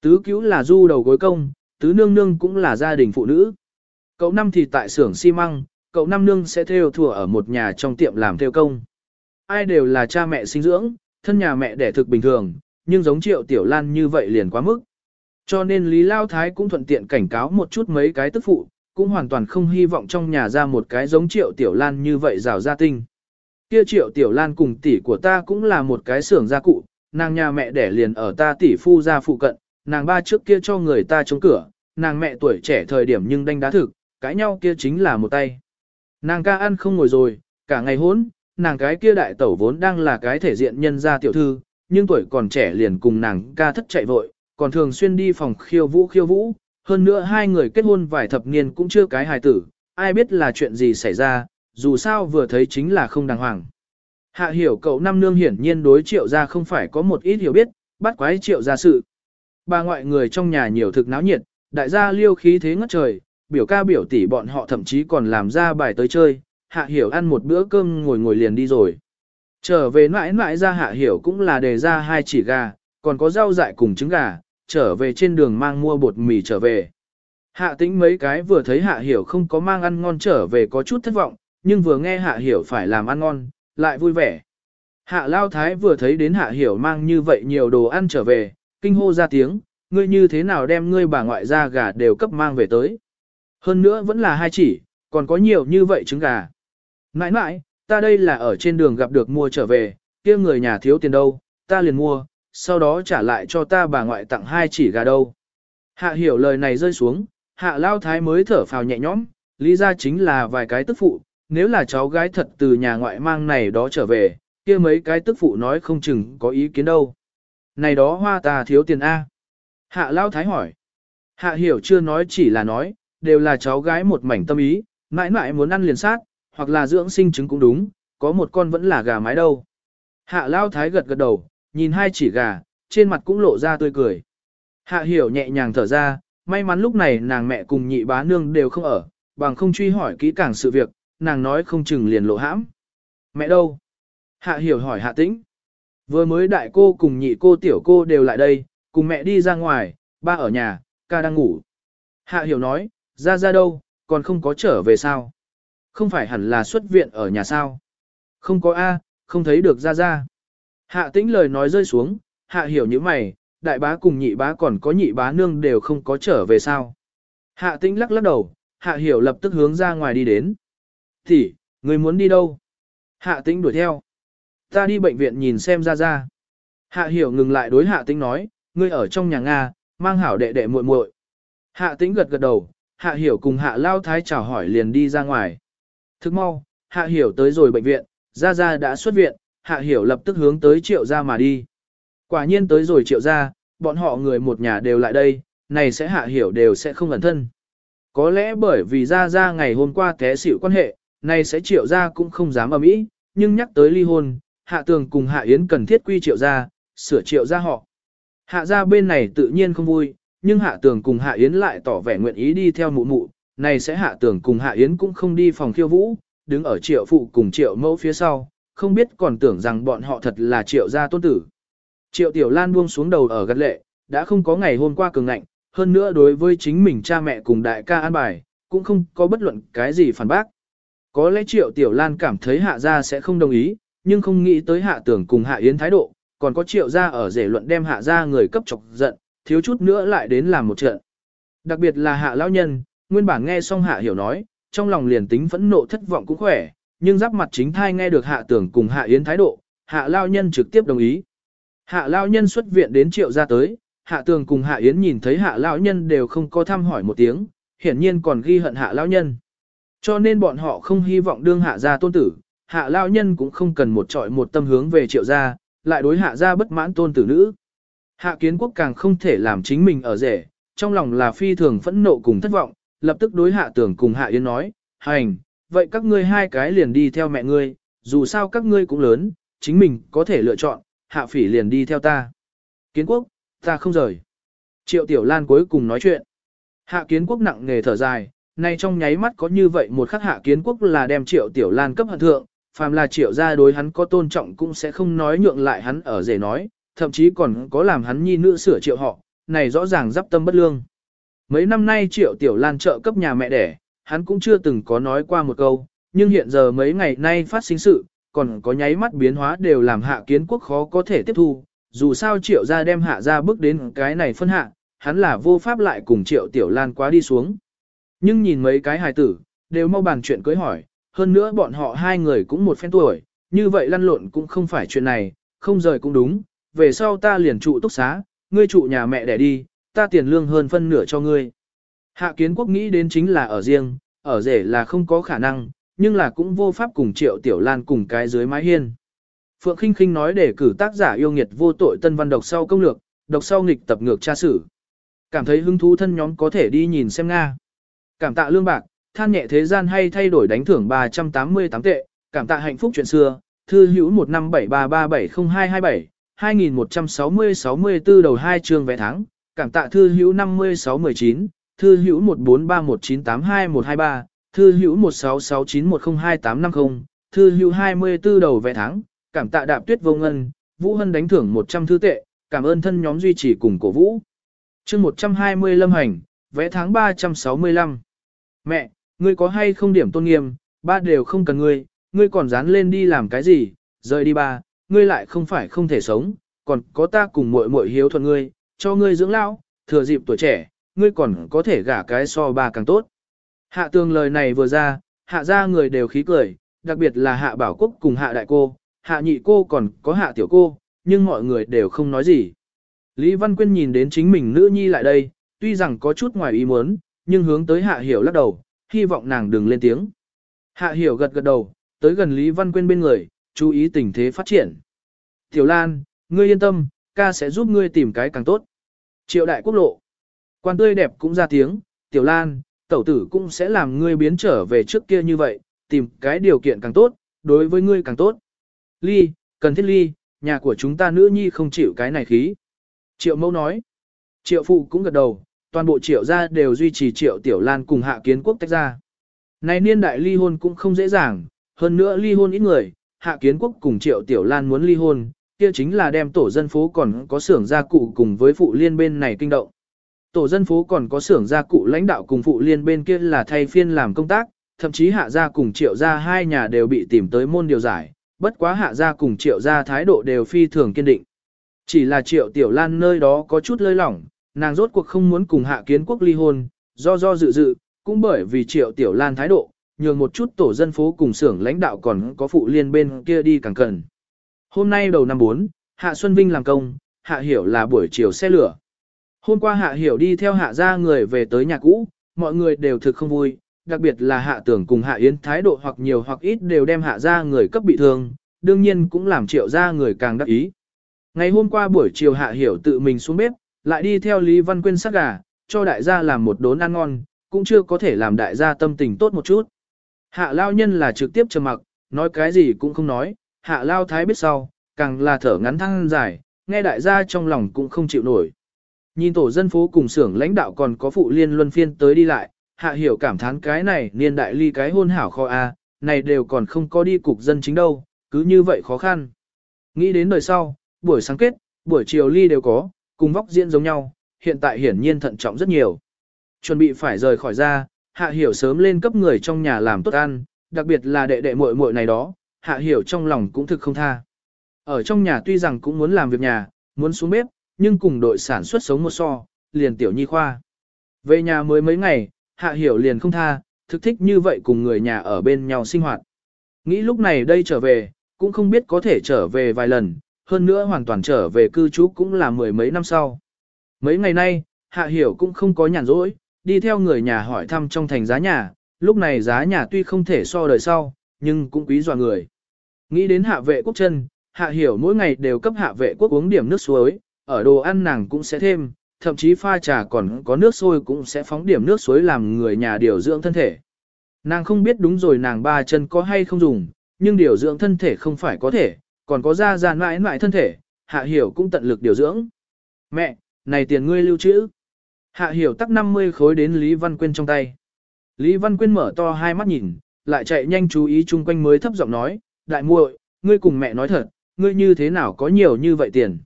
Tứ cứu là du đầu gối công, tứ nương nương cũng là gia đình phụ nữ. Cậu năm thì tại xưởng xi măng, cậu năm nương sẽ theo thùa ở một nhà trong tiệm làm theo công. Ai đều là cha mẹ sinh dưỡng, thân nhà mẹ đẻ thực bình thường, nhưng giống triệu tiểu lan như vậy liền quá mức. Cho nên Lý Lao Thái cũng thuận tiện cảnh cáo một chút mấy cái tức phụ, cũng hoàn toàn không hy vọng trong nhà ra một cái giống triệu tiểu lan như vậy rào gia tinh. Kia triệu tiểu lan cùng tỷ của ta cũng là một cái xưởng gia cụ, nàng nhà mẹ đẻ liền ở ta tỷ phu gia phụ cận, nàng ba trước kia cho người ta chống cửa, nàng mẹ tuổi trẻ thời điểm nhưng đanh đá thực, cãi nhau kia chính là một tay. Nàng ca ăn không ngồi rồi, cả ngày hốn, nàng cái kia đại tẩu vốn đang là cái thể diện nhân gia tiểu thư, nhưng tuổi còn trẻ liền cùng nàng ca thất chạy vội, còn thường xuyên đi phòng khiêu vũ khiêu vũ, hơn nữa hai người kết hôn vài thập niên cũng chưa cái hài tử, ai biết là chuyện gì xảy ra, dù sao vừa thấy chính là không đàng hoàng. Hạ hiểu cậu năm nương hiển nhiên đối triệu gia không phải có một ít hiểu biết, bắt quái triệu gia sự. Bà ngoại người trong nhà nhiều thực náo nhiệt, đại gia liêu khí thế ngất trời, biểu ca biểu tỷ bọn họ thậm chí còn làm ra bài tới chơi, hạ hiểu ăn một bữa cơm ngồi ngồi liền đi rồi. Trở về mãi mãi ra hạ hiểu cũng là đề ra hai chỉ gà, còn có rau dại cùng trứng gà, trở về trên đường mang mua bột mì trở về. Hạ tĩnh mấy cái vừa thấy hạ hiểu không có mang ăn ngon trở về có chút thất vọng, nhưng vừa nghe hạ hiểu phải làm ăn ngon, lại vui vẻ. Hạ lao thái vừa thấy đến hạ hiểu mang như vậy nhiều đồ ăn trở về, kinh hô ra tiếng, ngươi như thế nào đem ngươi bà ngoại ra gà đều cấp mang về tới. Hơn nữa vẫn là hai chỉ, còn có nhiều như vậy trứng gà. Nãi nãi, ta đây là ở trên đường gặp được mua trở về, kia người nhà thiếu tiền đâu, ta liền mua, sau đó trả lại cho ta bà ngoại tặng hai chỉ gà đâu. Hạ hiểu lời này rơi xuống, hạ lao thái mới thở phào nhẹ nhõm, lý ra chính là vài cái tức phụ, nếu là cháu gái thật từ nhà ngoại mang này đó trở về, kia mấy cái tức phụ nói không chừng có ý kiến đâu. Này đó hoa ta thiếu tiền A. Hạ lao thái hỏi. Hạ hiểu chưa nói chỉ là nói, đều là cháu gái một mảnh tâm ý, Mãi mãi muốn ăn liền sát, hoặc là dưỡng sinh trứng cũng đúng, có một con vẫn là gà mái đâu. Hạ lao thái gật gật đầu, nhìn hai chỉ gà, trên mặt cũng lộ ra tươi cười. Hạ hiểu nhẹ nhàng thở ra, may mắn lúc này nàng mẹ cùng nhị bá nương đều không ở, bằng không truy hỏi kỹ càng sự việc, nàng nói không chừng liền lộ hãm. Mẹ đâu? Hạ hiểu hỏi hạ tĩnh. Vừa mới đại cô cùng nhị cô tiểu cô đều lại đây, cùng mẹ đi ra ngoài, ba ở nhà, ca đang ngủ. Hạ hiểu nói, ra ra đâu, còn không có trở về sao? Không phải hẳn là xuất viện ở nhà sao? Không có A, không thấy được ra ra. Hạ tĩnh lời nói rơi xuống, hạ hiểu như mày, đại bá cùng nhị bá còn có nhị bá nương đều không có trở về sao. Hạ tĩnh lắc lắc đầu, hạ hiểu lập tức hướng ra ngoài đi đến. Thì, người muốn đi đâu? Hạ tĩnh đuổi theo. Ta đi bệnh viện nhìn xem ra ra. Hạ hiểu ngừng lại đối hạ tĩnh nói, ngươi ở trong nhà Nga, mang hảo đệ đệ muội muội. Hạ tĩnh gật gật đầu, hạ hiểu cùng hạ lao thái chào hỏi liền đi ra ngoài. Thức mau, hạ hiểu tới rồi bệnh viện, ra ra đã xuất viện, hạ hiểu lập tức hướng tới triệu gia mà đi. Quả nhiên tới rồi triệu gia, bọn họ người một nhà đều lại đây, này sẽ hạ hiểu đều sẽ không ẩn thân. Có lẽ bởi vì ra ra ngày hôm qua té xỉu quan hệ, này sẽ triệu gia cũng không dám ầm ĩ, nhưng nhắc tới ly hôn, hạ tường cùng hạ yến cần thiết quy triệu gia, sửa triệu gia họ. Hạ gia bên này tự nhiên không vui, nhưng hạ tường cùng hạ yến lại tỏ vẻ nguyện ý đi theo mụ mụ, này sẽ hạ tường cùng hạ yến cũng không đi phòng khiêu vũ, đứng ở triệu phụ cùng triệu mẫu phía sau, không biết còn tưởng rằng bọn họ thật là triệu gia tôn tử. Triệu Tiểu Lan buông xuống đầu ở gật lệ, đã không có ngày hôm qua cường ngạnh, hơn nữa đối với chính mình cha mẹ cùng đại ca an bài, cũng không có bất luận cái gì phản bác. Có lẽ Triệu Tiểu Lan cảm thấy hạ gia sẽ không đồng ý, nhưng không nghĩ tới hạ tưởng cùng hạ yến thái độ, còn có Triệu gia ở rể luận đem hạ gia người cấp chọc giận, thiếu chút nữa lại đến làm một trận. Đặc biệt là hạ lão nhân, nguyên bản nghe xong hạ hiểu nói, trong lòng liền tính phẫn nộ thất vọng cũng khỏe, nhưng giáp mặt chính thai nghe được hạ tưởng cùng hạ yến thái độ, hạ lao nhân trực tiếp đồng ý. Hạ lao nhân xuất viện đến triệu ra tới, hạ tường cùng hạ yến nhìn thấy hạ lao nhân đều không có thăm hỏi một tiếng, hiển nhiên còn ghi hận hạ lao nhân. Cho nên bọn họ không hy vọng đương hạ gia tôn tử, hạ lao nhân cũng không cần một trọi một tâm hướng về triệu gia, lại đối hạ gia bất mãn tôn tử nữ. Hạ kiến quốc càng không thể làm chính mình ở rể, trong lòng là phi thường phẫn nộ cùng thất vọng, lập tức đối hạ Tưởng cùng hạ yến nói, hành, vậy các ngươi hai cái liền đi theo mẹ ngươi, dù sao các ngươi cũng lớn, chính mình có thể lựa chọn, hạ phỉ liền đi theo ta. Kiến quốc, ta không rời. Triệu Tiểu Lan cuối cùng nói chuyện. Hạ kiến quốc nặng nghề thở dài, nay trong nháy mắt có như vậy một khắc hạ kiến quốc là đem Triệu Tiểu Lan cấp hận thượng, phàm là Triệu gia đối hắn có tôn trọng cũng sẽ không nói nhượng lại hắn ở rể nói, thậm chí còn có làm hắn nhi nữ sửa Triệu họ, này rõ ràng giáp tâm bất lương. Mấy năm nay Triệu Tiểu Lan trợ cấp nhà mẹ đẻ, hắn cũng chưa từng có nói qua một câu, nhưng hiện giờ mấy ngày nay phát sinh sự, còn có nháy mắt biến hóa đều làm hạ kiến quốc khó có thể tiếp thu, dù sao triệu gia đem hạ ra bước đến cái này phân hạ, hắn là vô pháp lại cùng triệu tiểu lan quá đi xuống. Nhưng nhìn mấy cái hài tử, đều mau bàn chuyện cưới hỏi, hơn nữa bọn họ hai người cũng một phen tuổi, như vậy lăn lộn cũng không phải chuyện này, không rời cũng đúng, về sau ta liền trụ túc xá, ngươi trụ nhà mẹ để đi, ta tiền lương hơn phân nửa cho ngươi. Hạ kiến quốc nghĩ đến chính là ở riêng, ở rể là không có khả năng, nhưng là cũng vô pháp cùng triệu tiểu lan cùng cái dưới mái hiên. Phượng Kinh Kinh nói để cử tác giả yêu nghiệt vô tội tân văn độc sau công lược, độc sau nghịch tập ngược tra sử. Cảm thấy hứng thú thân nhóm có thể đi nhìn xem Nga. Cảm tạ lương bạc, than nhẹ thế gian hay thay đổi đánh thưởng 388 tệ, cảm tạ hạnh phúc chuyện xưa, thư hữu 1573370227, 2160-64 đầu 2 chương vẽ tháng, cảm tạ thư hữu 5619, thư hữu 1431982123, thư hữu 1669102850, thư hữu 24 đầu vẽ tháng, cảm tạ đạp tuyết vô ngân, Vũ Hân đánh thưởng 100 thư tệ, cảm ơn thân nhóm duy trì cùng cổ vũ. chương 120 lâm hành, vẽ tháng 365. Mẹ, ngươi có hay không điểm tôn nghiêm, ba đều không cần ngươi, ngươi còn dán lên đi làm cái gì, rời đi ba, ngươi lại không phải không thể sống, còn có ta cùng muội muội hiếu thuận ngươi, cho ngươi dưỡng lão, thừa dịp tuổi trẻ, ngươi còn có thể gả cái so ba càng tốt. Hạ tường lời này vừa ra, hạ ra người đều khí cười, đặc biệt là hạ bảo quốc cùng hạ đại cô, hạ nhị cô còn có hạ tiểu cô, nhưng mọi người đều không nói gì. Lý Văn Quyên nhìn đến chính mình nữ nhi lại đây, tuy rằng có chút ngoài ý muốn, nhưng hướng tới hạ hiểu lắc đầu, hy vọng nàng đừng lên tiếng. Hạ hiểu gật gật đầu, tới gần Lý Văn Quyên bên người, chú ý tình thế phát triển. Tiểu Lan, ngươi yên tâm, ca sẽ giúp ngươi tìm cái càng tốt. Triệu đại quốc lộ. Quan tươi đẹp cũng ra tiếng, Tiểu Lan, tẩu tử cũng sẽ làm ngươi biến trở về trước kia như vậy, tìm cái điều kiện càng tốt, đối với ngươi càng tốt. Ly, cần thiết ly, nhà của chúng ta nữ nhi không chịu cái này khí. Triệu mẫu nói. Triệu phụ cũng gật đầu, toàn bộ triệu gia đều duy trì triệu tiểu lan cùng hạ kiến quốc tách ra. Này niên đại ly hôn cũng không dễ dàng, hơn nữa ly hôn ít người, hạ kiến quốc cùng triệu tiểu lan muốn ly hôn, kia chính là đem tổ dân phố còn có xưởng gia cụ cùng với phụ liên bên này kinh động. Tổ dân phố còn có xưởng gia cụ lãnh đạo cùng phụ liên bên kia là thay phiên làm công tác, thậm chí hạ gia cùng triệu gia hai nhà đều bị tìm tới môn điều giải, bất quá hạ gia cùng triệu gia thái độ đều phi thường kiên định. Chỉ là triệu tiểu lan nơi đó có chút lơi lỏng, nàng rốt cuộc không muốn cùng hạ kiến quốc ly hôn, do do dự dự, cũng bởi vì triệu tiểu lan thái độ, nhường một chút tổ dân phố cùng xưởng lãnh đạo còn có phụ liên bên kia đi càng cần. Hôm nay đầu năm 4, Hạ Xuân Vinh làm công, Hạ Hiểu là buổi chiều xe lửa. Hôm qua Hạ Hiểu đi theo Hạ gia người về tới nhà cũ, mọi người đều thực không vui, đặc biệt là Hạ Tưởng cùng Hạ Yến thái độ hoặc nhiều hoặc ít đều đem Hạ gia người cấp bị thương, đương nhiên cũng làm triệu gia người càng đắc ý. Ngày hôm qua buổi chiều Hạ Hiểu tự mình xuống bếp, lại đi theo Lý Văn Quyên sát gà, cho đại gia làm một đốn ăn ngon, cũng chưa có thể làm đại gia tâm tình tốt một chút. Hạ lao nhân là trực tiếp trầm mặc, nói cái gì cũng không nói, hạ lao thái biết sau, càng là thở ngắn thăng dài, nghe đại gia trong lòng cũng không chịu nổi. Nhìn tổ dân phố cùng xưởng lãnh đạo còn có phụ liên luân phiên tới đi lại, hạ hiểu cảm thán cái này niên đại ly cái hôn hảo kho A, này đều còn không có đi cục dân chính đâu, cứ như vậy khó khăn. Nghĩ đến đời sau, buổi sáng kết, buổi chiều ly đều có, cùng vóc diễn giống nhau, hiện tại hiển nhiên thận trọng rất nhiều. Chuẩn bị phải rời khỏi ra, hạ hiểu sớm lên cấp người trong nhà làm tốt ăn, đặc biệt là đệ đệ muội muội này đó, hạ hiểu trong lòng cũng thực không tha. Ở trong nhà tuy rằng cũng muốn làm việc nhà, muốn xuống bếp, nhưng cùng đội sản xuất sống một so, liền tiểu nhi khoa. Về nhà mới mấy ngày, hạ hiểu liền không tha, thực thích như vậy cùng người nhà ở bên nhau sinh hoạt. Nghĩ lúc này đây trở về, cũng không biết có thể trở về vài lần, hơn nữa hoàn toàn trở về cư trú cũng là mười mấy năm sau. Mấy ngày nay, hạ hiểu cũng không có nhàn rỗi, đi theo người nhà hỏi thăm trong thành giá nhà, lúc này giá nhà tuy không thể so đời sau, nhưng cũng quý dọa người. Nghĩ đến hạ vệ quốc chân, hạ hiểu mỗi ngày đều cấp hạ vệ quốc uống điểm nước suối, ở đồ ăn nàng cũng sẽ thêm, thậm chí pha trà còn có nước sôi cũng sẽ phóng điểm nước suối làm người nhà điều dưỡng thân thể. Nàng không biết đúng rồi nàng ba chân có hay không dùng, nhưng điều dưỡng thân thể không phải có thể, còn có ra ra mãi mãi thân thể, hạ hiểu cũng tận lực điều dưỡng. Mẹ, này tiền ngươi lưu trữ. Hạ hiểu tắc 50 khối đến Lý Văn Quyên trong tay. Lý Văn Quyên mở to hai mắt nhìn, lại chạy nhanh chú ý chung quanh mới thấp giọng nói, đại muội, ngươi cùng mẹ nói thật, ngươi như thế nào có nhiều như vậy tiền.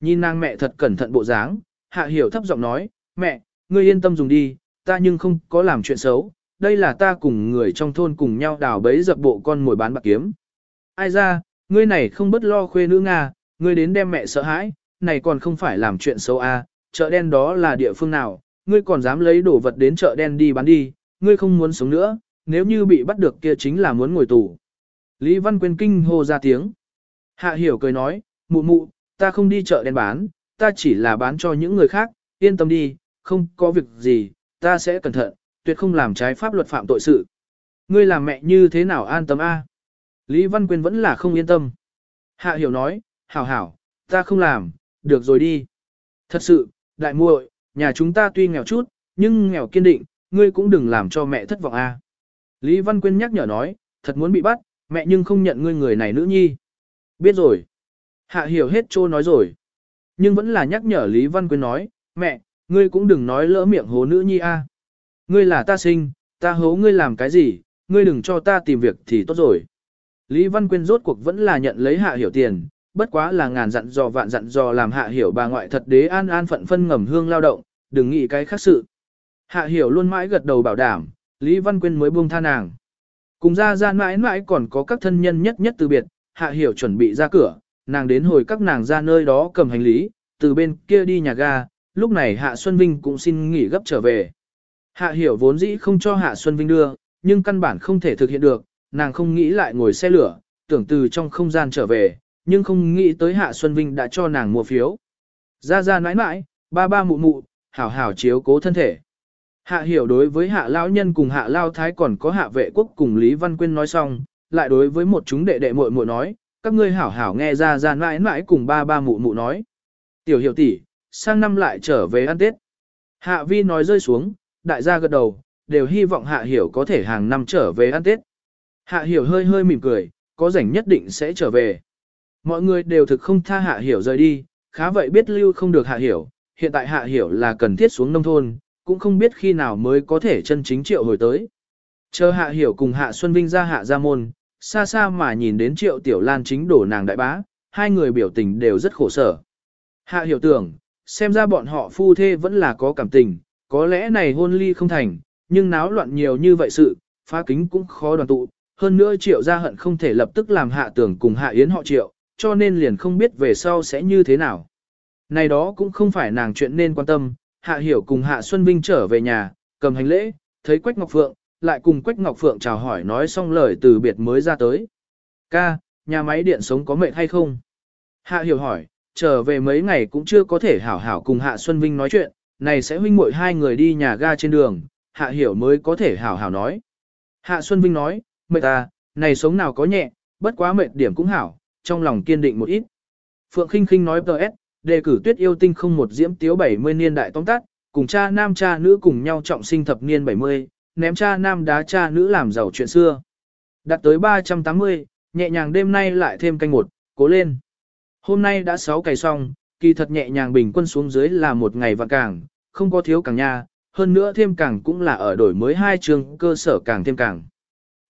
Nhìn nàng mẹ thật cẩn thận bộ dáng, hạ hiểu thấp giọng nói, mẹ, ngươi yên tâm dùng đi, ta nhưng không có làm chuyện xấu, đây là ta cùng người trong thôn cùng nhau đào bấy dập bộ con mồi bán bạc kiếm. Ai ra, ngươi này không bất lo khuê nữ Nga, ngươi đến đem mẹ sợ hãi, này còn không phải làm chuyện xấu à, chợ đen đó là địa phương nào, ngươi còn dám lấy đồ vật đến chợ đen đi bán đi, ngươi không muốn sống nữa, nếu như bị bắt được kia chính là muốn ngồi tù. Lý Văn Quyên kinh hô ra tiếng. Hạ hiểu cười nói, mụ mụ, ta không đi chợ đen bán, ta chỉ là bán cho những người khác, yên tâm đi, không có việc gì, ta sẽ cẩn thận, tuyệt không làm trái pháp luật phạm tội sự. Ngươi làm mẹ như thế nào an tâm a? Lý Văn Quyên vẫn là không yên tâm. Hạ hiểu nói, hảo hảo, ta không làm, được rồi đi. Thật sự, đại muội, nhà chúng ta tuy nghèo chút, nhưng nghèo kiên định, ngươi cũng đừng làm cho mẹ thất vọng a. Lý Văn Quyên nhắc nhở nói, thật muốn bị bắt, mẹ nhưng không nhận ngươi người này nữ nhi. Biết rồi. Hạ hiểu hết trô nói rồi. Nhưng vẫn là nhắc nhở Lý Văn Quyên nói, mẹ, ngươi cũng đừng nói lỡ miệng hố nữ nhi a. Ngươi là ta sinh, ta hố ngươi làm cái gì, ngươi đừng cho ta tìm việc thì tốt rồi. Lý Văn Quyên rốt cuộc vẫn là nhận lấy hạ hiểu tiền, bất quá là ngàn dặn dò vạn dặn dò làm hạ hiểu bà ngoại thật đế an an phận phân ngầm hương lao động, đừng nghĩ cái khác sự. Hạ hiểu luôn mãi gật đầu bảo đảm, Lý Văn Quyên mới buông tha nàng. Cùng ra ra mãi mãi còn có các thân nhân nhất nhất từ biệt, hạ hiểu chuẩn bị ra cửa, nàng đến hồi các nàng ra nơi đó cầm hành lý, từ bên kia đi nhà ga, lúc này hạ Xuân Vinh cũng xin nghỉ gấp trở về. Hạ hiểu vốn dĩ không cho hạ Xuân Vinh đưa, nhưng căn bản không thể thực hiện được, nàng không nghĩ lại ngồi xe lửa, tưởng từ trong không gian trở về, nhưng không nghĩ tới Hạ Xuân Vinh đã cho nàng mua phiếu. Ra ra nãi nãi, ba ba mụ mụ, hảo hảo chiếu cố thân thể. Hạ hiểu đối với hạ lao nhân cùng hạ lao thái còn có hạ vệ quốc cùng Lý Văn Quyên nói xong, lại đối với một chúng đệ đệ muội muội nói, các ngươi hảo hảo nghe ra ra nãi nãi cùng ba ba mụ mụ nói. Tiểu hiểu tỷ, sang năm lại trở về ăn Tết. Hạ vi nói rơi xuống, đại gia gật đầu, đều hy vọng Hạ Hiểu có thể hàng năm trở về ăn Tết. Hạ Hiểu hơi hơi mỉm cười, có rảnh nhất định sẽ trở về. Mọi người đều thực không tha Hạ Hiểu rời đi, khá vậy biết lưu không được Hạ Hiểu, hiện tại Hạ Hiểu là cần thiết xuống nông thôn, cũng không biết khi nào mới có thể chân chính triệu hồi tới. Chờ Hạ Hiểu cùng Hạ Xuân Vinh ra Hạ Gia Môn, xa xa mà nhìn đến triệu tiểu lan chính đổ nàng đại bá, hai người biểu tình đều rất khổ sở. Hạ Hiểu tưởng, xem ra bọn họ phu thê vẫn là có cảm tình, có lẽ này hôn ly không thành, nhưng náo loạn nhiều như vậy sự, phá kính cũng khó đoàn tụ, hơn nữa triệu gia hận không thể lập tức làm hạ tưởng cùng hạ yến họ triệu, cho nên liền không biết về sau sẽ như thế nào. Này đó cũng không phải nàng chuyện nên quan tâm, hạ hiểu cùng hạ Xuân Vinh trở về nhà, cầm hành lễ, thấy Quách Ngọc Phượng, lại cùng Quách Ngọc Phượng chào hỏi nói xong lời từ biệt mới ra tới. Ca, nhà máy điện sống có mệt hay không? Hạ hiểu hỏi, trở về mấy ngày cũng chưa có thể hảo hảo cùng Hạ Xuân Vinh nói chuyện, này sẽ huynh muội hai người đi nhà ga trên đường, Hạ hiểu mới có thể hảo hảo nói. Hạ Xuân Vinh nói, mệt ta, này sống nào có nhẹ, bất quá mệt điểm cũng hảo, trong lòng kiên định một ít. Phượng Khinh Khinh nói PS, đề cử tuyết yêu tinh không một diễm tiếu 70 niên đại tóm tắt, cùng cha nam cha nữ cùng nhau trọng sinh thập niên 70, ném cha nam đá cha nữ làm giàu chuyện xưa. Đạt tới 380, nhẹ nhàng đêm nay lại thêm canh một, cố lên. Hôm nay đã 6 cày xong, kỳ thật nhẹ nhàng bình quân xuống dưới là một ngày và càng, không có thiếu càng nha, hơn nữa thêm càng cũng là ở đổi mới hai trường cơ sở càng thêm càng.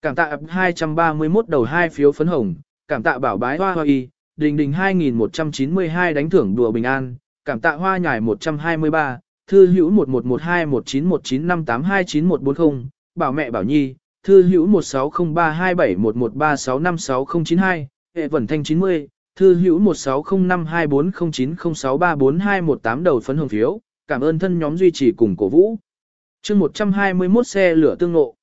Càng tạ ập 231 đầu hai phiếu phấn hồng, cảm tạ bảo bái hoa hoa y, đình đình 2192 đánh thưởng đùa bình an, cảm tạ hoa nhải 123, thư hữu 1112191958294140, bảo mẹ bảo nhi, thư hữu 16032711365692, hệ vẩn thanh 90, thư hữu 1605240906342118 đầu phấn hồng phiếu, cảm ơn thân nhóm duy trì cùng cổ vũ. chương 121 xe lửa tương ngộ.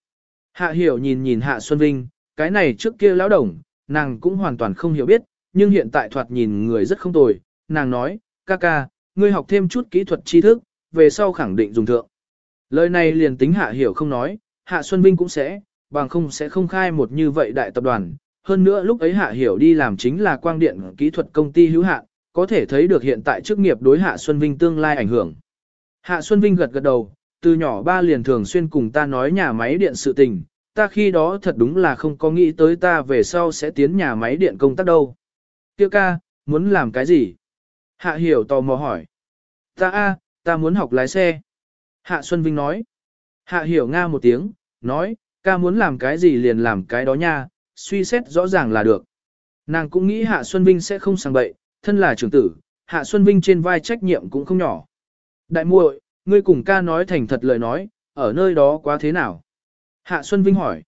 Hạ hiểu nhìn nhìn Hạ Xuân Vinh, cái này trước kia lão đồng, nàng cũng hoàn toàn không hiểu biết, nhưng hiện tại thoạt nhìn người rất không tồi, nàng nói, ca ca, ngươi học thêm chút kỹ thuật tri thức, về sau khẳng định dùng thượng. Lời này liền tính Hạ hiểu không nói, Hạ Xuân Vinh cũng sẽ, bằng không sẽ không khai một như vậy đại tập đoàn. Hơn nữa lúc ấy Hạ hiểu đi làm chính là quang điện kỹ thuật công ty hữu hạn, có thể thấy được hiện tại chức nghiệp đối Hạ Xuân Vinh tương lai ảnh hưởng. Hạ Xuân Vinh gật gật đầu, từ nhỏ ba liền thường xuyên cùng ta nói nhà máy điện sự tình, ta khi đó thật đúng là không có nghĩ tới ta về sau sẽ tiến nhà máy điện công tác đâu. Tiêu ca, muốn làm cái gì? Hạ hiểu tò mò hỏi. Ta a, ta muốn học lái xe. Hạ Xuân Vinh nói. Hạ hiểu nga một tiếng, nói, ca muốn làm cái gì liền làm cái đó nha, suy xét rõ ràng là được. Nàng cũng nghĩ Hạ Xuân Vinh sẽ không sang bậy, thân là trưởng tử, Hạ Xuân Vinh trên vai trách nhiệm cũng không nhỏ. Đại muội, ngươi cùng ca nói thành thật lời nói, ở nơi đó quá thế nào? Hạ Xuân Vinh hỏi.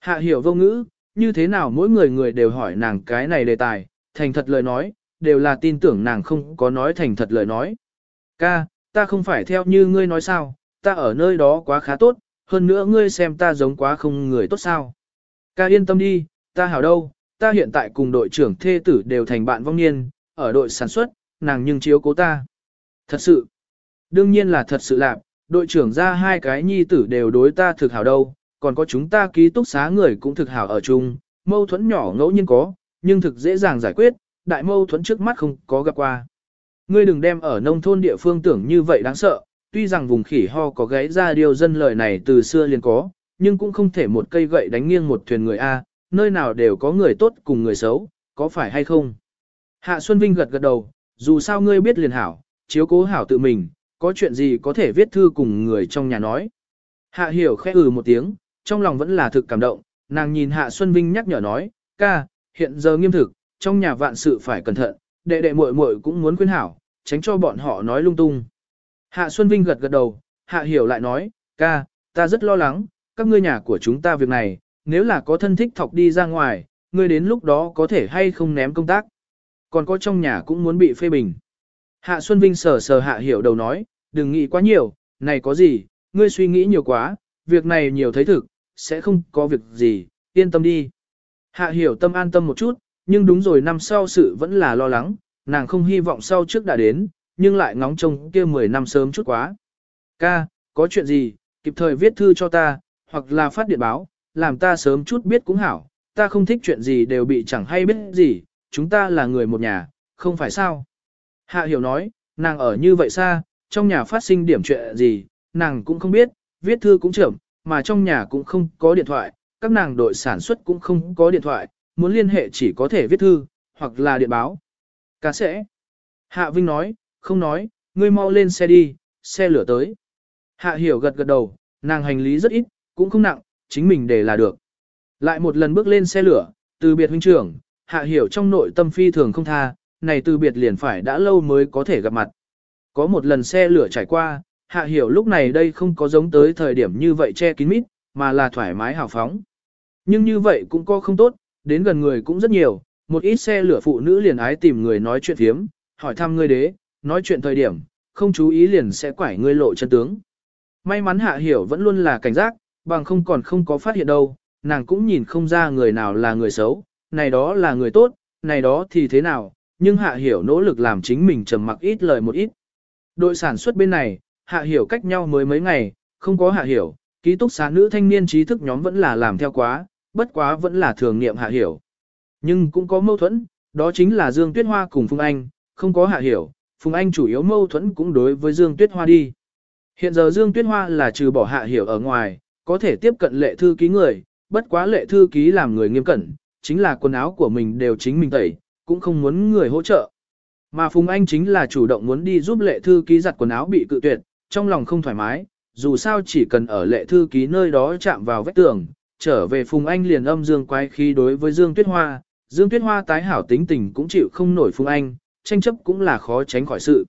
Hạ hiểu vô ngữ, như thế nào mỗi người người đều hỏi nàng cái này đề tài, thành thật lời nói, đều là tin tưởng nàng không có nói thành thật lời nói. Ca, ta không phải theo như ngươi nói sao, ta ở nơi đó quá khá tốt, hơn nữa ngươi xem ta giống quá không người tốt sao. Ca yên tâm đi, ta hảo đâu, ta hiện tại cùng đội trưởng thê tử đều thành bạn vong niên, ở đội sản xuất, nàng nhưng chiếu cố ta. Thật sự, đương nhiên là thật sự lạc, đội trưởng ra hai cái nhi tử đều đối ta thực hảo đâu, còn có chúng ta ký túc xá người cũng thực hảo ở chung, mâu thuẫn nhỏ ngẫu nhiên có, nhưng thực dễ dàng giải quyết, đại mâu thuẫn trước mắt không có gặp qua. Ngươi đừng đem ở nông thôn địa phương tưởng như vậy đáng sợ, tuy rằng vùng khỉ ho có gáy ra điều dân lời này từ xưa liền có, nhưng cũng không thể một cây gậy đánh nghiêng một thuyền người A, nơi nào đều có người tốt cùng người xấu, có phải hay không? Hạ Xuân Vinh gật gật đầu, dù sao ngươi biết liền hảo, chiếu cố hảo tự mình, có chuyện gì có thể viết thư cùng người trong nhà nói. Hạ hiểu khẽ ừ một tiếng, trong lòng vẫn là thực cảm động, nàng nhìn Hạ Xuân Vinh nhắc nhở nói, ca, hiện giờ nghiêm thực, trong nhà vạn sự phải cẩn thận, đệ đệ muội muội cũng muốn khuyên hảo, tránh cho bọn họ nói lung tung. Hạ Xuân Vinh gật gật đầu, Hạ Hiểu lại nói, ca, ta rất lo lắng, các ngươi nhà của chúng ta việc này, nếu là có thân thích thọc đi ra ngoài, ngươi đến lúc đó có thể hay không ném công tác. Còn có trong nhà cũng muốn bị phê bình. Hạ Xuân Vinh sờ sờ Hạ Hiểu đầu nói, đừng nghĩ quá nhiều, này có gì, ngươi suy nghĩ nhiều quá, việc này nhiều thấy thực, sẽ không có việc gì, yên tâm đi. Hạ Hiểu tâm an tâm một chút, nhưng đúng rồi năm sau sự vẫn là lo lắng, nàng không hy vọng sau trước đã đến, nhưng lại ngóng trông kia 10 năm sớm chút quá. Ca, có chuyện gì, kịp thời viết thư cho ta, hoặc là phát điện báo, làm ta sớm chút biết cũng hảo, ta không thích chuyện gì đều bị chẳng hay biết gì, chúng ta là người một nhà, không phải sao. Hạ hiểu nói, nàng ở như vậy xa, trong nhà phát sinh điểm chuyện gì, nàng cũng không biết, viết thư cũng trưởng, mà trong nhà cũng không có điện thoại, các nàng đội sản xuất cũng không có điện thoại, muốn liên hệ chỉ có thể viết thư, hoặc là điện báo. Cá sẽ. Hạ Vinh nói, không nói, ngươi mau lên xe đi, xe lửa tới. Hạ Hiểu gật gật đầu, nàng hành lý rất ít, cũng không nặng, chính mình để là được. Lại một lần bước lên xe lửa, từ biệt huynh trưởng, Hạ Hiểu trong nội tâm phi thường không tha, này từ biệt liền phải đã lâu mới có thể gặp mặt. Có một lần xe lửa trải qua, Hạ Hiểu lúc này đây không có giống tới thời điểm như vậy che kín mít, mà là thoải mái hào phóng. Nhưng như vậy cũng có không tốt, đến gần người cũng rất nhiều, một ít xe lửa phụ nữ liền ái tìm người nói chuyện thiếm, hỏi thăm ngươi đế, nói chuyện thời điểm, không chú ý liền sẽ quải ngươi lộ chân tướng. May mắn Hạ Hiểu vẫn luôn là cảnh giác, bằng không còn không có phát hiện đâu, nàng cũng nhìn không ra người nào là người xấu, này đó là người tốt, này đó thì thế nào, nhưng Hạ Hiểu nỗ lực làm chính mình trầm mặc ít lời một ít. Đội sản xuất bên này, Hạ Hiểu cách nhau mới mấy ngày, không có Hạ Hiểu, ký túc xá nữ thanh niên trí thức nhóm vẫn là làm theo quá, bất quá vẫn là thường niệm Hạ Hiểu. Nhưng cũng có mâu thuẫn, đó chính là Dương Tuyết Hoa cùng Phùng Anh, không có Hạ Hiểu, Phùng Anh chủ yếu mâu thuẫn cũng đối với Dương Tuyết Hoa đi. Hiện giờ Dương Tuyết Hoa là trừ bỏ Hạ Hiểu ở ngoài, có thể tiếp cận lệ thư ký người, bất quá lệ thư ký làm người nghiêm cẩn, chính là quần áo của mình đều chính mình tẩy, cũng không muốn người hỗ trợ. Mà Phùng Anh chính là chủ động muốn đi giúp lệ thư ký giặt quần áo bị cự tuyệt, trong lòng không thoải mái, dù sao chỉ cần ở lệ thư ký nơi đó chạm vào vách tường, trở về Phùng Anh liền âm dương quái khí đối với Dương Tuyết Hoa, Dương Tuyết Hoa tái hảo tính tình cũng chịu không nổi Phùng Anh, tranh chấp cũng là khó tránh khỏi sự.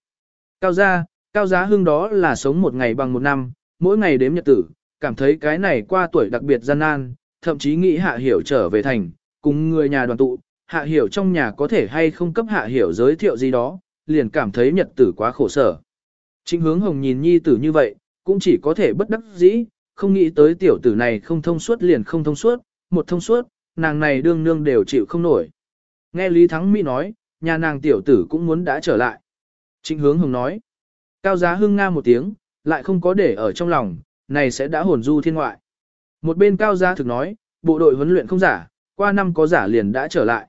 Cao gia, cao giá hương đó là sống một ngày bằng một năm, mỗi ngày đếm nhật tử, cảm thấy cái này qua tuổi đặc biệt gian nan, thậm chí nghĩ hạ hiểu trở về thành, cùng người nhà đoàn tụ, hạ hiểu trong nhà có thể hay không cấp hạ hiểu giới thiệu gì đó, liền cảm thấy nhật tử quá khổ sở. Trịnh hướng hồng nhìn nhi tử như vậy, cũng chỉ có thể bất đắc dĩ, không nghĩ tới tiểu tử này không thông suốt liền không thông suốt, một thông suốt, nàng này đương nương đều chịu không nổi. Nghe Lý Thắng Mỹ nói, nhà nàng tiểu tử cũng muốn đã trở lại. Trịnh hướng hồng nói, cao giá hưng nga một tiếng, lại không có để ở trong lòng, này sẽ đã hồn du thiên ngoại. Một bên cao giá thực nói, bộ đội huấn luyện không giả, qua năm có giả liền đã trở lại.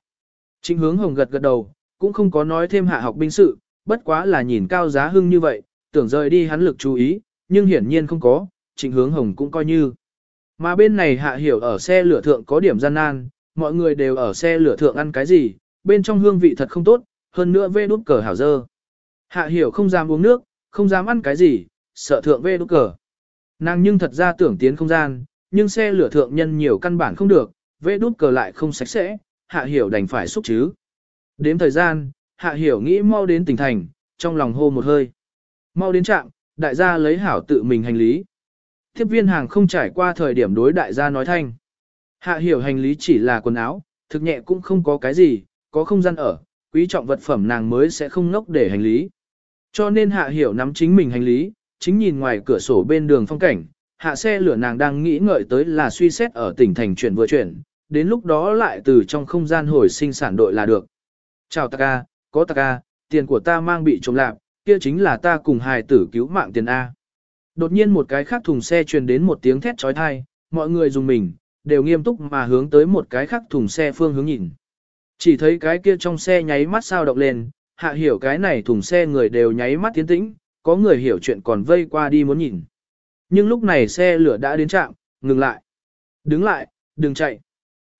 Trịnh hướng hồng gật gật đầu, cũng không có nói thêm hạ học binh sự, bất quá là nhìn cao giá hưng như vậy, tưởng rời đi hắn lực chú ý, nhưng hiển nhiên không có, trịnh hướng hồng cũng coi như. Mà bên này hạ hiểu ở xe lửa thượng có điểm gian nan, mọi người đều ở xe lửa thượng ăn cái gì, bên trong hương vị thật không tốt, hơn nữa vê đút cờ hảo dơ. Hạ hiểu không dám uống nước, không dám ăn cái gì, sợ thượng vê đút cờ. Nàng nhưng thật ra tưởng tiến không gian, nhưng xe lửa thượng nhân nhiều căn bản không được, vê đút cờ lại không sạch sẽ, hạ hiểu đành phải xúc chứ. Đếm thời gian, hạ hiểu nghĩ mau đến tỉnh thành, trong lòng hô một hơi. Mau đến trạm, đại gia lấy hảo tự mình hành lý. Tiếp viên hàng không trải qua thời điểm đối đại gia nói thanh. Hạ hiểu hành lý chỉ là quần áo, thực nhẹ cũng không có cái gì, có không gian ở, quý trọng vật phẩm nàng mới sẽ không ngốc để hành lý. Cho nên hạ hiểu nắm chính mình hành lý, chính nhìn ngoài cửa sổ bên đường phong cảnh, hạ xe lửa nàng đang nghĩ ngợi tới là suy xét ở tỉnh thành chuyển vừa chuyển, đến lúc đó lại từ trong không gian hồi sinh sản đội là được. Chào ta ca, có ta ca, tiền của ta mang bị trộm lạc, kia chính là ta cùng hài tử cứu mạng tiền A. Đột nhiên một cái khác thùng xe truyền đến một tiếng thét trói thai, mọi người dùng mình, đều nghiêm túc mà hướng tới một cái khác thùng xe phương hướng nhìn. Chỉ thấy cái kia trong xe nháy mắt sao động lên, hạ hiểu cái này thùng xe người đều nháy mắt tiến tĩnh, có người hiểu chuyện còn vây qua đi muốn nhìn. Nhưng lúc này xe lửa đã đến trạm, ngừng lại. Đứng lại, đừng chạy.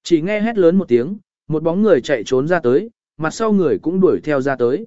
Chỉ nghe hét lớn một tiếng, một bóng người chạy trốn ra tới, mặt sau người cũng đuổi theo ra tới.